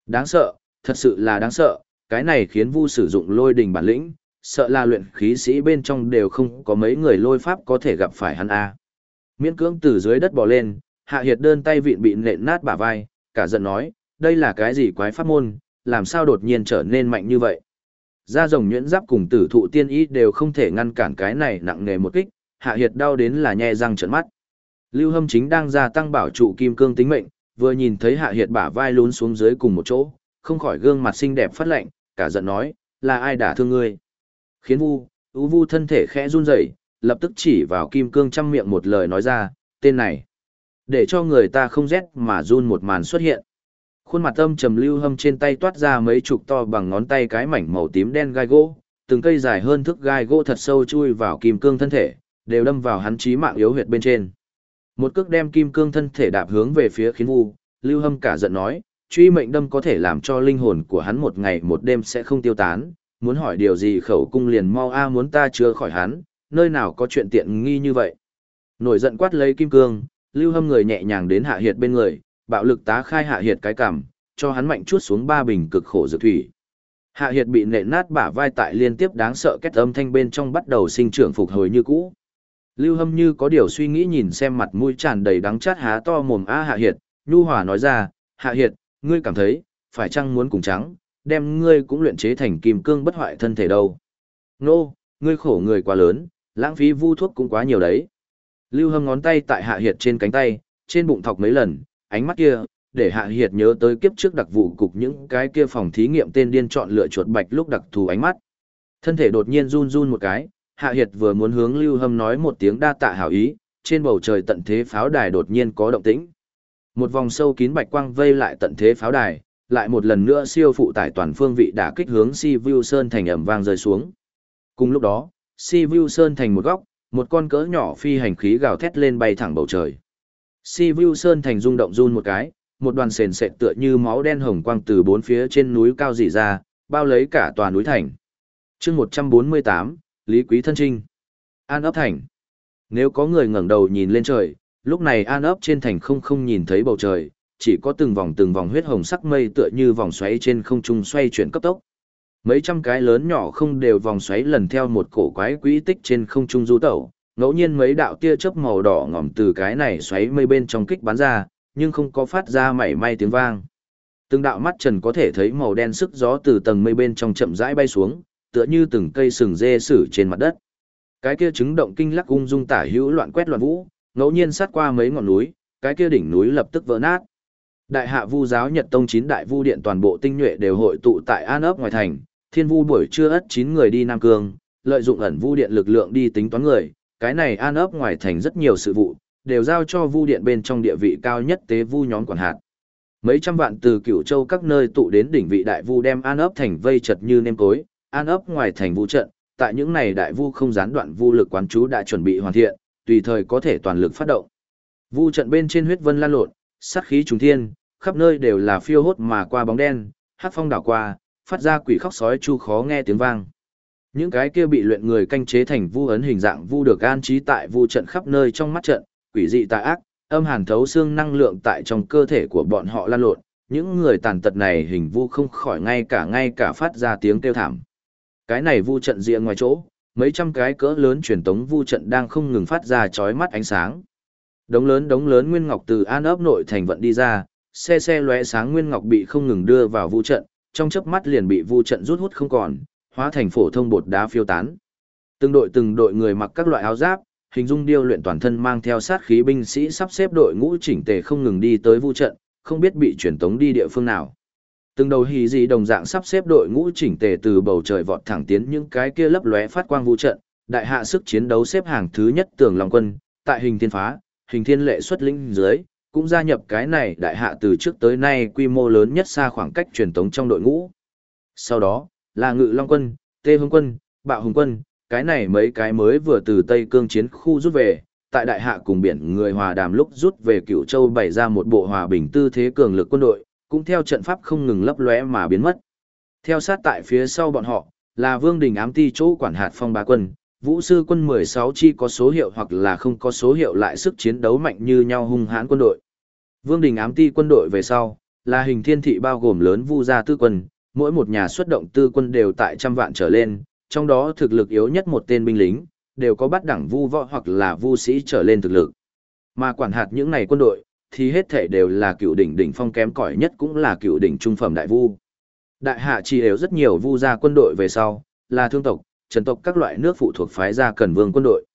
S1: Đáng sợ, thật sự là đáng sợ, cái này khiến vu sử dụng lôi đình bản lĩnh, sợ là luyện khí sĩ bên trong đều không có mấy người lôi pháp có thể gặp phải hắn a. Miễn cưỡng từ dưới đất bò lên, Hạ Hiệt đơn tay vịn bị nện nát bả vai, cả giận nói, đây là cái gì quái pháp môn, làm sao đột nhiên trở nên mạnh như vậy. Da rồng nhuyễn giáp cùng tử thụ tiên ý đều không thể ngăn cản cái này nặng nề một kích, Hạ Hiệt đau đến là nhe răng trợn mắt. Lưu Hâm chính đang gia tăng bảo trụ kim cương tính mệnh, vừa nhìn thấy Hạ Hiệt bả vai lún xuống dưới cùng một chỗ, không khỏi gương mặt xinh đẹp phát lạnh, cả giận nói, là ai đả thương ngươi? Khiến Vu, Ú Vu thân thể khẽ run rẩy, lập tức chỉ vào kim cương chăm miệng một lời nói ra, tên này. Để cho người ta không rét mà run một màn xuất hiện. Khuôn mặt âm trầm lưu hâm trên tay toát ra mấy chục to bằng ngón tay cái mảnh màu tím đen gai gỗ, từng cây dài hơn thước gai gỗ thật sâu chui vào kim cương thân thể, đều đâm vào hắn trí mạng yếu huyệt bên trên. Một cước đem kim cương thân thể đạp hướng về phía khiến vu, lưu hâm cả giận nói, truy mệnh đâm có thể làm cho linh hồn của hắn một ngày một đêm sẽ không tiêu tán, muốn hỏi điều gì khẩu cung liền mau a muốn ta chứa khỏi hắn, nơi nào có chuyện tiện nghi như vậy. Nổi giận quát lấy kim cương, lưu hâm người nhẹ nhàng đến hạ hiệt bên người, bạo lực tá khai hạ hiệt cái cằm, cho hắn mạnh chút xuống ba bình cực khổ dược thủy. Hạ hiệt bị nện nát bả vai tại liên tiếp đáng sợ kết âm thanh bên trong bắt đầu sinh trưởng phục hồi như cũ. Lưu hâm như có điều suy nghĩ nhìn xem mặt mũi tràn đầy đắng chát há to mồm a hạ hiệt, nhu hòa nói ra, hạ hiệt, ngươi cảm thấy, phải chăng muốn cùng trắng, đem ngươi cũng luyện chế thành kim cương bất hoại thân thể đâu. Nô, ngươi khổ người quá lớn, lãng phí vu thuốc cũng quá nhiều đấy. Lưu Hâm ngón tay tại Hạ Hiệt trên cánh tay, trên bụng thọc mấy lần, ánh mắt kia, để Hạ Hiệt nhớ tới kiếp trước đặc vụ cục những cái kia phòng thí nghiệm tên điên chọn lựa chuột bạch lúc đặc thù ánh mắt. Thân thể đột nhiên run run một cái, Hạ Hiệt vừa muốn hướng Lưu Hâm nói một tiếng đa tạ hảo ý, trên bầu trời tận thế pháo đài đột nhiên có động tĩnh. Một vòng sâu kín bạch quang vây lại tận thế pháo đài, lại một lần nữa siêu phụ tải toàn phương vị đã kích hướng Si View Sơn thành ẩm vang rơi xuống. Cùng lúc đó, Si View Sơn thành một góc, một con cỡ nhỏ phi hành khí gào thét lên bay thẳng bầu trời. Si Vu Sơn thành rung động run một cái, một đoàn sền sệt tựa như máu đen hồng quang từ bốn phía trên núi cao dỉ ra, bao lấy cả tòa núi thành. chương 148, Lý Quý Thân Trinh. An ấp thành. Nếu có người ngẩng đầu nhìn lên trời, lúc này an ấp trên thành không không nhìn thấy bầu trời, chỉ có từng vòng từng vòng huyết hồng sắc mây tựa như vòng xoáy trên không trung xoay chuyển cấp tốc. Mấy trăm cái lớn nhỏ không đều vòng xoáy lần theo một cổ quái quỹ tích trên không trung du tẩu, ngẫu nhiên mấy đạo tia chớp màu đỏ ngỏm từ cái này xoáy mây bên trong kích bắn ra, nhưng không có phát ra mảy may tiếng vang. Từng đạo mắt trần có thể thấy màu đen sức gió từ tầng mây bên trong chậm rãi bay xuống, tựa như từng cây sừng dê sử trên mặt đất. Cái kia chứng động kinh lắc ung dung tả hữu loạn quét loạn vũ, ngẫu nhiên sát qua mấy ngọn núi, cái kia đỉnh núi lập tức vỡ nát. Đại hạ vu giáo Nhật Tông chín đại vu điện toàn bộ tinh nhuệ đều hội tụ tại An ấp ngoài thành, thiên vu buổi trưa ất chín người đi Nam Cương, lợi dụng ẩn vu điện lực lượng đi tính toán người, cái này An ấp ngoài thành rất nhiều sự vụ, đều giao cho vu điện bên trong địa vị cao nhất tế vu nhóm quản hạt. Mấy trăm vạn từ cửu châu các nơi tụ đến đỉnh vị đại vu đem An ấp thành vây chật như nêm cối, An ấp ngoài thành vu trận, tại những này đại vu không gián đoạn vu lực quán chú đã chuẩn bị hoàn thiện, tùy thời có thể toàn lực phát động. Vu trận bên trên huyết vân lan lộn, sát khí trùng thiên, khắp nơi đều là phiêu hốt mà qua bóng đen, hát phong đảo qua, phát ra quỷ khóc sói chu khó nghe tiếng vang. Những cái kia bị luyện người canh chế thành vu ấn hình dạng vu được an trí tại vu trận khắp nơi trong mắt trận, quỷ dị tà ác, âm hàn thấu xương năng lượng tại trong cơ thể của bọn họ lan lộn, những người tàn tật này hình vu không khỏi ngay cả ngay cả phát ra tiếng kêu thảm. Cái này vu trận diện ngoài chỗ, mấy trăm cái cỡ lớn truyền tống vu trận đang không ngừng phát ra chói mắt ánh sáng. Đống lớn đống lớn nguyên ngọc từ an ấp nội thành vận đi ra, xe xe lóe sáng nguyên ngọc bị không ngừng đưa vào vu trận, trong chớp mắt liền bị vu trận rút hút không còn, hóa thành phổ thông bột đá phiêu tán. Từng đội từng đội người mặc các loại áo giáp, hình dung điêu luyện toàn thân mang theo sát khí binh sĩ sắp xếp đội ngũ chỉnh tề không ngừng đi tới vu trận, không biết bị chuyển tống đi địa phương nào. Từng đầu hì gì đồng dạng sắp xếp đội ngũ chỉnh tề từ bầu trời vọt thẳng tiến những cái kia lấp lóe phát quang vu trận, đại hạ sức chiến đấu xếp hàng thứ nhất tường lòng quân, tại hình thiên phá, hình thiên lệ xuất lĩnh dưới, cũng gia nhập cái này đại hạ từ trước tới nay quy mô lớn nhất xa khoảng cách truyền tống trong đội ngũ. Sau đó, là ngự long quân, tê hương quân, bạo hùng quân, cái này mấy cái mới vừa từ Tây Cương chiến khu rút về, tại đại hạ cùng biển người hòa đàm lúc rút về Cửu châu bày ra một bộ hòa bình tư thế cường lực quân đội, cũng theo trận pháp không ngừng lấp lóe mà biến mất. Theo sát tại phía sau bọn họ, là Vương Đình ám ti chỗ quản hạt phong bá quân, vũ sư quân 16 chi có số hiệu hoặc là không có số hiệu lại sức chiến đấu mạnh như nhau hung hãn quân đội. Vương Đình ám ti quân đội về sau, là hình thiên thị bao gồm lớn vu gia tư quân, mỗi một nhà xuất động tư quân đều tại trăm vạn trở lên, trong đó thực lực yếu nhất một tên binh lính, đều có bắt đẳng vu võ hoặc là vu sĩ trở lên thực lực. Mà quản hạt những này quân đội, thì hết thể đều là cựu đỉnh đỉnh phong kém cỏi nhất cũng là cựu đỉnh trung phẩm đại vu. Đại hạ chỉ đều rất nhiều vu gia quân đội về sau, là thương tộc, trần tộc các loại nước phụ thuộc phái gia cần vương quân đội.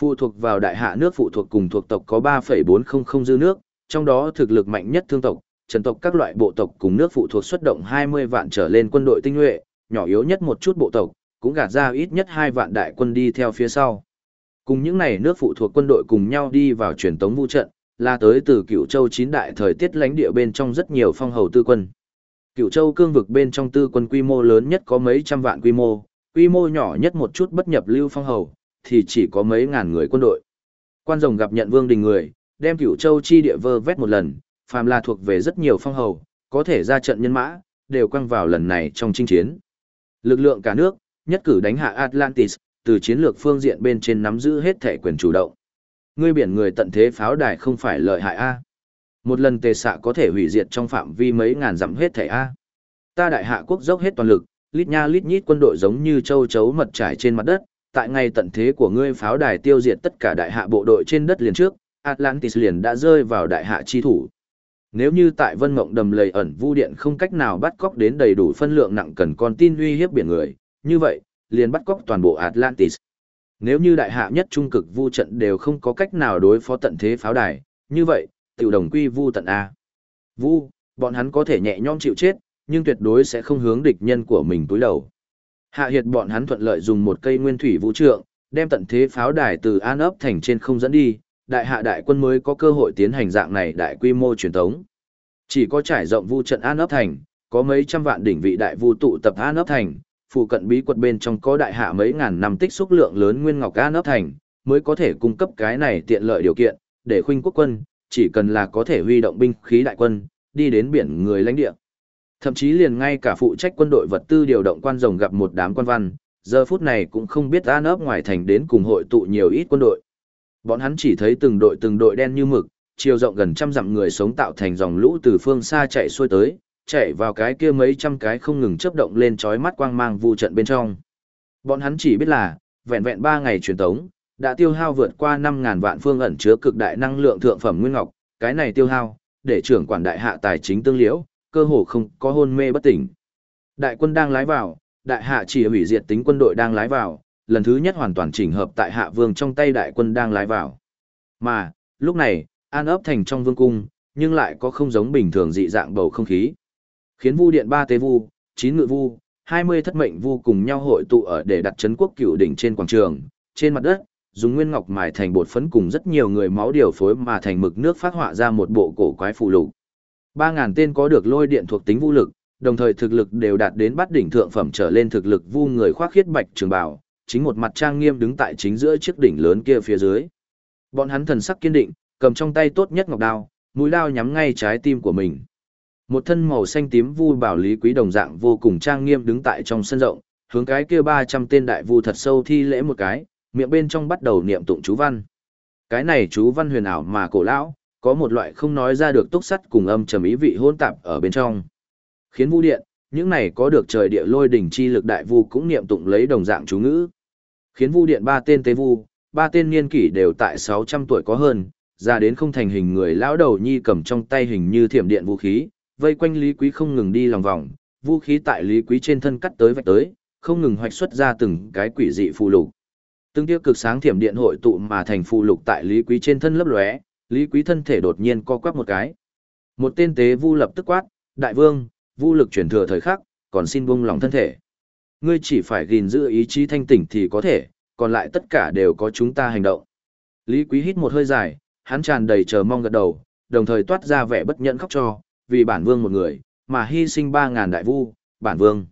S1: Phụ thuộc vào đại hạ nước phụ thuộc cùng thuộc tộc có 3,400 dư nước, trong đó thực lực mạnh nhất thương tộc, trần tộc các loại bộ tộc cùng nước phụ thuộc xuất động 20 vạn trở lên quân đội tinh nhuệ, nhỏ yếu nhất một chút bộ tộc, cũng gạt ra ít nhất 2 vạn đại quân đi theo phía sau. Cùng những này nước phụ thuộc quân đội cùng nhau đi vào truyền tống vũ trận, là tới từ cựu châu chín đại thời tiết lãnh địa bên trong rất nhiều phong hầu tư quân. Cựu châu cương vực bên trong tư quân quy mô lớn nhất có mấy trăm vạn quy mô, quy mô nhỏ nhất một chút bất nhập lưu phong hầu, thì chỉ có mấy ngàn người quân đội. Quan rồng gặp nhận vương đình người, đem cửu châu chi địa vơ vét một lần, phàm là thuộc về rất nhiều phong hầu, có thể ra trận nhân mã, đều quăng vào lần này trong chinh chiến. Lực lượng cả nước, nhất cử đánh hạ Atlantis, từ chiến lược phương diện bên trên nắm giữ hết thể quyền chủ động. Ngươi biển người tận thế pháo đài không phải lợi hại A. Một lần tề xạ có thể hủy diệt trong phạm vi mấy ngàn dặm hết thể A. Ta đại hạ quốc dốc hết toàn lực, lít nha lít nhít quân đội giống như châu chấu mật trải trên mặt đất, tại ngày tận thế của ngươi pháo đài tiêu diệt tất cả đại hạ bộ đội trên đất liền trước, Atlantis liền đã rơi vào đại hạ chi thủ. Nếu như tại Vân Mộng đầm lầy ẩn vu điện không cách nào bắt cóc đến đầy đủ phân lượng nặng cần con tin uy hiếp biển người, như vậy, liền bắt cóc toàn bộ Atlantis. Nếu như đại hạ nhất trung cực vu trận đều không có cách nào đối phó tận thế pháo đài, như vậy, tiểu đồng quy vu tận A. Vu, bọn hắn có thể nhẹ nhõm chịu chết, nhưng tuyệt đối sẽ không hướng địch nhân của mình túi đầu. Hạ hiệt bọn hắn thuận lợi dùng một cây nguyên thủy vũ trượng, đem tận thế pháo đài từ An ấp thành trên không dẫn đi, đại hạ đại quân mới có cơ hội tiến hành dạng này đại quy mô truyền thống. Chỉ có trải rộng vu trận An ấp thành, có mấy trăm vạn đỉnh vị đại vu tụ tập An ấp thành, phụ cận bí quật bên trong có đại hạ mấy ngàn năm tích xúc lượng lớn nguyên ngọc An ấp thành, mới có thể cung cấp cái này tiện lợi điều kiện, để khuynh quốc quân, chỉ cần là có thể huy động binh khí đại quân, đi đến biển người lãnh địa. Thậm chí liền ngay cả phụ trách quân đội vật tư điều động quan rồng gặp một đám quan văn, giờ phút này cũng không biết an ấp ngoài thành đến cùng hội tụ nhiều ít quân đội. Bọn hắn chỉ thấy từng đội từng đội đen như mực, chiều rộng gần trăm dặm người sống tạo thành dòng lũ từ phương xa chạy xuôi tới, chạy vào cái kia mấy trăm cái không ngừng chớp động lên chói mắt quang mang vu trận bên trong. Bọn hắn chỉ biết là, vẹn vẹn 3 ngày truyền tống, đã tiêu hao vượt qua 5000 vạn phương ẩn chứa cực đại năng lượng thượng phẩm nguyên ngọc, cái này tiêu hao, để trưởng quản đại hạ tài chính tương liễu, cơ hồ không có hôn mê bất tỉnh. Đại quân đang lái vào, đại hạ chỉ hủy diệt tính quân đội đang lái vào, lần thứ nhất hoàn toàn chỉnh hợp tại hạ vương trong tay đại quân đang lái vào. Mà, lúc này, an ấp thành trong vương cung, nhưng lại có không giống bình thường dị dạng bầu không khí. Khiến vu điện ba tế vu, chín ngự vu, 20 thất mệnh vu cùng nhau hội tụ ở để đặt chấn quốc cựu đỉnh trên quảng trường, trên mặt đất, dùng nguyên ngọc mài thành bột phấn cùng rất nhiều người máu điều phối mà thành mực nước phát họa ra một bộ cổ quái phù lục. 3000 tên có được lôi điện thuộc tính vũ lực, đồng thời thực lực đều đạt đến bắt đỉnh thượng phẩm trở lên thực lực vu người khoác khiết bạch trường bào, chính một mặt trang nghiêm đứng tại chính giữa chiếc đỉnh lớn kia phía dưới. Bọn hắn thần sắc kiên định, cầm trong tay tốt nhất ngọc đao, mũi đao nhắm ngay trái tim của mình. Một thân màu xanh tím vu bảo lý quý đồng dạng vô cùng trang nghiêm đứng tại trong sân rộng, hướng cái kia 300 tên đại vu thật sâu thi lễ một cái, miệng bên trong bắt đầu niệm tụng chú văn. Cái này chú văn huyền ảo mà cổ lão, có một loại không nói ra được túc sắt cùng âm trầm ý vị hỗn tạp ở bên trong. Khiến vu điện, những này có được trời địa lôi đỉnh chi lực đại vu cũng niệm tụng lấy đồng dạng chú ngữ. Khiến vu điện ba tên tế vu, ba tên niên kỷ đều tại 600 tuổi có hơn, ra đến không thành hình người lão đầu nhi cầm trong tay hình như thiểm điện vũ khí, vây quanh Lý Quý không ngừng đi lòng vòng, vũ khí tại Lý Quý trên thân cắt tới vạch tới, không ngừng hoạch xuất ra từng cái quỷ dị phù lục. Từng tiêu cực sáng thiểm điện hội tụ mà thành phù lục tại Lý Quý trên thân lấp lóe, Lý Quý thân thể đột nhiên co quắp một cái. Một tên tế vu lập tức quát, đại vương, vu lực chuyển thừa thời khắc, còn xin buông lòng thân thể. Ngươi chỉ phải gìn giữ ý chí thanh tỉnh thì có thể, còn lại tất cả đều có chúng ta hành động. Lý Quý hít một hơi dài, hắn tràn đầy chờ mong gật đầu, đồng thời toát ra vẻ bất nhẫn khóc cho, vì bản vương một người, mà hy sinh 3.000 đại vu, bản vương.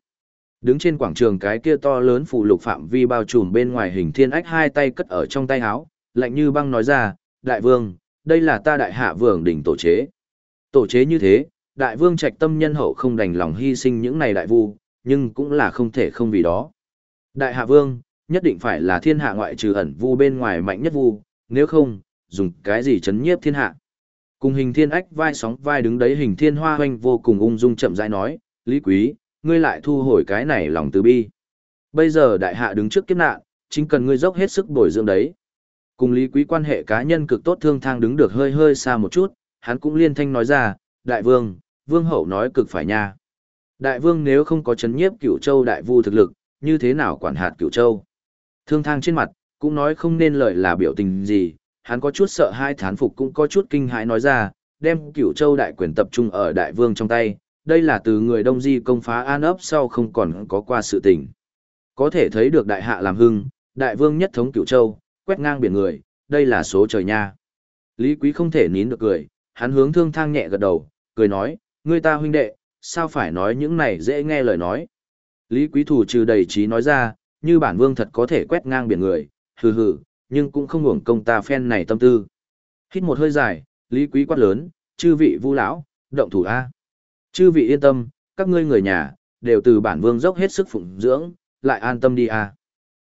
S1: Đứng trên quảng trường cái kia to lớn phụ lục phạm vi bao trùm bên ngoài hình thiên ách hai tay cất ở trong tay áo, lạnh như băng nói ra, đại vương, đây là ta đại hạ vương đỉnh tổ chế. Tổ chế như thế, đại vương trạch tâm nhân hậu không đành lòng hy sinh những này đại vu, nhưng cũng là không thể không vì đó. Đại hạ vương, nhất định phải là thiên hạ ngoại trừ ẩn vu bên ngoài mạnh nhất vu, nếu không, dùng cái gì chấn nhiếp thiên hạ. Cùng hình thiên ách vai sóng vai đứng đấy hình thiên hoa hoanh vô cùng ung dung chậm rãi nói, Lý Quý, ngươi lại thu hồi cái này lòng từ bi. Bây giờ đại hạ đứng trước kiếp nạn, chính cần ngươi dốc hết sức bồi dưỡng đấy. Cùng Lý Quý quan hệ cá nhân cực tốt thương thang đứng được hơi hơi xa một chút, hắn cũng liên thanh nói ra, đại vương, vương hậu nói cực phải nha. Đại vương nếu không có chấn nhiếp cửu châu đại vu thực lực, như thế nào quản hạt cửu châu? Thương thang trên mặt, cũng nói không nên lời là biểu tình gì, hắn có chút sợ hai thán phục cũng có chút kinh hãi nói ra, đem cửu châu đại quyền tập trung ở đại vương trong tay, đây là từ người Đông Di công phá An ấp sau không còn có qua sự tình. Có thể thấy được đại hạ làm hưng, đại vương nhất thống cửu châu, quét ngang biển người, đây là số trời nha. Lý Quý không thể nín được cười, hắn hướng thương thang nhẹ gật đầu, cười nói, ngươi ta huynh đệ, sao phải nói những này dễ nghe lời nói. Lý Quý thủ trừ đầy trí nói ra, như bản vương thật có thể quét ngang biển người, hừ hừ, nhưng cũng không hưởng công ta phen này tâm tư. Hít một hơi dài, Lý Quý quát lớn, chư vị vu lão, động thủ A. Chư vị yên tâm, các ngươi người nhà, đều từ bản vương dốc hết sức phụng dưỡng, lại an tâm đi A.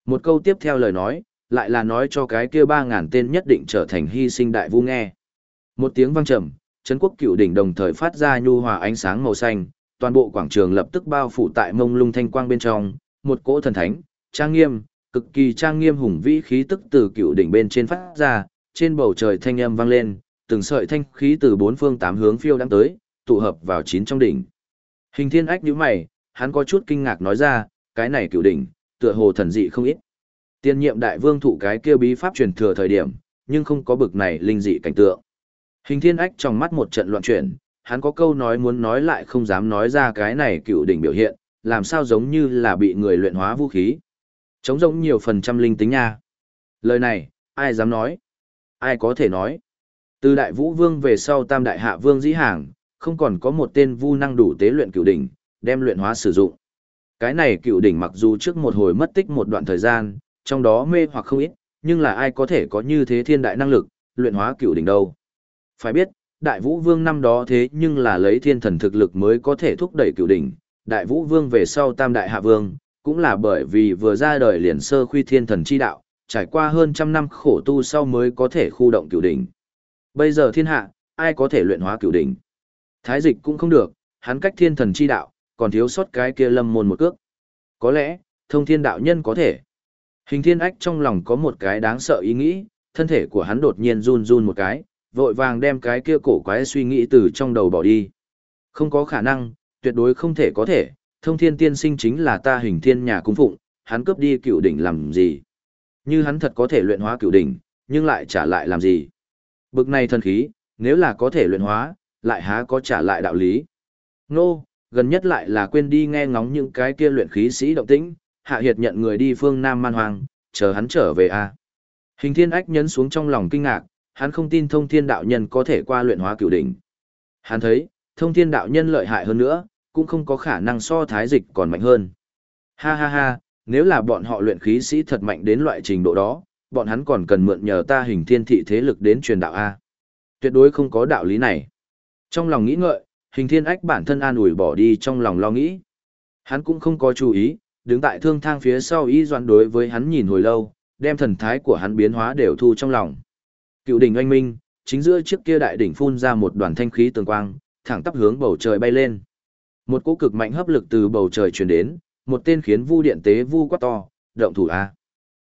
S1: Một câu tiếp theo lời nói, lại là nói cho cái kia ba ngàn tên nhất định trở thành hy sinh đại vu nghe. Một tiếng vang trầm, Trấn quốc cựu đỉnh đồng thời phát ra nhu hòa ánh sáng màu xanh, toàn bộ quảng trường lập tức bao phủ tại mông lung thanh quang bên trong, một cỗ thần thánh, trang nghiêm, cực kỳ trang nghiêm hùng vĩ khí tức từ cựu đỉnh bên trên phát ra, trên bầu trời thanh âm vang lên, từng sợi thanh khí từ bốn phương tám hướng phiêu đang tới, tụ hợp vào chín trong đỉnh. Hình thiên ách nhíu mày, hắn có chút kinh ngạc nói ra, cái này cựu đỉnh, tựa hồ thần dị không ít. Tiên nhiệm đại vương thụ cái kia bí pháp truyền thừa thời điểm, nhưng không có bực này linh dị cảnh tượng. Hình thiên ách trong mắt một trận loạn chuyển, hắn có câu nói muốn nói lại không dám nói ra cái này cựu đỉnh biểu hiện, làm sao giống như là bị người luyện hóa vũ khí. Chống giống nhiều phần trăm linh tính nha. Lời này, ai dám nói? Ai có thể nói? Từ đại vũ vương về sau tam đại hạ vương dĩ hàng, không còn có một tên vu năng đủ tế luyện cựu đỉnh, đem luyện hóa sử dụng. Cái này cựu đỉnh mặc dù trước một hồi mất tích một đoạn thời gian, trong đó mê hoặc không ít, nhưng là ai có thể có như thế thiên đại năng lực, luyện hóa cựu đỉnh đâu. Phải biết, đại vũ vương năm đó thế nhưng là lấy thiên thần thực lực mới có thể thúc đẩy cựu đỉnh, đại vũ vương về sau tam đại hạ vương, cũng là bởi vì vừa ra đời liền sơ khuy thiên thần chi đạo, trải qua hơn trăm năm khổ tu sau mới có thể khu động cựu đỉnh. Bây giờ thiên hạ, ai có thể luyện hóa cựu đỉnh? Thái dịch cũng không được, hắn cách thiên thần chi đạo, còn thiếu sót cái kia lâm môn một cước. Có lẽ, thông thiên đạo nhân có thể. Hình thiên ách trong lòng có một cái đáng sợ ý nghĩ, thân thể của hắn đột nhiên run run một cái, vội vàng đem cái kia cổ quái suy nghĩ từ trong đầu bỏ đi. Không có khả năng, tuyệt đối không thể có thể, thông thiên tiên sinh chính là ta hình thiên nhà cung phụng, hắn cướp đi cựu đỉnh làm gì? Như hắn thật có thể luyện hóa cựu đỉnh, nhưng lại trả lại làm gì? Bực này thần khí, nếu là có thể luyện hóa, lại há có trả lại đạo lý? Nô, gần nhất lại là quên đi nghe ngóng những cái kia luyện khí sĩ động tĩnh, hạ hiệt nhận người đi phương Nam Man Hoàng, chờ hắn trở về a. À? Hình thiên ách nhấn xuống trong lòng kinh ngạc, hắn không tin thông thiên đạo nhân có thể qua luyện hóa cửu đỉnh. Hắn thấy, thông thiên đạo nhân lợi hại hơn nữa, cũng không có khả năng so thái dịch còn mạnh hơn. Ha ha ha, nếu là bọn họ luyện khí sĩ thật mạnh đến loại trình độ đó, bọn hắn còn cần mượn nhờ ta hình thiên thị thế lực đến truyền đạo A. Tuyệt đối không có đạo lý này. Trong lòng nghĩ ngợi, hình thiên ách bản thân an ủi bỏ đi trong lòng lo nghĩ. Hắn cũng không có chú ý, đứng tại thương thang phía sau Y doan đối với hắn nhìn hồi lâu, đem thần thái của hắn biến hóa đều thu trong lòng. Cựu đỉnh oanh minh, chính giữa chiếc kia đại đỉnh phun ra một đoàn thanh khí tường quang, thẳng tắp hướng bầu trời bay lên. Một cỗ cực mạnh hấp lực từ bầu trời truyền đến, một tên khiến vu điện tế vu quát to, động thủ a.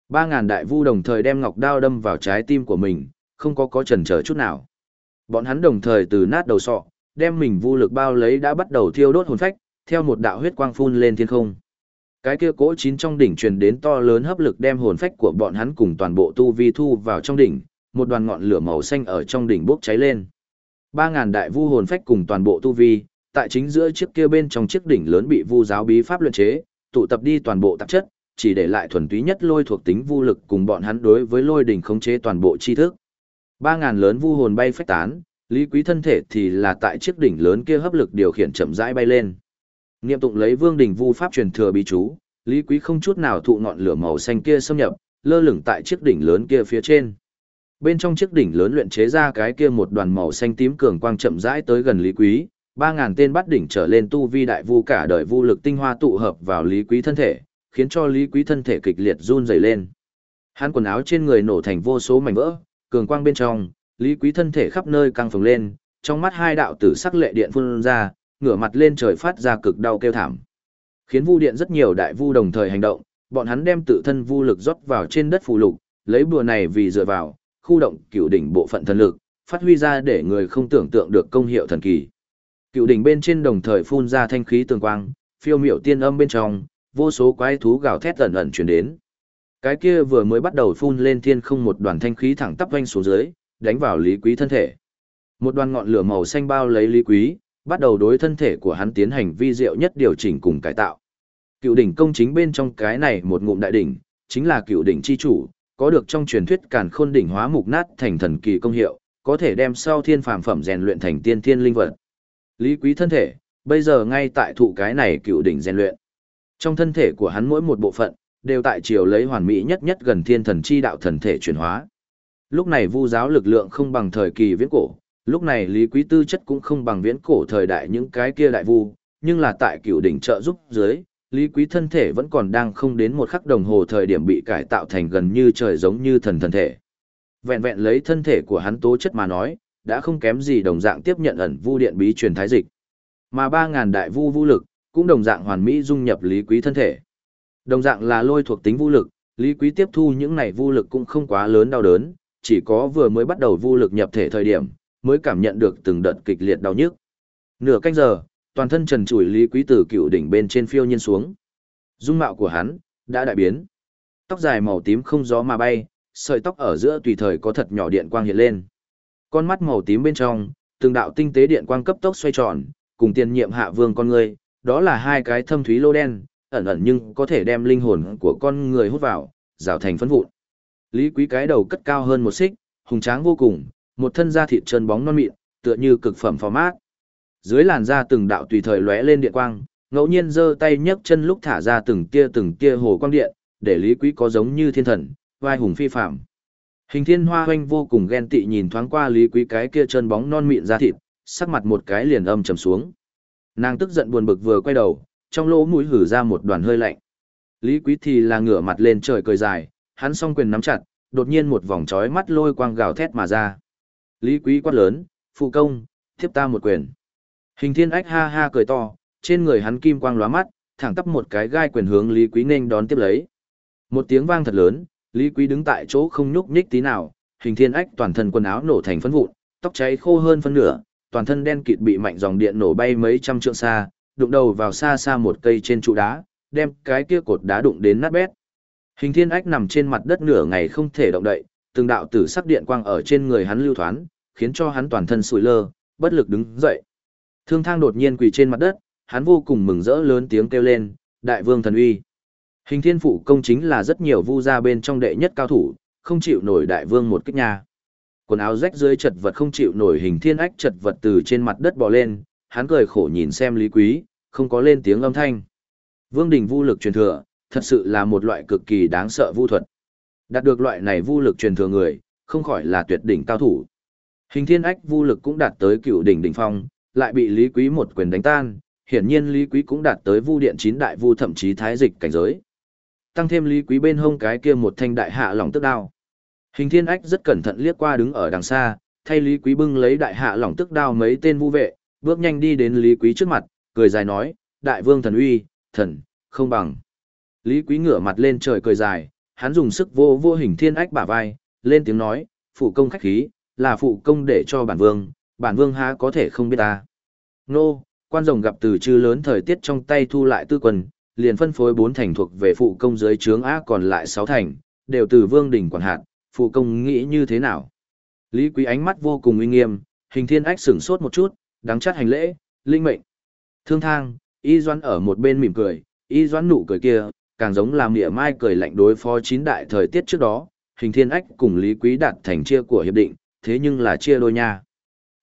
S1: Ba ngàn đại vu đồng thời đem ngọc đao đâm vào trái tim của mình, không có có chần chờ chút nào. Bọn hắn đồng thời từ nát đầu sọ, đem mình vu lực bao lấy đã bắt đầu thiêu đốt hồn phách, theo một đạo huyết quang phun lên thiên không. Cái kia cỗ chín trong đỉnh truyền đến to lớn hấp lực đem hồn phách của bọn hắn cùng toàn bộ tu vi thu vào trong đỉnh, một đoàn ngọn lửa màu xanh ở trong đỉnh bốc cháy lên. Ba ngàn đại vu hồn phách cùng toàn bộ tu vi, tại chính giữa chiếc kia bên trong chiếc đỉnh lớn bị vu giáo bí pháp luyện chế, tụ tập đi toàn bộ tạp chất, chỉ để lại thuần túy nhất lôi thuộc tính vu lực cùng bọn hắn đối với lôi đỉnh khống chế toàn bộ chi thức. Ba ngàn lớn vu hồn bay phách tán, Lý Quý thân thể thì là tại chiếc đỉnh lớn kia hấp lực điều khiển chậm rãi bay lên. Niệm tụng lấy Vương đỉnh vu pháp truyền thừa bí chú, Lý Quý không chút nào thụ ngọn lửa màu xanh kia xâm nhập, lơ lửng tại chiếc đỉnh lớn kia phía trên. Bên trong chiếc đỉnh lớn luyện chế ra cái kia một đoàn màu xanh tím cường quang chậm rãi tới gần Lý Quý, ba ngàn tên bắt đỉnh trở lên tu vi đại vu cả đời vu lực tinh hoa tụ hợp vào Lý Quý thân thể, khiến cho Lý Quý thân thể kịch liệt run rẩy lên. Hắn quần áo trên người nổ thành vô số mảnh vỡ, cường quang bên trong, Lý Quý thân thể khắp nơi căng phồng lên, trong mắt hai đạo tử sắc lệ điện phun ra, ngửa mặt lên trời phát ra cực đau kêu thảm. Khiến vu điện rất nhiều đại vu đồng thời hành động, bọn hắn đem tự thân vu lực rót vào trên đất phù lục, lấy bùa này vì dựa vào, khu động cựu đỉnh bộ phận thần lực, phát huy ra để người không tưởng tượng được công hiệu thần kỳ. Cựu đỉnh bên trên đồng thời phun ra thanh khí tường quang, phiêu miểu tiên âm bên trong, vô số quái thú gào thét ẩn ẩn truyền đến. Cái kia vừa mới bắt đầu phun lên thiên không một đoàn thanh khí thẳng tắp vanh xuống dưới, đánh vào Lý Quý thân thể. Một đoàn ngọn lửa màu xanh bao lấy Lý Quý, bắt đầu đối thân thể của hắn tiến hành vi diệu nhất điều chỉnh cùng cải tạo. Cựu đỉnh công chính bên trong cái này một ngụm đại đỉnh, chính là cựu đỉnh chi chủ, có được trong truyền thuyết càn khôn đỉnh hóa mục nát thành thần kỳ công hiệu, có thể đem sau thiên phàm phẩm rèn luyện thành tiên thiên linh vật. Lý Quý thân thể, bây giờ ngay tại thụ cái này cựu đỉnh rèn luyện. Trong thân thể của hắn mỗi một bộ phận, đều tại chiều lấy hoàn mỹ nhất nhất gần thiên thần chi đạo thần thể chuyển hóa. Lúc này vu giáo lực lượng không bằng thời kỳ viễn cổ, lúc này Lý Quý tư chất cũng không bằng viễn cổ thời đại những cái kia đại vu, nhưng là tại cựu đỉnh trợ giúp dưới, Lý Quý thân thể vẫn còn đang không đến một khắc đồng hồ thời điểm bị cải tạo thành gần như trời giống như thần thần thể. Vẹn vẹn lấy thân thể của hắn tố chất mà nói, đã không kém gì đồng dạng tiếp nhận ẩn vu điện bí truyền thái dịch. Mà 3000 đại vu vu lực cũng đồng dạng hoàn mỹ dung nhập Lý Quý thân thể. Đồng dạng là lôi thuộc tính vu lực, Lý Quý tiếp thu những này vu lực cũng không quá lớn đau đớn, chỉ có vừa mới bắt đầu vu lực nhập thể thời điểm, mới cảm nhận được từng đợt kịch liệt đau nhức. Nửa canh giờ, toàn thân trần trụi Lý Quý từ cựu đỉnh bên trên phiêu nhiên xuống. Dung mạo của hắn đã đại biến. Tóc dài màu tím không gió mà bay, sợi tóc ở giữa tùy thời có thật nhỏ điện quang hiện lên. Con mắt màu tím bên trong, từng đạo tinh tế điện quang cấp tốc xoay tròn, cùng tiền nhiệm hạ vương con người, đó là hai cái thâm thúy lô đen, ẩn ẩn nhưng có thể đem linh hồn của con người hút vào, rào thành phấn vụn. Lý Quý cái đầu cất cao hơn một xích, hùng tráng vô cùng, một thân da thịt trơn bóng non mịn, tựa như cực phẩm phò mát. Dưới làn da từng đạo tùy thời lóe lên điện quang, ngẫu nhiên giơ tay nhấc chân lúc thả ra từng tia từng tia hồ quang điện, để Lý Quý có giống như thiên thần, vai hùng phi phàm. Hình Thiên Hoa Hoành vô cùng ghen tị nhìn thoáng qua Lý Quý cái kia chân bóng non mịn da thịt, sắc mặt một cái liền âm trầm xuống. Nàng tức giận buồn bực vừa quay đầu, trong lỗ mũi hử ra một đoàn hơi lạnh. Lý Quý thì là ngửa mặt lên trời cười dài, hắn song quyền nắm chặt, đột nhiên một vòng chói mắt lôi quang gào thét mà ra. Lý Quý quát lớn, phụ công, tiếp ta một quyền. Hình thiên ách ha ha cười to, trên người hắn kim quang lóa mắt, thẳng tắp một cái gai quyền hướng Lý Quý nên đón tiếp lấy. Một tiếng vang thật lớn, Lý Quý đứng tại chỗ không nhúc nhích tí nào, hình thiên ách toàn thân quần áo nổ thành phấn vụn, tóc cháy khô hơn phân nửa, toàn thân đen kịt bị mạnh dòng điện nổ bay mấy trăm trượng xa, đụng đầu vào xa xa một cây trên trụ đá, đem cái kia cột đá đụng đến nát bét. Hình thiên ách nằm trên mặt đất nửa ngày không thể động đậy, từng đạo tử sắc điện quang ở trên người hắn lưu thoán, khiến cho hắn toàn thân sủi lơ, bất lực đứng dậy. Thương thang đột nhiên quỳ trên mặt đất, hắn vô cùng mừng rỡ lớn tiếng kêu lên, đại vương thần uy. Hình thiên phụ công chính là rất nhiều vu gia bên trong đệ nhất cao thủ, không chịu nổi đại vương một kích nha. Quần áo rách dưới chật vật không chịu nổi hình thiên ách chật vật từ trên mặt đất bò lên, hắn cười khổ nhìn xem Lý Quý, không có lên tiếng âm thanh. Vương đỉnh vu lực truyền thừa, thật sự là một loại cực kỳ đáng sợ vu thuật. Đạt được loại này vu lực truyền thừa người, không khỏi là tuyệt đỉnh cao thủ. Hình thiên ách vu lực cũng đạt tới cựu đỉnh đỉnh phong, lại bị Lý Quý một quyền đánh tan, hiển nhiên Lý Quý cũng đạt tới vu điện chín đại vu thậm chí thái dịch cảnh giới. Tăng thêm Lý Quý bên hông cái kia một thanh đại hạ lỏng tức đao. Hình thiên ách rất cẩn thận liếc qua đứng ở đằng xa, thay Lý Quý bưng lấy đại hạ lỏng tức đao mấy tên vu vệ, bước nhanh đi đến Lý Quý trước mặt, cười dài nói, đại vương thần uy, thần, không bằng. Lý Quý ngửa mặt lên trời cười dài, hắn dùng sức vô vô hình thiên ách bả vai, lên tiếng nói, phụ công khách khí, là phụ công để cho bản vương, bản vương há có thể không biết ta. Nô, quan rồng gặp từ chư lớn thời tiết trong tay thu lại tư quần liền phân phối bốn thành thuộc về phụ công dưới trướng á còn lại sáu thành, đều từ vương đỉnh quản hạt, phụ công nghĩ như thế nào. Lý Quý ánh mắt vô cùng uy nghiêm, hình thiên ách sửng sốt một chút, đáng chắt hành lễ, linh mệnh. Thương thang, y doan ở một bên mỉm cười, y doan nụ cười kia, càng giống làm mỉa mai cười lạnh đối phó chín đại thời tiết trước đó, hình thiên ách cùng Lý Quý đạt thành chia của hiệp định, thế nhưng là chia đôi nha.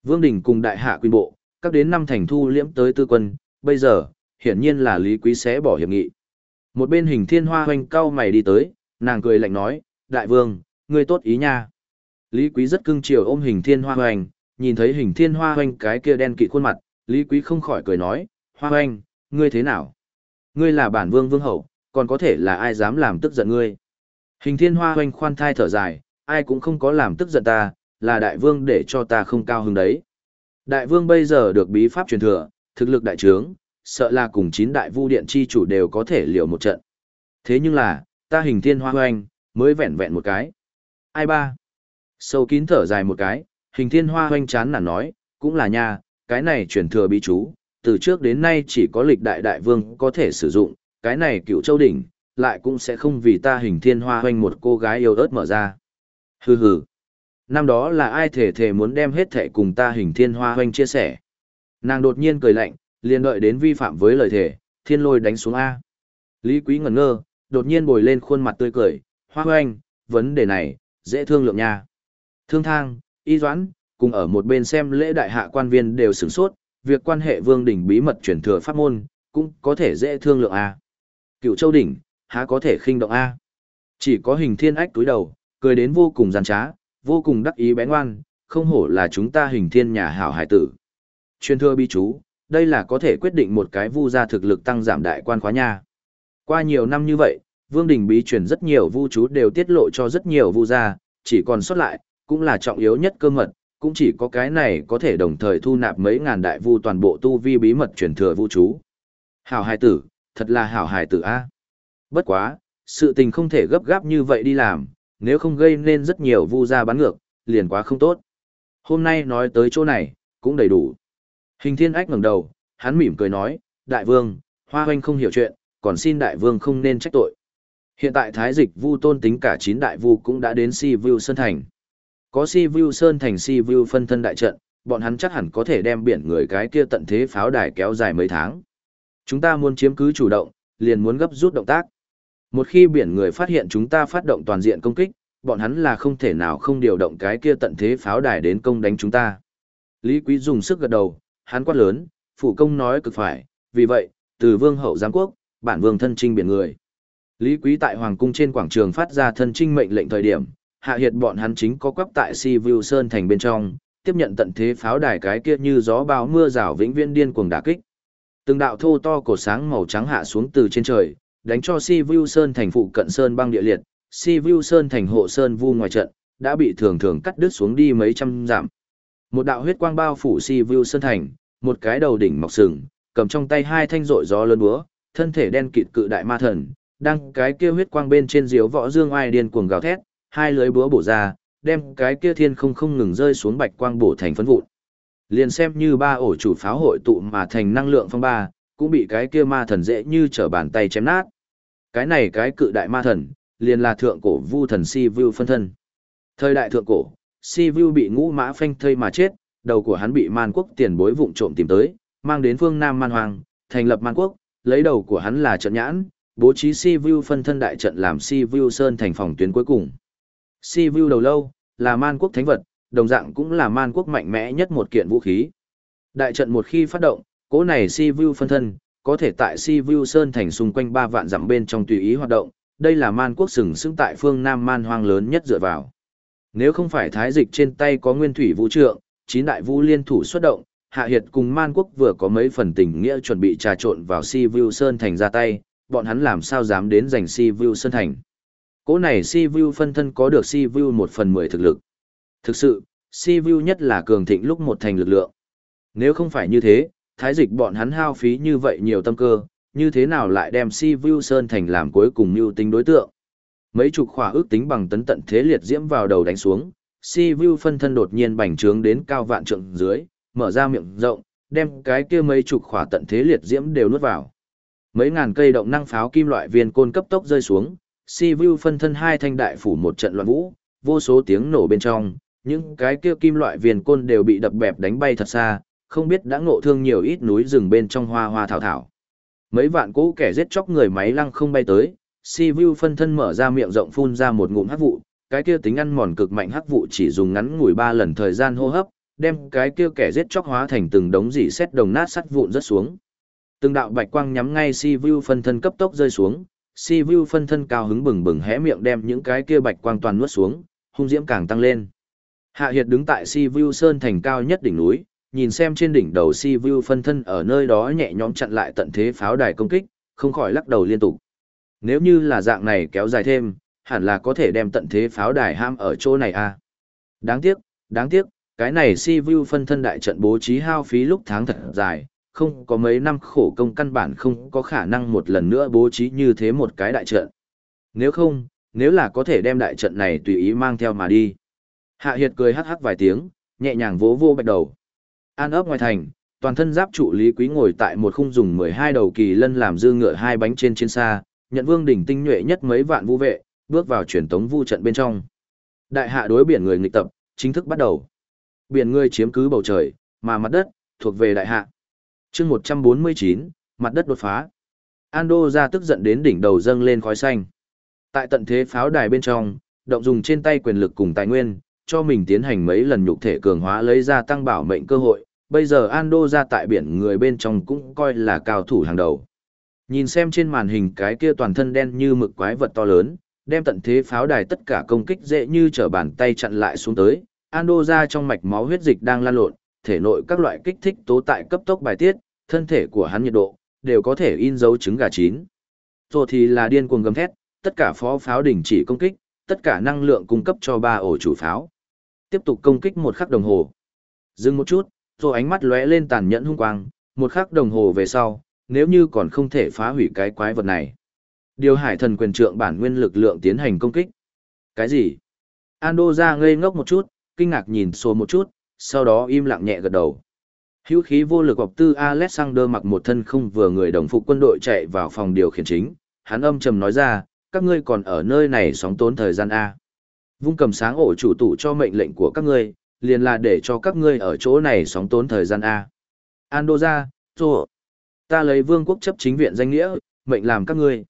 S1: Vương Đình cùng đại hạ quy bộ, các đến năm thành thu liễm tới tư quân, bây giờ, hiển nhiên là Lý Quý sẽ bỏ hiệp nghị. Một bên hình thiên hoa hoanh cao mày đi tới, nàng cười lạnh nói, đại vương, ngươi tốt ý nha. Lý Quý rất cưng chiều ôm hình thiên hoa hoành, nhìn thấy hình thiên hoa hoành cái kia đen kỵ khuôn mặt, Lý Quý không khỏi cười nói, hoa hoành, ngươi thế nào? Ngươi là bản vương vương hậu, còn có thể là ai dám làm tức giận ngươi? Hình thiên hoa hoành khoan thai thở dài, ai cũng không có làm tức giận ta, là đại vương để cho ta không cao hứng đấy. Đại vương bây giờ được bí pháp truyền thừa, thực lực đại trướng, sợ là cùng chín đại vu điện chi chủ đều có thể liều một trận. Thế nhưng là, ta hình thiên hoa hoanh mới vẹn vẹn một cái. Ai ba? Sâu kín thở dài một cái, hình thiên hoa hoanh chán nản nói, cũng là nha, cái này truyền thừa bí chú, từ trước đến nay chỉ có lịch đại đại vương có thể sử dụng, cái này cựu châu đỉnh, lại cũng sẽ không vì ta hình thiên hoa hoanh một cô gái yêu ớt mở ra. Hừ hừ. Năm đó là ai thể thể muốn đem hết thể cùng ta hình thiên hoa hoanh chia sẻ. Nàng đột nhiên cười lạnh, liền đợi đến vi phạm với lời thể, thiên lôi đánh xuống A. Lý quý ngẩn ngơ, đột nhiên bồi lên khuôn mặt tươi cười, hoa hoanh, vấn đề này, dễ thương lượng nha. Thương thang, y doãn, cùng ở một bên xem lễ đại hạ quan viên đều sửng sốt, việc quan hệ vương đỉnh bí mật chuyển thừa pháp môn, cũng có thể dễ thương lượng A. Cựu châu đỉnh, há có thể khinh động A. Chỉ có hình thiên ách túi đầu, cười đến vô cùng gian trá, vô cùng đắc ý bé ngoan, không hổ là chúng ta hình thiên nhà hảo hải tử. chuyên thưa bi chú, đây là có thể quyết định một cái vu gia thực lực tăng giảm đại quan khóa nha. Qua nhiều năm như vậy, vương đình bí truyền rất nhiều vu chú đều tiết lộ cho rất nhiều vu gia, chỉ còn sót lại, cũng là trọng yếu nhất cơ mật, cũng chỉ có cái này có thể đồng thời thu nạp mấy ngàn đại vu toàn bộ tu vi bí mật truyền thừa vu chú. Hảo hải tử, thật là hảo hải tử a. Bất quá, sự tình không thể gấp gáp như vậy đi làm, nếu không gây nên rất nhiều vu gia bán ngược, liền quá không tốt. Hôm nay nói tới chỗ này, cũng đầy đủ. Hình thiên ách ngẩng đầu, hắn mỉm cười nói, đại vương, hoa hoanh không hiểu chuyện, còn xin đại vương không nên trách tội. Hiện tại thái dịch vu tôn tính cả chín đại vu cũng đã đến si vu sơn thành. Có si vu sơn thành si vu phân thân đại trận, bọn hắn chắc hẳn có thể đem biển người cái kia tận thế pháo đài kéo dài mấy tháng. Chúng ta muốn chiếm cứ chủ động, liền muốn gấp rút động tác. Một khi biển người phát hiện chúng ta phát động toàn diện công kích, bọn hắn là không thể nào không điều động cái kia tận thế pháo đài đến công đánh chúng ta. Lý Quý dùng sức gật đầu, hắn quát lớn, phụ công nói cực phải, vì vậy, từ vương hậu giáng quốc, bản vương thân trinh biển người. Lý Quý tại Hoàng cung trên quảng trường phát ra thân trinh mệnh lệnh thời điểm, hạ hiệt bọn hắn chính có quắp tại Si View Sơn thành bên trong, tiếp nhận tận thế pháo đài cái kia như gió bão mưa rào vĩnh viễn điên cuồng đả kích. Từng đạo thô to cổ sáng màu trắng hạ xuống từ trên trời, đánh cho Si Vu Sơn thành phụ cận sơn băng địa liệt, Si Vu Sơn thành hộ sơn vu ngoài trận, đã bị thường thường cắt đứt xuống đi mấy trăm dặm. Một đạo huyết quang bao phủ Si Vu Sơn thành, một cái đầu đỉnh mọc sừng, cầm trong tay hai thanh rội gió lớn búa, thân thể đen kịt cự đại ma thần, đang cái kia huyết quang bên trên diếu võ dương ai điên cuồng gào thét, hai lưới búa bổ ra, đem cái kia thiên không không ngừng rơi xuống bạch quang bổ thành phấn vụn. Liền xem như ba ổ chủ pháo hội tụ mà thành năng lượng phong ba, cũng bị cái kia ma thần dễ như trở bàn tay chém nát. Cái này cái cự đại ma thần, liền là thượng cổ vu thần Si Vu phân thân. Thời đại thượng cổ, Si Vu bị ngũ mã phanh thây mà chết, đầu của hắn bị man quốc tiền bối vụng trộm tìm tới, mang đến phương Nam Man Hoàng, thành lập man quốc, lấy đầu của hắn là trận nhãn, bố trí Si Vu phân thân đại trận làm Si Vu Sơn thành phòng tuyến cuối cùng. Si Vu đầu lâu, là man quốc thánh vật, đồng dạng cũng là man quốc mạnh mẽ nhất một kiện vũ khí. Đại trận một khi phát động, cỗ này Si Vu phân thân, có thể tại Si Vu Sơn thành xung quanh ba vạn dặm bên trong tùy ý hoạt động, đây là man quốc sừng sững tại phương Nam man hoang lớn nhất dựa vào. Nếu không phải thái dịch trên tay có nguyên thủy vũ trượng, chín đại vũ liên thủ xuất động, Hạ Hiệt cùng man quốc vừa có mấy phần tình nghĩa chuẩn bị trà trộn vào Si Vu Sơn thành ra tay, bọn hắn làm sao dám đến giành Si Vu Sơn thành. Cỗ này Si Vu phân thân có được Si Vu một phần mười thực lực. Thực sự, Si Vu nhất là cường thịnh lúc một thành lực lượng. Nếu không phải như thế, thái dịch bọn hắn hao phí như vậy nhiều tâm cơ, như thế nào lại đem Si Vu Sơn thành làm cuối cùng mưu tính đối tượng. Mấy chục khỏa ước tính bằng tấn tận thế liệt diễm vào đầu đánh xuống, Si Vu phân thân đột nhiên bành trướng đến cao vạn trượng dưới, mở ra miệng rộng, đem cái kia mấy chục khỏa tận thế liệt diễm đều nuốt vào. Mấy ngàn cây động năng pháo kim loại viên côn cấp tốc rơi xuống, si vu phân thân hai thanh đại phủ một trận loạn vũ, vô số tiếng nổ bên trong, những cái kia kim loại viên côn đều bị đập bẹp đánh bay thật xa, không biết đã ngộ thương nhiều ít núi rừng bên trong hoa hoa thảo thảo. Mấy vạn cũ kẻ giết chóc người máy lăng không bay tới, si vu phân thân mở ra miệng rộng phun ra một ngụm hắc vụ, cái kia tính ăn mòn cực mạnh hắc vụ chỉ dùng ngắn ngủi ba lần thời gian hô hấp, đem cái kia kẻ giết chóc hóa thành từng đống dỉ xét đồng nát sắt vụn rất xuống. Từng đạo bạch quang nhắm ngay si vu phân thân cấp tốc rơi xuống, si vu phân thân cao hứng bừng bừng hé miệng đem những cái kia bạch quang toàn nuốt xuống, hung diễm càng tăng lên. Hạ Hiệt đứng tại Si Vu Sơn thành cao nhất đỉnh núi, nhìn xem trên đỉnh đầu Si Vu phân thân ở nơi đó nhẹ nhõm chặn lại tận thế pháo đài công kích, không khỏi lắc đầu liên tục. Nếu như là dạng này kéo dài thêm, hẳn là có thể đem tận thế pháo đài ham ở chỗ này a. À. Đáng tiếc, đáng tiếc, cái này Si Vu phân thân đại trận bố trí hao phí lúc tháng thật dài, không có mấy năm khổ công căn bản không có khả năng một lần nữa bố trí như thế một cái đại trận. Nếu không, nếu là có thể đem đại trận này tùy ý mang theo mà đi. Hạ Hiệt cười hắc hắc vài tiếng, nhẹ nhàng vỗ vô bạch đầu. An ấp ngoài thành, toàn thân giáp trụ Lý Quý ngồi tại một khung dùng 12 đầu kỳ lân làm dư ngựa hai bánh trên chiến xa, nhận vương đỉnh tinh nhuệ nhất mấy vạn vũ vệ, bước vào truyền tống vu trận bên trong. Đại hạ đối biển người nghịch tập, chính thức bắt đầu. Biển người chiếm cứ bầu trời, mà mặt đất thuộc về đại hạ. Chương 149, mặt đất đột phá. Ando ra tức giận đến đỉnh đầu dâng lên khói xanh. Tại tận thế pháo đài bên trong, động dùng trên tay quyền lực cùng tài nguyên, cho mình tiến hành mấy lần nhục thể cường hóa lấy ra tăng bảo mệnh cơ hội. Bây giờ Ando ra tại biển người bên trong cũng coi là cao thủ hàng đầu. Nhìn xem trên màn hình cái kia toàn thân đen như mực quái vật to lớn, đem tận thế pháo đài tất cả công kích dễ như trở bàn tay chặn lại xuống tới. Ando ra trong mạch máu huyết dịch đang lan lộn, thể nội các loại kích thích tố tại cấp tốc bài tiết, thân thể của hắn nhiệt độ đều có thể in dấu trứng gà chín. Rồi thì là điên cuồng gầm thét, tất cả phó pháo đình chỉ công kích, tất cả năng lượng cung cấp cho ba ổ chủ pháo. Tiếp tục công kích một khắc đồng hồ. Dừng một chút, rồi ánh mắt lóe lên tàn nhẫn hung quang, một khắc đồng hồ về sau, nếu như còn không thể phá hủy cái quái vật này. Điều hải thần quyền trượng bản nguyên lực lượng tiến hành công kích. Cái gì? Ando ra ngây ngốc một chút, kinh ngạc nhìn số một chút, sau đó im lặng nhẹ gật đầu. Hữu khí vô lực học tư Alexander mặc một thân không vừa người đồng phục quân đội chạy vào phòng điều khiển chính, hắn âm trầm nói ra, các ngươi còn ở nơi này sóng tốn thời gian A. Vung cầm sáng ổ chủ tụ cho mệnh lệnh của các ngươi, liền là để cho các ngươi ở chỗ này sóng tốn thời gian A. Ando ra. Ta lấy vương quốc chấp chính viện danh nghĩa, mệnh làm các ngươi.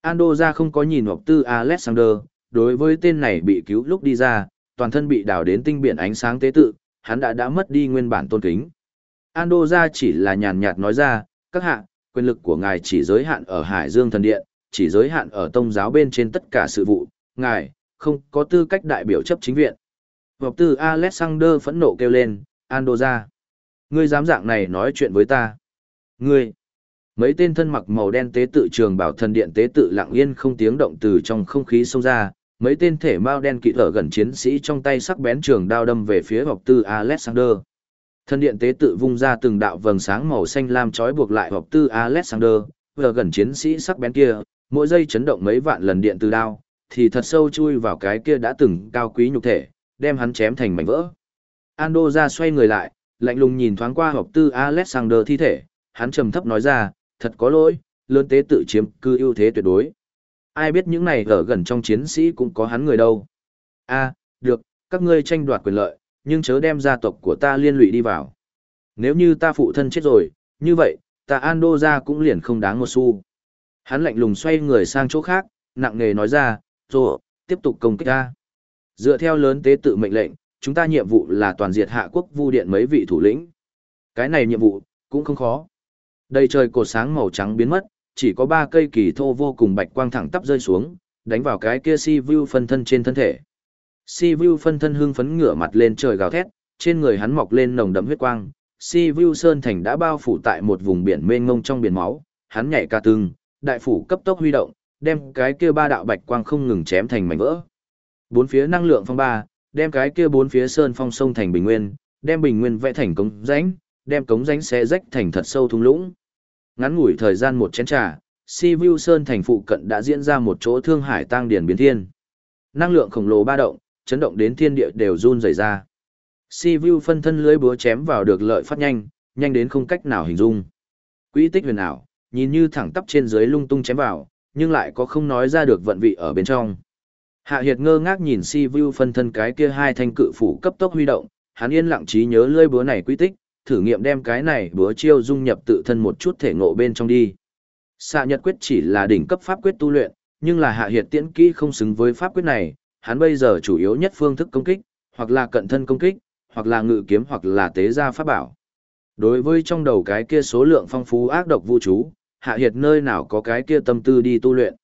S1: Ando ra không có nhìn hoặc tư Alexander, đối với tên này bị cứu lúc đi ra, toàn thân bị đào đến tinh biển ánh sáng tế tự, hắn đã đã mất đi nguyên bản tôn kính. Ando ra chỉ là nhàn nhạt nói ra, các hạ, quyền lực của ngài chỉ giới hạn ở Hải Dương Thần Điện, chỉ giới hạn ở tông giáo bên trên tất cả sự vụ, ngài, không có tư cách đại biểu chấp chính viện. Vọc tư Alexander phẫn nộ kêu lên, Andoja. Ngươi dám dạng này nói chuyện với ta. Ngươi. Mấy tên thân mặc màu đen tế tự trường bảo thần điện tế tự lặng yên không tiếng động từ trong không khí xông ra, mấy tên thể mao đen kỵ thở gần chiến sĩ trong tay sắc bén trường đao đâm về phía học tư Alexander. Thần điện tế tự vung ra từng đạo vầng sáng màu xanh lam trói buộc lại học tư Alexander, vừa gần chiến sĩ sắc bén kia, mỗi giây chấn động mấy vạn lần điện từ đao, thì thật sâu chui vào cái kia đã từng cao quý nhục thể, đem hắn chém thành mảnh vỡ. Ando ra xoay người lại, lạnh lùng nhìn thoáng qua học tư Alexander thi thể, hắn trầm thấp nói ra, thật có lỗi, lớn tế tự chiếm cư ưu thế tuyệt đối. Ai biết những này ở gần trong chiến sĩ cũng có hắn người đâu. a được, các ngươi tranh đoạt quyền lợi, nhưng chớ đem gia tộc của ta liên lụy đi vào. Nếu như ta phụ thân chết rồi, như vậy, ta Ando ra cũng liền không đáng một xu. Hắn lạnh lùng xoay người sang chỗ khác, nặng nề nói ra, rồi, tiếp tục công kích ta. Dựa theo lớn tế tự mệnh lệnh, chúng ta nhiệm vụ là toàn diệt hạ quốc vu điện mấy vị thủ lĩnh. Cái này nhiệm vụ, cũng không khó. Đầy trời cột sáng màu trắng biến mất, chỉ có ba cây kỳ thô vô cùng bạch quang thẳng tắp rơi xuống, đánh vào cái kia si vu phân thân trên thân thể. Si vu phân thân hưng phấn ngửa mặt lên trời gào thét, trên người hắn mọc lên nồng đậm huyết quang. Si vu sơn thành đã bao phủ tại một vùng biển mênh mông trong biển máu, hắn nhảy ca tưng, đại phủ cấp tốc huy động, đem cái kia ba đạo bạch quang không ngừng chém thành mảnh vỡ. Bốn phía năng lượng phong ba, đem cái kia bốn phía sơn phong sông thành bình nguyên, đem bình nguyên vẽ thành cống rãnh, đem cống rãnh xé rách thành thật sâu thung lũng. Ngắn ngủi thời gian một chén trà, Si Vu Sơn thành phụ cận đã diễn ra một chỗ thương hải tăng điển biến thiên. Năng lượng khổng lồ ba động, chấn động đến thiên địa đều run rẩy ra. Si Vu phân thân lưới búa chém vào được lợi phát nhanh, nhanh đến không cách nào hình dung. Quỹ tích huyền ảo, nhìn như thẳng tắp trên dưới lung tung chém vào, nhưng lại có không nói ra được vận vị ở bên trong. Hạ Hiệt ngơ ngác nhìn Si Vu phân thân cái kia hai thanh cự phủ cấp tốc huy động, hắn yên lặng trí nhớ lưỡi búa này quy tích, thử nghiệm đem cái này búa chiêu dung nhập tự thân một chút thể ngộ bên trong đi. Xạ Nhật quyết chỉ là đỉnh cấp pháp quyết tu luyện, nhưng là Hạ Hiệt tiễn kỹ không xứng với pháp quyết này, hắn bây giờ chủ yếu nhất phương thức công kích, hoặc là cận thân công kích, hoặc là ngự kiếm hoặc là tế gia pháp bảo. Đối với trong đầu cái kia số lượng phong phú ác độc vũ chú, hạ hiệt nơi nào có cái kia tâm tư đi tu luyện.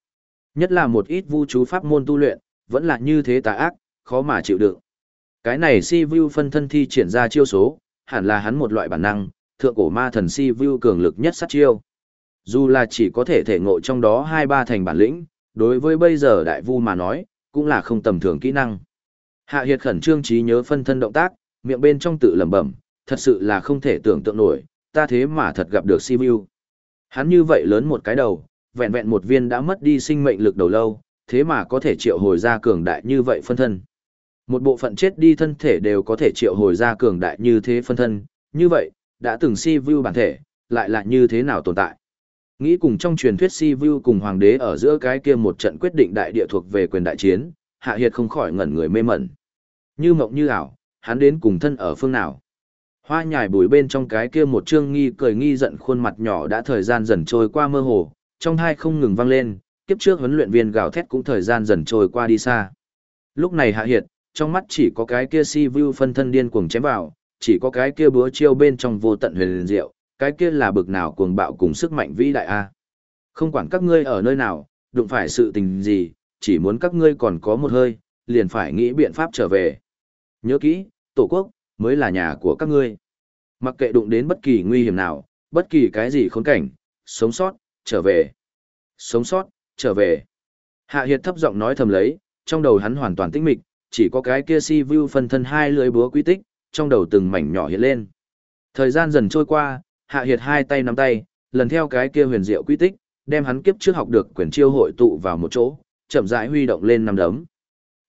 S1: Nhất là một ít vu chú pháp môn tu luyện, vẫn là như thế tà ác, khó mà chịu đựng. Cái này si vu phân thân thi triển ra chiêu số, hẳn là hắn một loại bản năng, thượng cổ ma thần si vu cường lực nhất sát chiêu. Dù là chỉ có thể thể ngộ trong đó hai ba thành bản lĩnh, đối với bây giờ đại vu mà nói, cũng là không tầm thường kỹ năng. Hạ Hiệt khẩn trương trí nhớ phân thân động tác, miệng bên trong tự lẩm bẩm, thật sự là không thể tưởng tượng nổi, ta thế mà thật gặp được si vu Hắn như vậy lớn một cái đầu, vẹn vẹn một viên đã mất đi sinh mệnh lực đầu lâu, thế mà có thể triệu hồi ra cường đại như vậy phân thân. Một bộ phận chết đi thân thể đều có thể triệu hồi ra cường đại như thế phân thân, như vậy, đã từng si view bản thể, lại là như thế nào tồn tại. Nghĩ cùng trong truyền thuyết si view cùng hoàng đế ở giữa cái kia một trận quyết định đại địa thuộc về quyền đại chiến, Hạ Hiệt không khỏi ngẩn người mê mẩn. Như mộng như ảo, hắn đến cùng thân ở phương nào. Hoa nhài bùi bên trong cái kia một trương nghi cười nghi giận khuôn mặt nhỏ đã thời gian dần trôi qua mơ hồ, trong hai không ngừng vang lên, kiếp trước huấn luyện viên gào thét cũng thời gian dần trôi qua đi xa. Lúc này hạ hiệt, trong mắt chỉ có cái kia si vu phân thân điên cuồng chém vào, chỉ có cái kia búa chiêu bên trong vô tận huyền diệu, cái kia là bực nào cuồng bạo cùng sức mạnh vĩ đại a. À? Không quản các ngươi ở nơi nào, đụng phải sự tình gì, chỉ muốn các ngươi còn có một hơi, liền phải nghĩ biện pháp trở về. Nhớ kỹ, Tổ quốc, mới là nhà của các ngươi. Mặc kệ đụng đến bất kỳ nguy hiểm nào, bất kỳ cái gì khốn cảnh, sống sót, trở về. Sống sót, trở về. Hạ Hiệt thấp giọng nói thầm lấy, trong đầu hắn hoàn toàn tĩnh mịch, chỉ có cái kia si vu phân thân hai lưới búa quy tích, trong đầu từng mảnh nhỏ hiện lên. Thời gian dần trôi qua, Hạ Hiệt hai tay nắm tay, lần theo cái kia huyền diệu quy tích, đem hắn kiếp trước học được quyền chiêu hội tụ vào một chỗ, chậm rãi huy động lên năm đấm.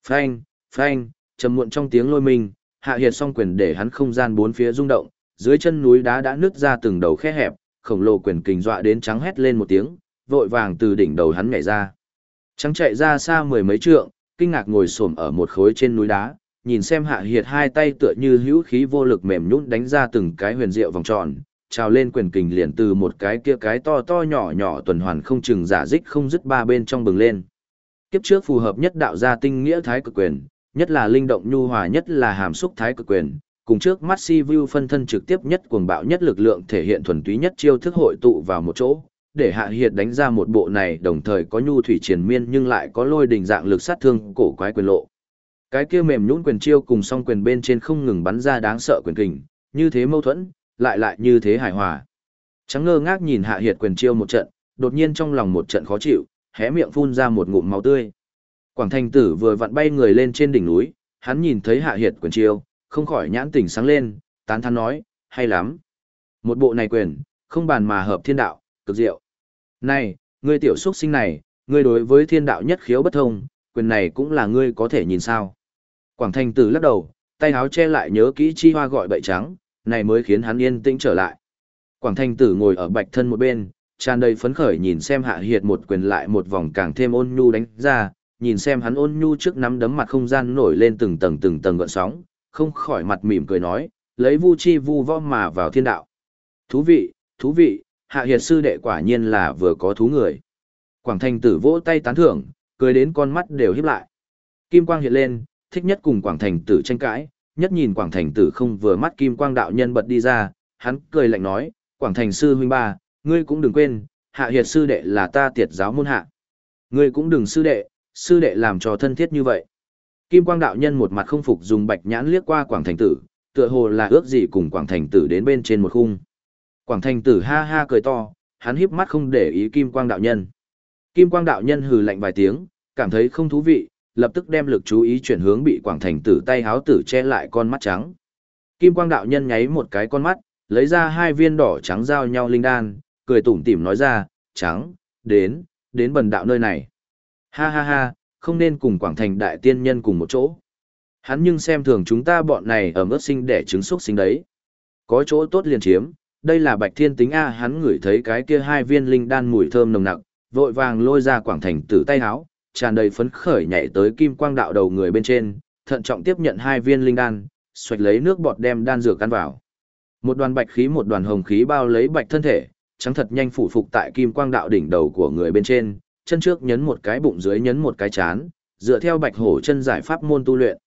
S1: Phanh, phanh, trầm muộn trong tiếng lôi mình, hạ hiệt song quyền để hắn không gian bốn phía rung động, dưới chân núi đá đã nứt ra từng đầu khe hẹp, khổng lồ quyền kình dọa đến trắng hét lên một tiếng, vội vàng từ đỉnh đầu hắn nhảy ra. Trắng chạy ra xa mười mấy trượng, kinh ngạc ngồi xổm ở một khối trên núi đá, nhìn xem hạ hiệt hai tay tựa như hữu khí vô lực mềm nhũn đánh ra từng cái huyền diệu vòng tròn, trào lên quyền kình liền từ một cái kia cái to to nhỏ nhỏ tuần hoàn không chừng giả dích không dứt ba bên trong bừng lên. Kiếp trước phù hợp nhất đạo gia tinh nghĩa thái cực quyền, nhất là linh động nhu hòa nhất là hàm xúc thái cực quyền, cùng trước mắt si vu phân thân trực tiếp nhất cuồng bạo nhất lực lượng thể hiện thuần túy nhất chiêu thức hội tụ vào một chỗ, để hạ hiệt đánh ra một bộ này đồng thời có nhu thủy triển miên nhưng lại có lôi đình dạng lực sát thương cổ quái quyền lộ. Cái kia mềm nhũn quyền chiêu cùng song quyền bên trên không ngừng bắn ra đáng sợ quyền kình, như thế mâu thuẫn, lại lại như thế hài hòa. Trắng ngơ ngác nhìn hạ hiệt quyền chiêu một trận, đột nhiên trong lòng một trận khó chịu, hé miệng phun ra một ngụm máu tươi. Quảng thành tử vừa vặn bay người lên trên đỉnh núi, hắn nhìn thấy hạ hiệt quyền chiêu, không khỏi nhãn tỉnh sáng lên, tán thán nói, hay lắm. Một bộ này quyền, không bàn mà hợp thiên đạo, cực diệu. Này, ngươi tiểu xuất sinh này, ngươi đối với thiên đạo nhất khiếu bất thông, quyền này cũng là ngươi có thể nhìn sao. Quảng thành tử lắc đầu, tay áo che lại nhớ kỹ chi hoa gọi bậy trắng, này mới khiến hắn yên tĩnh trở lại. Quảng thành tử ngồi ở bạch thân một bên, tràn đầy phấn khởi nhìn xem hạ hiệt một quyền lại một vòng càng thêm ôn nhu đánh ra, nhìn xem hắn ôn nhu trước nắm đấm mặt không gian nổi lên từng tầng từng tầng gợn sóng, không khỏi mặt mỉm cười nói, lấy vu chi vu võ mà vào thiên đạo. Thú vị, thú vị, hạ hiệt sư đệ quả nhiên là vừa có thú người. Quảng thành tử vỗ tay tán thưởng, cười đến con mắt đều híp lại. Kim quang hiện lên, thích nhất cùng quảng thành tử tranh cãi, nhất nhìn quảng thành tử không vừa mắt kim quang đạo nhân bật đi ra, hắn cười lạnh nói, quảng thành sư huynh ba, ngươi cũng đừng quên, hạ hiệt sư đệ là ta tiệt giáo môn hạ. Ngươi cũng đừng sư đệ, sư đệ làm cho thân thiết như vậy. Kim Quang đạo nhân một mặt không phục dùng bạch nhãn liếc qua Quảng Thành Tử, tựa hồ là ước gì cùng Quảng Thành Tử đến bên trên một khung. Quảng Thành Tử ha ha cười to, hắn híp mắt không để ý Kim Quang đạo nhân. Kim Quang đạo nhân hừ lạnh vài tiếng, cảm thấy không thú vị, lập tức đem lực chú ý chuyển hướng bị Quảng Thành Tử tay háo tử che lại con mắt trắng. Kim Quang đạo nhân nháy một cái con mắt, lấy ra hai viên đỏ trắng giao nhau linh đan, cười tủm tỉm nói ra, "Trắng, đến, đến bần đạo nơi này." Ha ha ha, không nên cùng Quảng Thành đại tiên nhân cùng một chỗ. Hắn nhưng xem thường chúng ta bọn này ở mức sinh để trứng xúc sinh đấy. Có chỗ tốt liền chiếm, đây là bạch thiên tính A hắn ngửi thấy cái kia hai viên linh đan mùi thơm nồng nặc, vội vàng lôi ra Quảng Thành từ tay háo, tràn đầy phấn khởi nhảy tới kim quang đạo đầu người bên trên, thận trọng tiếp nhận hai viên linh đan, xoạch lấy nước bọt đem đan dược ăn vào. Một đoàn bạch khí một đoàn hồng khí bao lấy bạch thân thể, trắng thật nhanh phủ phục tại kim quang đạo đỉnh đầu của người bên trên, chân trước nhấn một cái bụng dưới nhấn một cái chán, dựa theo bạch hổ chân giải pháp môn tu luyện.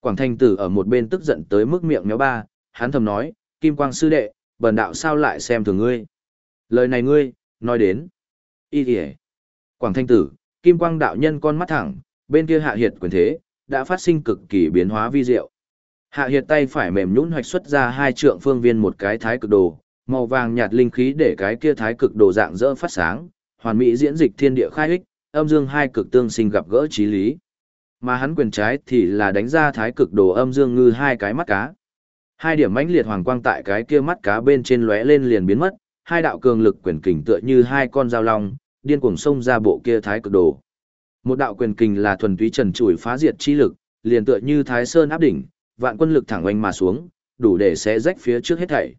S1: Quảng thành Tử ở một bên tức giận tới mức miệng méo ba, hắn thầm nói, Kim Quang sư đệ, bần đạo sao lại xem thường ngươi. Lời này ngươi, nói đến. Y kìa. Quảng Thanh Tử, Kim Quang đạo nhân con mắt thẳng, bên kia hạ hiệt quyền thế, đã phát sinh cực kỳ biến hóa vi diệu. Hạ Hiệt tay phải mềm nhũn hoạch xuất ra hai trượng phương viên một cái thái cực đồ, màu vàng nhạt linh khí để cái kia thái cực đồ dạng dỡ phát sáng, hoàn mỹ diễn dịch thiên địa khai ích, âm dương hai cực tương sinh gặp gỡ trí lý. Mà hắn quyền trái thì là đánh ra thái cực đồ âm dương ngư hai cái mắt cá. Hai điểm mãnh liệt hoàng quang tại cái kia mắt cá bên trên lóe lên liền biến mất, hai đạo cường lực quyền kình tựa như hai con dao long, điên cuồng xông ra bộ kia thái cực đồ. Một đạo quyền kình là thuần túy trần trụi phá diệt chi lực, liền tựa như Thái Sơn áp đỉnh, vạn quân lực thẳng oanh mà xuống, đủ để xé rách phía trước hết thảy.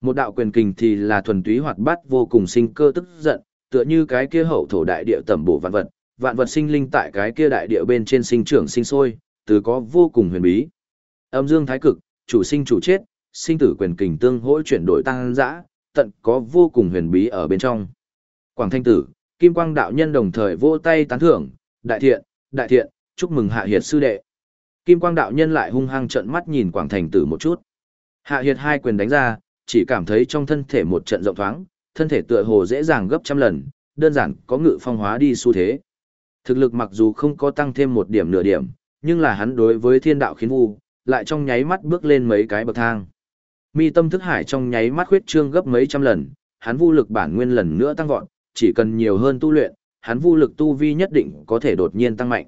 S1: Một đạo quyền kình thì là thuần túy hoạt bát vô cùng sinh cơ tức giận, tựa như cái kia hậu thổ đại địa tẩm bổ vạn vật, vạn vật sinh linh tại cái kia đại địa bên trên sinh trưởng sinh sôi, từ có vô cùng huyền bí. Âm dương thái cực, chủ sinh chủ chết, sinh tử quyền kình tương hỗ chuyển đổi tăng dã, tận có vô cùng huyền bí ở bên trong. Quảng Thanh Tử, Kim Quang đạo nhân đồng thời vỗ tay tán thưởng, đại thiện, đại thiện, chúc mừng hạ hiệt sư đệ. Kim Quang đạo nhân lại hung hăng trợn mắt nhìn Quảng Thành Tử một chút. Hạ hiệt hai quyền đánh ra, chỉ cảm thấy trong thân thể một trận rộng thoáng, thân thể tựa hồ dễ dàng gấp trăm lần, đơn giản có ngự phong hóa đi xu thế. Thực lực mặc dù không có tăng thêm một điểm nửa điểm, nhưng là hắn đối với thiên đạo khiến vu, lại trong nháy mắt bước lên mấy cái bậc thang. Mi tâm thức hải trong nháy mắt huyết trương gấp mấy trăm lần, hắn vu lực bản nguyên lần nữa tăng vọt, chỉ cần nhiều hơn tu luyện, hắn vu lực tu vi nhất định có thể đột nhiên tăng mạnh.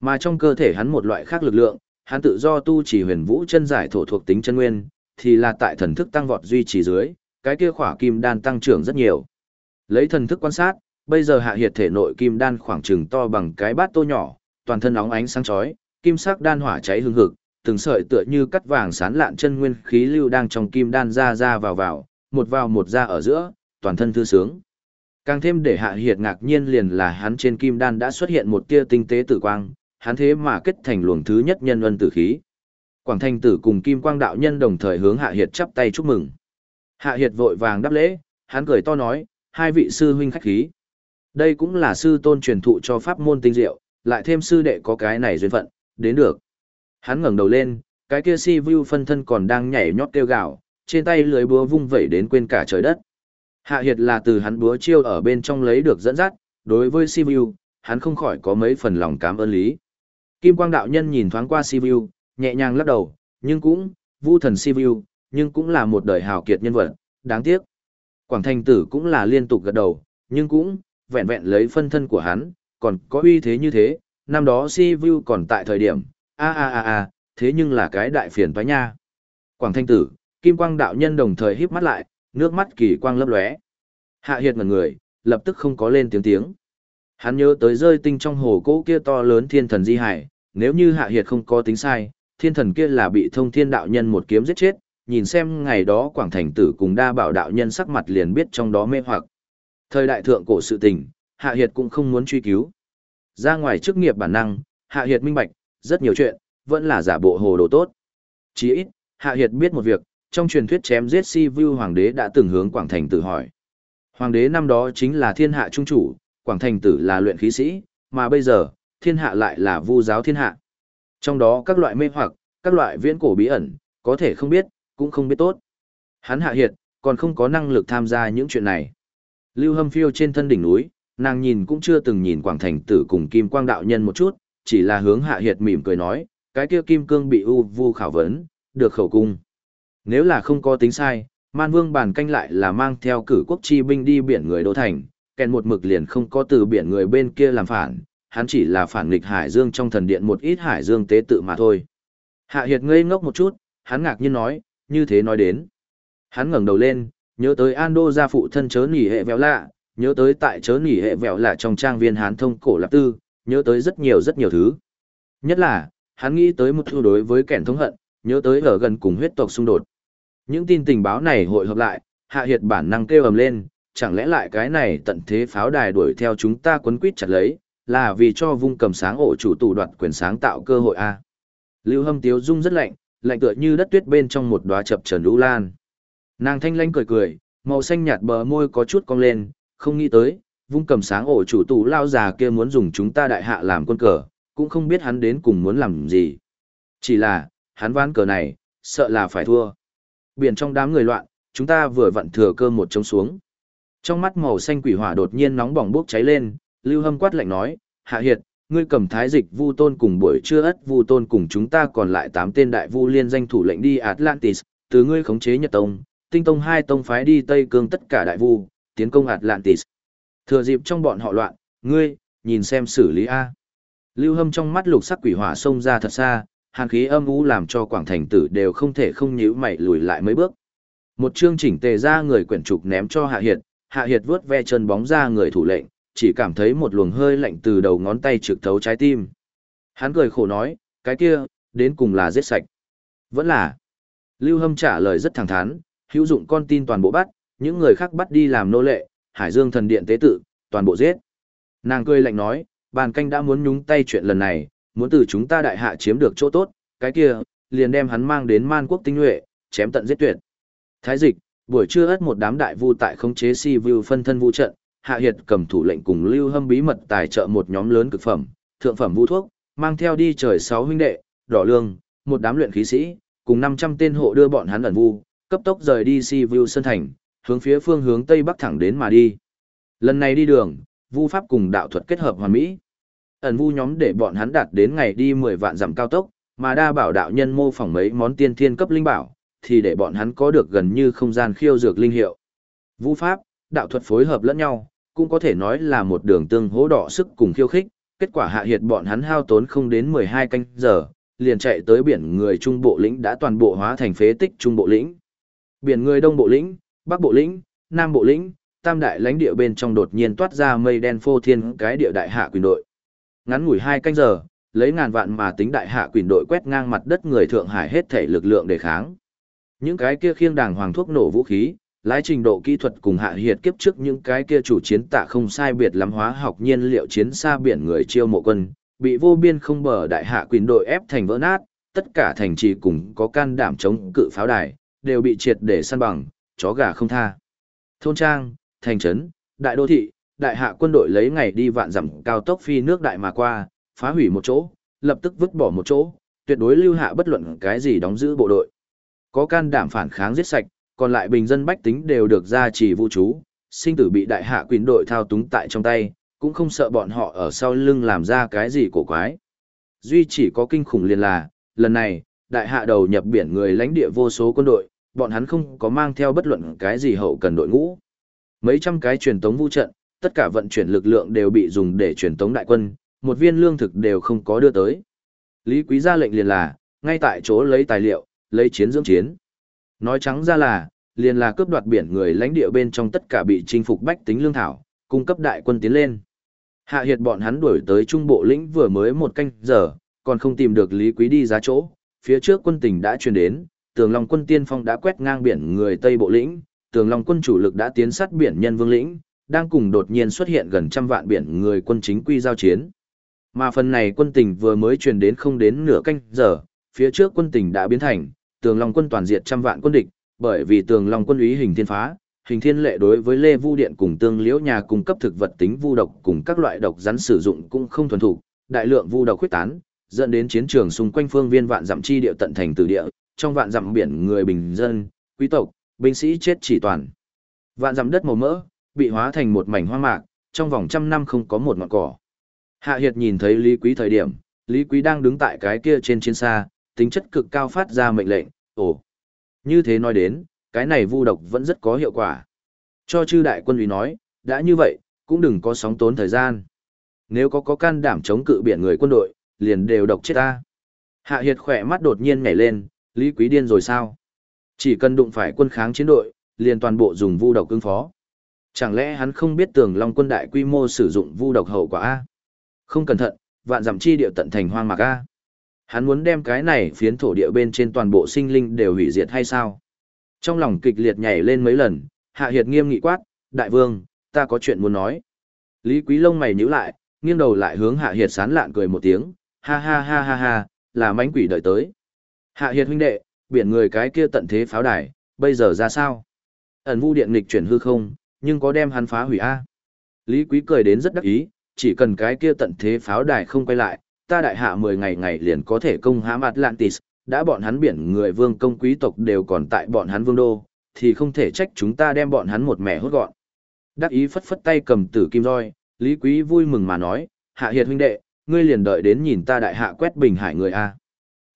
S1: Mà trong cơ thể hắn một loại khác lực lượng, hắn tự do tu chỉ huyền vũ chân giải thổ thuộc tính chân nguyên, thì là tại thần thức tăng vọt duy trì dưới, cái kia khỏa kim đan tăng trưởng rất nhiều. Lấy thần thức quan sát, bây giờ hạ hiệt thể nội kim đan khoảng chừng to bằng cái bát tô nhỏ, toàn thân óng ánh sáng chói, kim sắc đan hỏa cháy hừng hực, từng sợi tựa như cắt vàng sán lạn chân nguyên khí lưu đang trong kim đan ra ra vào vào, một vào một ra ở giữa, toàn thân thư sướng. Càng thêm để hạ hiệt ngạc nhiên liền là hắn trên kim đan đã xuất hiện một tia tinh tế tử quang, hắn thế mà kết thành luồng thứ nhất nhân ân tử khí. Quảng Thanh tử cùng kim quang đạo nhân đồng thời hướng hạ hiệt chắp tay chúc mừng. Hạ hiệt vội vàng đáp lễ, hắn cười to nói, hai vị sư huynh khách khí. Đây cũng là sư tôn truyền thụ cho pháp môn tinh diệu, lại thêm sư đệ có cái này duyên phận, đến được. Hắn ngẩng đầu lên, cái kia si vu phân thân còn đang nhảy nhót kêu gào, trên tay lưới búa vung vẩy đến quên cả trời đất. Hạ Hiệt là từ hắn búa chiêu ở bên trong lấy được dẫn dắt, đối với Sivu, hắn không khỏi có mấy phần lòng cảm ơn lý. Kim Quang đạo nhân nhìn thoáng qua Sivu, nhẹ nhàng lắc đầu, nhưng cũng, vu thần Sivu, nhưng cũng là một đời hào kiệt nhân vật, đáng tiếc. Quảng Thành Tử cũng là liên tục gật đầu, nhưng cũng, vẹn vẹn lấy phân thân của hắn, còn có uy thế như thế, năm đó Sivu còn tại thời điểm, a a a a, thế nhưng là cái đại phiền toái nha. Quảng Thanh Tử, Kim Quang đạo nhân đồng thời híp mắt lại, nước mắt kỳ quang lấp lóe. Hạ Hiệt mật người, lập tức không có lên tiếng tiếng. Hắn nhớ tới rơi tinh trong hồ cỗ kia to lớn thiên thần di hải, nếu như Hạ Hiệt không có tính sai, thiên thần kia là bị thông thiên đạo nhân một kiếm giết chết, nhìn xem ngày đó Quảng Thành Tử cùng đa bảo đạo nhân sắc mặt liền biết trong đó mê hoặc. Thời đại thượng cổ sự tình, Hạ Hiệt cũng không muốn truy cứu. Ra ngoài chức nghiệp bản năng, Hạ Hiệt minh bạch, rất nhiều chuyện, vẫn là giả bộ hồ đồ tốt. Chỉ ít, Hạ Hiệt biết một việc, trong truyền thuyết chém giết si vu hoàng đế đã từng hướng Quảng Thành tử hỏi. Hoàng đế năm đó chính là thiên hạ trung chủ, Quảng Thành tử là luyện khí sĩ, mà bây giờ, thiên hạ lại là vu giáo thiên hạ. Trong đó các loại mê hoặc, các loại viễn cổ bí ẩn, có thể không biết, cũng không biết tốt. Hắn hạ hiệt, còn không có năng lực tham gia những chuyện này. Lưu Hâm phiêu trên thân đỉnh núi, nàng nhìn cũng chưa từng nhìn Quảng Thành tử cùng Kim Quang đạo nhân một chút, chỉ là hướng hạ hiệt mỉm cười nói, cái kia Kim Cương bị u vu khảo vấn, được khẩu cung. Nếu là không có tính sai, Man Vương bản canh lại là mang theo cử quốc chi binh đi biển người đô thành, kèn một mực liền không có từ biển người bên kia làm phản, hắn chỉ là phản nghịch Hải Dương trong thần điện một ít Hải Dương tế tự mà thôi. Hạ Hiệt ngây ngốc một chút, hắn ngạc nhiên nói, như thế nói đến. Hắn ngẩng đầu lên, nhớ tới Ando gia phụ thân chớ nỉ hệ vẹo lạ, nhớ tới tại chớ nỉ hệ vẹo lạ trong trang viên hán thông cổ lạp tư, nhớ tới rất nhiều rất nhiều thứ. Nhất là, hắn nghĩ tới một thu đối với kẻn thống hận, nhớ tới ở gần cùng huyết tộc xung đột. Những tin tình báo này hội hợp lại, hạ hiệt bản năng kêu ầm lên, chẳng lẽ lại cái này tận thế pháo đài đuổi theo chúng ta quấn quýt chặt lấy, là vì cho vung cầm sáng ổ chủ tù đoạt quyền sáng tạo cơ hội a à? Lưu hâm tiếu dung rất lạnh, lạnh tựa như đất tuyết bên trong một đóa chập trần lũ lan. Nàng thanh lanh cười cười, màu xanh nhạt bờ môi có chút cong lên, không nghĩ tới, vung cầm sáng ổ chủ tù lao già kia muốn dùng chúng ta đại hạ làm quân cờ, cũng không biết hắn đến cùng muốn làm gì. Chỉ là, hắn ván cờ này, sợ là phải thua. Biển trong đám người loạn, chúng ta vừa vặn thừa cơ một trống xuống. Trong mắt màu xanh quỷ hỏa đột nhiên nóng bỏng bốc cháy lên, Lưu Hâm quát lạnh nói, Hạ Hiệt, ngươi cầm thái dịch vu tôn cùng buổi trưa ất vu tôn cùng chúng ta còn lại tám tên đại vu liên danh thủ lệnh đi Atlantis, từ ngươi khống chế Nhật Tông, Tinh Tông hai tông phái đi Tây Cương tất cả đại vu, tiến công Atlantis. Thừa dịp trong bọn họ loạn, ngươi, nhìn xem xử lý A. Lưu Hâm trong mắt lục sắc quỷ hỏa xông ra thật xa, hàn khí âm u làm cho quảng thành tử đều không thể không nhíu mày lùi lại mấy bước. Một chương chỉnh tề ra người quyển trục ném cho Hạ Hiệt, Hạ Hiệt vớt ve chân bóng ra người thủ lệnh, chỉ cảm thấy một luồng hơi lạnh từ đầu ngón tay trực thấu trái tim. Hắn cười khổ nói, cái kia, đến cùng là giết sạch. Vẫn là. Lưu Hâm trả lời rất thẳng thắn, hữu dụng con tin toàn bộ bắt, những người khác bắt đi làm nô lệ, Hải Dương thần điện tế tự, toàn bộ giết. Nàng cười lạnh nói, bàn canh đã muốn nhúng tay chuyện lần này, muốn từ chúng ta đại hạ chiếm được chỗ tốt, cái kia, liền đem hắn mang đến man quốc tinh nhuệ, chém tận giết tuyệt. Thái dịch, buổi trưa ất một đám đại vu tại khống chế si vu phân thân vu trận, hạ hiệt cầm thủ lệnh cùng lưu hâm bí mật tài trợ một nhóm lớn cực phẩm, thượng phẩm vũ thuốc, mang theo đi trời sáu huynh đệ, đỏ lương, một đám luyện khí sĩ, cùng 500 tên hộ đưa bọn hắn ẩn vu, cấp tốc rời đi si vu sơn thành, hướng phía phương hướng tây bắc thẳng đến mà đi. Lần này đi đường, vu pháp cùng đạo thuật kết hợp hoàn mỹ. Ẩn vu nhóm để bọn hắn đạt đến ngày đi 10 vạn dặm cao tốc, mà đa bảo đạo nhân mô phỏng mấy món tiên thiên cấp linh bảo, thì để bọn hắn có được gần như không gian khiêu dược linh hiệu. Vu pháp, đạo thuật phối hợp lẫn nhau, cũng có thể nói là một đường tương hỗ đỏ sức cùng khiêu khích, kết quả hạ hiệt bọn hắn hao tốn không đến 12 canh giờ, liền chạy tới biển người trung bộ lĩnh đã toàn bộ hóa thành phế tích trung bộ lĩnh. Biển người đông bộ lĩnh, bắc bộ lĩnh, nam bộ lĩnh, tam đại lãnh địa bên trong đột nhiên toát ra mây đen phô thiên cái địa đại hạ quyền đội. Ngắn ngủi hai canh giờ, lấy ngàn vạn mà tính đại hạ quyền đội quét ngang mặt đất người Thượng Hải hết thể lực lượng để kháng. Những cái kia khiêng đàng hoàng thuốc nổ vũ khí, lái trình độ kỹ thuật cùng hạ hiệt kiếp trước những cái kia chủ chiến tạ không sai biệt lắm hóa học nhiên liệu chiến xa biển người chiêu mộ quân, bị vô biên không bờ đại hạ quyền đội ép thành vỡ nát, tất cả thành trì cùng có can đảm chống cự pháo đài, đều bị triệt để săn bằng, chó gà không tha. Thôn trang, thành trấn, đại đô thị, đại hạ quân đội lấy ngày đi vạn dặm cao tốc phi nước đại mà qua, phá hủy một chỗ, lập tức vứt bỏ một chỗ, tuyệt đối lưu hạ bất luận cái gì đóng giữ bộ đội. Có can đảm phản kháng giết sạch, còn lại bình dân bách tính đều được gia trì vũ trú, sinh tử bị đại hạ quyền đội thao túng tại trong tay, cũng không sợ bọn họ ở sau lưng làm ra cái gì cổ quái. Duy chỉ có kinh khủng liền là, lần này, đại hạ đầu nhập biển người lãnh địa vô số quân đội, bọn hắn không có mang theo bất luận cái gì hậu cần đội ngũ. Mấy trăm cái truyền tống vũ trận, tất cả vận chuyển lực lượng đều bị dùng để truyền tống đại quân, một viên lương thực đều không có đưa tới. Lý Quý ra lệnh liền là, ngay tại chỗ lấy tài liệu, lấy chiến dưỡng chiến. Nói trắng ra là, liền là cướp đoạt biển người lãnh địa bên trong tất cả bị chinh phục bách tính lương thảo, cung cấp đại quân tiến lên. Hạ hiệt bọn hắn đuổi tới trung bộ lĩnh vừa mới một canh giờ, còn không tìm được Lý Quý đi giá chỗ, phía trước quân tình đã truyền đến, tường long quân tiên phong đã quét ngang biển người Tây Bộ lĩnh, tường long quân chủ lực đã tiến sát biển nhân vương lĩnh, đang cùng đột nhiên xuất hiện gần trăm vạn biển người quân chính quy giao chiến. Mà phần này quân tình vừa mới truyền đến không đến nửa canh giờ, phía trước quân tình đã biến thành, tường long quân toàn diệt trăm vạn quân địch, bởi vì tường long quân úy hình thiên phá, hình thiên lệ đối với lê vu điện cùng tương liễu nhà cung cấp thực vật tính vu độc cùng các loại độc rắn sử dụng cũng không thuần thủ, đại lượng vu độc khuyết tán, dẫn đến chiến trường xung quanh phương viên vạn dặm chi địa tận thành từ địa, trong vạn dặm biển người bình dân, quý tộc, binh sĩ chết chỉ toàn. Vạn dặm đất màu mỡ, bị hóa thành một mảnh hoang mạc, trong vòng trăm năm không có một ngọn cỏ. Hạ Hiệt nhìn thấy Lý Quý thời điểm, Lý Quý đang đứng tại cái kia trên chiến xa, tính chất cực cao phát ra mệnh lệnh, ồ. Như thế nói đến, cái này vu độc vẫn rất có hiệu quả. Cho chư đại quân ủy nói, đã như vậy, cũng đừng có sóng tốn thời gian. Nếu có có can đảm chống cự biển người quân đội, liền đều độc chết ta. Hạ Hiệt khỏe mắt đột nhiên nhảy lên, Lý Quý điên rồi sao? Chỉ cần đụng phải quân kháng chiến đội, liền toàn bộ dùng vu độc ứng phó. Chẳng lẽ hắn không biết tường Long quân đại quy mô sử dụng vu độc hậu quả a? Không cẩn thận, vạn dặm chi địa tận thành hoang mạc a. Hắn muốn đem cái này phiến thổ địa bên trên toàn bộ sinh linh đều hủy diệt hay sao? Trong lòng kịch liệt nhảy lên mấy lần, Hạ Hiệt nghiêm nghị quát, "Đại vương, ta có chuyện muốn nói." Lý Quý Lông mày nhíu lại, nghiêng đầu lại hướng Hạ Hiệt sán lạn cười một tiếng, "Ha ha ha ha ha, là mánh quỷ đợi tới." Hạ Hiệt huynh đệ, biển người cái kia tận thế pháo đài, bây giờ ra sao? Ẩn Vu điện nghịch chuyển hư không, nhưng có đem hắn phá hủy a? Lý Quý cười đến rất đắc ý, chỉ cần cái kia tận thế pháo đài không quay lại, ta đại hạ 10 ngày ngày liền có thể công hãm Atlantis, đã bọn hắn biển người vương công quý tộc đều còn tại bọn hắn vương đô, thì không thể trách chúng ta đem bọn hắn một mẻ hốt gọn. Đắc ý phất phất tay cầm tử kim roi, Lý Quý vui mừng mà nói, hạ hiệt huynh đệ, ngươi liền đợi đến nhìn ta đại hạ quét bình hải người a.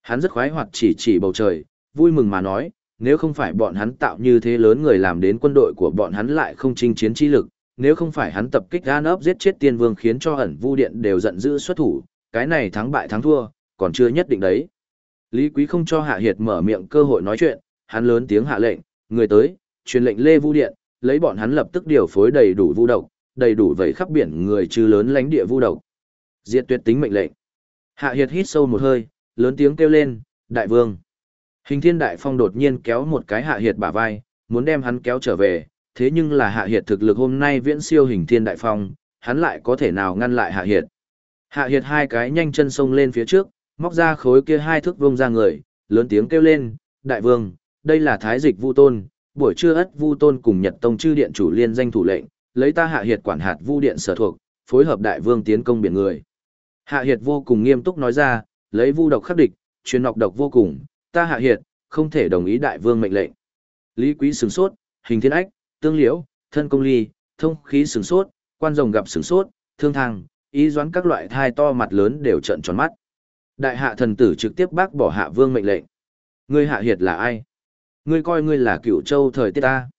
S1: Hắn rất khoái hoạt chỉ chỉ bầu trời, vui mừng mà nói, nếu không phải bọn hắn tạo như thế lớn người làm đến quân đội của bọn hắn lại không chinh chiến chi lực, nếu không phải hắn tập kích gan ấp giết chết tiên vương khiến cho ẩn vu điện đều giận dữ xuất thủ, cái này thắng bại thắng thua, còn chưa nhất định đấy. Lý Quý không cho Hạ Hiệt mở miệng cơ hội nói chuyện, hắn lớn tiếng hạ lệnh, người tới, truyền lệnh Lê Vu Điện, lấy bọn hắn lập tức điều phối đầy đủ vu độc, đầy đủ vẩy khắp biển người trừ lớn lãnh địa vu độc. Diệt tuyệt tính mệnh lệnh. Hạ Hiệt hít sâu một hơi, lớn tiếng kêu lên, đại vương. Hình thiên đại phong đột nhiên kéo một cái Hạ Hiệt bả vai, muốn đem hắn kéo trở về, thế nhưng là Hạ Hiệt thực lực hôm nay viễn siêu hình thiên đại phong, hắn lại có thể nào ngăn lại Hạ Hiệt. Hạ Hiệt hai cái nhanh chân xông lên phía trước, móc ra khối kia hai thước vông ra người, lớn tiếng kêu lên, đại vương, đây là thái dịch vu tôn, buổi trưa ất vu tôn cùng nhật tông chư điện chủ liên danh thủ lệnh, lấy ta hạ hiệt quản hạt vu điện sở thuộc, phối hợp đại vương tiến công biển người. Hạ hiệt vô cùng nghiêm túc nói ra, lấy vu độc khắc địch, truyền nọc độc vô cùng, ta hạ hiệt, không thể đồng ý đại vương mệnh lệnh. Lý quý sửng sốt, hình thiên ách, tương liễu, thân công ly, thông khí sửng sốt, quan rồng gặp sửng sốt, thương thang, ý doán các loại thai to mặt lớn đều trợn tròn mắt. Đại hạ thần tử trực tiếp bác bỏ hạ vương mệnh lệnh. Ngươi hạ hiệt là ai? Ngươi coi ngươi là cựu châu thời tiết ta.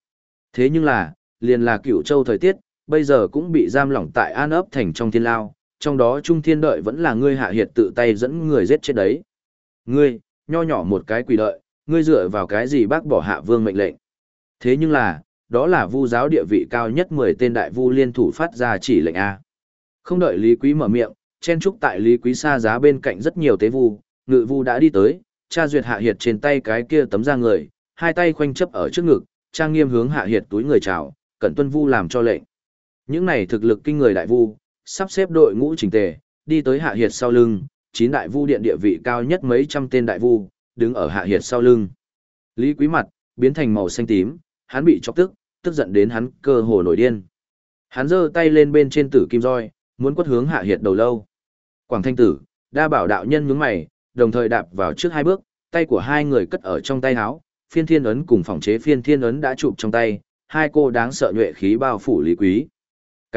S1: Thế nhưng là, liền là cựu châu thời tiết, bây giờ cũng bị giam lỏng tại an ấp thành trong thiên lao, trong đó trung thiên đợi vẫn là ngươi hạ hiệt tự tay dẫn người giết chết đấy. Ngươi, nho nhỏ một cái quỷ đợi, ngươi dựa vào cái gì bác bỏ hạ vương mệnh lệnh. Thế nhưng là, đó là vu giáo địa vị cao nhất 10 tên đại vu liên thủ phát ra chỉ lệnh A. Không đợi Lý Quý mở miệng, chen trúc tại Lý Quý xa giá bên cạnh rất nhiều tế vu, ngự vu đã đi tới, cha duyệt hạ hiệt trên tay cái kia tấm da người, hai tay khoanh chấp ở trước ngực, trang nghiêm hướng hạ hiệt túi người chào, cẩn tuân vu làm cho lệnh. Những này thực lực kinh người đại vu, sắp xếp đội ngũ chỉnh tề, đi tới hạ hiệt sau lưng, chín đại vu điện địa vị cao nhất mấy trăm tên đại vu, đứng ở hạ hiệt sau lưng. Lý Quý mặt biến thành màu xanh tím, hắn bị chọc tức, tức giận đến hắn cơ hồ nổi điên. Hắn giơ tay lên bên trên tử kim roi, muốn quất hướng hạ hiệt đầu lâu. Quảng Thanh Tử, đa bảo đạo nhân nhướng mày, đồng thời đạp vào trước hai bước, tay của hai người cất ở trong tay áo, phiên thiên ấn cùng phòng chế phiên thiên ấn đã chụp trong tay, hai cô đáng sợ nhuệ khí bao phủ Lý Quý.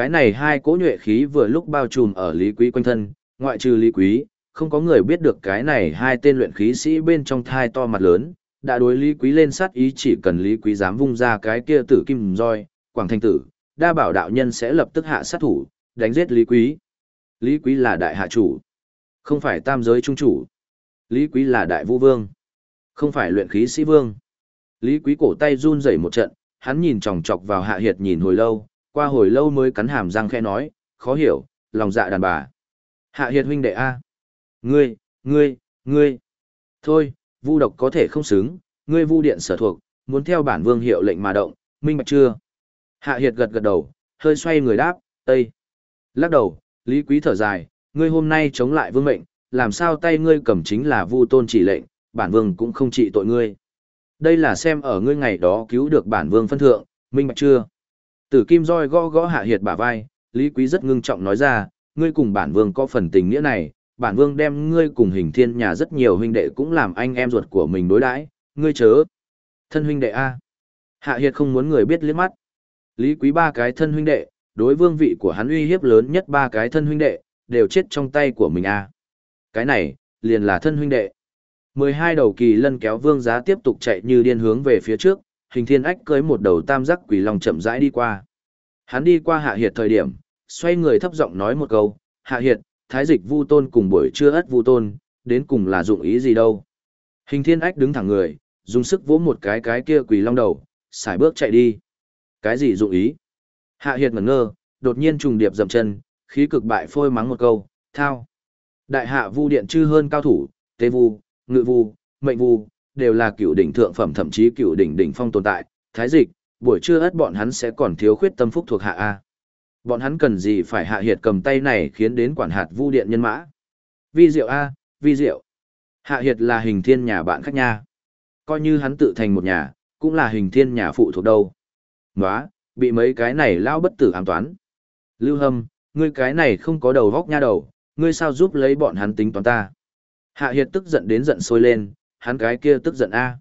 S1: Cái này hai cỗ nhuệ khí vừa lúc bao trùm ở Lý Quý quanh thân, ngoại trừ Lý Quý, không có người biết được cái này hai tên luyện khí sĩ bên trong thai to mặt lớn, đã đối Lý Quý lên sát ý chỉ cần Lý Quý dám vung ra cái kia tử kim roi, Quảng Thanh Tử, đa bảo đạo nhân sẽ lập tức hạ sát thủ, đánh giết Lý Quý. Lý Quý là đại hạ chủ, không phải tam giới trung chủ. Lý Quý là đại vũ vương, không phải luyện khí sĩ vương. Lý Quý cổ tay run rẩy một trận, hắn nhìn chòng chọc vào Hạ Hiệt nhìn hồi lâu, qua hồi lâu mới cắn hàm răng khẽ nói, khó hiểu, lòng dạ đàn bà. Hạ Hiệt huynh đệ A. Ngươi, ngươi, ngươi. Thôi, vu độc có thể không xứng, ngươi vu điện sở thuộc, muốn theo bản vương hiệu lệnh mà động, minh bạch chưa? Hạ Hiệt gật gật đầu, hơi xoay người đáp, Tây. Lắc đầu, Lý Quý thở dài, ngươi hôm nay chống lại vương mệnh, làm sao tay ngươi cầm chính là vu tôn chỉ lệnh, bản vương cũng không trị tội ngươi. Đây là xem ở ngươi ngày đó cứu được bản vương phân thượng, minh bạch chưa? Tử Kim roi gõ gõ hạ hiệt bả vai, Lý Quý rất ngưng trọng nói ra, ngươi cùng bản vương có phần tình nghĩa này, bản vương đem ngươi cùng hình thiên nhà rất nhiều huynh đệ cũng làm anh em ruột của mình đối đãi, ngươi chớ. Thân huynh đệ A. Hạ hiệt không muốn người biết liếc mắt. Lý Quý ba cái thân huynh đệ, đối vương vị của hắn uy hiếp lớn nhất ba cái thân huynh đệ, đều chết trong tay của mình A. Cái này, liền là thân huynh đệ. 12 đầu kỳ lân kéo vương giá tiếp tục chạy như điên hướng về phía trước, hình thiên ách cưới một đầu tam giác quỷ long chậm rãi đi qua. Hắn đi qua hạ hiệt thời điểm, xoay người thấp giọng nói một câu, hạ hiệt, thái dịch vu tôn cùng buổi trưa ất vu tôn, đến cùng là dụng ý gì đâu. Hình thiên ách đứng thẳng người, dùng sức vỗ một cái cái kia quỷ long đầu, xài bước chạy đi. Cái gì dụng ý? Hạ hiệt ngẩn ngơ, đột nhiên trùng điệp dầm chân, khí cực bại phôi mắng một câu, thao. Đại hạ vu điện chư hơn cao thủ, tế vu, ngự vu, mệnh vu, đều là cựu đỉnh thượng phẩm thậm chí cựu đỉnh đỉnh phong tồn tại, thái dịch, buổi trưa ất bọn hắn sẽ còn thiếu khuyết tâm phúc thuộc hạ A. Bọn hắn cần gì phải hạ hiệt cầm tay này khiến đến quản hạt vu điện nhân mã. Vi diệu A, vi diệu. Hạ hiệt là hình thiên nhà bạn khách nha. Coi như hắn tự thành một nhà, cũng là hình thiên nhà phụ thuộc đâu. Nóa, bị mấy cái này lao bất tử ám toán. Lưu hâm, ngươi cái này không có đầu vóc nha đầu, ngươi sao giúp lấy bọn hắn tính toán ta. Hạ Hiệt tức giận đến giận sôi lên, hắn cái kia tức giận a.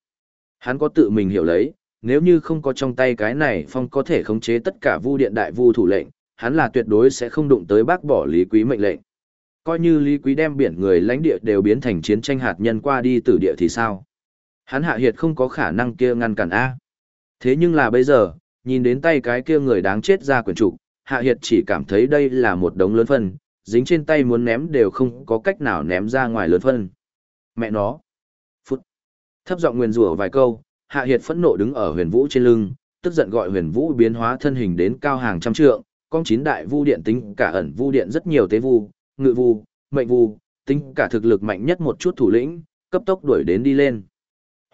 S1: Hắn có tự mình hiểu lấy, nếu như không có trong tay cái này phong có thể khống chế tất cả vu điện đại vu thủ lệnh, hắn là tuyệt đối sẽ không đụng tới bác bỏ lý quý mệnh lệnh. Coi như Lý Quý đem biển người lãnh địa đều biến thành chiến tranh hạt nhân qua đi từ địa thì sao? Hắn hạ hiệt không có khả năng kia ngăn cản A. Thế nhưng là bây giờ, nhìn đến tay cái kia người đáng chết ra quyển trục, hạ hiệt chỉ cảm thấy đây là một đống lớn phân, dính trên tay muốn ném đều không có cách nào ném ra ngoài lớn phân. Mẹ nó. Thấp giọng nguyền rủa vài câu, hạ hiệt phẫn nộ đứng ở huyền vũ trên lưng, tức giận gọi huyền vũ biến hóa thân hình đến cao hàng trăm trượng, con chín đại vu điện tính cả ẩn vu điện rất nhiều tế vu, ngự vu, mệnh vu, tính cả thực lực mạnh nhất một chút thủ lĩnh, cấp tốc đuổi đến đi lên.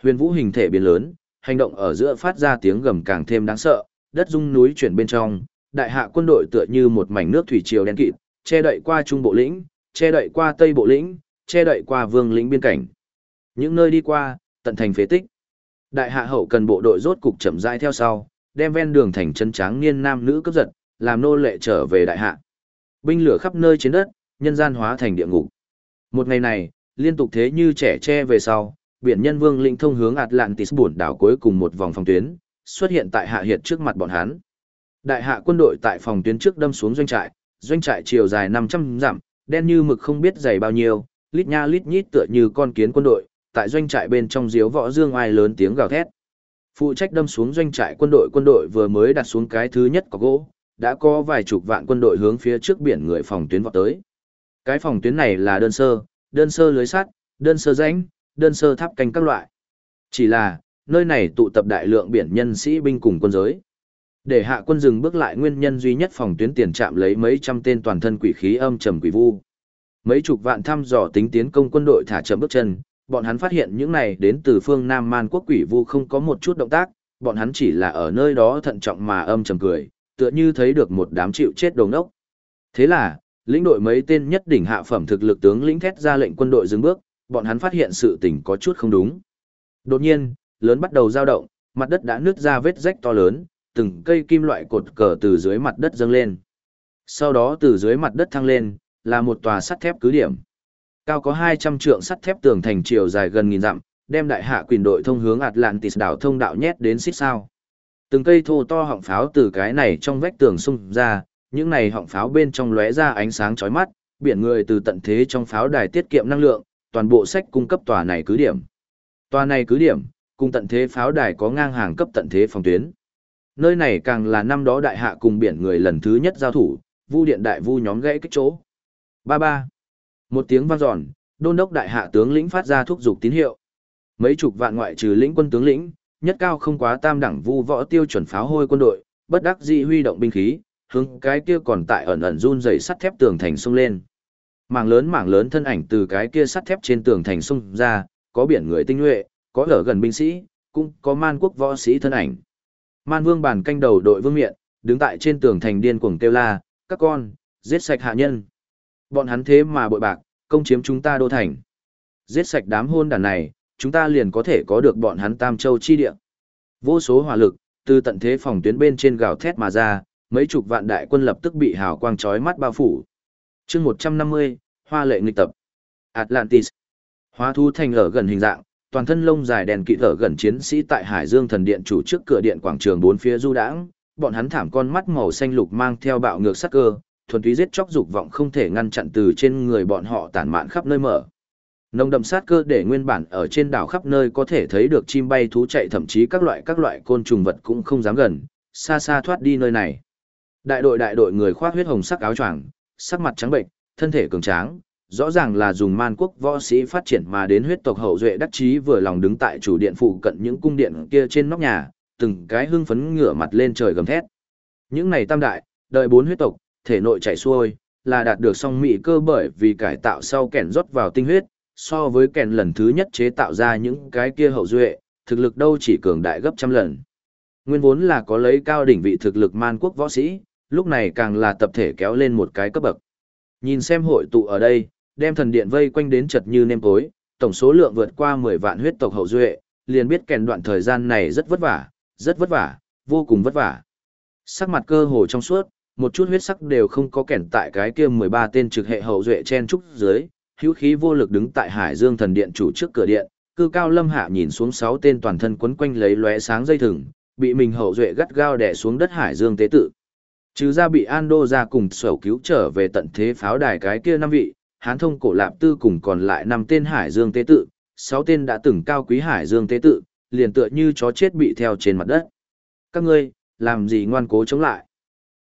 S1: Huyền vũ hình thể biến lớn, hành động ở giữa phát ra tiếng gầm càng thêm đáng sợ, đất rung núi chuyển bên trong, đại hạ quân đội tựa như một mảnh nước thủy triều đen kịt, che đậy qua trung bộ lĩnh, che đậy qua tây bộ lĩnh, che đậy qua vương lĩnh biên cảnh. Những nơi đi qua, tận thành phế tích. Đại hạ hậu cần bộ đội rốt cục chậm rãi theo sau, đem ven đường thành chân tráng niên nam nữ cấp giật, làm nô lệ trở về đại hạ. Binh lửa khắp nơi trên đất, nhân gian hóa thành địa ngục. Một ngày này, liên tục thế như trẻ tre về sau, biển nhân vương linh thông hướng Atlantis buồn đảo cuối cùng một vòng phòng tuyến, xuất hiện tại hạ hiệt trước mặt bọn hắn. Đại hạ quân đội tại phòng tuyến trước đâm xuống doanh trại, doanh trại chiều dài 500 dặm, đen như mực không biết dày bao nhiêu, lít nha lít nhít tựa như con kiến quân đội, tại doanh trại bên trong diếu võ dương ai lớn tiếng gào thét. Phụ trách đâm xuống doanh trại quân đội quân đội vừa mới đặt xuống cái thứ nhất có gỗ, đã có vài chục vạn quân đội hướng phía trước biển người phòng tuyến vọt tới. Cái phòng tuyến này là đơn sơ, đơn sơ lưới sắt, đơn sơ rãnh, đơn sơ tháp canh các loại. Chỉ là, nơi này tụ tập đại lượng biển nhân sĩ binh cùng quân giới. Để hạ quân dừng bước lại nguyên nhân duy nhất phòng tuyến tiền chạm lấy mấy trăm tên toàn thân quỷ khí âm trầm quỷ vu. Mấy chục vạn thăm dò tính tiến công quân đội thả chậm bước chân, bọn hắn phát hiện những này đến từ phương Nam Man quốc quỷ vu không có một chút động tác, bọn hắn chỉ là ở nơi đó thận trọng mà âm trầm cười, tựa như thấy được một đám chịu chết đồng ốc. Thế là, lĩnh đội mấy tên nhất đỉnh hạ phẩm thực lực tướng lĩnh thét ra lệnh quân đội dừng bước, bọn hắn phát hiện sự tình có chút không đúng. Đột nhiên, lớn bắt đầu dao động, mặt đất đã nứt ra vết rách to lớn, từng cây kim loại cột cờ từ dưới mặt đất dâng lên. Sau đó từ dưới mặt đất thăng lên, là một tòa sắt thép cứ điểm. Cao có 200 trượng sắt thép tường thành chiều dài gần nghìn dặm, đem đại hạ quyền đội thông hướng Atlantis đảo thông đạo nhét đến xích sao. Từng cây thô to họng pháo từ cái này trong vách tường xung ra, những này họng pháo bên trong lóe ra ánh sáng chói mắt, biển người từ tận thế trong pháo đài tiết kiệm năng lượng, toàn bộ sách cung cấp tòa này cứ điểm. Tòa này cứ điểm, cùng tận thế pháo đài có ngang hàng cấp tận thế phòng tuyến. Nơi này càng là năm đó đại hạ cùng biển người lần thứ nhất giao thủ, vu điện đại vu nhóm gãy kích chỗ. Ba ba. Một tiếng vang dọn, đôn đốc đại hạ tướng lĩnh phát ra thúc giục tín hiệu. Mấy chục vạn ngoại trừ lĩnh quân tướng lĩnh, nhất cao không quá tam đẳng vu võ tiêu chuẩn pháo hôi quân đội, bất đắc dĩ huy động binh khí, hướng cái kia còn tại ẩn ẩn run rẩy sắt thép tường thành xông lên. Mảng lớn mảng lớn thân ảnh từ cái kia sắt thép trên tường thành xông ra, có biển người tinh nhuệ, có ở gần binh sĩ, cũng có man quốc võ sĩ thân ảnh. Man vương bàn canh đầu đội vương miện, đứng tại trên tường thành điên cuồng kêu la, các con, giết sạch hạ nhân. Bọn hắn thế mà bội bạc, công chiếm chúng ta đô thành. Giết sạch đám hôn đàn này, chúng ta liền có thể có được bọn hắn tam châu chi địa. Vô số hỏa lực, từ tận thế phòng tuyến bên trên gào thét mà ra, mấy chục vạn đại quân lập tức bị hào quang chói mắt bao phủ. chương 150, Hoa lệ nghịch tập. Atlantis. Hóa thu thành ở gần hình dạng, toàn thân lông dài đèn kỵ ở gần chiến sĩ tại Hải Dương thần điện chủ trước cửa điện quảng trường bốn phía du đãng, bọn hắn thảm con mắt màu xanh lục mang theo bạo ngược sắc cơ, thuần túy giết chóc dục vọng không thể ngăn chặn từ trên người bọn họ tản mạn khắp nơi mở. Nồng đậm sát cơ để nguyên bản ở trên đảo khắp nơi có thể thấy được chim bay thú chạy thậm chí các loại các loại côn trùng vật cũng không dám gần, xa xa thoát đi nơi này. Đại đội đại đội người khoác huyết hồng sắc áo choàng, sắc mặt trắng bệnh, thân thể cường tráng, rõ ràng là dùng man quốc võ sĩ phát triển mà đến huyết tộc hậu duệ đắc chí vừa lòng đứng tại chủ điện phụ cận những cung điện kia trên nóc nhà, từng cái hưng phấn ngửa mặt lên trời gầm thét. Những này tam đại, đợi bốn huyết tộc, thể nội chảy xuôi, là đạt được song mỹ cơ bởi vì cải tạo sau kèn rót vào tinh huyết, so với kèn lần thứ nhất chế tạo ra những cái kia hậu duệ, thực lực đâu chỉ cường đại gấp trăm lần. Nguyên vốn là có lấy cao đỉnh vị thực lực man quốc võ sĩ, lúc này càng là tập thể kéo lên một cái cấp bậc. Nhìn xem hội tụ ở đây, đem thần điện vây quanh đến chật như nêm tối, tổng số lượng vượt qua 10 vạn huyết tộc hậu duệ, liền biết kèn đoạn thời gian này rất vất vả, rất vất vả, vô cùng vất vả. Sắc mặt cơ hồ trong suốt, một chút huyết sắc đều không có kẻn tại cái kia 13 tên trực hệ hậu duệ chen trúc dưới, hữu khí vô lực đứng tại Hải Dương thần điện chủ trước cửa điện, cư cao lâm hạ nhìn xuống sáu tên toàn thân quấn quanh lấy lóe sáng dây thừng, bị mình hậu duệ gắt gao đè xuống đất Hải Dương tế tự. Trừ ra bị Ando ra cùng sở cứu trở về tận thế pháo đài cái kia năm vị, Hán thông cổ lạp tư cùng còn lại năm tên hải dương tế tự, sáu tên đã từng cao quý hải dương tế tự, liền tựa như chó chết bị theo trên mặt đất. Các ngươi, làm gì ngoan cố chống lại?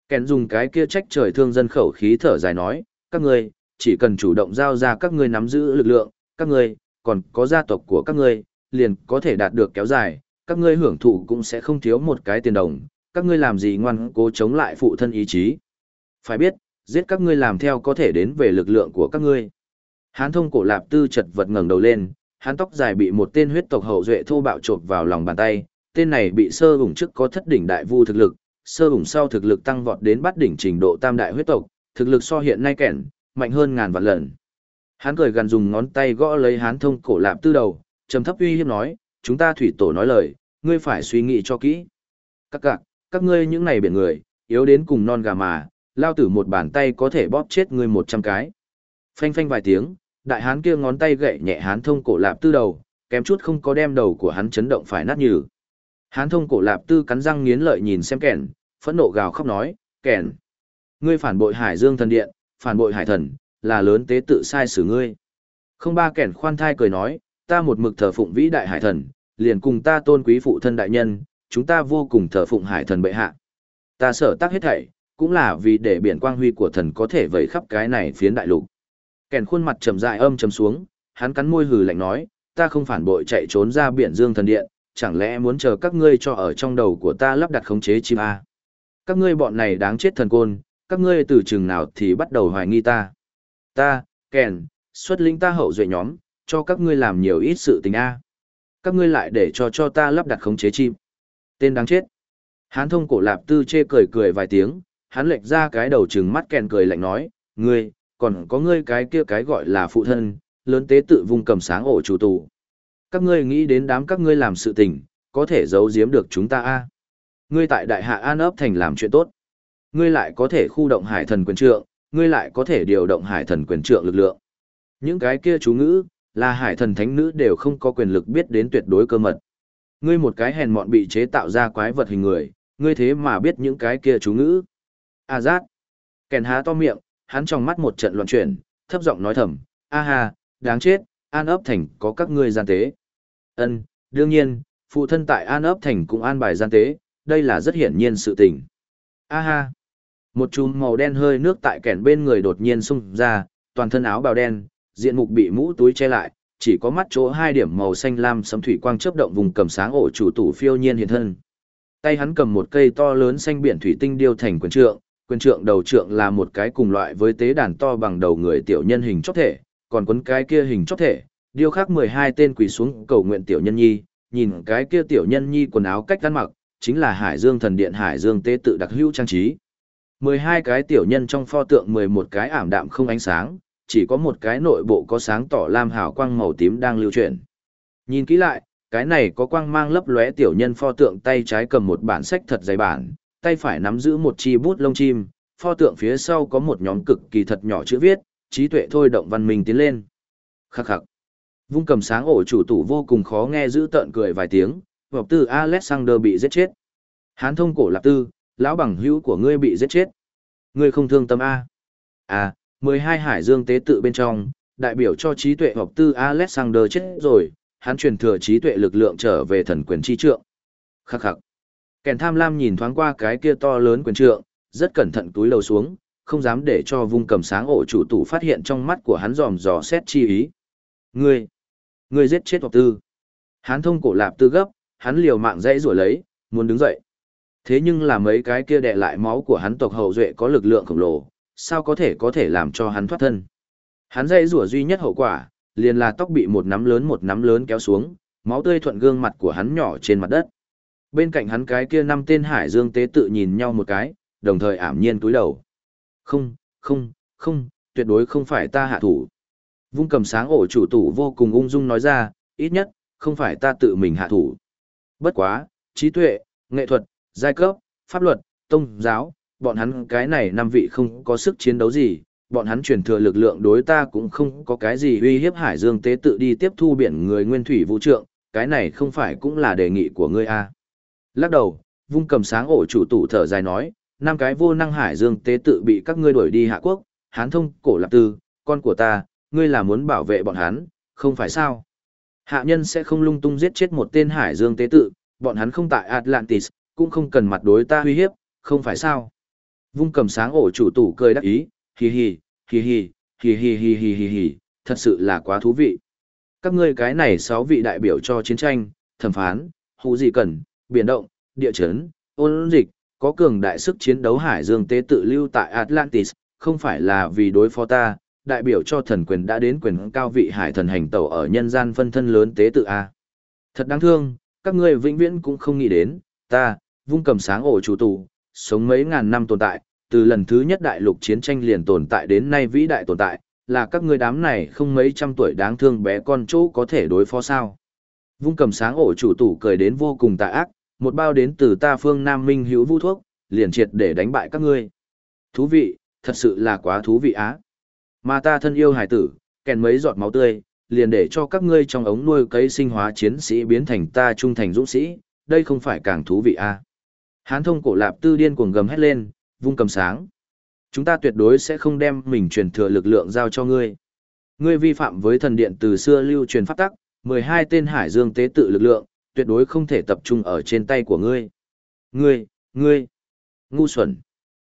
S1: Kèn dùng cái kia trách trời thương dân khẩu khí thở dài nói, các ngươi, chỉ cần chủ động giao ra các ngươi nắm giữ lực lượng, các ngươi, còn có gia tộc của các ngươi, liền có thể đạt được kéo dài, các ngươi hưởng thụ cũng sẽ không thiếu một cái tiền đồng, các ngươi làm gì ngoan cố chống lại phụ thân ý chí. Phải biết, giết các ngươi làm theo có thể đến về lực lượng của các ngươi. Hán thông cổ lạp tư chật vật ngẩng đầu lên, hán tóc dài bị một tên huyết tộc hậu duệ thô bạo chộp vào lòng bàn tay, tên này bị sơ ủng trước có thất đỉnh đại vu thực lực, sơ ủng sau thực lực tăng vọt đến bắt đỉnh trình độ tam đại huyết tộc, thực lực so hiện nay kẻn, mạnh hơn ngàn vạn lần. Hán cười gần dùng ngón tay gõ lấy hán thông cổ lạp tư đầu, trầm thấp uy hiếp nói, chúng ta thủy tổ nói lời, ngươi phải suy nghĩ cho kỹ. Các cạc, các ngươi những này biển người, yếu đến cùng non gà mà, lao tử một bàn tay có thể bóp chết ngươi một trăm cái. Phanh phanh vài tiếng, đại hán kia ngón tay gậy nhẹ hán thông cổ lạp tư đầu, kém chút không có đem đầu của hắn chấn động phải nát nhừ. Hán thông cổ lạp tư cắn răng nghiến lợi nhìn xem kẻn, phẫn nộ gào khóc nói, kẻn. Ngươi phản bội hải dương thần điện, phản bội hải thần, là lớn tế tự sai xử ngươi. Không ba kẻn khoan thai cười nói, ta một mực thờ phụng vĩ đại hải thần, liền cùng ta tôn quý phụ thân đại nhân, chúng ta vô cùng thờ phụng hải thần bệ hạ. Ta sở tác hết thảy, cũng là vì để biển quang huy của thần có thể vẩy khắp cái này phiến đại lục. Kèn khuôn mặt trầm dại âm trầm xuống, hắn cắn môi hừ lạnh nói, ta không phản bội chạy trốn ra biển dương thần điện, chẳng lẽ muốn chờ các ngươi cho ở trong đầu của ta lắp đặt khống chế chim a? Các ngươi bọn này đáng chết thần côn, các ngươi từ chừng nào thì bắt đầu hoài nghi ta. Ta, kèn, xuất lĩnh ta hậu duệ nhóm, cho các ngươi làm nhiều ít sự tình a. Các ngươi lại để cho cho ta lắp đặt khống chế chim. Tên đáng chết. Hán thông cổ lạp tư chê cười cười vài tiếng, hắn lệch ra cái đầu trừng mắt kèn cười lạnh nói, ngươi, còn có ngươi cái kia cái gọi là phụ thân, lớn tế tự vung cầm sáng ổ chủ tù. Các ngươi nghĩ đến đám các ngươi làm sự tình, có thể giấu giếm được chúng ta a Ngươi tại đại hạ an ấp thành làm chuyện tốt. Ngươi lại có thể khu động hải thần quyền trượng, ngươi lại có thể điều động hải thần quyền trượng lực lượng. Những cái kia chú ngữ, là hải thần thánh nữ đều không có quyền lực biết đến tuyệt đối cơ mật. Ngươi một cái hèn mọn bị chế tạo ra quái vật hình người, ngươi thế mà biết những cái kia chú ngữ. A à giác. Kèn há to miệng, hắn trong mắt một trận loạn chuyển, thấp giọng nói thầm, a ha, đáng chết, an ấp thành có các ngươi gian tế. Ân, đương nhiên, phụ thân tại an ấp thành cũng an bài gian tế, đây là rất hiển nhiên sự tình. A ha. Một chùm màu đen hơi nước tại kẻn bên người đột nhiên xung ra, toàn thân áo bào đen, diện mục bị mũ túi che lại, chỉ có mắt chỗ hai điểm màu xanh lam sấm thủy quang chớp động vùng cầm sáng ổ chủ tủ phiêu nhiên hiện thân. Tay hắn cầm một cây to lớn xanh biển thủy tinh điêu thành quyền trượng, quyền trượng đầu trượng là một cái cùng loại với tế đàn to bằng đầu người tiểu nhân hình chóp thể, còn quấn cái kia hình chóp thể, điêu khắc 12 tên quỳ xuống cầu nguyện tiểu nhân nhi, nhìn cái kia tiểu nhân nhi quần áo cách ăn mặc, chính là Hải Dương thần điện Hải Dương tế tự đặc hữu trang trí. 12 cái tiểu nhân trong pho tượng 11 cái ảm đạm không ánh sáng, chỉ có một cái nội bộ có sáng tỏ lam hào quang màu tím đang lưu chuyển. Nhìn kỹ lại, cái này có quang mang lấp lóe tiểu nhân pho tượng tay trái cầm một bản sách thật dày bản, tay phải nắm giữ một chi bút lông chim, pho tượng phía sau có một nhóm cực kỳ thật nhỏ chữ viết, trí tuệ thôi động văn minh tiến lên. Khắc khắc. Vung cầm sáng ổ chủ tủ vô cùng khó nghe giữ tợn cười vài tiếng, vọc tư Alexander bị giết chết. Hán thông cổ lạc tư, lão bằng hữu của ngươi bị giết chết. Ngươi không thương tâm A. À, 12 hải dương tế tự bên trong, đại biểu cho trí tuệ vọc tư Alexander chết rồi, hắn truyền thừa trí tuệ lực lượng trở về thần quyền chi trượng. Khắc khắc. Kèn tham lam nhìn thoáng qua cái kia to lớn quyền trượng, rất cẩn thận túi lầu xuống, không dám để cho vung cầm sáng ổ chủ tủ phát hiện trong mắt của hắn dòm dò xét chi ý. Ngươi, ngươi giết chết hoặc tư. Hắn thông cổ lạp tư gấp, hắn liều mạng dãy rủa lấy, muốn đứng dậy. Thế nhưng là mấy cái kia đè lại máu của hắn tộc hậu duệ có lực lượng khổng lồ, sao có thể có thể làm cho hắn thoát thân. Hắn dãy rủa duy nhất hậu quả, liền là tóc bị một nắm lớn một nắm lớn kéo xuống, máu tươi thuận gương mặt của hắn nhỏ trên mặt đất. Bên cạnh hắn cái kia năm tên hải dương tế tự nhìn nhau một cái, đồng thời ảm nhiên túi đầu. Không, không, không, tuyệt đối không phải ta hạ thủ. Vung cầm sáng ổ chủ tủ vô cùng ung dung nói ra, ít nhất, không phải ta tự mình hạ thủ. Bất quá, trí tuệ, nghệ thuật, giai cấp, pháp luật, tôn giáo, bọn hắn cái này năm vị không có sức chiến đấu gì, bọn hắn truyền thừa lực lượng đối ta cũng không có cái gì uy hiếp hải dương tế tự đi tiếp thu biển người nguyên thủy vũ trượng, cái này không phải cũng là đề nghị của ngươi à. Lắc đầu, vung cầm sáng ổ chủ tủ thở dài nói, năm cái vô năng hải dương tế tự bị các ngươi đuổi đi hạ quốc, hán thông, cổ lạp tư, con của ta, ngươi là muốn bảo vệ bọn hắn, không phải sao? Hạ nhân sẽ không lung tung giết chết một tên hải dương tế tự, bọn hắn không tại Atlantis, cũng không cần mặt đối ta uy hiếp, không phải sao? Vung cầm sáng ổ chủ tủ cười đắc ý, hì hì, hì hì, hì hì hì hì hì hì, thật sự là quá thú vị. Các ngươi cái này sáu vị đại biểu cho chiến tranh, thẩm phán, hữu gì cần, biển động, địa chấn, ôn dịch, có cường đại sức chiến đấu hải dương tế tự lưu tại Atlantis, không phải là vì đối phó ta, đại biểu cho thần quyền đã đến quyền cao vị hải thần hành tẩu ở nhân gian phân thân lớn tế tự A. Thật đáng thương, các ngươi vĩnh viễn cũng không nghĩ đến, ta, vung cầm sáng ổ chủ tù, sống mấy ngàn năm tồn tại, từ lần thứ nhất đại lục chiến tranh liền tồn tại đến nay vĩ đại tồn tại, là các ngươi đám này không mấy trăm tuổi đáng thương bé con chỗ có thể đối phó sao. Vung cầm sáng ổ chủ tù cười đến vô cùng tà ác, một bao đến từ ta phương Nam Minh hữu vũ thuốc, liền triệt để đánh bại các ngươi. Thú vị, thật sự là quá thú vị á. Mà ta thân yêu hải tử, kèn mấy giọt máu tươi, liền để cho các ngươi trong ống nuôi cấy sinh hóa chiến sĩ biến thành ta trung thành dũng sĩ, đây không phải càng thú vị à. Hán thông cổ lạp tư điên cuồng gầm hét lên, vung cầm sáng. Chúng ta tuyệt đối sẽ không đem mình truyền thừa lực lượng giao cho ngươi. Ngươi vi phạm với thần điện từ xưa lưu truyền pháp tắc, 12 tên hải dương tế tự lực lượng, tuyệt đối không thể tập trung ở trên tay của ngươi. Ngươi, ngươi, ngu xuẩn.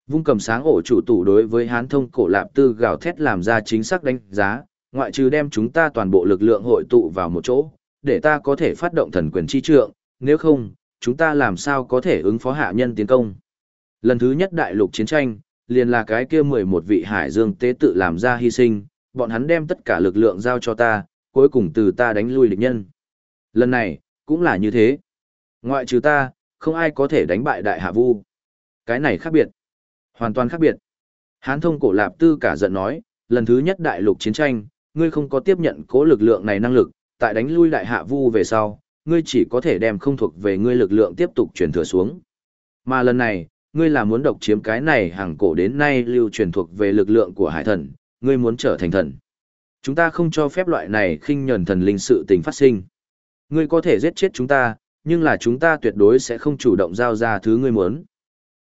S1: Vung cầm sáng ổ chủ tủ đối với hán thông cổ lạp tư gào thét làm ra chính xác đánh giá, ngoại trừ đem chúng ta toàn bộ lực lượng hội tụ vào một chỗ, để ta có thể phát động thần quyền chi trượng, nếu không, chúng ta làm sao có thể ứng phó hạ nhân tiến công. Lần thứ nhất đại lục chiến tranh, liền là cái kia 11 vị hải dương tế tự làm ra hy sinh, bọn hắn đem tất cả lực lượng giao cho ta, cuối cùng từ ta đánh lui địch nhân. Lần này, cũng là như thế. Ngoại trừ ta, không ai có thể đánh bại đại hạ vu. Cái này khác biệt. Hoàn toàn khác biệt. Hán thông cổ lạp tư cả giận nói, lần thứ nhất đại lục chiến tranh, ngươi không có tiếp nhận cố lực lượng này năng lực, tại đánh lui đại hạ vu về sau, ngươi chỉ có thể đem không thuộc về ngươi lực lượng tiếp tục truyền thừa xuống. Mà lần này, ngươi là muốn độc chiếm cái này hàng cổ đến nay lưu truyền thuộc về lực lượng của hải thần, ngươi muốn trở thành thần. Chúng ta không cho phép loại này khinh nhẫn thần linh sự tình phát sinh. Ngươi có thể giết chết chúng ta, nhưng là chúng ta tuyệt đối sẽ không chủ động giao ra thứ ngươi muốn.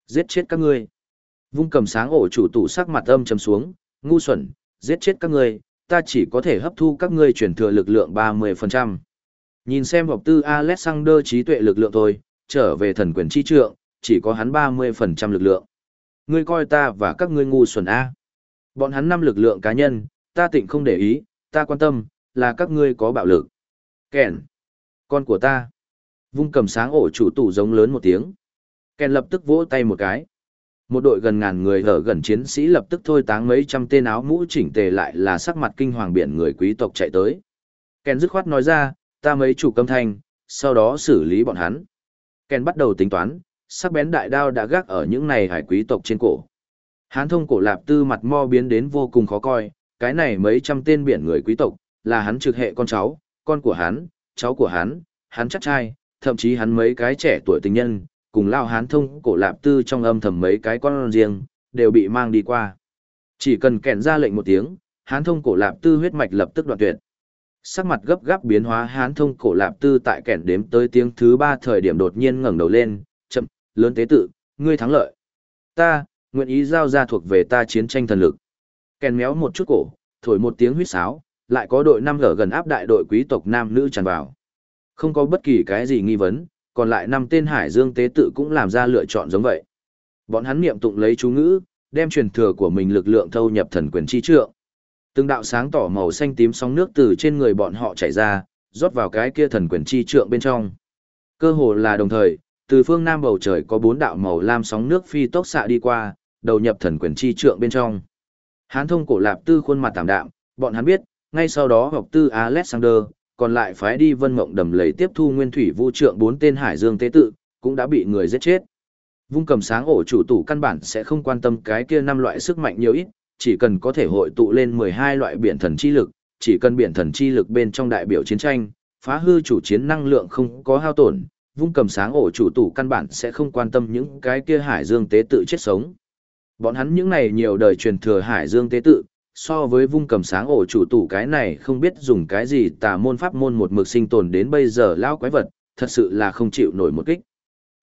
S1: Giết chết các ngươi. Vung cầm sáng ổ chủ tủ sắc mặt âm trầm xuống, ngu xuẩn, giết chết các ngươi, ta chỉ có thể hấp thu các ngươi chuyển thừa lực lượng 30%. Nhìn xem học tư Alexander trí tuệ lực lượng thôi, trở về thần quyền chi trượng, chỉ có hắn 30% lực lượng. Ngươi coi ta và các ngươi ngu xuẩn A. Bọn hắn năm lực lượng cá nhân, ta tịnh không để ý, ta quan tâm, là các ngươi có bạo lực. Kèn. Con của ta. Vung cầm sáng ổ chủ tủ giống lớn một tiếng. Kèn lập tức vỗ tay một cái. Một đội gần ngàn người ở gần chiến sĩ lập tức thôi táng mấy trăm tên áo mũ chỉnh tề lại là sắc mặt kinh hoàng biển người quý tộc chạy tới. Ken dứt khoát nói ra, ta mấy chủ câm thanh, sau đó xử lý bọn hắn. Ken bắt đầu tính toán, sắc bén đại đao đã gác ở những này hải quý tộc trên cổ. Hán thông cổ lạp tư mặt mo biến đến vô cùng khó coi, cái này mấy trăm tên biển người quý tộc, là hắn trực hệ con cháu, con của hắn, cháu của hắn, hắn chắc trai, thậm chí hắn mấy cái trẻ tuổi tình nhân, cùng lao hán thông cổ lạp tư trong âm thầm mấy cái con riêng, đều bị mang đi qua. Chỉ cần kèn ra lệnh một tiếng, hán thông cổ lạp tư huyết mạch lập tức đoạn tuyệt. Sắc mặt gấp gáp biến hóa hán thông cổ lạp tư tại kèn đếm tới tiếng thứ ba thời điểm đột nhiên ngẩng đầu lên, chậm, lớn tế tự, ngươi thắng lợi. Ta, nguyện ý giao ra thuộc về ta chiến tranh thần lực. Kèn méo một chút cổ, thổi một tiếng huýt sáo, lại có đội năm ở gần áp đại đội quý tộc nam nữ tràn vào. Không có bất kỳ cái gì nghi vấn, còn lại năm tên hải dương tế tự cũng làm ra lựa chọn giống vậy. Bọn hắn niệm tụng lấy chú ngữ, đem truyền thừa của mình lực lượng thâu nhập thần quyền chi trượng. Từng đạo sáng tỏ màu xanh tím sóng nước từ trên người bọn họ chảy ra, rót vào cái kia thần quyền chi trượng bên trong. Cơ hồ là đồng thời, từ phương nam bầu trời có bốn đạo màu lam sóng nước phi tốc xạ đi qua, đầu nhập thần quyền chi trượng bên trong. Hán thông cổ lạp tư khuôn mặt tạm đạm, bọn hắn biết, ngay sau đó học tư Alexander, còn lại phái đi vân mộng đầm lầy tiếp thu nguyên thủy vu trượng bốn tên hải dương tế tự, cũng đã bị người giết chết. Vung cầm sáng ổ chủ tủ căn bản sẽ không quan tâm cái kia năm loại sức mạnh nhiều ít, chỉ cần có thể hội tụ lên 12 loại biển thần chi lực, chỉ cần biển thần chi lực bên trong đại biểu chiến tranh, phá hư chủ chiến năng lượng không có hao tổn, vung cầm sáng ổ chủ tủ căn bản sẽ không quan tâm những cái kia hải dương tế tự chết sống. Bọn hắn những này nhiều đời truyền thừa hải dương tế tự, so với vung cầm sáng ổ chủ tủ cái này không biết dùng cái gì tà môn pháp môn một mực sinh tồn đến bây giờ lao quái vật, thật sự là không chịu nổi một kích.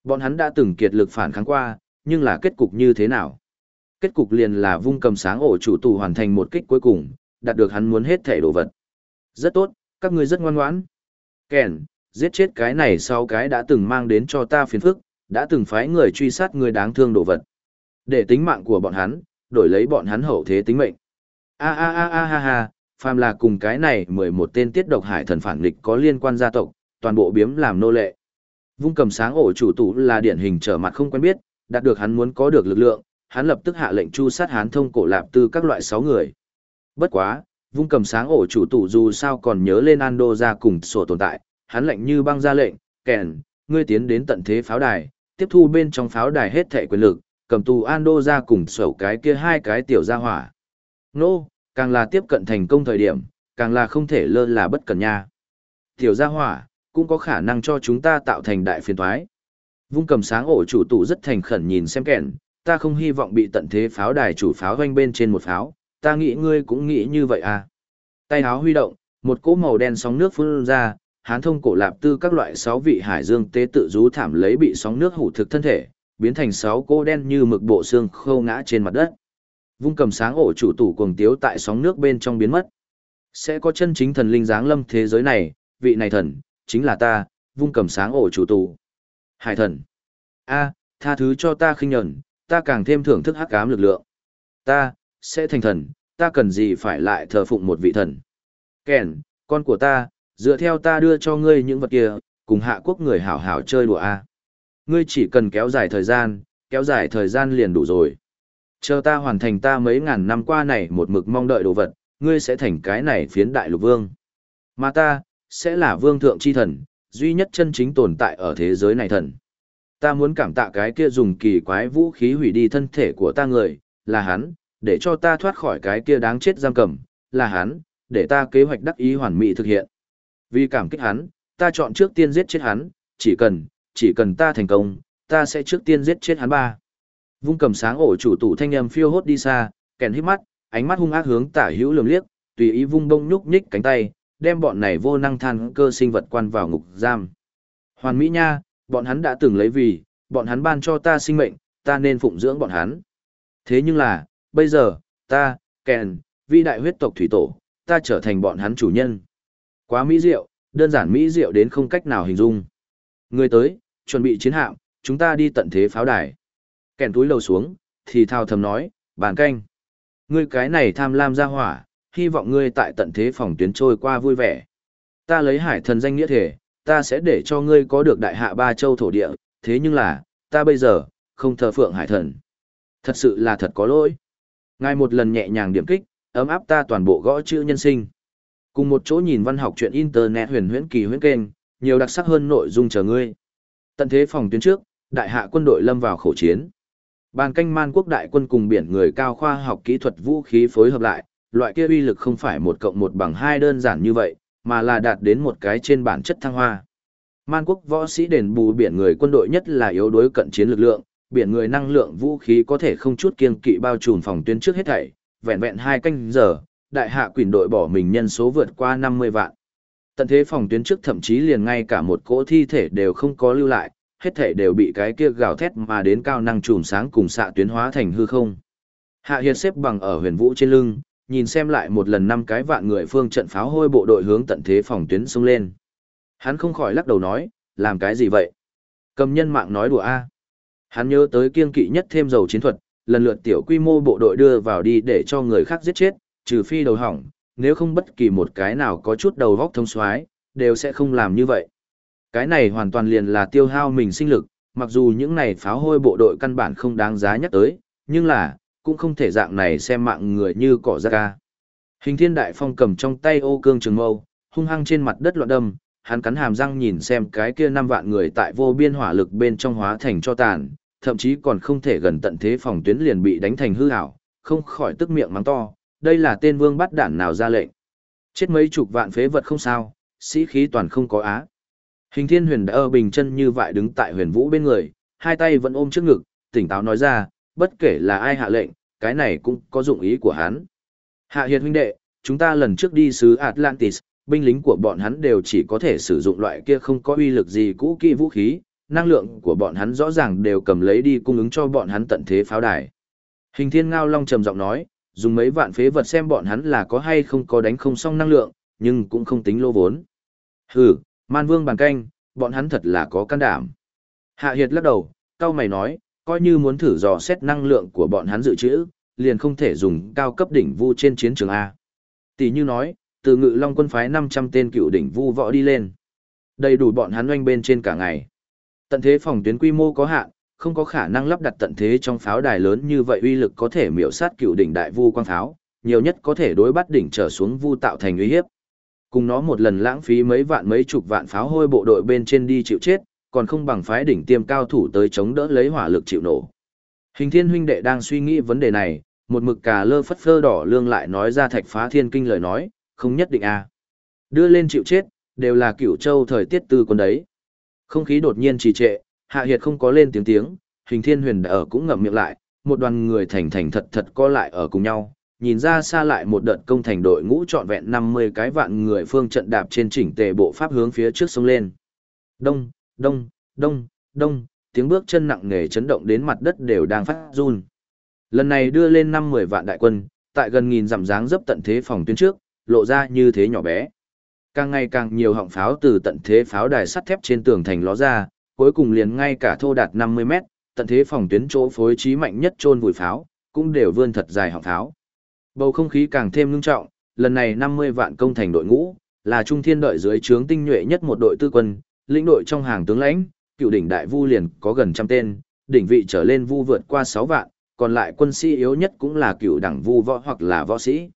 S1: Bọn hắn đã từng kiệt lực phản kháng qua, nhưng là kết cục như thế nào? Kết cục liền là vung cầm sáng ổ chủ tù hoàn thành một kích cuối cùng, đạt được hắn muốn hết thể đồ vật. Rất tốt, các ngươi rất ngoan ngoãn. Kèn, giết chết cái này sau cái đã từng mang đến cho ta phiền phức, đã từng phái người truy sát người đáng thương đồ vật. Để tính mạng của bọn hắn, đổi lấy bọn hắn hậu thế tính mệnh. A a a a ha ha, phàm là cùng cái này 11 tên tiết độc hải thần phản nghịch có liên quan gia tộc, toàn bộ biếm làm nô lệ. Vung cầm sáng ổ chủ tủ là điển hình trở mặt không quen biết, đạt được hắn muốn có được lực lượng, hắn lập tức hạ lệnh chu sát hán thông cổ lạp tư các loại sáu người. Bất quá, vung cầm sáng ổ chủ tủ dù sao còn nhớ lên Ando ra cùng sổ tồn tại, hắn lệnh như băng ra lệnh, kèn, ngươi tiến đến tận thế pháo đài, tiếp thu bên trong pháo đài hết thệ quyền lực, cầm tù Ando ra cùng sổ cái kia hai cái tiểu gia hỏa. Nô, càng là tiếp cận thành công thời điểm, càng là không thể lơ là bất cẩn nha. Tiểu gia hỏa, cũng có khả năng cho chúng ta tạo thành đại phiền toái. Vung cầm sáng ổ chủ tụ rất thành khẩn nhìn xem kẹn, ta không hy vọng bị tận thế pháo đài chủ pháo doanh bên trên một pháo, ta nghĩ ngươi cũng nghĩ như vậy à. Tay háo huy động, một cỗ màu đen sóng nước phun ra, hán thông cổ lạp tư các loại sáu vị hải dương tế tự rú thảm lấy bị sóng nước hủ thực thân thể, biến thành sáu cỗ đen như mực bộ xương khâu ngã trên mặt đất. Vung cầm sáng ổ chủ tủ cuồng tiếu tại sóng nước bên trong biến mất. Sẽ có chân chính thần linh dáng lâm thế giới này, vị này thần, chính là ta, vung cầm sáng ổ chủ tủ. Hải thần. a tha thứ cho ta khinh nhẫn, ta càng thêm thưởng thức hắc ám lực lượng. Ta, sẽ thành thần, ta cần gì phải lại thờ phụng một vị thần. Kèn, con của ta, dựa theo ta đưa cho ngươi những vật kia, cùng hạ quốc người hảo hảo chơi đùa a. Ngươi chỉ cần kéo dài thời gian, kéo dài thời gian liền đủ rồi. Chờ ta hoàn thành ta mấy ngàn năm qua này một mực mong đợi đồ vật, ngươi sẽ thành cái này phiến đại lục vương. Mà ta, sẽ là vương thượng chi thần, duy nhất chân chính tồn tại ở thế giới này thần. Ta muốn cảm tạ cái kia dùng kỳ quái vũ khí hủy đi thân thể của ta người, là hắn, để cho ta thoát khỏi cái kia đáng chết giam cầm, là hắn, để ta kế hoạch đắc ý hoàn mỹ thực hiện. Vì cảm kích hắn, ta chọn trước tiên giết chết hắn, chỉ cần, chỉ cần ta thành công, ta sẽ trước tiên giết chết hắn ba. Vung cầm sáng ổ chủ tủ thanh âm phiêu hốt đi xa, kèn hít mắt, ánh mắt hung ác hướng tả hữu lườm liếc, tùy ý vung bông nhúc nhích cánh tay, đem bọn này vô năng than cơ sinh vật quan vào ngục giam. Hoàn Mỹ nha, bọn hắn đã từng lấy vì, bọn hắn ban cho ta sinh mệnh, ta nên phụng dưỡng bọn hắn. Thế nhưng là, bây giờ, ta, kèn, vi đại huyết tộc thủy tổ, ta trở thành bọn hắn chủ nhân. Quá mỹ diệu, đơn giản mỹ diệu đến không cách nào hình dung. Người tới, chuẩn bị chiến hạm, chúng ta đi tận thế pháo đài. Kèn túi lầu xuống, thì thao thầm nói, bàn canh. Ngươi cái này tham lam ra hỏa, hy vọng ngươi tại tận thế phòng tuyến trôi qua vui vẻ. Ta lấy hải thần danh nghĩa thể, ta sẽ để cho ngươi có được đại hạ ba châu thổ địa, thế nhưng là, ta bây giờ, không thờ phượng hải thần. Thật sự là thật có lỗi. Ngài một lần nhẹ nhàng điểm kích, ấm áp ta toàn bộ gõ chữ nhân sinh. Cùng một chỗ nhìn văn học chuyện Internet huyền huyễn kỳ huyễn kênh, nhiều đặc sắc hơn nội dung chờ ngươi. Tận thế phòng tuyến trước, đại hạ quân đội lâm vào khổ chiến. Bàn canh man quốc đại quân cùng biển người cao khoa học kỹ thuật vũ khí phối hợp lại, loại kia uy lực không phải một cộng một bằng hai đơn giản như vậy, mà là đạt đến một cái trên bản chất thăng hoa. Man quốc võ sĩ đền bù biển người quân đội nhất là yếu đối cận chiến lực lượng, biển người năng lượng vũ khí có thể không chút kiêng kỵ bao trùm phòng tuyến trước hết thảy, vẹn vẹn hai canh giờ, đại hạ quỷ đội bỏ mình nhân số vượt qua 50 vạn. Tận thế phòng tuyến trước thậm chí liền ngay cả một cỗ thi thể đều không có lưu lại, hết thể đều bị cái kia gào thét mà đến cao năng trùm sáng cùng xạ tuyến hóa thành hư không. Hạ Hiệt xếp bằng ở huyền vũ trên lưng, nhìn xem lại một lần năm cái vạn người phương trận pháo hôi bộ đội hướng tận thế phòng tuyến xông lên. Hắn không khỏi lắc đầu nói, làm cái gì vậy? Cầm nhân mạng nói đùa a. Hắn nhớ tới kiên kỵ nhất thêm dầu chiến thuật, lần lượt tiểu quy mô bộ đội đưa vào đi để cho người khác giết chết, trừ phi đầu hỏng, nếu không bất kỳ một cái nào có chút đầu vóc thông xoái, đều sẽ không làm như vậy. Cái này hoàn toàn liền là tiêu hao mình sinh lực, mặc dù những này pháo hôi bộ đội căn bản không đáng giá nhắc tới, nhưng là, cũng không thể dạng này xem mạng người như cỏ ra ca. Hình thiên đại phong cầm trong tay ô cương trường mâu, hung hăng trên mặt đất loạn đâm, hắn cắn hàm răng nhìn xem cái kia năm vạn người tại vô biên hỏa lực bên trong hóa thành cho tàn, thậm chí còn không thể gần tận thế phòng tuyến liền bị đánh thành hư ảo, không khỏi tức miệng mắng to, đây là tên vương bắt đản nào ra lệnh. Chết mấy chục vạn phế vật không sao, sĩ khí toàn không có á. Hình thiên huyền đã ở bình chân như vậy đứng tại huyền vũ bên người, hai tay vẫn ôm trước ngực, tỉnh táo nói ra, bất kể là ai hạ lệnh, cái này cũng có dụng ý của hắn. Hạ hiệt huynh đệ, chúng ta lần trước đi xứ Atlantis, binh lính của bọn hắn đều chỉ có thể sử dụng loại kia không có uy lực gì cũ kỹ vũ khí, năng lượng của bọn hắn rõ ràng đều cầm lấy đi cung ứng cho bọn hắn tận thế pháo đài. Hình thiên ngao long trầm giọng nói, dùng mấy vạn phế vật xem bọn hắn là có hay không có đánh không xong năng lượng, nhưng cũng không tính lô vốn. Hừ, man vương bàn canh, bọn hắn thật là có can đảm. Hạ Hiệt lắc đầu, cao mày nói, coi như muốn thử dò xét năng lượng của bọn hắn dự trữ, liền không thể dùng cao cấp đỉnh vu trên chiến trường A. Tỷ như nói, từ ngự long quân phái 500 tên cựu đỉnh vu võ đi lên. Đầy đủ bọn hắn oanh bên trên cả ngày. Tận thế phòng tuyến quy mô có hạn, không có khả năng lắp đặt tận thế trong pháo đài lớn như vậy uy lực có thể miểu sát cựu đỉnh đại vu quang pháo, nhiều nhất có thể đối bắt đỉnh trở xuống vu tạo thành uy hiếp. Cùng nó một lần lãng phí mấy vạn mấy chục vạn pháo hôi bộ đội bên trên đi chịu chết, còn không bằng phái đỉnh tiêm cao thủ tới chống đỡ lấy hỏa lực chịu nổ. Hình thiên huynh đệ đang suy nghĩ vấn đề này, một mực cà lơ phất phơ đỏ lương lại nói ra thạch phá thiên kinh lời nói, không nhất định à. Đưa lên chịu chết, đều là cửu châu thời tiết tư quân đấy. Không khí đột nhiên trì trệ, hạ hiệt không có lên tiếng tiếng, hình thiên huyền ở cũng ngậm miệng lại, một đoàn người thành thành thật thật co lại ở cùng nhau, nhìn ra xa lại một đợt công thành đội ngũ trọn vẹn 50 cái vạn người phương trận đạp trên chỉnh tề bộ pháp hướng phía trước sông lên. Đông, đông, đông, đông, tiếng bước chân nặng nề chấn động đến mặt đất đều đang phát run. Lần này đưa lên 5-10 vạn đại quân, tại gần nghìn dặm dáng dấp tận thế phòng tuyến trước, lộ ra như thế nhỏ bé. Càng ngày càng nhiều họng pháo từ tận thế pháo đài sắt thép trên tường thành ló ra, cuối cùng liền ngay cả thô đạt 50 mét, tận thế phòng tuyến chỗ phối trí mạnh nhất trôn vùi pháo, cũng đều vươn thật dài họng pháo. Bầu không khí càng thêm ngưng trọng, lần này 50 vạn công thành đội ngũ, là trung thiên đợi dưới trướng tinh nhuệ nhất một đội tư quân, lĩnh đội trong hàng tướng lãnh, cựu đỉnh đại vu liền có gần trăm tên, đỉnh vị trở lên vu vượt qua 6 vạn, còn lại quân sĩ yếu nhất cũng là cựu đẳng vu võ hoặc là võ sĩ.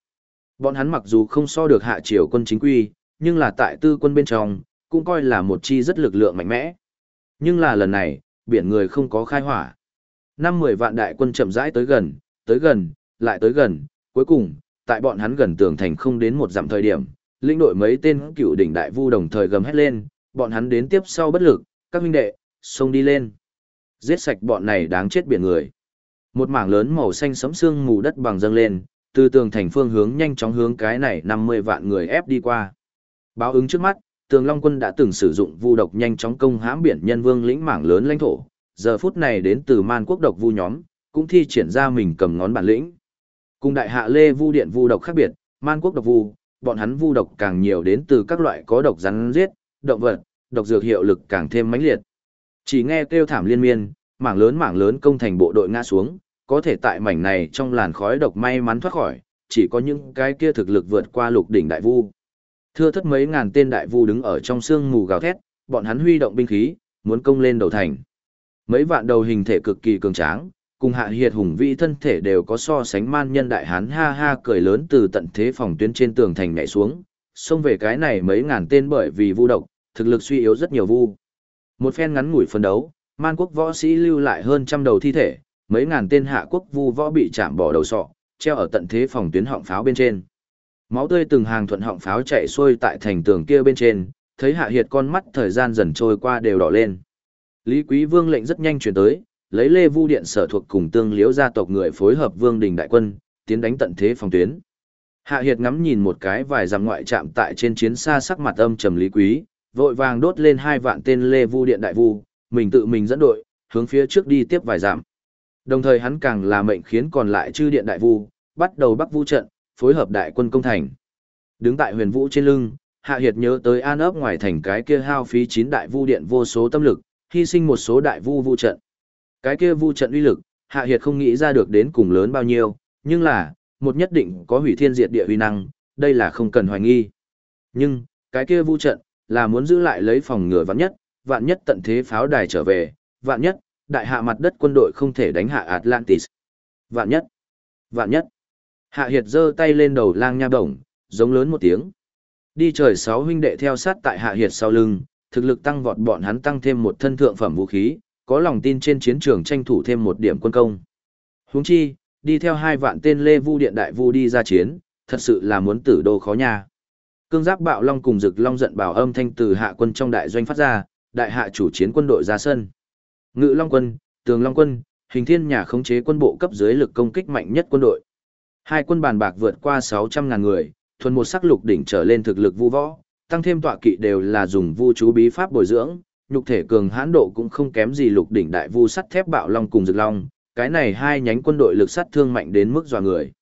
S1: Bọn hắn mặc dù không so được hạ triều quân chính quy, nhưng là tại tư quân bên trong, cũng coi là một chi rất lực lượng mạnh mẽ. Nhưng là lần này, biển người không có khai hỏa. Năm mười vạn đại quân chậm rãi tới gần, tới gần, lại tới gần, cuối cùng, tại bọn hắn gần tường thành không đến một dặm thời điểm, lĩnh đội mấy tên cựu đỉnh đại vu đồng thời gầm hét lên, bọn hắn đến tiếp sau bất lực, các huynh đệ, xông đi lên. Giết sạch bọn này đáng chết biển người. Một mảng lớn màu xanh sẫm sương mù đất bằng dâng lên, từ tường thành phương hướng nhanh chóng hướng cái này 50 vạn người ép đi qua. Báo ứng trước mắt, Tường Long quân đã từng sử dụng vu độc nhanh chóng công hãm biển nhân vương lĩnh mảng lớn lãnh thổ, giờ phút này đến từ man quốc độc vu nhóm, cũng thi triển ra mình cầm ngón bản lĩnh. Cùng đại hạ lê vu điện vu độc khác biệt, man quốc độc vu, bọn hắn vu độc càng nhiều đến từ các loại có độc rắn giết, động vật, độc dược hiệu lực càng thêm mãnh liệt. Chỉ nghe kêu thảm liên miên, mảng lớn mảng lớn công thành bộ đội ngã xuống, có thể tại mảnh này trong làn khói độc may mắn thoát khỏi, chỉ có những cái kia thực lực vượt qua lục đỉnh đại vu. Thưa thất mấy ngàn tên đại vu đứng ở trong sương mù gào thét, bọn hắn huy động binh khí, muốn công lên đầu thành. Mấy vạn đầu hình thể cực kỳ cường tráng, cùng hạ hiệt hùng vĩ thân thể đều có so sánh man nhân đại hán ha ha cười lớn từ tận thế phòng tuyến trên tường thành nhảy xuống, xông về cái này mấy ngàn tên bởi vì vu độc, thực lực suy yếu rất nhiều vu. Một phen ngắn ngủi phân đấu, man quốc võ sĩ lưu lại hơn trăm đầu thi thể, mấy ngàn tên hạ quốc vu võ bị chạm bỏ đầu sọ, treo ở tận thế phòng tuyến họng pháo bên trên. Máu tươi từng hàng thuận họng pháo chạy xuôi tại thành tường kia bên trên, thấy hạ hiệt con mắt thời gian dần trôi qua đều đỏ lên. Lý Quý Vương lệnh rất nhanh chuyển tới, lấy Lê Vu Điện sở thuộc cùng tương liễu gia tộc người phối hợp Vương Đình Đại Quân, tiến đánh tận thế phòng tuyến. Hạ Hiệt ngắm nhìn một cái vài dặm ngoại trạm tại trên chiến xa sắc mặt âm trầm Lý Quý, vội vàng đốt lên hai vạn tên Lê Vu Điện Đại Vu, mình tự mình dẫn đội, hướng phía trước đi tiếp vài dặm. Đồng thời hắn càng là mệnh khiến còn lại chư điện đại vu, bắt đầu bắc vu trận, phối hợp đại quân công thành. Đứng tại huyền vũ trên lưng, Hạ Hiệt nhớ tới an ấp ngoài thành cái kia hao phí chín đại vu điện vô số tâm lực, hy sinh một số đại vu vu trận. Cái kia vu trận uy lực, Hạ Hiệt không nghĩ ra được đến cùng lớn bao nhiêu, nhưng là, một nhất định có hủy thiên diệt địa uy năng, đây là không cần hoài nghi. Nhưng, cái kia vu trận, là muốn giữ lại lấy phòng ngừa vạn nhất, vạn nhất tận thế pháo đài trở về, vạn nhất, đại hạ mặt đất quân đội không thể đánh hạ Atlantis. Vạn nhất, vạn nhất. Hạ Hiệt giơ tay lên đầu lang nha bổng, giống lớn một tiếng. Đi trời sáu huynh đệ theo sát tại Hạ Hiệt sau lưng, thực lực tăng vọt bọn hắn tăng thêm một thân thượng phẩm vũ khí, có lòng tin trên chiến trường tranh thủ thêm một điểm quân công. Huống chi, đi theo hai vạn tên Lê Vu Điện Đại Vu đi ra chiến, thật sự là muốn tử đô khó nha. Cương giáp bạo long cùng rực long giận bảo âm thanh từ hạ quân trong đại doanh phát ra, đại hạ chủ chiến quân đội ra sân. Ngự long quân, tường long quân, hình thiên nhà khống chế quân bộ cấp dưới lực công kích mạnh nhất quân đội. Hai quân bàn bạc vượt qua 600.000 người, thuần một sắc lục đỉnh trở lên thực lực vu võ, tăng thêm tọa kỵ đều là dùng vu chú bí pháp bồi dưỡng, nhục thể cường hãn độ cũng không kém gì lục đỉnh đại vu sắt thép bạo long cùng rực long, cái này hai nhánh quân đội lực sát thương mạnh đến mức dọa người.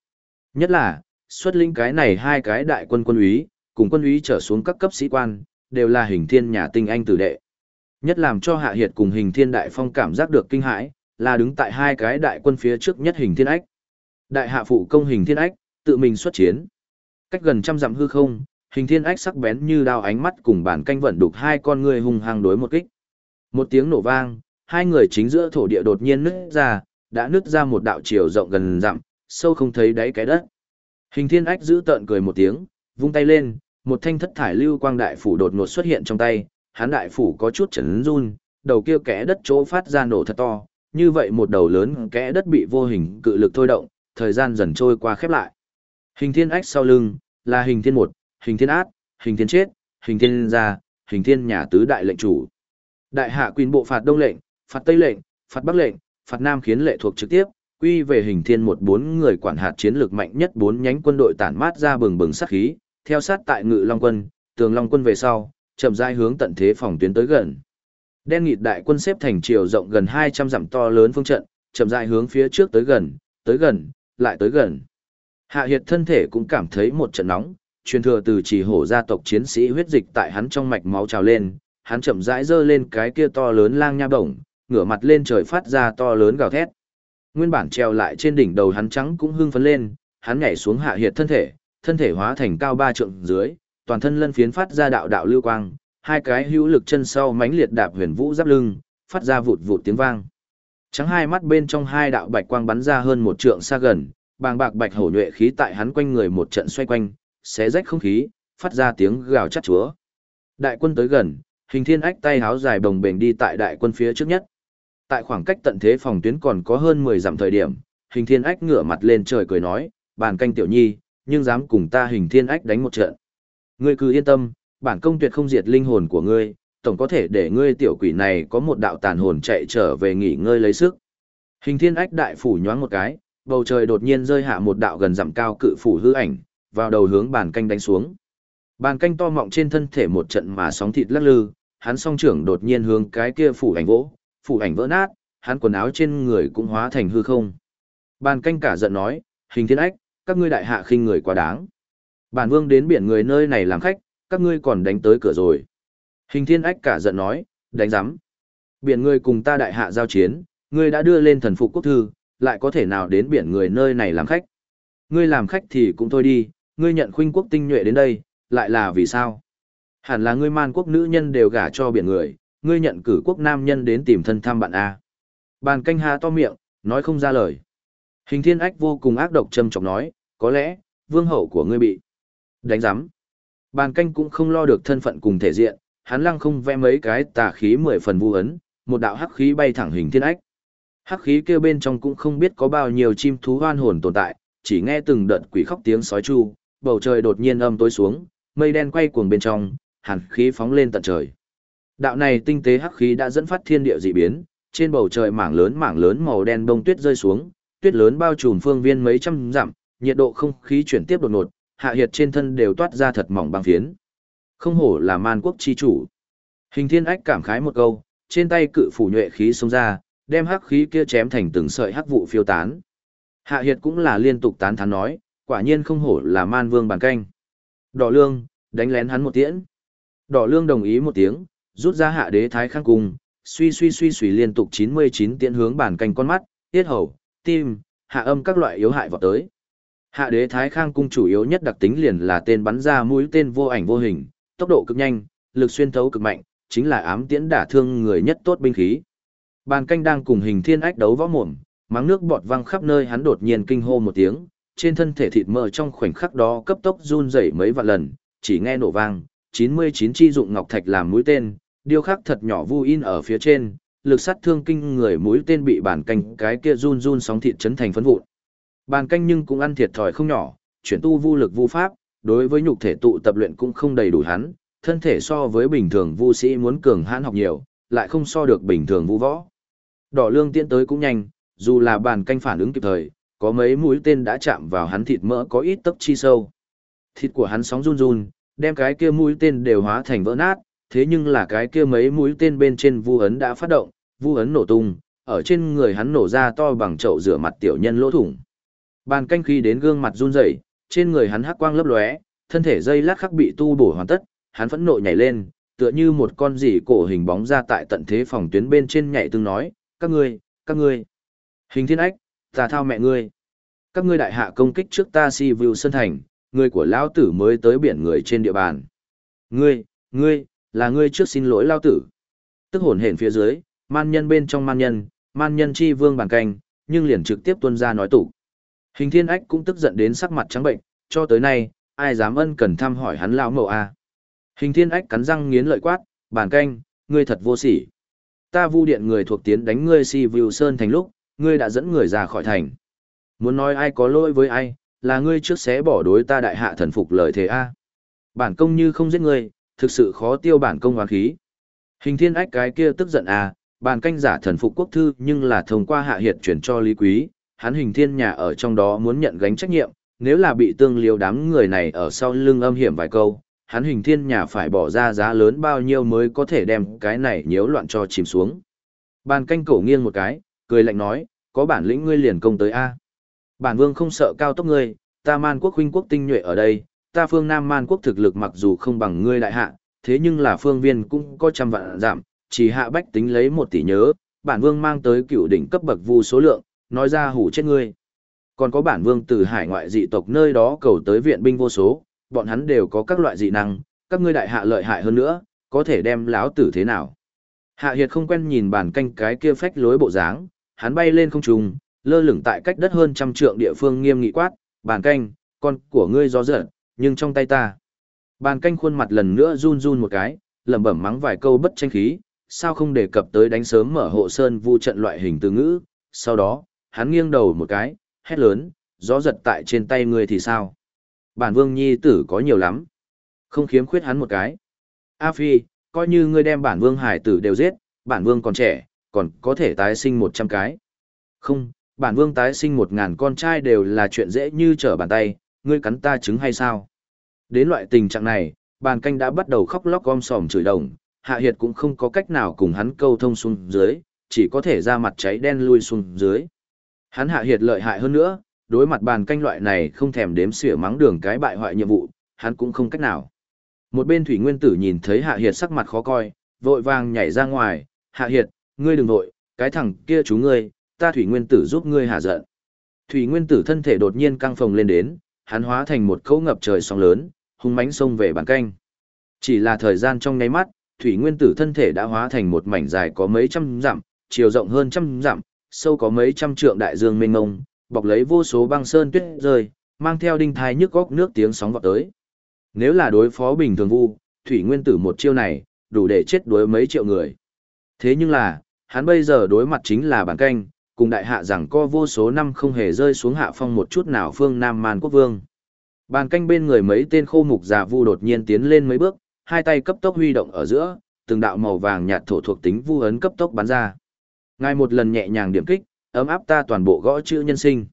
S1: Nhất là, xuất linh cái này hai cái đại quân quân úy, cùng quân úy trở xuống các cấp sĩ quan, đều là hình thiên nhà tinh anh tử đệ. Nhất làm cho Hạ Hiệt cùng hình thiên đại phong cảm giác được kinh hãi, là đứng tại hai cái đại quân phía trước nhất hình thiên ách. Đại hạ phụ công hình thiên ách, tự mình xuất chiến. Cách gần trăm dặm hư không, hình thiên ách sắc bén như đao ánh mắt cùng bản canh vận đục hai con người hung hăng đối một kích. Một tiếng nổ vang, hai người chính giữa thổ địa đột nhiên nứt ra, đã nứt ra một đạo chiều rộng gần dặm, sâu không thấy đáy cái đất. Hình thiên ách giữ tợn cười một tiếng, vung tay lên, một thanh thất thải lưu quang đại phủ đột ngột xuất hiện trong tay, Hán đại phủ có chút chấn run, đầu kia kẽ đất chỗ phát ra nổ thật to, như vậy một đầu lớn kẽ đất bị vô hình cự lực thôi động, thời gian dần trôi qua khép lại. Hình thiên ách sau lưng, là hình thiên một, hình thiên át, hình thiên chết, hình thiên gia, hình thiên nhà tứ đại lệnh chủ. Đại hạ quyền bộ phạt đông lệnh, phạt tây lệnh, phạt bắc lệnh, phạt nam khiến lệ thuộc trực tiếp, quy về hình thiên một bốn người quản hạt chiến lược mạnh nhất bốn nhánh quân đội tản mát ra bừng bừng sát khí, theo sát tại ngự long quân, tường long quân về sau, chậm rãi hướng tận thế phòng tuyến tới gần. Đen nghịt đại quân xếp thành chiều rộng gần 200 dặm to lớn phương trận, chậm rãi hướng phía trước tới gần, tới gần, lại tới gần. Hạ Hiệt thân thể cũng cảm thấy một trận nóng, truyền thừa từ chỉ hổ gia tộc chiến sĩ huyết dịch tại hắn trong mạch máu trào lên, hắn chậm rãi giơ lên cái kia to lớn lang nha bổng, ngửa mặt lên trời phát ra to lớn gào thét. Nguyên bản treo lại trên đỉnh đầu hắn trắng cũng hưng phấn lên, hắn nhảy xuống hạ hiệt thân thể, thân thể hóa thành cao ba trượng dưới, toàn thân lân phiến phát ra đạo đạo lưu quang, hai cái hữu lực chân sau mãnh liệt đạp huyền vũ giáp lưng, phát ra vụt vụt tiếng vang. Trắng hai mắt bên trong hai đạo bạch quang bắn ra hơn một trượng xa gần, bàng bạc bạch hổ nhuệ khí tại hắn quanh người một trận xoay quanh, xé rách không khí, phát ra tiếng gào chát chúa. Đại quân tới gần, hình thiên ách tay háo dài đồng bền đi tại đại quân phía trước nhất. Tại khoảng cách tận thế phòng tuyến còn có hơn 10 dặm thời điểm, hình thiên ách ngửa mặt lên trời cười nói, bản canh tiểu nhi, nhưng dám cùng ta hình thiên ách đánh một trận. Ngươi cứ yên tâm, bản công tuyệt không diệt linh hồn của ngươi, tổng có thể để ngươi tiểu quỷ này có một đạo tàn hồn chạy trở về nghỉ ngơi lấy sức. Hình thiên ách đại phủ nhoáng một cái, bầu trời đột nhiên rơi hạ một đạo gần dặm cao cự phủ hư ảnh, vào đầu hướng bàn canh đánh xuống. Bàn canh to mọng trên thân thể một trận mà sóng thịt lắc lư, hắn song trưởng đột nhiên hướng cái kia phủ ảnh vỗ, phủ ảnh vỡ nát, hắn quần áo trên người cũng hóa thành hư không. Bàn canh cả giận nói, hình thiên ách, các ngươi đại hạ khinh người quá đáng. Bản vương đến biển người nơi này làm khách, các ngươi còn đánh tới cửa rồi. Hình thiên ách cả giận nói, đánh giám. Biển người cùng ta đại hạ giao chiến, ngươi đã đưa lên thần phục quốc thư, lại có thể nào đến biển người nơi này làm khách. Ngươi làm khách thì cũng thôi đi, ngươi nhận khuynh quốc tinh nhuệ đến đây, lại là vì sao? Hẳn là ngươi man quốc nữ nhân đều gả cho biển người, ngươi nhận cử quốc nam nhân đến tìm thân thăm bạn A. Bàn canh hà to miệng, nói không ra lời. Hình thiên ách vô cùng ác độc châm trọng nói, có lẽ, vương hậu của ngươi bị đánh giám. Bàn canh cũng không lo được thân phận cùng thể diện, hắn lăng không vẽ mấy cái tà khí mười phần vu ấn, một đạo hắc khí bay thẳng hình thiên ách. Hắc khí kêu bên trong cũng không biết có bao nhiêu chim thú hoan hồn tồn tại, chỉ nghe từng đợt quỷ khóc tiếng sói chu, bầu trời đột nhiên âm tối xuống, mây đen quay cuồng bên trong, hàn khí phóng lên tận trời. Đạo này tinh tế hắc khí đã dẫn phát thiên địa dị biến, trên bầu trời mảng lớn mảng lớn màu đen bông tuyết rơi xuống, tuyết lớn bao trùm phương viên mấy trăm dặm, nhiệt độ không khí chuyển tiếp đột ngột, hạ hiệt trên thân đều toát ra thật mỏng băng phiến. Không hổ là man quốc chi chủ. Hình thiên ách cảm khái một câu, trên tay cự phủ nhuệ khí xông ra, đem hắc khí kia chém thành từng sợi hắc vụ phiêu tán. Hạ hiệt cũng là liên tục tán thán nói, quả nhiên không hổ là man vương bàn canh. Đỏ lương, đánh lén hắn một tiễn. Đỏ lương đồng ý một tiếng, rút ra hạ đế thái khang cung, suy suy suy suy liên tục 99 tiễn hướng bàn canh con mắt, tiết hầu, tim, hạ âm các loại yếu hại vào tới. Hạ đế thái khang cung chủ yếu nhất đặc tính liền là tên bắn ra mũi tên vô ảnh vô hình, tốc độ cực nhanh, lực xuyên thấu cực mạnh, chính là ám tiễn đả thương người nhất tốt binh khí. Bàn canh đang cùng hình thiên ách đấu võ mồm, mắng nước bọt văng khắp nơi hắn đột nhiên kinh hô một tiếng, trên thân thể thịt mỡ trong khoảnh khắc đó cấp tốc run rẩy mấy vạn lần, chỉ nghe nổ vang, 99 chi dụng ngọc thạch làm mũi tên, điêu khắc thật nhỏ vu in ở phía trên, lực sát thương kinh người mũi tên bị bản canh cái kia run run sóng thịt chấn thành phấn vụn. Bàn canh nhưng cũng ăn thiệt thòi không nhỏ, chuyển tu vu lực vu pháp, đối với nhục thể tụ tập luyện cũng không đầy đủ hắn, thân thể so với bình thường vu sĩ muốn cường hãn học nhiều, lại không so được bình thường vu võ. Đỏ lương tiến tới cũng nhanh, dù là bàn canh phản ứng kịp thời, có mấy mũi tên đã chạm vào hắn thịt mỡ có ít tấc chi sâu. Thịt của hắn sóng run run, đem cái kia mũi tên đều hóa thành vỡ nát, thế nhưng là cái kia mấy mũi tên bên trên vu ấn đã phát động, vu ấn nổ tung, ở trên người hắn nổ ra to bằng chậu rửa mặt tiểu nhân lỗ thủng. Bàn canh khi đến gương mặt run rẩy, trên người hắn hắc quang lấp lóe, thân thể dây lát khắc bị tu bổ hoàn tất, hắn phẫn nộ nhảy lên, tựa như một con rỉ cổ hình bóng ra tại tận thế phòng tuyến bên trên nhảy tương nói, các ngươi, các ngươi. Hình thiên ách, ta thao mẹ ngươi. Các ngươi đại hạ công kích trước ta si view sân thành, người của lão tử mới tới biển người trên địa bàn. Ngươi, ngươi, là ngươi trước xin lỗi lao tử. Tức hồn hển phía dưới, man nhân bên trong man nhân, man nhân chi vương bàn canh, nhưng liền trực tiếp tuân ra nói tủ. Hình thiên ách cũng tức giận đến sắc mặt trắng bệnh, cho tới nay, ai dám ân cần thăm hỏi hắn lão mậu a Hình thiên ách cắn răng nghiến lợi quát, bàn canh, ngươi thật vô sỉ. Ta vu điện người thuộc tiến đánh ngươi si view sơn thành lúc, ngươi đã dẫn người ra khỏi thành. Muốn nói ai có lỗi với ai, là ngươi trước xé bỏ đối ta đại hạ thần phục lời thế a Bản công như không giết ngươi, thực sự khó tiêu bản công hoàn khí. Hình thiên ách cái kia tức giận à, bàn canh giả thần phục quốc thư nhưng là thông qua hạ hiệt chuyển cho Lý Quý, hắn hình thiên nhà ở trong đó muốn nhận gánh trách nhiệm, nếu là bị tương liều đám người này ở sau lưng âm hiểm vài câu, hắn hình thiên nhà phải bỏ ra giá lớn bao nhiêu mới có thể đem cái này nhiễu loạn cho chìm xuống. Bàn canh cổ nghiêng một cái, cười lạnh nói, có bản lĩnh ngươi liền công tới A. Bản vương không sợ cao tốc ngươi, ta man quốc huynh quốc tinh nhuệ ở đây, ta phương Nam man quốc thực lực mặc dù không bằng ngươi đại hạ, thế nhưng là phương viên cũng có trăm vạn giảm, chỉ hạ bách tính lấy một tỷ nhớ, bản vương mang tới cựu đỉnh cấp bậc vu số lượng, nói ra hủ chết ngươi. Còn có bản vương từ hải ngoại dị tộc nơi đó cầu tới viện binh vô số, bọn hắn đều có các loại dị năng, các ngươi đại hạ lợi hại hơn nữa, có thể đem láo tử thế nào. Hạ Hiệt không quen nhìn bản canh cái kia phách lối bộ dáng, hắn bay lên không trung, lơ lửng tại cách đất hơn trăm trượng địa phương nghiêm nghị quát, bản canh, con của ngươi gió giận, nhưng trong tay ta. Bàn canh khuôn mặt lần nữa run run một cái, lẩm bẩm mắng vài câu bất tranh khí, sao không đề cập tới đánh sớm mở hộ sơn vu trận loại hình từ ngữ, sau đó, hắn nghiêng đầu một cái, hét lớn, gió giật tại trên tay ngươi thì sao? Bản vương nhi tử có nhiều lắm. Không khiếm khuyết hắn một cái. A Phi, coi như ngươi đem bản vương hải tử đều giết, bản vương còn trẻ, còn có thể tái sinh một trăm cái. Không, bản vương tái sinh một ngàn con trai đều là chuyện dễ như trở bàn tay, ngươi cắn ta trứng hay sao? Đến loại tình trạng này, bàn canh đã bắt đầu khóc lóc gom sòm chửi đồng, hạ hiệt cũng không có cách nào cùng hắn câu thông xuống dưới, chỉ có thể ra mặt cháy đen lui xuống dưới. Hắn hạ hiệt lợi hại hơn nữa, đối mặt bàn canh loại này không thèm đếm xỉa mắng đường cái bại hoại nhiệm vụ, hắn cũng không cách nào. Một bên thủy nguyên tử nhìn thấy hạ hiệt sắc mặt khó coi, vội vàng nhảy ra ngoài, hạ hiệt, ngươi đừng vội, cái thằng kia chú ngươi, ta thủy nguyên tử giúp ngươi hạ giận. Thủy nguyên tử thân thể đột nhiên căng phồng lên đến, hắn hóa thành một cỗ ngập trời sóng lớn, hung mãnh xông về bàn canh. Chỉ là thời gian trong nháy mắt, thủy nguyên tử thân thể đã hóa thành một mảnh dài có mấy trăm dặm, chiều rộng hơn trăm dặm, sâu có mấy trăm trượng đại dương mênh mông, bọc lấy vô số băng sơn tuyết rơi, mang theo đinh thai nhức góc nước tiếng sóng vọt tới. Nếu là đối phó bình thường vu, thủy nguyên tử một chiêu này, đủ để chết đuối mấy triệu người. Thế nhưng là, hắn bây giờ đối mặt chính là bản canh, cùng đại hạ rằng co vô số năm không hề rơi xuống hạ phong một chút nào phương Nam Man quốc vương. Bàn canh bên người mấy tên khô mục già vu đột nhiên tiến lên mấy bước, hai tay cấp tốc huy động ở giữa, từng đạo màu vàng nhạt thổ thuộc tính vu ấn cấp tốc bắn ra. Ngài một lần nhẹ nhàng điểm kích, ấm áp ta toàn bộ gõ chữ nhân sinh.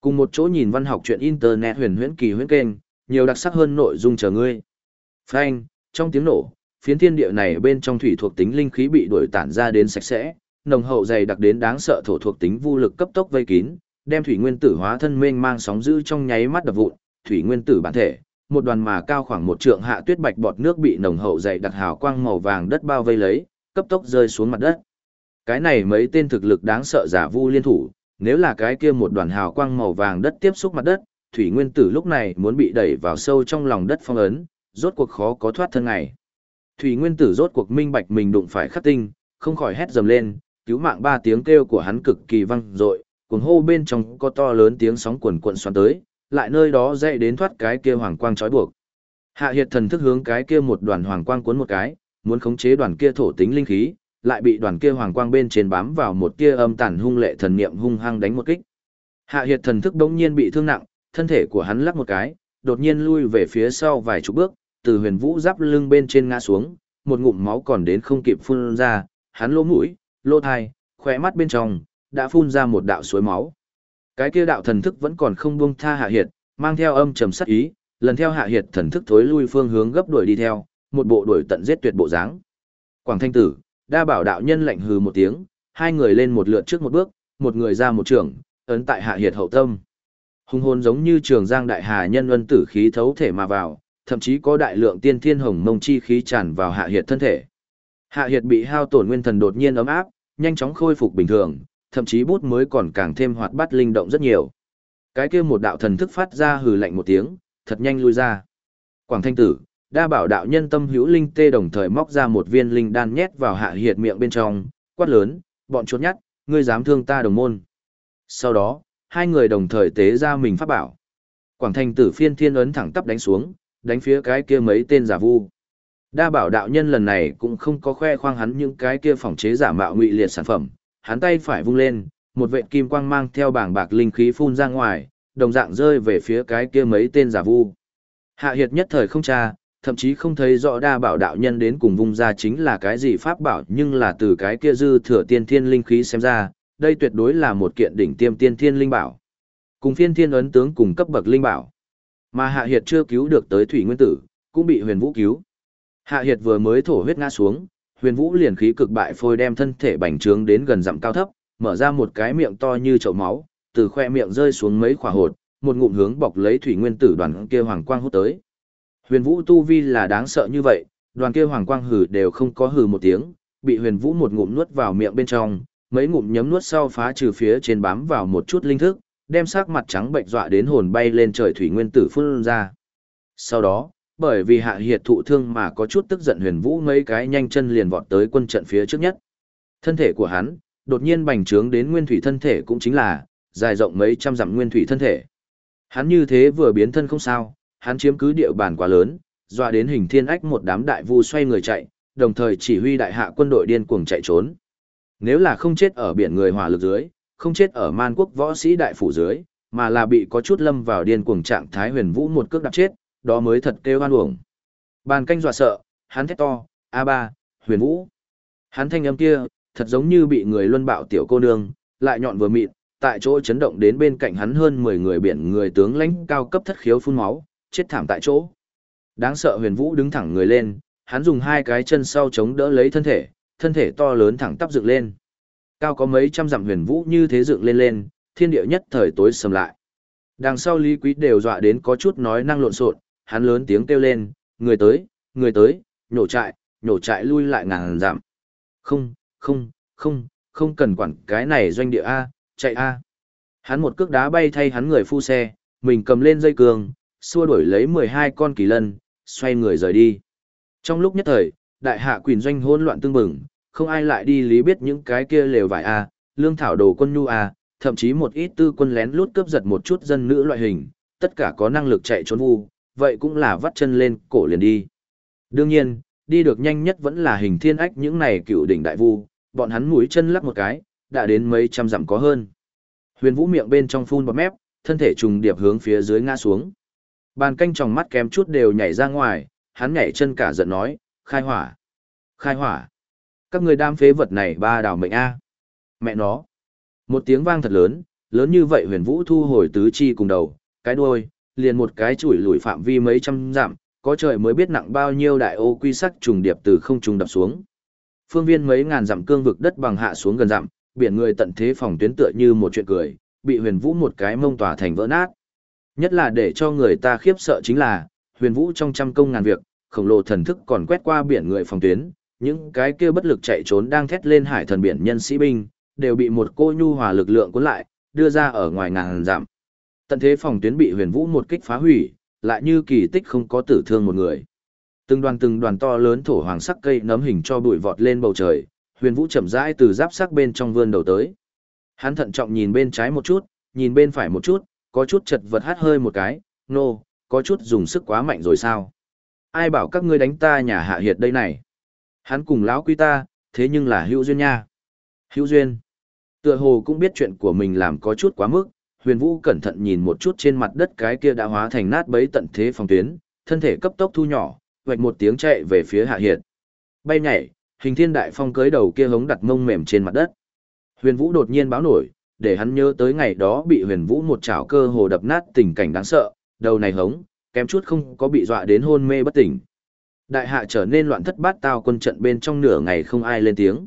S1: Cùng một chỗ nhìn văn học truyện internet huyền huyễn kỳ huyễn kênh, nhiều đặc sắc hơn nội dung chờ ngươi. Phanh, trong tiếng nổ, phiến thiên địa này bên trong thủy thuộc tính linh khí bị đuổi tản ra đến sạch sẽ, nồng hậu dày đặc đến đáng sợ thổ thuộc tính vô lực cấp tốc vây kín, đem thủy nguyên tử hóa thân mênh mang sóng dữ trong nháy mắt đập vụn, thủy nguyên tử bản thể, một đoàn mà cao khoảng một trượng hạ tuyết bạch bọt nước bị nồng hậu dày đặc hào quang màu vàng đất bao vây lấy, cấp tốc rơi xuống mặt đất. Cái này mấy tên thực lực đáng sợ giả vu liên thủ, nếu là cái kia một đoàn hào quang màu vàng đất tiếp xúc mặt đất, thủy nguyên tử lúc này muốn bị đẩy vào sâu trong lòng đất phong ấn, rốt cuộc khó có thoát thân ngày. Thủy nguyên tử rốt cuộc minh bạch mình đụng phải khắc tinh, không khỏi hét dầm lên, cứu mạng ba tiếng kêu của hắn cực kỳ vang dội, cuồng hô bên trong có to lớn tiếng sóng cuồn cuộn xoắn tới, lại nơi đó dậy đến thoát cái kia hoàng quang trói buộc. Hạ Hiệt thần thức hướng cái kia một đoàn hoàng quang cuốn một cái, muốn khống chế đoàn kia thổ tính linh khí, lại bị đoàn kia hoàng quang bên trên bám vào một tia âm tàn hung lệ thần niệm hung hăng đánh một kích. Hạ Hiệt thần thức đống nhiên bị thương nặng, thân thể của hắn lắc một cái, đột nhiên lui về phía sau vài chục bước, từ huyền vũ giáp lưng bên trên ngã xuống, một ngụm máu còn đến không kịp phun ra, hắn lỗ mũi, Lô thai, khỏe mắt bên trong, đã phun ra một đạo suối máu. Cái kia đạo thần thức vẫn còn không buông tha hạ hiệt, mang theo âm trầm sắc ý, lần theo hạ hiệt thần thức thối lui phương hướng gấp đuổi đi theo, một bộ đuổi tận giết tuyệt bộ dáng. Quảng Thanh Tử, đa bảo đạo nhân lạnh hừ một tiếng, hai người lên một lượt trước một bước, một người ra một trường, ấn tại hạ hiệt hậu tâm. Hung hồn giống như trường giang đại hà nhân ân tử khí thấu thể mà vào, thậm chí có đại lượng tiên thiên hồng mông chi khí tràn vào hạ hiệt thân thể. Hạ hiệt bị hao tổn nguyên thần đột nhiên ấm áp, nhanh chóng khôi phục bình thường, thậm chí bút mới còn càng thêm hoạt bát linh động rất nhiều. Cái kia một đạo thần thức phát ra hừ lạnh một tiếng, thật nhanh lui ra. Quảng Thanh Tử, đa bảo đạo nhân tâm hữu linh tê đồng thời móc ra một viên linh đan nhét vào hạ hiệt miệng bên trong, quát lớn, bọn chuột nhắt, ngươi dám thương ta đồng môn. Sau đó, hai người đồng thời tế ra mình pháp bảo. Quảng Thanh Tử phiên thiên ấn thẳng tắp đánh xuống, đánh phía cái kia mấy tên giả vu. Đa bảo đạo nhân lần này cũng không có khoe khoang hắn những cái kia phòng chế giả mạo ngụy liệt sản phẩm, hắn tay phải vung lên, một vệt kim quang mang theo bảng bạc linh khí phun ra ngoài, đồng dạng rơi về phía cái kia mấy tên giả vu. Hạ hiệt nhất thời không tra, thậm chí không thấy rõ đa bảo đạo nhân đến cùng vung ra chính là cái gì pháp bảo nhưng là từ cái kia dư thừa tiên thiên linh khí xem ra, đây tuyệt đối là một kiện đỉnh tiêm tiên thiên linh bảo. Cùng phiên thiên ấn tướng cùng cấp bậc linh bảo. Mà Hạ Hiệt chưa cứu được tới Thủy Nguyên Tử, cũng bị Huyền Vũ cứu. Hạ Hiệt vừa mới thổ huyết ngã xuống, Huyền Vũ liền khí cực bại phôi đem thân thể bành trướng đến gần dặm cao thấp, mở ra một cái miệng to như chậu máu, từ khoe miệng rơi xuống mấy khỏa hột, một ngụm hướng bọc lấy Thủy Nguyên Tử đoàn kia hoàng quang hút tới. Huyền Vũ tu vi là đáng sợ như vậy, đoàn kia hoàng quang hừ đều không có hừ một tiếng, bị Huyền Vũ một ngụm nuốt vào miệng bên trong, mấy ngụm nhấm nuốt sau phá trừ phía trên bám vào một chút linh thức, đem sắc mặt trắng bệnh dọa đến hồn bay lên trời thủy nguyên tử phun ra. Sau đó, bởi vì hạ hiệt thụ thương mà có chút tức giận huyền vũ mấy cái nhanh chân liền vọt tới quân trận phía trước nhất. Thân thể của hắn, đột nhiên bành trướng đến nguyên thủy thân thể cũng chính là, dài rộng mấy trăm dặm nguyên thủy thân thể. Hắn như thế vừa biến thân không sao, hắn chiếm cứ địa bàn quá lớn, dọa đến hình thiên ách một đám đại vu xoay người chạy, đồng thời chỉ huy đại hạ quân đội điên cuồng chạy trốn. Nếu là không chết ở biển người hỏa lực dưới, không chết ở man quốc võ sĩ đại phủ dưới, mà là bị có chút lâm vào điên cuồng trạng thái huyền vũ một cước đạp chết, đó mới thật kêu hoan uổng. Bàn canh dọa sợ, hắn thét to, a ba, huyền vũ. Hắn thanh âm kia, thật giống như bị người luân bạo tiểu cô nương, lại nhọn vừa mịn, tại chỗ chấn động đến bên cạnh hắn hơn 10 người biển người tướng lãnh cao cấp thất khiếu phun máu, chết thảm tại chỗ. Đáng sợ huyền vũ đứng thẳng người lên, hắn dùng hai cái chân sau chống đỡ lấy thân thể, thân thể to lớn thẳng tắp dựng lên. Cao có mấy trăm dặm huyền vũ như thế dựng lên lên, thiên địa nhất thời tối sầm lại. Đằng sau Lý Quý đều dọa đến có chút nói năng lộn xộn, hắn lớn tiếng kêu lên, người tới, người tới, nhổ trại, nhổ trại lui lại ngàn giảm. Không, không, không, không cần quản cái này doanh địa A, chạy A. Hắn một cước đá bay thay hắn người phu xe, mình cầm lên dây cường, xua đuổi lấy 12 con kỳ lân, xoay người rời đi. Trong lúc nhất thời, đại hạ quyền doanh hỗn loạn tương bừng, không ai lại đi lý biết những cái kia lều vải a, lương thảo đồ quân nhu a, thậm chí một ít tư quân lén lút cướp giật một chút dân nữ loại hình, tất cả có năng lực chạy trốn vu, vậy cũng là vắt chân lên cổ liền đi. Đương nhiên, đi được nhanh nhất vẫn là hình thiên ách những này cựu đỉnh đại vu, bọn hắn mũi chân lắc một cái, đã đến mấy trăm dặm có hơn. Huyền Vũ miệng bên trong phun bọt mép, thân thể trùng điệp hướng phía dưới ngã xuống. Bàn canh tròng mắt kém chút đều nhảy ra ngoài, hắn nhảy chân cả giận nói, khai hỏa, khai hỏa các người đam phế vật này ba đào mệnh a mẹ nó một tiếng vang thật lớn lớn như vậy huyền vũ thu hồi tứ chi cùng đầu cái đuôi liền một cái chùi lùi phạm vi mấy trăm dặm có trời mới biết nặng bao nhiêu đại ô quy sắc trùng điệp từ không trùng đập xuống phương viên mấy ngàn dặm cương vực đất bằng hạ xuống gần dặm biển người tận thế phòng tuyến tựa như một chuyện cười bị huyền vũ một cái mông tỏa thành vỡ nát nhất là để cho người ta khiếp sợ chính là huyền vũ trong trăm công ngàn việc khổng lồ thần thức còn quét qua biển người phòng tuyến những cái kia bất lực chạy trốn đang thét lên hải thần biển nhân sĩ binh, đều bị một cô nhu hòa lực lượng cuốn lại, đưa ra ở ngoài ngàn dặm. Tận thế phòng tuyến bị huyền vũ một kích phá hủy, lại như kỳ tích không có tử thương một người. Từng đoàn từng đoàn to lớn thổ hoàng sắc cây nấm hình cho bụi vọt lên bầu trời, huyền vũ chậm rãi từ giáp sắc bên trong vươn đầu tới. Hắn thận trọng nhìn bên trái một chút, nhìn bên phải một chút, có chút chật vật hát hơi một cái, nô, no, có chút dùng sức quá mạnh rồi sao? Ai bảo các ngươi đánh ta nhà hạ hiệt đây này? Hắn cùng lão quy ta, thế nhưng là hữu duyên nha. Hữu duyên. Tựa hồ cũng biết chuyện của mình làm có chút quá mức, huyền vũ cẩn thận nhìn một chút trên mặt đất cái kia đã hóa thành nát bấy tận thế phòng tuyến, thân thể cấp tốc thu nhỏ, vạch một tiếng chạy về phía hạ hiệt. Bay nhảy, hình thiên đại phong cưới đầu kia hống đặt mông mềm trên mặt đất. Huyền vũ đột nhiên báo nổi, để hắn nhớ tới ngày đó bị huyền vũ một chảo cơ hồ đập nát tình cảnh đáng sợ, đầu này hống, kém chút không có bị dọa đến hôn mê bất tỉnh. Đại hạ trở nên loạn thất bát tao quân trận bên trong nửa ngày không ai lên tiếng.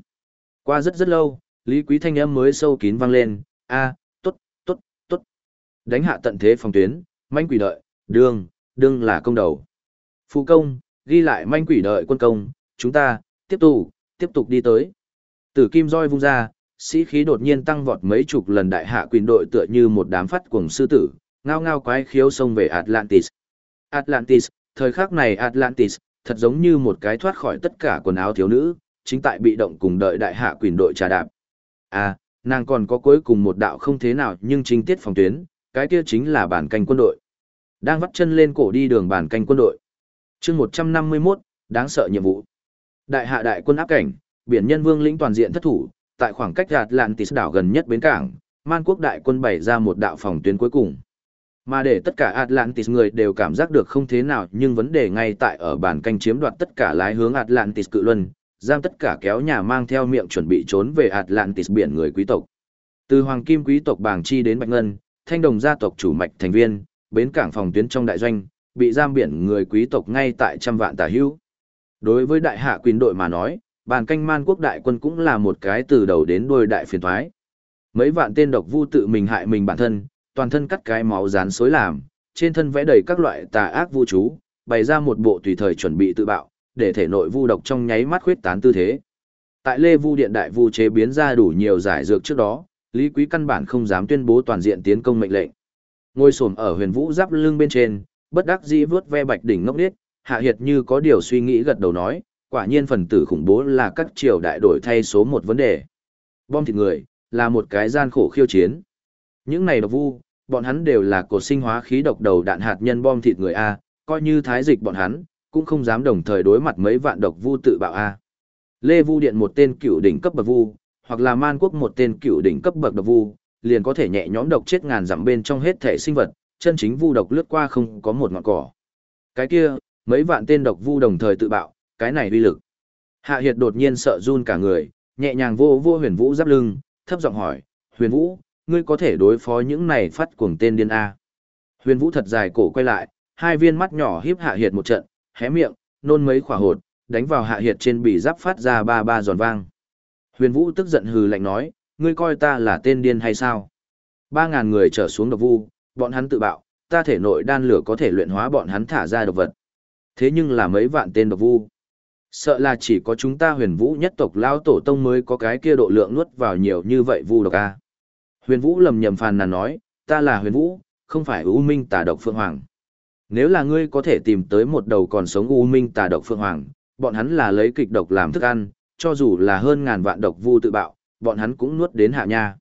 S1: Qua rất rất lâu, Lý Quý thanh âm mới sâu kín vang lên, a. Đánh hạ tận thế phòng tuyến, manh quỷ đợi, đương, đương là công đầu. Phụ công, ghi lại manh quỷ đợi quân công, chúng ta, tiếp tục, tiếp tục đi tới. Tử kim roi vung ra, sĩ khí đột nhiên tăng vọt mấy chục lần đại hạ quyền đội tựa như một đám phát cuồng sư tử, ngao ngao quái khiếu xông về Atlantis. Atlantis, thời khắc này Atlantis, thật giống như một cái thoát khỏi tất cả quần áo thiếu nữ, chính tại bị động cùng đợi đại hạ quyền đội trà đạp. À, nàng còn có cuối cùng một đạo không thế nào nhưng chính tiết phòng tuyến, cái kia chính là bản canh quân đội. Đang vắt chân lên cổ đi đường bản canh quân đội. chương 151, đáng sợ nhiệm vụ. Đại hạ đại quân áp cảnh, biển nhân vương lĩnh toàn diện thất thủ, tại khoảng cách gạt lạn tỷ đảo gần nhất bến cảng, man quốc đại quân bày ra một đạo phòng tuyến cuối cùng. Mà để tất cả Atlantis người đều cảm giác được không thế nào nhưng vấn đề ngay tại ở bản canh chiếm đoạt tất cả lái hướng Atlantis cự luân, giam tất cả kéo nhà mang theo miệng chuẩn bị trốn về Atlantis biển người quý tộc. Từ hoàng kim quý tộc Bàng Chi đến Bạch Ngân, thanh đồng gia tộc chủ mạch thành viên, bến cảng phòng tuyến trong đại doanh, bị giam biển người quý tộc ngay tại trăm vạn tà hữu. Đối với đại hạ quyền đội mà nói, bàn canh man quốc đại quân cũng là một cái từ đầu đến đuôi đại phiền thoái. Mấy vạn tên độc vu tự mình hại mình bản thân, toàn thân cắt cái máu rán xối làm, trên thân vẽ đầy các loại tà ác vu chú, bày ra một bộ tùy thời chuẩn bị tự bạo, để thể nội vu độc trong nháy mắt khuyết tán tư thế. Tại Lê Vu Điện đại vu chế biến ra đủ nhiều giải dược trước đó, Lý Quý căn bản không dám tuyên bố toàn diện tiến công mệnh lệnh. Ngôi sồn ở Huyền Vũ giáp lưng bên trên, bất đắc dĩ vướt ve bạch đỉnh ngốc điếc, Hạ Hiệt như có điều suy nghĩ gật đầu nói, quả nhiên phần tử khủng bố là các triều đại đổi thay số một vấn đề. Bom thịt người, là một cái gian khổ khiêu chiến. Những này độc vu, bọn hắn đều là cột sinh hóa khí độc đầu đạn hạt nhân bom thịt người A, coi như thái dịch bọn hắn, cũng không dám đồng thời đối mặt mấy vạn độc vu tự bạo A. Lê Vu Điện một tên cựu đỉnh cấp bậc vu, hoặc là Man Quốc một tên cựu đỉnh cấp bậc độc vu, liền có thể nhẹ nhõm độc chết ngàn dặm bên trong hết thể sinh vật, chân chính vu độc lướt qua không có một ngọn cỏ. Cái kia, mấy vạn tên độc vu đồng thời tự bạo, cái này uy lực. Hạ Hiệt đột nhiên sợ run cả người, nhẹ nhàng vô vô huyền vũ giáp lưng, thấp giọng hỏi, huyền vũ, ngươi có thể đối phó những này phát cuồng tên điên A. Huyền vũ thật dài cổ quay lại, hai viên mắt nhỏ hiếp Hạ Hiệt một trận, hé miệng, nôn mấy quả hột, đánh vào Hạ Hiệt trên bì giáp phát ra ba ba giòn vang. Huyền vũ tức giận hừ lạnh nói, ngươi coi ta là tên điên hay sao? Ba ngàn người trở xuống độc vu, bọn hắn tự bạo, ta thể nội đan lửa có thể luyện hóa bọn hắn thả ra độc vật. Thế nhưng là mấy vạn tên độc vu. Sợ là chỉ có chúng ta huyền vũ nhất tộc lao tổ tông mới có cái kia độ lượng nuốt vào nhiều như vậy vu độc a. Huyền vũ lầm nhầm phàn nàn nói, ta là huyền vũ, không phải U Minh tà độc Phượng Hoàng. Nếu là ngươi có thể tìm tới một đầu còn sống U Minh tà độc Phượng Hoàng, bọn hắn là lấy kịch độc làm thức ăn, cho dù là hơn ngàn vạn độc vu tự bạo, bọn hắn cũng nuốt đến hạ nha.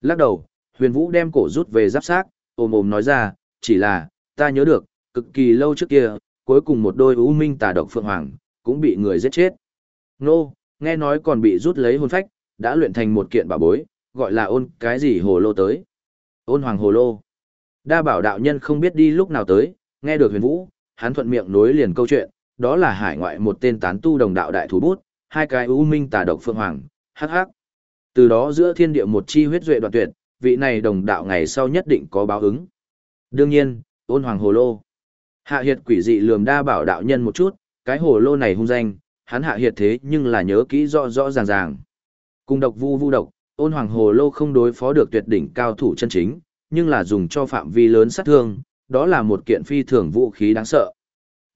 S1: Lắc đầu, huyền vũ đem cổ rút về giáp xác, ôm ôm nói ra, chỉ là, ta nhớ được, cực kỳ lâu trước kia, cuối cùng một đôi ưu Minh tà độc Phượng Hoàng, cũng bị người giết chết. Nô, nghe nói còn bị rút lấy hồn phách, đã luyện thành một kiện bảo bối, gọi là ôn cái gì hồ lô tới. Ôn hoàng hồ lô. Đa bảo đạo nhân không biết đi lúc nào tới, nghe được huyền vũ, hắn thuận miệng nối liền câu chuyện, đó là hải ngoại một tên tán tu đồng đạo đại thủ bút, hai cái ưu minh tà độc phượng hoàng, hắc hắc. Từ đó giữa thiên địa một chi huyết duệ đoạn tuyệt, vị này đồng đạo ngày sau nhất định có báo ứng. Đương nhiên, ôn hoàng hồ lô. Hạ hiệt quỷ dị lườm đa bảo đạo nhân một chút, cái hồ lô này hung danh, hắn hạ hiệt thế nhưng là nhớ kỹ rõ rõ ràng ràng. Cùng độc vu vu độc, ôn hoàng hồ lô không đối phó được tuyệt đỉnh cao thủ chân chính, nhưng là dùng cho phạm vi lớn sát thương, đó là một kiện phi thường vũ khí đáng sợ.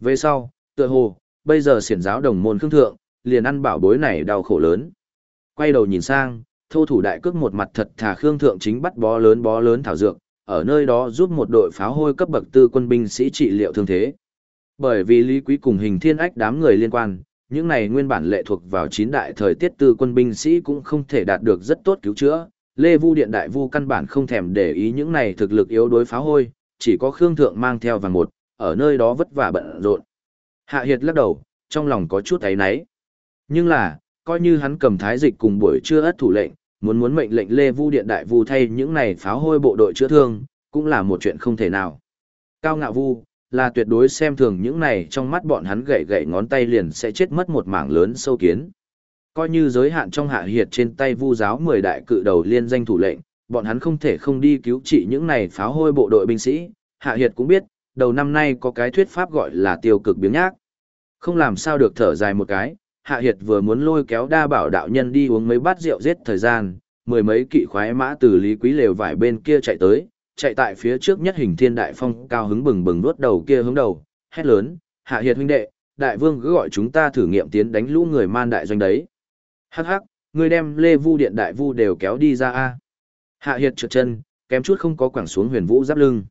S1: Về sau, tựa hồ, bây giờ xiển giáo đồng môn khương thượng, liền ăn bảo bối này đau khổ lớn. Quay đầu nhìn sang, thô thủ đại cước một mặt thật thà khương thượng chính bắt bó lớn bó lớn thảo dược, ở nơi đó giúp một đội pháo hôi cấp bậc tư quân binh sĩ trị liệu thương thế. Bởi vì Lý Quý cùng hình thiên ách đám người liên quan, những này nguyên bản lệ thuộc vào chín đại thời tiết tư quân binh sĩ cũng không thể đạt được rất tốt cứu chữa. Lê Vu Điện Đại Vu căn bản không thèm để ý những này thực lực yếu đối pháo hôi, chỉ có Khương Thượng mang theo vàng một, ở nơi đó vất vả bận rộn. Hạ Hiệt lắc đầu, trong lòng có chút thấy náy. Nhưng là, coi như hắn cầm thái dịch cùng buổi trưa ất thủ lệnh, muốn muốn mệnh lệnh Lê Vu Điện Đại Vu thay những này pháo hôi bộ đội chữa thương, cũng là một chuyện không thể nào. Cao Ngạo Vu, là tuyệt đối xem thường những này trong mắt bọn hắn gậy gậy ngón tay liền sẽ chết mất một mảng lớn sâu kiến. Coi như giới hạn trong hạ hiệt trên tay vu giáo 10 đại cự đầu liên danh thủ lệnh, bọn hắn không thể không đi cứu trị những này pháo hôi bộ đội binh sĩ. Hạ hiệt cũng biết, đầu năm nay có cái thuyết pháp gọi là tiêu cực biếng nhác. Không làm sao được thở dài một cái, Hạ Hiệt vừa muốn lôi kéo đa bảo đạo nhân đi uống mấy bát rượu giết thời gian, mười mấy kỵ khoái mã từ Lý Quý lều vải bên kia chạy tới, chạy tại phía trước nhất hình thiên đại phong cao hứng bừng bừng nuốt đầu kia hướng đầu, hét lớn, hạ hiệt huynh đệ, đại vương cứ gọi chúng ta thử nghiệm tiến đánh lũ người man đại doanh đấy. Hắc hắc, người đem lê vu điện đại vu đều kéo đi ra a. Hạ hiệt trượt chân, kém chút không có quẳng xuống huyền vũ giáp lưng.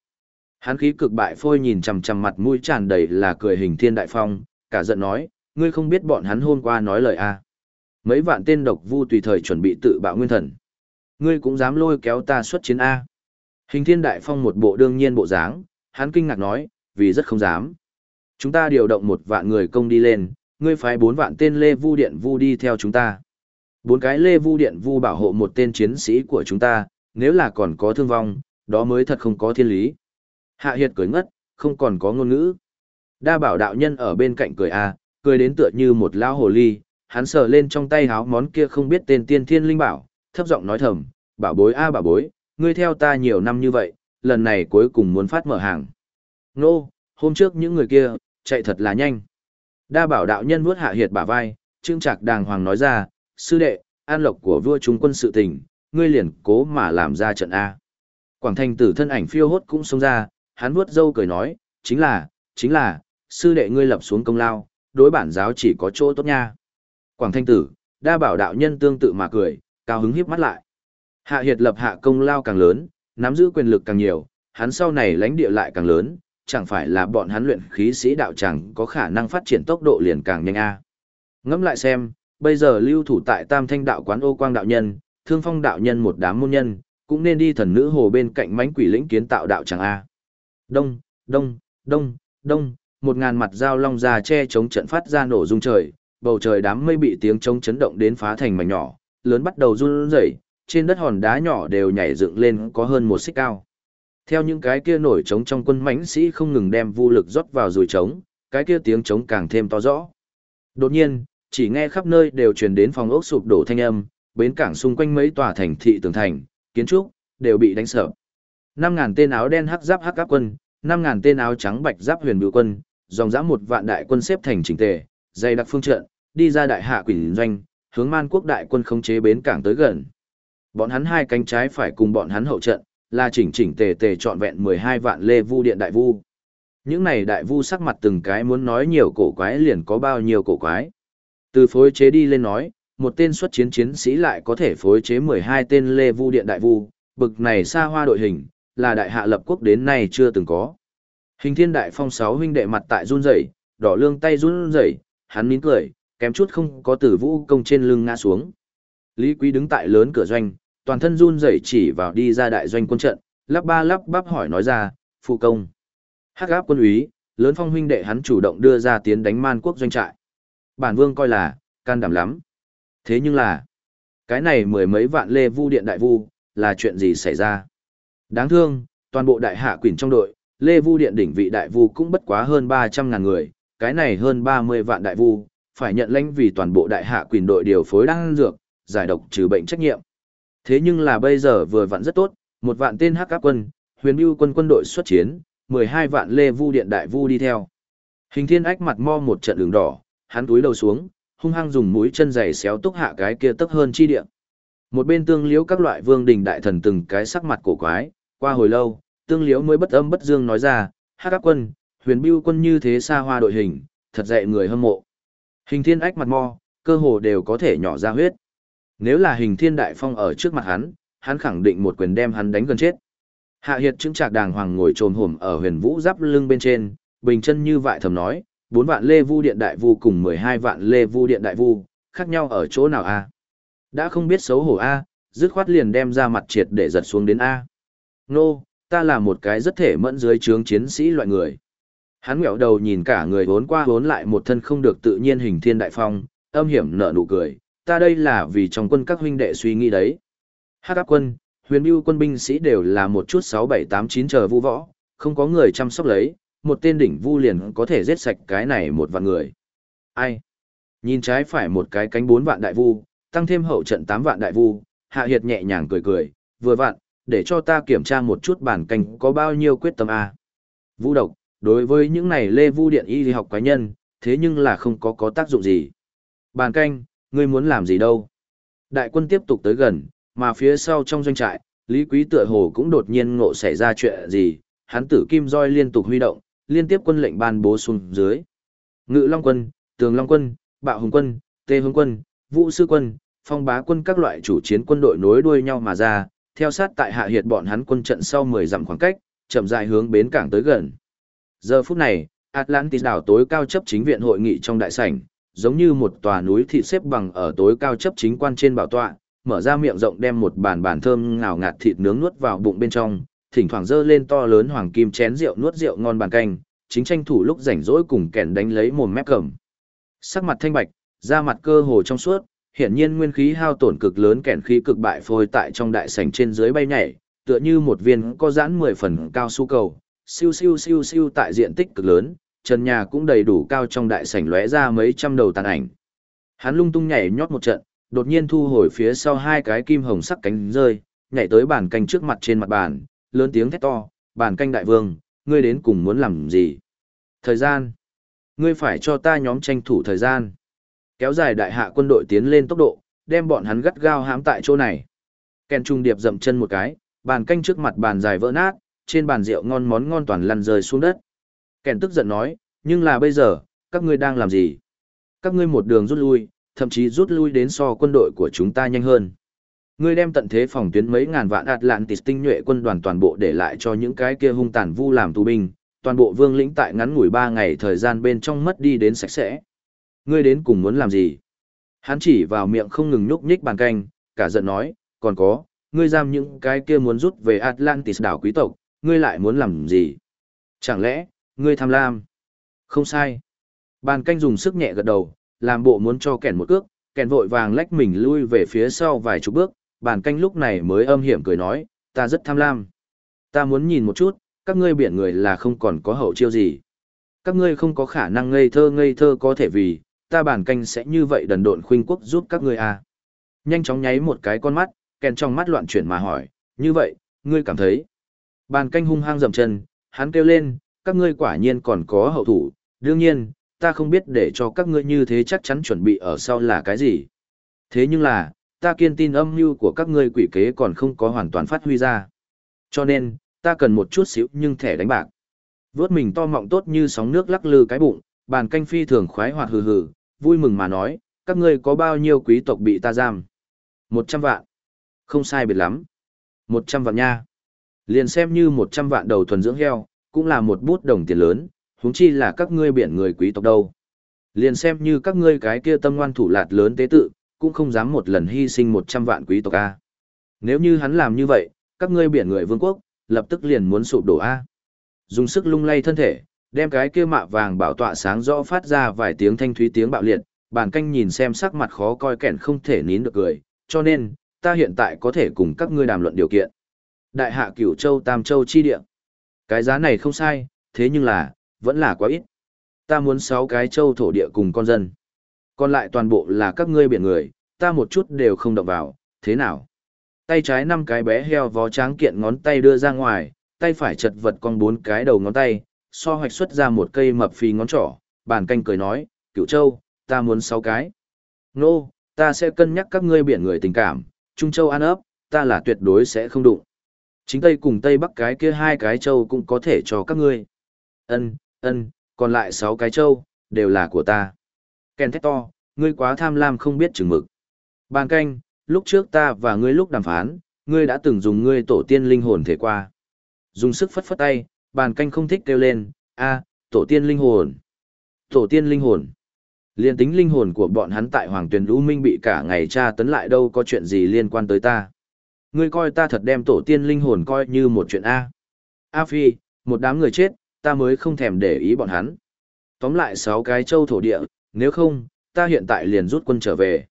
S1: Hán khí cực bại phôi nhìn chằm chằm mặt mũi tràn đầy là cười hình thiên đại phong, cả giận nói, ngươi không biết bọn hắn hôm qua nói lời a. Mấy vạn tên độc vu tùy thời chuẩn bị tự bạo nguyên thần. Ngươi cũng dám lôi kéo ta xuất chiến a. Hình thiên đại phong một bộ đương nhiên bộ dáng, hắn kinh ngạc nói, vì rất không dám. Chúng ta điều động một vạn người công đi lên, ngươi phái bốn vạn tên lê vu điện vu đi theo chúng ta. Bốn cái lê vu điện vu bảo hộ một tên chiến sĩ của chúng ta, nếu là còn có thương vong, đó mới thật không có thiên lý. Hạ Hiệt cười ngất, không còn có ngôn ngữ. Đa bảo đạo nhân ở bên cạnh cười à, cười đến tựa như một lão hồ ly, hắn sờ lên trong tay háo món kia không biết tên tiên thiên linh bảo, thấp giọng nói thầm, bảo bối a bảo bối, ngươi theo ta nhiều năm như vậy, lần này cuối cùng muốn phát mở hàng. Nô, hôm trước những người kia, chạy thật là nhanh. Đa bảo đạo nhân vuốt hạ hiệt bả vai, trương trạc đàng hoàng nói ra, sư đệ, an lộc của vua chúng quân sự tình, ngươi liền cố mà làm ra trận A. Quảng thành tử thân ảnh phiêu hốt cũng xông ra, hắn vuốt dâu cười nói, chính là, chính là, sư đệ ngươi lập xuống công lao, đối bản giáo chỉ có chỗ tốt nha. Quảng thanh tử, đa bảo đạo nhân tương tự mà cười, cao hứng hiếp mắt lại. Hạ hiệt lập hạ công lao càng lớn, nắm giữ quyền lực càng nhiều, hắn sau này lãnh địa lại càng lớn, chẳng phải là bọn hắn luyện khí sĩ đạo chẳng có khả năng phát triển tốc độ liền càng nhanh a. Ngẫm lại xem, bây giờ lưu thủ tại Tam Thanh đạo quán Ô Quang đạo nhân, Thương Phong đạo nhân một đám môn nhân, cũng nên đi thần nữ hồ bên cạnh mãnh quỷ lĩnh kiến tạo đạo chẳng a. Đông, đông, đông, đông, một ngàn mặt dao long già che chống trận phát ra nổ rung trời, bầu trời đám mây bị tiếng chống chấn động đến phá thành mảnh nhỏ, lớn bắt đầu run rẩy, trên đất hòn đá nhỏ đều nhảy dựng lên có hơn một xích cao. Theo những cái kia nổi trống trong quân mãnh sĩ không ngừng đem vô lực rót vào rồi trống, cái kia tiếng trống càng thêm to rõ. Đột nhiên, chỉ nghe khắp nơi đều truyền đến phòng ốc sụp đổ thanh âm, bến cảng xung quanh mấy tòa thành thị tường thành, kiến trúc đều bị đánh sập. Năm ngàn tên áo đen hắc giáp hắc áp quân, năm ngàn tên áo trắng bạch giáp huyền biểu quân, dòng dã một vạn đại quân xếp thành chỉnh tề, dày đặc phương trận, đi ra đại hạ quỷ doanh, hướng man quốc đại quân khống chế bến cảng tới gần. Bọn hắn hai cánh trái phải cùng bọn hắn hậu trận, là chỉnh chỉnh tề tề trọn vẹn 12 vạn lê vu điện đại vu. Những này đại vu sắc mặt từng cái muốn nói nhiều cổ quái liền có bao nhiêu cổ quái. Từ phối chế đi lên nói, một tên xuất chiến chiến sĩ lại có thể phối chế 12 tên lê vu điện đại vu, bực này xa hoa đội hình, là đại hạ lập quốc đến nay chưa từng có. Hình thiên đại phong sáu huynh đệ mặt tại run rẩy, đỏ lương tay run rẩy, hắn nín cười, kém chút không có tử vũ công trên lưng ngã xuống. Lý Quý đứng tại lớn cửa doanh, toàn thân run rẩy chỉ vào đi ra đại doanh quân trận, lắp ba lắp bắp hỏi nói ra, phụ công. Hắc áp quân úy, lớn phong huynh đệ hắn chủ động đưa ra tiến đánh man quốc doanh trại. Bản vương coi là, can đảm lắm. Thế nhưng là, cái này mười mấy vạn lê vu điện đại vu, là chuyện gì xảy ra? Đáng thương, toàn bộ đại hạ quỷ trong đội, lê vu điện đỉnh vị đại vu cũng bất quá hơn 300 ngàn người, cái này hơn 30 vạn đại vu, phải nhận lãnh vì toàn bộ đại hạ Quyền đội điều phối đang dược, giải độc trừ bệnh trách nhiệm. Thế nhưng là bây giờ vừa vặn rất tốt, một vạn tên hắc áp quân, huyền bưu quân quân đội xuất chiến, 12 vạn lê vu điện đại vu đi theo. Hình thiên ách mặt mo một trận đường đỏ, hắn túi đầu xuống, hung hăng dùng mũi chân giày xéo túc hạ cái kia tấp hơn chi điện. Một bên tương liễu các loại vương đình đại thần từng cái sắc mặt cổ quái, qua hồi lâu, tương liễu mới bất âm bất dương nói ra, Hát các quân, huyền biêu quân như thế xa hoa đội hình, thật dạy người hâm mộ. Hình thiên ách mặt mo, cơ hồ đều có thể nhỏ ra huyết. Nếu là hình thiên đại phong ở trước mặt hắn, hắn khẳng định một quyền đem hắn đánh gần chết. Hạ Hiệt chứng trạc đàng hoàng ngồi trồm hổm ở huyền vũ giáp lưng bên trên, bình chân như vại thầm nói, bốn vạn lê vu điện đại vu cùng mười hai vạn lê vu điện đại vu, khác nhau ở chỗ nào a? Đã không biết xấu hổ a, dứt khoát liền đem ra mặt triệt để giật xuống đến a. Nô, ta là một cái rất thể mẫn dưới trướng chiến sĩ loại người. Hắn ngẹo đầu nhìn cả người vốn qua vốn lại một thân không được tự nhiên hình thiên đại phong, âm hiểm nở nụ cười, ta đây là vì trong quân các huynh đệ suy nghĩ đấy. Hắc áp quân, huyền bưu quân binh sĩ đều là một chút 6 7 8 9 chờ vu võ, không có người chăm sóc lấy, một tên đỉnh vu liền có thể giết sạch cái này một vạn người. Ai? Nhìn trái phải một cái cánh 4 vạn đại vu, tăng thêm hậu trận 8 vạn đại vu, Hạ Hiệt nhẹ nhàng cười cười, vừa vặn, để cho ta kiểm tra một chút bản canh có bao nhiêu quyết tâm a. Vu độc, đối với những này lê vu điện y học cá nhân, thế nhưng là không có có tác dụng gì. Bàn canh, ngươi muốn làm gì đâu? Đại quân tiếp tục tới gần, mà phía sau trong doanh trại, Lý Quý tựa hồ cũng đột nhiên ngộ xảy ra chuyện gì, hắn tử kim roi liên tục huy động, liên tiếp quân lệnh ban bố xuống dưới. Ngự Long quân, Tường Long quân, Bạo Hùng quân, Tê Hướng quân, Vũ Sư quân, Phong Bá quân các loại chủ chiến quân đội nối đuôi nhau mà ra, theo sát tại hạ hiệt bọn hắn quân trận sau 10 dặm khoảng cách, chậm rãi hướng bến cảng tới gần. Giờ phút này, Atlantis đảo tối cao chấp chính viện hội nghị trong đại sảnh, giống như một tòa núi thị xếp bằng ở tối cao chấp chính quan trên bảo tọa, mở ra miệng rộng đem một bàn bàn thơm ngào ngạt thịt nướng nuốt vào bụng bên trong, thỉnh thoảng dơ lên to lớn hoàng kim chén rượu nuốt rượu ngon bàn canh, chính tranh thủ lúc rảnh rỗi cùng kẻn đánh lấy mồm mép cầm. Sắc mặt thanh bạch, da mặt cơ hồ trong suốt, hiển nhiên nguyên khí hao tổn cực lớn kèn khí cực bại phôi tại trong đại sảnh trên dưới bay nhảy, tựa như một viên có giãn 10 phần cao su cầu, siêu siêu siêu siêu tại diện tích cực lớn, trần nhà cũng đầy đủ cao trong đại sảnh lóe ra mấy trăm đầu tàn ảnh. Hắn lung tung nhảy nhót một trận, đột nhiên thu hồi phía sau hai cái kim hồng sắc cánh rơi, nhảy tới bàn canh trước mặt trên mặt bàn, lớn tiếng thét to, bàn canh đại vương, ngươi đến cùng muốn làm gì? Thời gian. Ngươi phải cho ta nhóm tranh thủ thời gian. Kéo dài đại hạ quân đội tiến lên tốc độ, đem bọn hắn gắt gao hãm tại chỗ này. Ken Trung Điệp dậm chân một cái, bàn canh trước mặt bàn dài vỡ nát, trên bàn rượu ngon món ngon toàn lăn rơi xuống đất. Ken tức giận nói, nhưng là bây giờ, các ngươi đang làm gì? Các ngươi một đường rút lui, thậm chí rút lui đến so quân đội của chúng ta nhanh hơn. Ngươi đem tận thế phòng tuyến mấy ngàn vạn Atlantis tinh nhuệ quân đoàn toàn bộ để lại cho những cái kia hung tàn vu làm tù binh, toàn bộ vương lĩnh tại ngắn ngủi 3 ngày thời gian bên trong mất đi đến sạch sẽ. Ngươi đến cùng muốn làm gì? Hắn chỉ vào miệng không ngừng nhúc nhích bàn canh, cả giận nói, còn có, ngươi giam những cái kia muốn rút về Atlantis đảo quý tộc, ngươi lại muốn làm gì? Chẳng lẽ, ngươi tham lam? Không sai. Bàn canh dùng sức nhẹ gật đầu, làm bộ muốn cho kẻn một cước, kẻn vội vàng lách mình lui về phía sau vài chục bước, bàn canh lúc này mới âm hiểm cười nói, ta rất tham lam. Ta muốn nhìn một chút, các ngươi biển người là không còn có hậu chiêu gì. Các ngươi không có khả năng ngây thơ ngây thơ có thể vì, ta bản canh sẽ như vậy đần độn khuynh quốc giúp các ngươi à. Nhanh chóng nháy một cái con mắt, kèn trong mắt loạn chuyển mà hỏi, như vậy, ngươi cảm thấy. Bàn canh hung hăng dầm chân, hắn kêu lên, các ngươi quả nhiên còn có hậu thủ, đương nhiên, ta không biết để cho các ngươi như thế chắc chắn chuẩn bị ở sau là cái gì. Thế nhưng là, ta kiên tin âm mưu của các ngươi quỷ kế còn không có hoàn toàn phát huy ra. Cho nên, ta cần một chút xíu nhưng thẻ đánh bạc. Vốt mình to mọng tốt như sóng nước lắc lư cái bụng, bàn canh phi thường khoái hoạt hừ hừ, vui mừng mà nói, các ngươi có bao nhiêu quý tộc bị ta giam? Một trăm vạn. Không sai biệt lắm. Một trăm vạn nha. Liền xem như một trăm vạn đầu thuần dưỡng heo, cũng là một bút đồng tiền lớn, huống chi là các ngươi biển người quý tộc đâu. Liền xem như các ngươi cái kia tâm ngoan thủ lạt lớn tế tự, cũng không dám một lần hy sinh một trăm vạn quý tộc A. Nếu như hắn làm như vậy, các ngươi biển người vương quốc, lập tức liền muốn sụp đổ A. Dùng sức lung lay thân thể, đem cái kia mạ vàng bảo tọa sáng rõ phát ra vài tiếng thanh thúy tiếng bạo liệt, bàn canh nhìn xem sắc mặt khó coi kẻn không thể nín được cười, cho nên, ta hiện tại có thể cùng các ngươi đàm luận điều kiện. Đại hạ cửu châu tam châu chi địa. Cái giá này không sai, thế nhưng là, vẫn là quá ít. Ta muốn sáu cái châu thổ địa cùng con dân. Còn lại toàn bộ là các ngươi biển người, ta một chút đều không động vào, thế nào? Tay trái năm cái bé heo vó tráng kiện ngón tay đưa ra ngoài, tay phải chật vật con bốn cái đầu ngón tay, so hoạch xuất ra một cây mập phì ngón trỏ, bàn canh cười nói, cựu châu, ta muốn sáu cái. Nô, ta sẽ cân nhắc các ngươi biển người tình cảm, Trung Châu an ấp, ta là tuyệt đối sẽ không đụng. Chính Tây cùng Tây Bắc cái kia hai cái châu cũng có thể cho các ngươi. Ân, ân, còn lại sáu cái châu, đều là của ta. Ken thét to, ngươi quá tham lam không biết chừng mực. Bàn canh, lúc trước ta và ngươi lúc đàm phán, ngươi đã từng dùng ngươi tổ tiên linh hồn thể qua. Dùng sức phất phất tay, bàn canh không thích kêu lên, a, tổ tiên linh hồn. Tổ tiên linh hồn. Liên tính linh hồn của bọn hắn tại Hoàng Tuyền Lũ Minh bị cả ngày tra tấn lại đâu có chuyện gì liên quan tới ta. Ngươi coi ta thật đem tổ tiên linh hồn coi như một chuyện A. A Phi, một đám người chết, ta mới không thèm để ý bọn hắn. Tóm lại sáu cái châu thổ địa, nếu không, ta hiện tại liền rút quân trở về.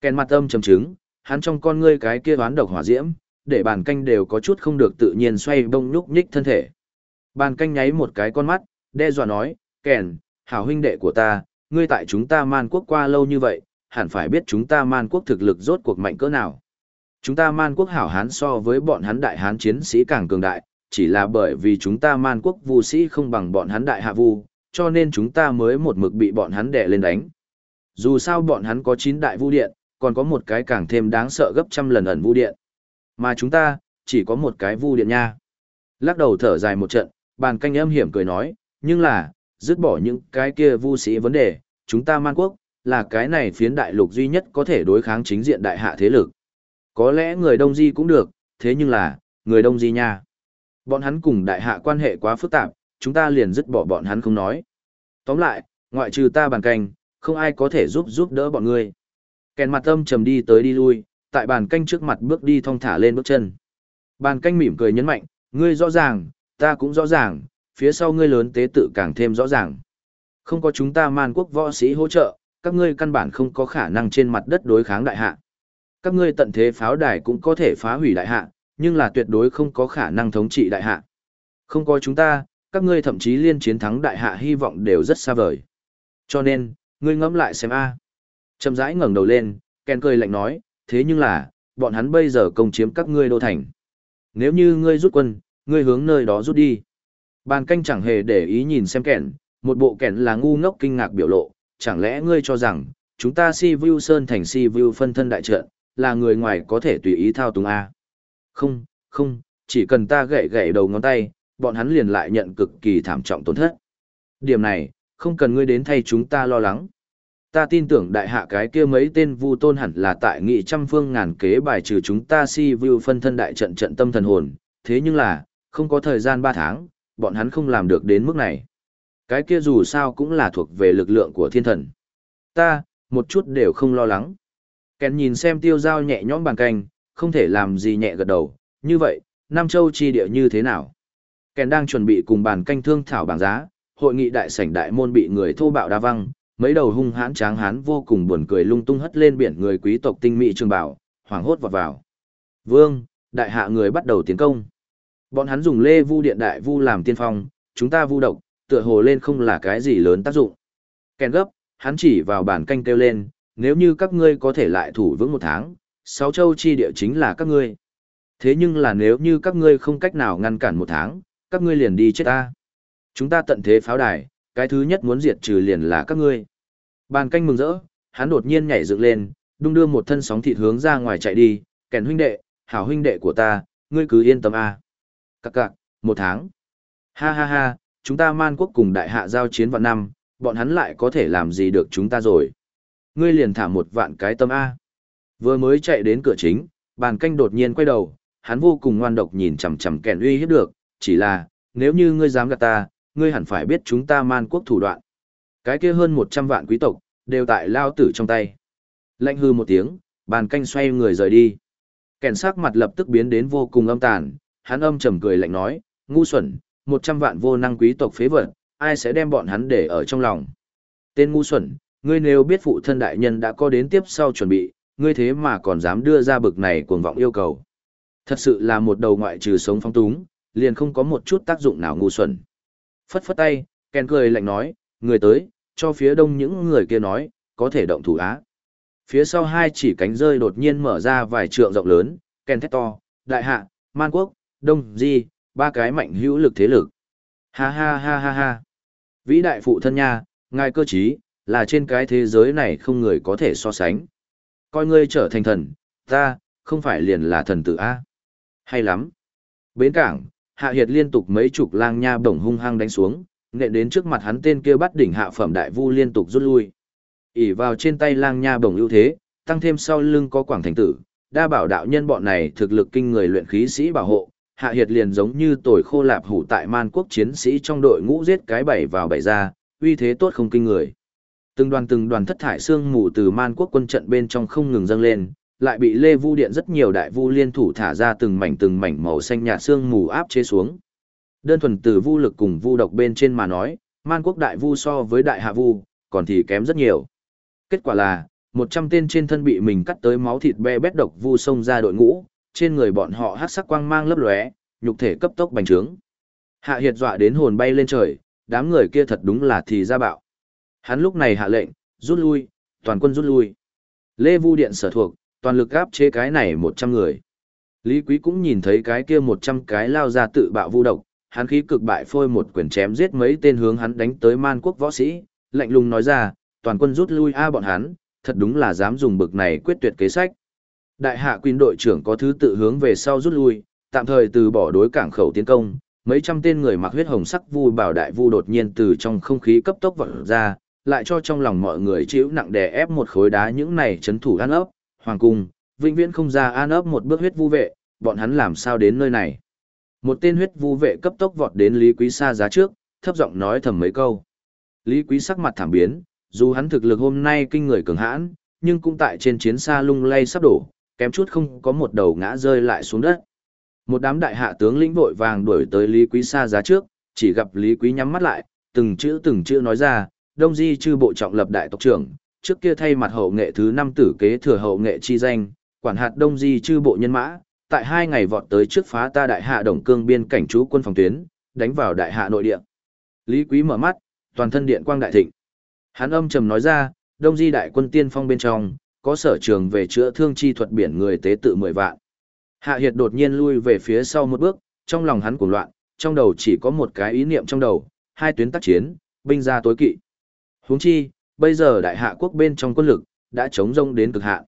S1: Kèn mặt âm trầm chứng, hắn trong con ngươi cái kia đoán độc hỏa diễm, để bàn canh đều có chút không được tự nhiên xoay bông nhúc nhích thân thể. Bàn canh nháy một cái con mắt, đe dọa nói, kèn, hảo huynh đệ của ta, ngươi tại chúng ta man quốc qua lâu như vậy, hẳn phải biết chúng ta man quốc thực lực rốt cuộc mạnh cỡ nào. Chúng ta man quốc hảo hán so với bọn hắn đại hán chiến sĩ càng cường đại, chỉ là bởi vì chúng ta man quốc vu sĩ không bằng bọn hắn đại hạ vu, cho nên chúng ta mới một mực bị bọn hắn đè lên đánh. Dù sao bọn hắn có 9 đại vu điện, còn có một cái càng thêm đáng sợ gấp trăm lần ẩn vu điện. Mà chúng ta, chỉ có một cái vu điện nha. Lắc đầu thở dài một trận, bàn canh âm hiểm cười nói, nhưng là, dứt bỏ những cái kia vu sĩ vấn đề, chúng ta man quốc, là cái này phiến đại lục duy nhất có thể đối kháng chính diện đại hạ thế lực. Có lẽ người Đông Di cũng được, thế nhưng là, người Đông Di nha. Bọn hắn cùng đại hạ quan hệ quá phức tạp, chúng ta liền dứt bỏ bọn hắn không nói. Tóm lại, ngoại trừ ta bàn canh, không ai có thể giúp giúp đỡ bọn ngươi. Kèn mặt âm trầm đi tới đi lui, tại bàn canh trước mặt bước đi thong thả lên bước chân. Bàn canh mỉm cười nhấn mạnh, ngươi rõ ràng, ta cũng rõ ràng, phía sau ngươi lớn tế tự càng thêm rõ ràng. Không có chúng ta man quốc võ sĩ hỗ trợ, các ngươi căn bản không có khả năng trên mặt đất đối kháng đại hạ. Các ngươi tận thế pháo đài cũng có thể phá hủy đại hạ, nhưng là tuyệt đối không có khả năng thống trị đại hạ. Không có chúng ta, các ngươi thậm chí liên chiến thắng đại hạ hy vọng đều rất xa vời. Cho nên, ngươi ngẫm lại xem a. À. Chậm rãi ngẩng đầu lên, Ken cười lạnh nói, thế nhưng là, bọn hắn bây giờ công chiếm các ngươi đô thành. Nếu như ngươi rút quân, ngươi hướng nơi đó rút đi. Bàn canh chẳng hề để ý nhìn xem kẻn, một bộ kẻn là ngu ngốc kinh ngạc biểu lộ, chẳng lẽ ngươi cho rằng, chúng ta si vu sơn thành si vu phân thân đại trận, là người ngoài có thể tùy ý thao túng A. Không, không, chỉ cần ta gậy gậy đầu ngón tay, bọn hắn liền lại nhận cực kỳ thảm trọng tổn thất. Điểm này, không cần ngươi đến thay chúng ta lo lắng. Ta tin tưởng đại hạ cái kia mấy tên vu tôn hẳn là tại nghị trăm phương ngàn kế bài trừ chúng ta si vu phân thân đại trận trận tâm thần hồn, thế nhưng là, không có thời gian 3 tháng, bọn hắn không làm được đến mức này. Cái kia dù sao cũng là thuộc về lực lượng của thiên thần. Ta, một chút đều không lo lắng. Kèn nhìn xem tiêu giao nhẹ nhõm bàn canh, không thể làm gì nhẹ gật đầu, như vậy, Nam Châu chi địa như thế nào? Kèn đang chuẩn bị cùng bàn canh thương thảo bảng giá, hội nghị đại sảnh đại môn bị người thô bạo đa văng, mấy đầu hung hãn tráng hán vô cùng buồn cười lung tung hất lên biển người quý tộc tinh mỹ trường bảo, hoảng hốt vọt vào. Vương, đại hạ người bắt đầu tiến công. Bọn hắn dùng lê vu điện đại vu làm tiên phong, chúng ta vu độc, tựa hồ lên không là cái gì lớn tác dụng. Kèn gấp, hắn chỉ vào bản canh kêu lên, nếu như các ngươi có thể lại thủ vững một tháng, sáu châu chi địa chính là các ngươi. Thế nhưng là nếu như các ngươi không cách nào ngăn cản một tháng, các ngươi liền đi chết ta. Chúng ta tận thế pháo đài, cái thứ nhất muốn diệt trừ liền là các ngươi. Bàn canh mừng rỡ, hắn đột nhiên nhảy dựng lên, đung đưa một thân sóng thịt hướng ra ngoài chạy đi, kèn huynh đệ, hảo huynh đệ của ta, ngươi cứ yên tâm a. Cặc cặc, một tháng. Ha ha ha, chúng ta man quốc cùng đại hạ giao chiến vạn năm, bọn hắn lại có thể làm gì được chúng ta rồi. Ngươi liền thả một vạn cái tâm A. Vừa mới chạy đến cửa chính, bàn canh đột nhiên quay đầu, hắn vô cùng ngoan độc nhìn chằm chằm kèn uy hiếp được, chỉ là, nếu như ngươi dám gạt ta, ngươi hẳn phải biết chúng ta man quốc thủ đoạn. Cái kia hơn 100 vạn quý tộc, đều tại lao tử trong tay. Lạnh hư một tiếng, bàn canh xoay người rời đi. Kèn sắc mặt lập tức biến đến vô cùng âm tàn, hắn âm trầm cười lạnh nói, ngu xuẩn, một trăm vạn vô năng quý tộc phế vật, ai sẽ đem bọn hắn để ở trong lòng. Tên ngu xuẩn, ngươi nếu biết phụ thân đại nhân đã có đến tiếp sau chuẩn bị, ngươi thế mà còn dám đưa ra bực này cuồng vọng yêu cầu. Thật sự là một đầu ngoại trừ sống phong túng, liền không có một chút tác dụng nào ngu xuẩn. Phất phất tay, Ken cười lạnh nói, người tới, cho phía đông những người kia nói, có thể động thủ á. Phía sau hai chỉ cánh rơi đột nhiên mở ra vài trượng rộng lớn, Ken thét to, đại hạ, man quốc, đông di, ba cái mạnh hữu lực thế lực. Ha ha ha ha ha. Vĩ đại phụ thân nha, ngài cơ trí, là trên cái thế giới này không người có thể so sánh. Coi ngươi trở thành thần, ta, không phải liền là thần tử A. Hay lắm. Bến cảng, hạ hiệt liên tục mấy chục lang nha bổng hung hăng đánh xuống, nện đến trước mặt hắn tên kia bắt đỉnh hạ phẩm đại vu liên tục rút lui. ỉ vào trên tay lang nha bổng ưu thế, tăng thêm sau lưng có quảng thành tử, đa bảo đạo nhân bọn này thực lực kinh người luyện khí sĩ bảo hộ, hạ hiệt liền giống như tồi khô lạp hủ tại man quốc chiến sĩ trong đội ngũ giết cái bảy vào bảy ra, uy thế tốt không kinh người. Từng đoàn từng đoàn thất thải xương mù từ man quốc quân trận bên trong không ngừng dâng lên, lại bị Lê Vu Điện rất nhiều đại vu liên thủ thả ra từng mảnh từng mảnh màu xanh nhạt xương mù áp chế xuống. Đơn thuần từ vu lực cùng vu độc bên trên mà nói, man quốc đại vu so với đại hạ vu, còn thì kém rất nhiều. Kết quả là, một trăm tên trên thân bị mình cắt tới máu thịt be bét độc vu xông ra đội ngũ, trên người bọn họ hát sắc quang mang lấp lóe, nhục thể cấp tốc bành trướng. Hạ Hiệt dọa đến hồn bay lên trời, đám người kia thật đúng là thì ra bạo. Hắn lúc này hạ lệnh, rút lui, toàn quân rút lui. Lê Vu Điện sở thuộc, toàn lực áp chế cái này 100 người. Lý Quý cũng nhìn thấy cái kia 100 cái lao ra tự bạo vu độc, hắn khí cực bại phôi một quyền chém giết mấy tên hướng hắn đánh tới man quốc võ sĩ, lạnh lùng nói ra, toàn quân rút lui a à bọn hắn, thật đúng là dám dùng bực này quyết tuyệt kế sách. Đại hạ quyền đội trưởng có thứ tự hướng về sau rút lui, tạm thời từ bỏ đối cảng khẩu tiến công, mấy trăm tên người mặc huyết hồng sắc vu bảo đại vu đột nhiên từ trong không khí cấp tốc vọt ra, lại cho trong lòng mọi người chịu nặng đè ép một khối đá những này chấn thủ an ấp, hoàng cung, vĩnh viễn không ra an ấp một bước huyết vu vệ, bọn hắn làm sao đến nơi này. Một tên huyết vu vệ cấp tốc vọt đến Lý Quý Sa giá trước, thấp giọng nói thầm mấy câu. Lý Quý sắc mặt thảm biến, dù hắn thực lực hôm nay kinh người cường hãn, nhưng cũng tại trên chiến xa lung lay sắp đổ, kém chút không có một đầu ngã rơi lại xuống đất. Một đám đại hạ tướng lĩnh vội vàng đuổi tới Lý Quý xa giá trước, chỉ gặp Lý Quý nhắm mắt lại, từng chữ từng chữ nói ra, Đông Di chư bộ trọng lập đại tộc trưởng, trước kia thay mặt hậu nghệ thứ năm tử kế thừa hậu nghệ chi danh, quản hạt Đông Di chư bộ nhân mã, tại hai ngày vọt tới trước phá ta đại hạ đồng cương biên cảnh trú quân phòng tuyến, đánh vào đại hạ nội địa. Lý Quý mở mắt, toàn thân điện quang đại thịnh. Hắn âm trầm nói ra, Đông Di đại quân tiên phong bên trong, có sở trường về chữa thương chi thuật biển người tế tự mười vạn. Hạ Hiệt đột nhiên lui về phía sau một bước, trong lòng hắn cuồng loạn, trong đầu chỉ có một cái ý niệm trong đầu, hai tuyến tác chiến, binh ra tối kỵ. Huống chi, bây giờ đại hạ quốc bên trong quân lực, đã chống rông đến cực hạn.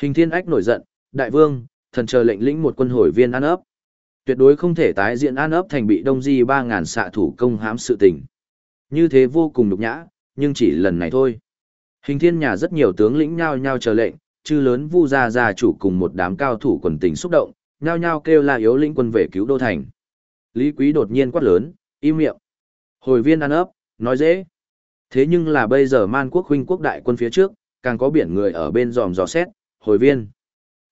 S1: Hình thiên ách nổi giận, đại vương, thần chờ lệnh lĩnh một quân hồi viên an ấp. Tuyệt đối không thể tái diện an ấp thành bị đông di 3.000 xạ thủ công hãm sự tình. Như thế vô cùng nhục nhã, nhưng chỉ lần này thôi. Hình thiên nhà rất nhiều tướng lĩnh nhao nhao chờ lệnh, chư lớn vu gia gia chủ cùng một đám cao thủ quần tình xúc động, nhao nhao kêu la yếu lĩnh quân về cứu đô thành. Lý Quý đột nhiên quát lớn, im miệng. Hồi viên ăn ấp, nói dễ. Thế nhưng là bây giờ man quốc huynh quốc đại quân phía trước, càng có biển người ở bên dòm dò xét, hồi viên.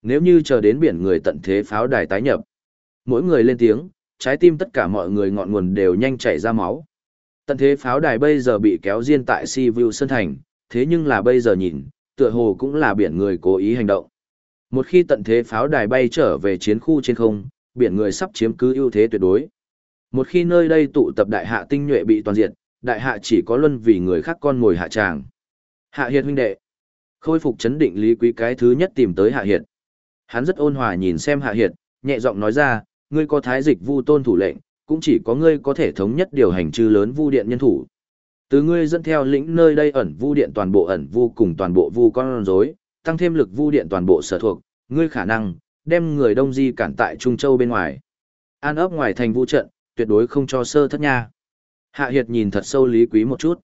S1: Nếu như chờ đến biển người tận thế pháo đài tái nhập, mỗi người lên tiếng, trái tim tất cả mọi người ngọn nguồn đều nhanh chảy ra máu. Tận thế pháo đài bây giờ bị kéo riêng tại Si vu Sơn Thành, thế nhưng là bây giờ nhìn, tựa hồ cũng là biển người cố ý hành động. Một khi tận thế pháo đài bay trở về chiến khu trên không, biển người sắp chiếm cứ ưu thế tuyệt đối. Một khi nơi đây tụ tập đại hạ tinh nhuệ bị toàn diện, đại hạ chỉ có luân vì người khác con ngồi hạ tràng. Hạ Hiệt huynh đệ. Khôi phục chấn định lý quý cái thứ nhất tìm tới Hạ Hiệt. Hắn rất ôn hòa nhìn xem Hạ Hiệt, nhẹ giọng nói ra, ngươi có thái dịch vu tôn thủ lệnh, cũng chỉ có ngươi có thể thống nhất điều hành chư lớn vu điện nhân thủ. Từ ngươi dẫn theo lĩnh nơi đây ẩn vu điện toàn bộ ẩn vu cùng toàn bộ vu con rối, tăng thêm lực vu điện toàn bộ sở thuộc, ngươi khả năng đem người đông di cản tại Trung Châu bên ngoài. An ấp ngoài thành vu trận, tuyệt đối không cho sơ thất nha. Hạ Hiệt nhìn thật sâu Lý Quý một chút.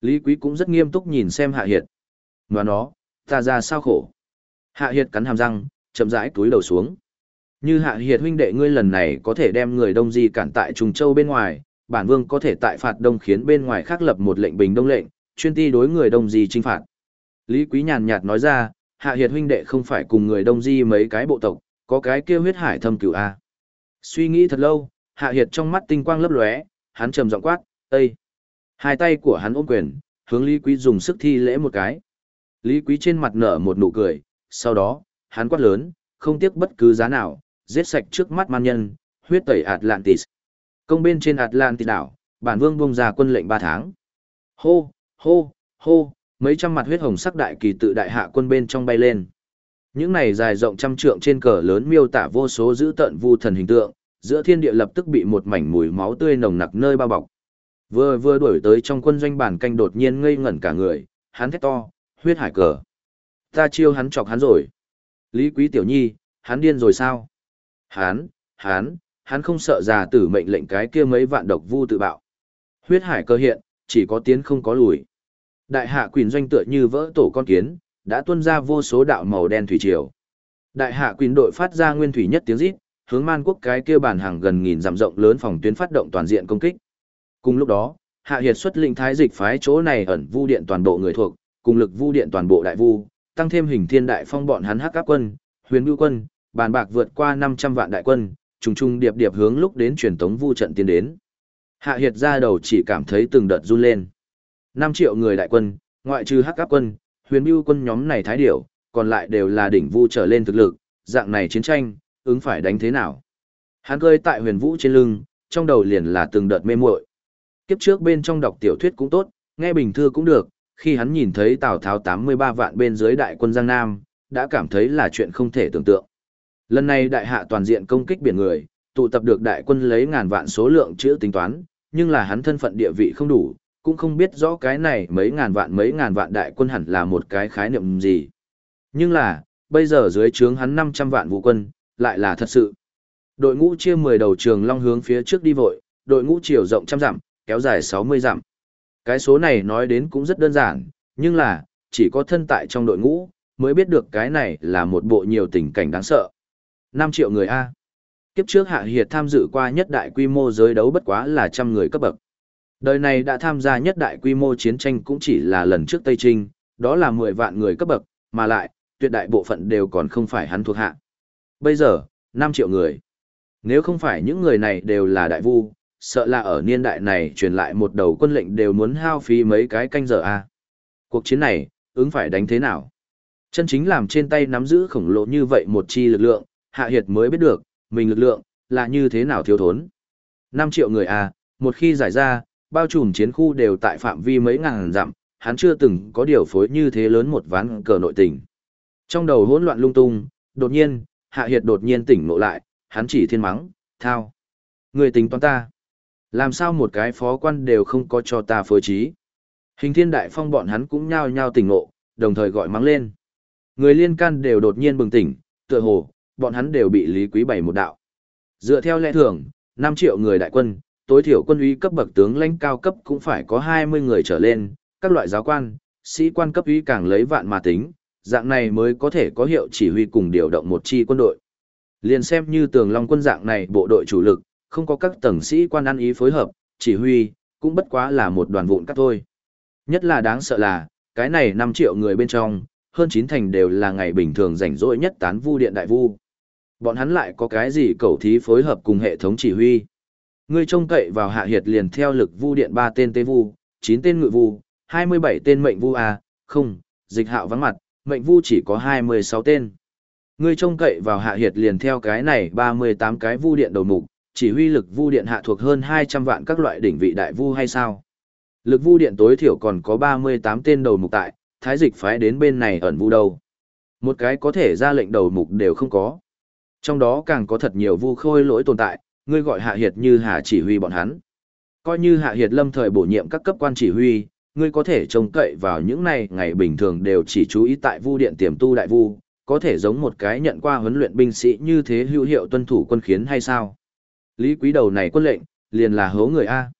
S1: Lý Quý cũng rất nghiêm túc nhìn xem Hạ Hiệt. Mà nó, ta ra sao khổ. Hạ Hiệt cắn hàm răng, chậm rãi túi đầu xuống. Như Hạ Hiệt huynh đệ ngươi lần này có thể đem người đông di cản tại Trung Châu bên ngoài, bản vương có thể tại phạt đông khiến bên ngoài khác lập một lệnh bình đông lệnh, chuyên ti đối người đông di trinh phạt. Lý Quý nhàn nhạt nói ra, Hạ Hiệt huynh đệ không phải cùng người đông di mấy cái bộ tộc, có cái kia huyết hải thâm cửu A. Suy nghĩ thật lâu, Hạ Hiệt trong mắt tinh quang lấp lóe, hắn trầm giọng quát, Ê! Hai tay của hắn ôm quyền, hướng Lý Quý dùng sức thi lễ một cái. Lý Quý trên mặt nở một nụ cười, sau đó, hắn quát lớn, không tiếc bất cứ giá nào, giết sạch trước mắt man nhân, huyết tẩy Atlantis. Công bên trên Atlantis đảo, bản vương bung ra quân lệnh ba tháng. Hô, hô, hô, mấy trăm mặt huyết hồng sắc đại kỳ tự đại hạ quân bên trong bay lên. Những này dài rộng trăm trượng trên cờ lớn miêu tả vô số giữ tận vu thần hình tượng, giữa thiên địa lập tức bị một mảnh mùi máu tươi nồng nặc nơi bao bọc. Vừa vừa đuổi tới trong quân doanh bản canh đột nhiên ngây ngẩn cả người, hắn thét to, huyết hải cờ. Ta chiêu hắn chọc hắn rồi. Lý Quý Tiểu Nhi, hắn điên rồi sao? Hắn, hắn, hắn không sợ già tử mệnh lệnh cái kia mấy vạn độc vu tự bạo. Huyết hải cơ hiện, chỉ có tiến không có lùi. Đại hạ quyền doanh tựa như vỡ tổ con kiến, đã tuôn ra vô số đạo màu đen thủy triều. Đại hạ quyền đội phát ra nguyên thủy nhất tiếng rít, hướng man quốc cái kia bản hàng gần nghìn dặm rộng lớn phòng tuyến phát động toàn diện công kích. Cùng lúc đó, hạ hiệt xuất linh thái dịch phái chỗ này ẩn vu điện toàn bộ người thuộc, cùng lực vu điện toàn bộ đại vu, tăng thêm hình thiên đại phong bọn hắn hắc áp quân, huyền bưu quân, bàn bạc vượt qua 500 vạn đại quân, trùng trùng điệp điệp hướng lúc đến truyền tống vu trận tiến đến. Hạ Hiệt ra đầu chỉ cảm thấy từng đợt run lên. 5 triệu người đại quân, ngoại trừ hắc áp quân, huyền bưu quân nhóm này thái điểu, còn lại đều là đỉnh vu trở lên thực lực, dạng này chiến tranh, ứng phải đánh thế nào. Hắn cơi tại huyền vũ trên lưng, trong đầu liền là từng đợt mê muội. Kiếp trước bên trong đọc tiểu thuyết cũng tốt, nghe bình thư cũng được, khi hắn nhìn thấy Tào Tháo 83 vạn bên dưới đại quân Giang Nam, đã cảm thấy là chuyện không thể tưởng tượng. Lần này đại hạ toàn diện công kích biển người, tụ tập được đại quân lấy ngàn vạn số lượng chữ tính toán, nhưng là hắn thân phận địa vị không đủ, cũng không biết rõ cái này mấy ngàn vạn mấy ngàn vạn đại quân hẳn là một cái khái niệm gì. Nhưng là, bây giờ dưới trướng hắn 500 vạn vũ quân, lại là thật sự. Đội ngũ chia 10 đầu trường long hướng phía trước đi vội, đội ngũ chiều rộng trăm dặm, kéo dài 60 dặm. Cái số này nói đến cũng rất đơn giản, nhưng là, chỉ có thân tại trong đội ngũ, mới biết được cái này là một bộ nhiều tình cảnh đáng sợ. 5 triệu người A. Kiếp trước Hạ Hiệt tham dự qua nhất đại quy mô giới đấu bất quá là trăm người cấp bậc. Đời này đã tham gia nhất đại quy mô chiến tranh cũng chỉ là lần trước Tây Trinh, đó là 10 vạn người cấp bậc, mà lại, tuyệt đại bộ phận đều còn không phải hắn thuộc hạ. Bây giờ, 5 triệu người. Nếu không phải những người này đều là đại vu, sợ là ở niên đại này truyền lại một đầu quân lệnh đều muốn hao phí mấy cái canh giờ a. Cuộc chiến này, ứng phải đánh thế nào? Chân chính làm trên tay nắm giữ khổng lồ như vậy một chi lực lượng, Hạ Hiệt mới biết được, mình lực lượng, là như thế nào thiếu thốn. 5 triệu người à, một khi giải ra, bao trùm chiến khu đều tại phạm vi mấy ngàn dặm, hắn chưa từng có điều phối như thế lớn một ván cờ nội tình. Trong đầu hỗn loạn lung tung, đột nhiên, Hạ Hiệt đột nhiên tỉnh ngộ lại, hắn chỉ thiên mắng, thao. Người tính toán ta. Làm sao một cái phó quan đều không có cho ta phối trí. Hình thiên đại phong bọn hắn cũng nhao nhao tỉnh ngộ, đồng thời gọi mắng lên. Người liên can đều đột nhiên bừng tỉnh, tựa hồ, bọn hắn đều bị Lý Quý bày một đạo. Dựa theo lẽ thường, 5 triệu người đại quân, tối thiểu quân uy cấp bậc tướng lãnh cao cấp cũng phải có 20 người trở lên, các loại giáo quan, sĩ quan cấp uy càng lấy vạn mà tính, dạng này mới có thể có hiệu chỉ huy cùng điều động một chi quân đội. Liền xem như tường long quân dạng này bộ đội chủ lực, không có các tầng sĩ quan ăn ý phối hợp, chỉ huy, cũng bất quá là một đoàn vụn cắt thôi. Nhất là đáng sợ là, cái này 5 triệu người bên trong, hơn 9 thành đều là ngày bình thường rảnh rỗi nhất tán vu điện đại vu. Bọn hắn lại có cái gì cầu thí phối hợp cùng hệ thống chỉ huy. Ngươi trông cậy vào hạ hiệt liền theo lực vu điện 3 tên tế vu, 9 tên ngự vu, 27 tên mệnh vu à? không, dịch hạo vắng mặt, mệnh vu chỉ có 26 tên. Ngươi trông cậy vào hạ hiệt liền theo cái này 38 cái vu điện đầu mục, chỉ huy lực vu điện hạ thuộc hơn 200 vạn các loại đỉnh vị đại vu hay sao? Lực vu điện tối thiểu còn có 38 tên đầu mục tại, thái dịch phái đến bên này ẩn vu đâu. Một cái có thể ra lệnh đầu mục đều không có. Trong đó càng có thật nhiều vu khôi lỗi tồn tại, ngươi gọi hạ hiệt như hạ chỉ huy bọn hắn. Coi như hạ hiệt lâm thời bổ nhiệm các cấp quan chỉ huy, ngươi có thể trông cậy vào những này ngày bình thường đều chỉ chú ý tại vu điện tiềm tu đại vu, có thể giống một cái nhận qua huấn luyện binh sĩ như thế hữu hiệu tuân thủ quân khiến hay sao? Lý quý đầu này quân lệnh, liền là hố người A.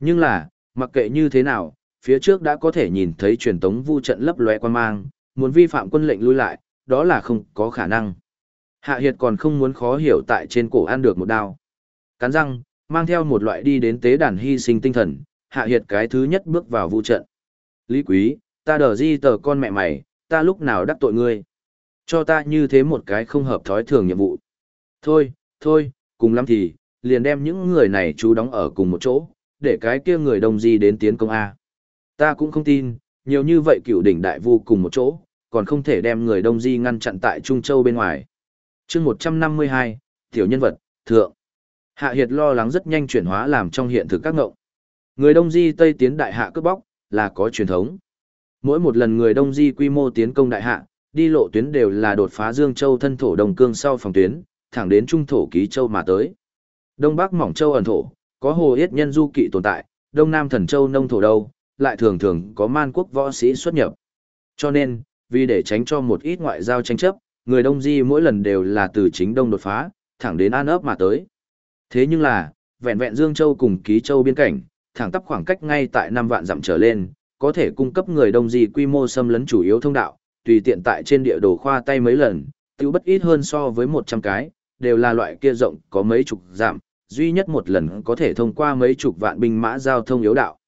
S1: Nhưng là, mặc kệ như thế nào, phía trước đã có thể nhìn thấy truyền tống vu trận lấp lóe quan mang, muốn vi phạm quân lệnh lui lại, đó là không có khả năng. Hạ Hiệt còn không muốn khó hiểu tại trên cổ ăn được một đao. Cắn răng, mang theo một loại đi đến tế đàn hy sinh tinh thần, Hạ Hiệt cái thứ nhất bước vào vu trận. Lý Quý, ta đờ di tờ con mẹ mày, ta lúc nào đắc tội ngươi. Cho ta như thế một cái không hợp thói thường nhiệm vụ. Thôi, thôi, cùng lắm thì, liền đem những người này chú đóng ở cùng một chỗ, để cái kia người đông di đến tiến công A. Ta cũng không tin, nhiều như vậy cựu đỉnh đại vu cùng một chỗ, còn không thể đem người đông di ngăn chặn tại Trung Châu bên ngoài chương 152, tiểu nhân vật, thượng. Hạ Hiệt lo lắng rất nhanh chuyển hóa làm trong hiện thực các ngộng. Người đông di Tây tiến đại hạ cướp bóc, là có truyền thống. Mỗi một lần người đông di quy mô tiến công đại hạ, đi lộ tuyến đều là đột phá Dương Châu thân thổ đồng cương sau phòng tuyến, thẳng đến trung thổ ký châu mà tới. Đông Bắc Mỏng Châu ẩn thổ, có hồ yết nhân du kỵ tồn tại, Đông Nam Thần Châu nông thổ đâu, lại thường thường có man quốc võ sĩ xuất nhập. Cho nên, vì để tránh cho một ít ngoại giao tranh chấp, người Đông Di mỗi lần đều là từ chính Đông đột phá, thẳng đến An ấp mà tới. Thế nhưng là, vẹn vẹn Dương Châu cùng Ký Châu biên cảnh, thẳng tắp khoảng cách ngay tại năm vạn dặm trở lên, có thể cung cấp người Đông Di quy mô xâm lấn chủ yếu thông đạo, tùy tiện tại trên địa đồ khoa tay mấy lần, tiêu bất ít hơn so với 100 cái, đều là loại kia rộng có mấy chục giảm duy nhất một lần có thể thông qua mấy chục vạn binh mã giao thông yếu đạo.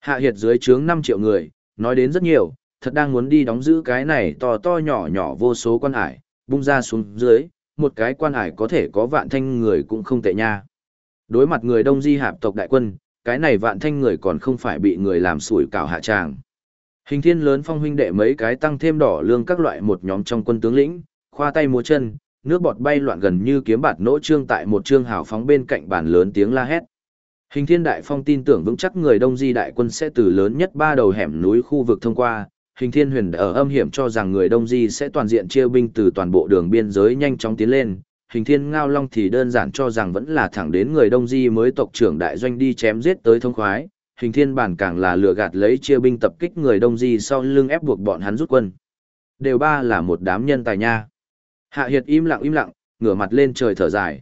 S1: Hạ hiệt dưới trướng 5 triệu người, nói đến rất nhiều, thật đang muốn đi đóng giữ cái này to to nhỏ nhỏ vô số quan hải, bung ra xuống dưới, một cái quan hải có thể có vạn thanh người cũng không tệ nha. Đối mặt người đông di hạp tộc đại quân, cái này vạn thanh người còn không phải bị người làm sủi cảo hạ tràng. Hình thiên lớn phong huynh đệ mấy cái tăng thêm đỏ lương các loại một nhóm trong quân tướng lĩnh, khoa tay múa chân, nước bọt bay loạn gần như kiếm bạt nỗ trương tại một trương hào phóng bên cạnh bàn lớn tiếng la hét. Hình thiên đại phong tin tưởng vững chắc người đông di đại quân sẽ từ lớn nhất ba đầu hẻm núi khu vực thông qua. Hình thiên huyền ở âm hiểm cho rằng người đông di sẽ toàn diện chia binh từ toàn bộ đường biên giới nhanh chóng tiến lên. Hình thiên ngao long thì đơn giản cho rằng vẫn là thẳng đến người đông di mới tộc trưởng đại doanh đi chém giết tới thông khoái. Hình thiên bản càng là lừa gạt lấy chia binh tập kích người đông di sau lưng ép buộc bọn hắn rút quân. Đều ba là một đám nhân tài nha. Hạ Hiệt im lặng im lặng, ngửa mặt lên trời thở dài.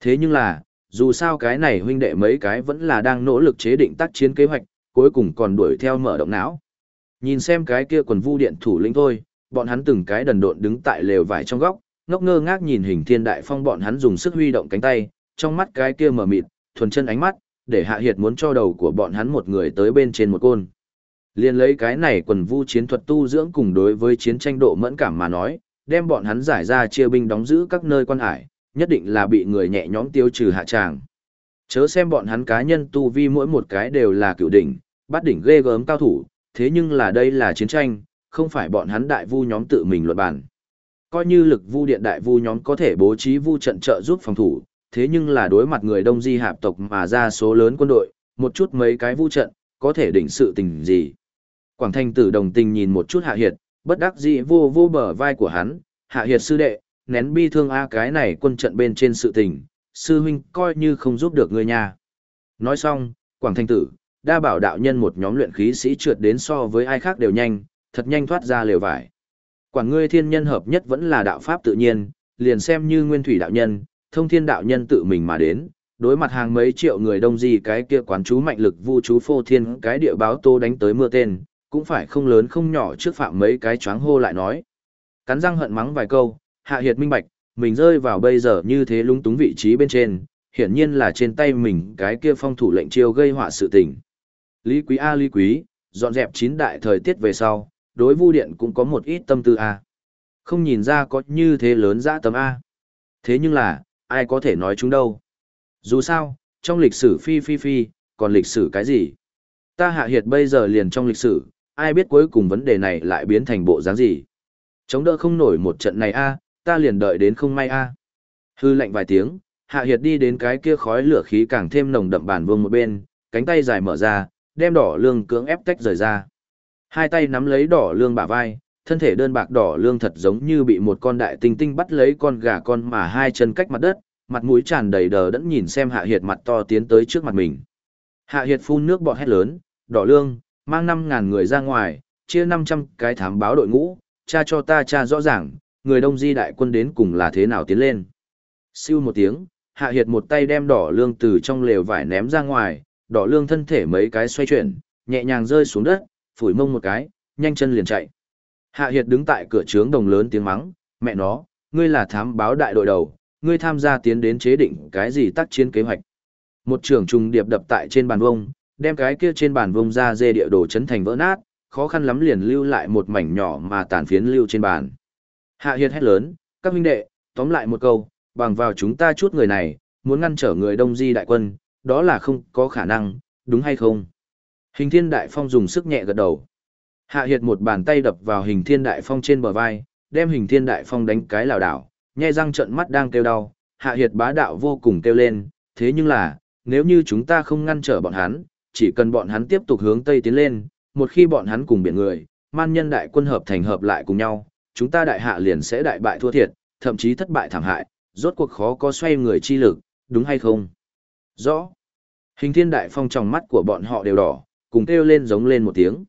S1: Thế nhưng là, dù sao cái này huynh đệ mấy cái vẫn là đang nỗ lực chế định tác chiến kế hoạch, cuối cùng còn đuổi theo mở động não. Nhìn xem cái kia quần vu điện thủ lĩnh thôi, bọn hắn từng cái đần độn đứng tại lều vải trong góc, ngốc ngơ ngác nhìn hình thiên đại phong bọn hắn dùng sức huy động cánh tay, trong mắt cái kia mở mịt, thuần chân ánh mắt, để hạ hiệt muốn cho đầu của bọn hắn một người tới bên trên một côn. Liên lấy cái này quần vu chiến thuật tu dưỡng cùng đối với chiến tranh độ mẫn cảm mà nói, đem bọn hắn giải ra chia binh đóng giữ các nơi quan hải, nhất định là bị người nhẹ nhõm tiêu trừ hạ tràng. Chớ xem bọn hắn cá nhân tu vi mỗi một cái đều là cựu đỉnh, bắt đỉnh ghê gớm cao thủ, thế nhưng là đây là chiến tranh, không phải bọn hắn đại vu nhóm tự mình luận bàn. Coi như lực vu điện đại vu nhóm có thể bố trí vu trận trợ giúp phòng thủ, thế nhưng là đối mặt người đông di hạp tộc mà ra số lớn quân đội, một chút mấy cái vu trận, có thể định sự tình gì. Quảng Thanh tử đồng tình nhìn một chút hạ hiệt, bất đắc dĩ vô vô bờ vai của hắn, hạ hiệt sư đệ, nén bi thương a cái này quân trận bên trên sự tình, sư huynh coi như không giúp được ngươi nhà. Nói xong, Quảng Thanh tử, đa bảo đạo nhân một nhóm luyện khí sĩ trượt đến so với ai khác đều nhanh, thật nhanh thoát ra lều vải. Quản ngươi thiên nhân hợp nhất vẫn là đạo pháp tự nhiên, liền xem như nguyên thủy đạo nhân, thông thiên đạo nhân tự mình mà đến, đối mặt hàng mấy triệu người đông gì cái kia quán chú mạnh lực vu chú phô thiên cái địa báo tô đánh tới mưa tên, cũng phải không lớn không nhỏ trước phạm mấy cái choáng hô lại nói. Cắn răng hận mắng vài câu, hạ hiệt minh bạch, mình rơi vào bây giờ như thế lúng túng vị trí bên trên, hiển nhiên là trên tay mình cái kia phong thủ lệnh chiêu gây họa sự tình. Lý quý A Lý quý, dọn dẹp chín đại thời tiết về sau, đối vu điện cũng có một ít tâm tư A. Không nhìn ra có như thế lớn dã tâm A. Thế nhưng là, ai có thể nói chúng đâu. Dù sao, trong lịch sử phi phi phi, còn lịch sử cái gì? Ta hạ hiệt bây giờ liền trong lịch sử, ai biết cuối cùng vấn đề này lại biến thành bộ dáng gì? Chống đỡ không nổi một trận này a, ta liền đợi đến không may a. Hư lạnh vài tiếng, hạ hiệt đi đến cái kia khói lửa khí càng thêm nồng đậm bản vương một bên, cánh tay dài mở ra, đem đỏ lương cưỡng ép tách rời ra. Hai tay nắm lấy đỏ lương bả vai, thân thể đơn bạc đỏ lương thật giống như bị một con đại tinh tinh bắt lấy con gà con mà hai chân cách mặt đất, mặt mũi tràn đầy đờ đẫn nhìn xem hạ hiệt mặt to tiến tới trước mặt mình. Hạ hiệt phun nước bọt hét lớn, đỏ lương, mang năm ngàn người ra ngoài, chia năm trăm cái thám báo đội ngũ, cha cho ta cha rõ ràng, người đông di đại quân đến cùng là thế nào tiến lên. Siêu một tiếng, hạ hiệt một tay đem đỏ lương từ trong lều vải ném ra ngoài, đỏ lương thân thể mấy cái xoay chuyển, nhẹ nhàng rơi xuống đất, phủi mông một cái, nhanh chân liền chạy. Hạ Hiệt đứng tại cửa trướng đồng lớn tiếng mắng, mẹ nó, ngươi là thám báo đại đội đầu, ngươi tham gia tiến đến chế định cái gì tác chiến kế hoạch. Một trưởng trùng điệp đập tại trên bàn vông, đem cái kia trên bàn vông ra dê địa đồ chấn thành vỡ nát, khó khăn lắm liền lưu lại một mảnh nhỏ mà tàn phiến lưu trên bàn. Hạ Hiệt hét lớn, các huynh đệ, tóm lại một câu, bằng vào chúng ta chút người này, muốn ngăn trở người đông di đại quân, đó là không có khả năng, đúng hay không? Hình thiên đại phong dùng sức nhẹ gật đầu. Hạ Hiệt một bàn tay đập vào hình thiên đại phong trên bờ vai, đem hình thiên đại phong đánh cái lảo đảo, nhai răng trận mắt đang kêu đau. Hạ Hiệt bá đạo vô cùng kêu lên, thế nhưng là, nếu như chúng ta không ngăn trở bọn hắn, chỉ cần bọn hắn tiếp tục hướng Tây tiến lên, một khi bọn hắn cùng biển người, man nhân đại quân hợp thành hợp lại cùng nhau, chúng ta đại hạ liền sẽ đại bại thua thiệt, thậm chí thất bại thảm hại, rốt cuộc khó có xoay người chi lực, đúng hay không? Rõ. Hình thiên đại phong trong mắt của bọn họ đều đỏ, cùng kêu lên giống lên một tiếng.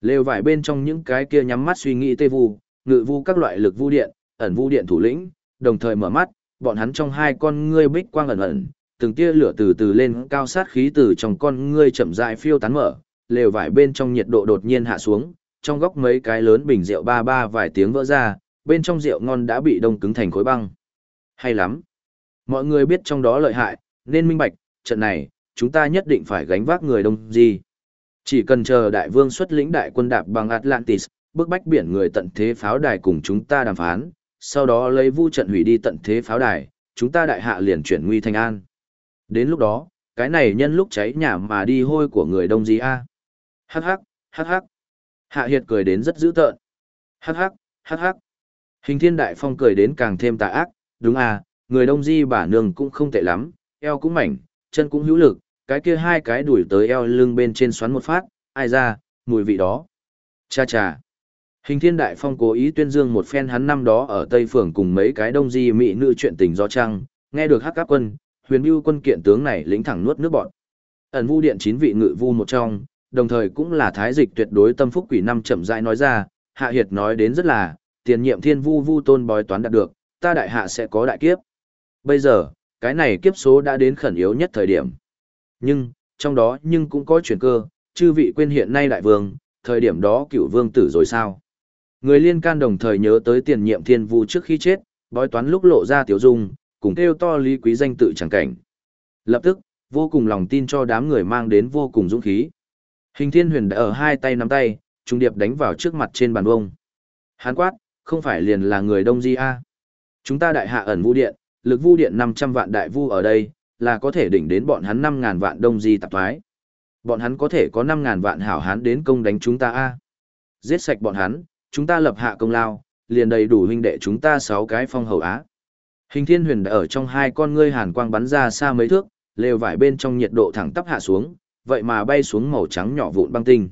S1: Lều vải bên trong những cái kia nhắm mắt suy nghĩ tê vu, ngự vu các loại lực vu điện, ẩn vu điện thủ lĩnh, đồng thời mở mắt, bọn hắn trong hai con ngươi bích quang ẩn ẩn, từng tia lửa từ từ lên cao sát khí từ trong con ngươi chậm rãi phiêu tán mở, lều vải bên trong nhiệt độ đột nhiên hạ xuống, trong góc mấy cái lớn bình rượu ba ba vài tiếng vỡ ra, bên trong rượu ngon đã bị đông cứng thành khối băng. Hay lắm. Mọi người biết trong đó lợi hại, nên minh bạch, trận này, chúng ta nhất định phải gánh vác người đông gì. Chỉ cần chờ đại vương xuất lĩnh đại quân đạp bằng Atlantis, bước bách biển người tận thế pháo đài cùng chúng ta đàm phán, sau đó lấy vu trận hủy đi tận thế pháo đài, chúng ta đại hạ liền chuyển nguy thành an. Đến lúc đó, cái này nhân lúc cháy nhà mà đi hôi của người đông gì a? Hắc hắc, hắc hắc. Hạ Hiệt cười đến rất dữ tợn. Hắc hắc, hắc hắc. Hình Thiên Đại Phong cười đến càng thêm tà ác, đúng à, người đông di bà nương cũng không tệ lắm, eo cũng mảnh, chân cũng hữu lực, cái kia hai cái đuổi tới eo lưng bên trên xoắn một phát, ai ra, mùi vị đó. Cha cha. Hình thiên đại phong cố ý tuyên dương một phen hắn năm đó ở Tây Phường cùng mấy cái đông di mỹ nữ chuyện tình do trăng, nghe được hắc các quân, huyền bưu quân kiện tướng này lĩnh thẳng nuốt nước bọn. Ẩn vu điện chín vị ngự vu một trong, đồng thời cũng là thái dịch tuyệt đối tâm phúc quỷ năm chậm rãi nói ra, hạ hiệt nói đến rất là, tiền nhiệm thiên vu vu tôn bói toán đạt được, ta đại hạ sẽ có đại kiếp. Bây giờ, cái này kiếp số đã đến khẩn yếu nhất thời điểm. Nhưng, trong đó nhưng cũng có chuyển cơ, chư vị quên hiện nay đại vương, thời điểm đó cựu vương tử rồi sao? Người liên can đồng thời nhớ tới tiền nhiệm thiên vu trước khi chết, bói toán lúc lộ ra tiểu dung, cùng kêu to lý quý danh tự chẳng cảnh. Lập tức, vô cùng lòng tin cho đám người mang đến vô cùng dũng khí. Hình thiên huyền đã ở hai tay nắm tay, trung điệp đánh vào trước mặt trên bàn bông. Hán quát, không phải liền là người đông di a Chúng ta đại hạ ẩn vũ điện, lực vu điện 500 vạn đại vu ở đây, là có thể đỉnh đến bọn hắn 5.000 vạn đông di tạp thoái. Bọn hắn có thể có 5.000 vạn hảo hán đến công đánh chúng ta a Giết sạch bọn hắn, chúng ta lập hạ công lao, liền đầy đủ huynh đệ chúng ta 6 cái phong hầu á. Hình thiên huyền đã ở trong hai con ngươi hàn quang bắn ra xa mấy thước, lều vải bên trong nhiệt độ thẳng tắp hạ xuống, vậy mà bay xuống màu trắng nhỏ vụn băng tinh.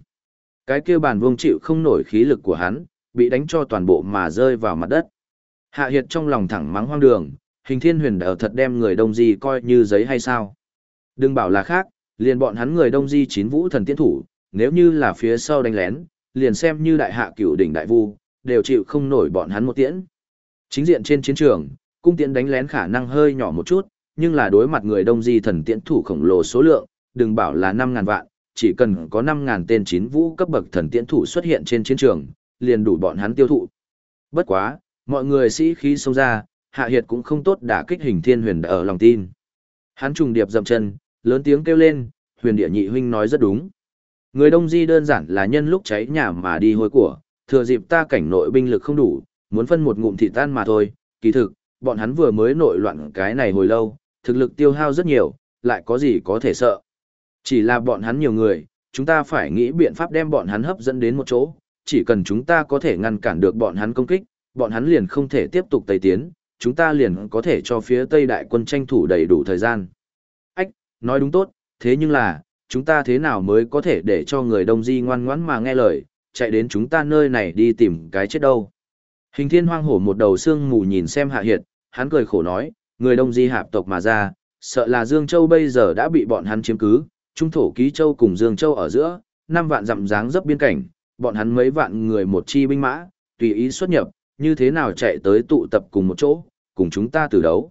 S1: Cái kia bàn vương chịu không nổi khí lực của hắn, bị đánh cho toàn bộ mà rơi vào mặt đất. Hạ Hiệt trong lòng thẳng mắng hoang đường, hình thiên huyền ở thật đem người đông di coi như giấy hay sao. Đừng bảo là khác, liền bọn hắn người đông di chín vũ thần tiên thủ, nếu như là phía sau đánh lén, liền xem như đại hạ cửu đỉnh đại vu, đều chịu không nổi bọn hắn một tiễn. Chính diện trên chiến trường, cung tiễn đánh lén khả năng hơi nhỏ một chút, nhưng là đối mặt người đông di thần tiễn thủ khổng lồ số lượng, đừng bảo là 5.000 vạn, chỉ cần có 5.000 tên chín vũ cấp bậc thần tiễn thủ xuất hiện trên chiến trường, liền đủ bọn hắn tiêu thụ. Bất quá, mọi người sĩ khí xông ra, Hạ Hiệt cũng không tốt đả kích hình thiên huyền ở lòng tin. Hắn trùng điệp dậm chân, lớn tiếng kêu lên, huyền địa nhị huynh nói rất đúng. Người đông di đơn giản là nhân lúc cháy nhà mà đi hôi của, thừa dịp ta cảnh nội binh lực không đủ, muốn phân một ngụm thị tan mà thôi, kỳ thực, bọn hắn vừa mới nội loạn cái này hồi lâu, thực lực tiêu hao rất nhiều, lại có gì có thể sợ. Chỉ là bọn hắn nhiều người, chúng ta phải nghĩ biện pháp đem bọn hắn hấp dẫn đến một chỗ, chỉ cần chúng ta có thể ngăn cản được bọn hắn công kích, bọn hắn liền không thể tiếp tục tây tiến, chúng ta liền có thể cho phía Tây đại quân tranh thủ đầy đủ thời gian. Ách, nói đúng tốt, thế nhưng là, chúng ta thế nào mới có thể để cho người đông di ngoan ngoãn mà nghe lời, chạy đến chúng ta nơi này đi tìm cái chết đâu. Hình thiên hoang hổ một đầu xương mù nhìn xem hạ hiệt, hắn cười khổ nói, người đông di hạp tộc mà ra, sợ là Dương Châu bây giờ đã bị bọn hắn chiếm cứ, trung thổ ký châu cùng Dương Châu ở giữa, năm vạn dặm dáng dấp biên cảnh, bọn hắn mấy vạn người một chi binh mã, tùy ý xuất nhập, như thế nào chạy tới tụ tập cùng một chỗ, cùng chúng ta từ đấu.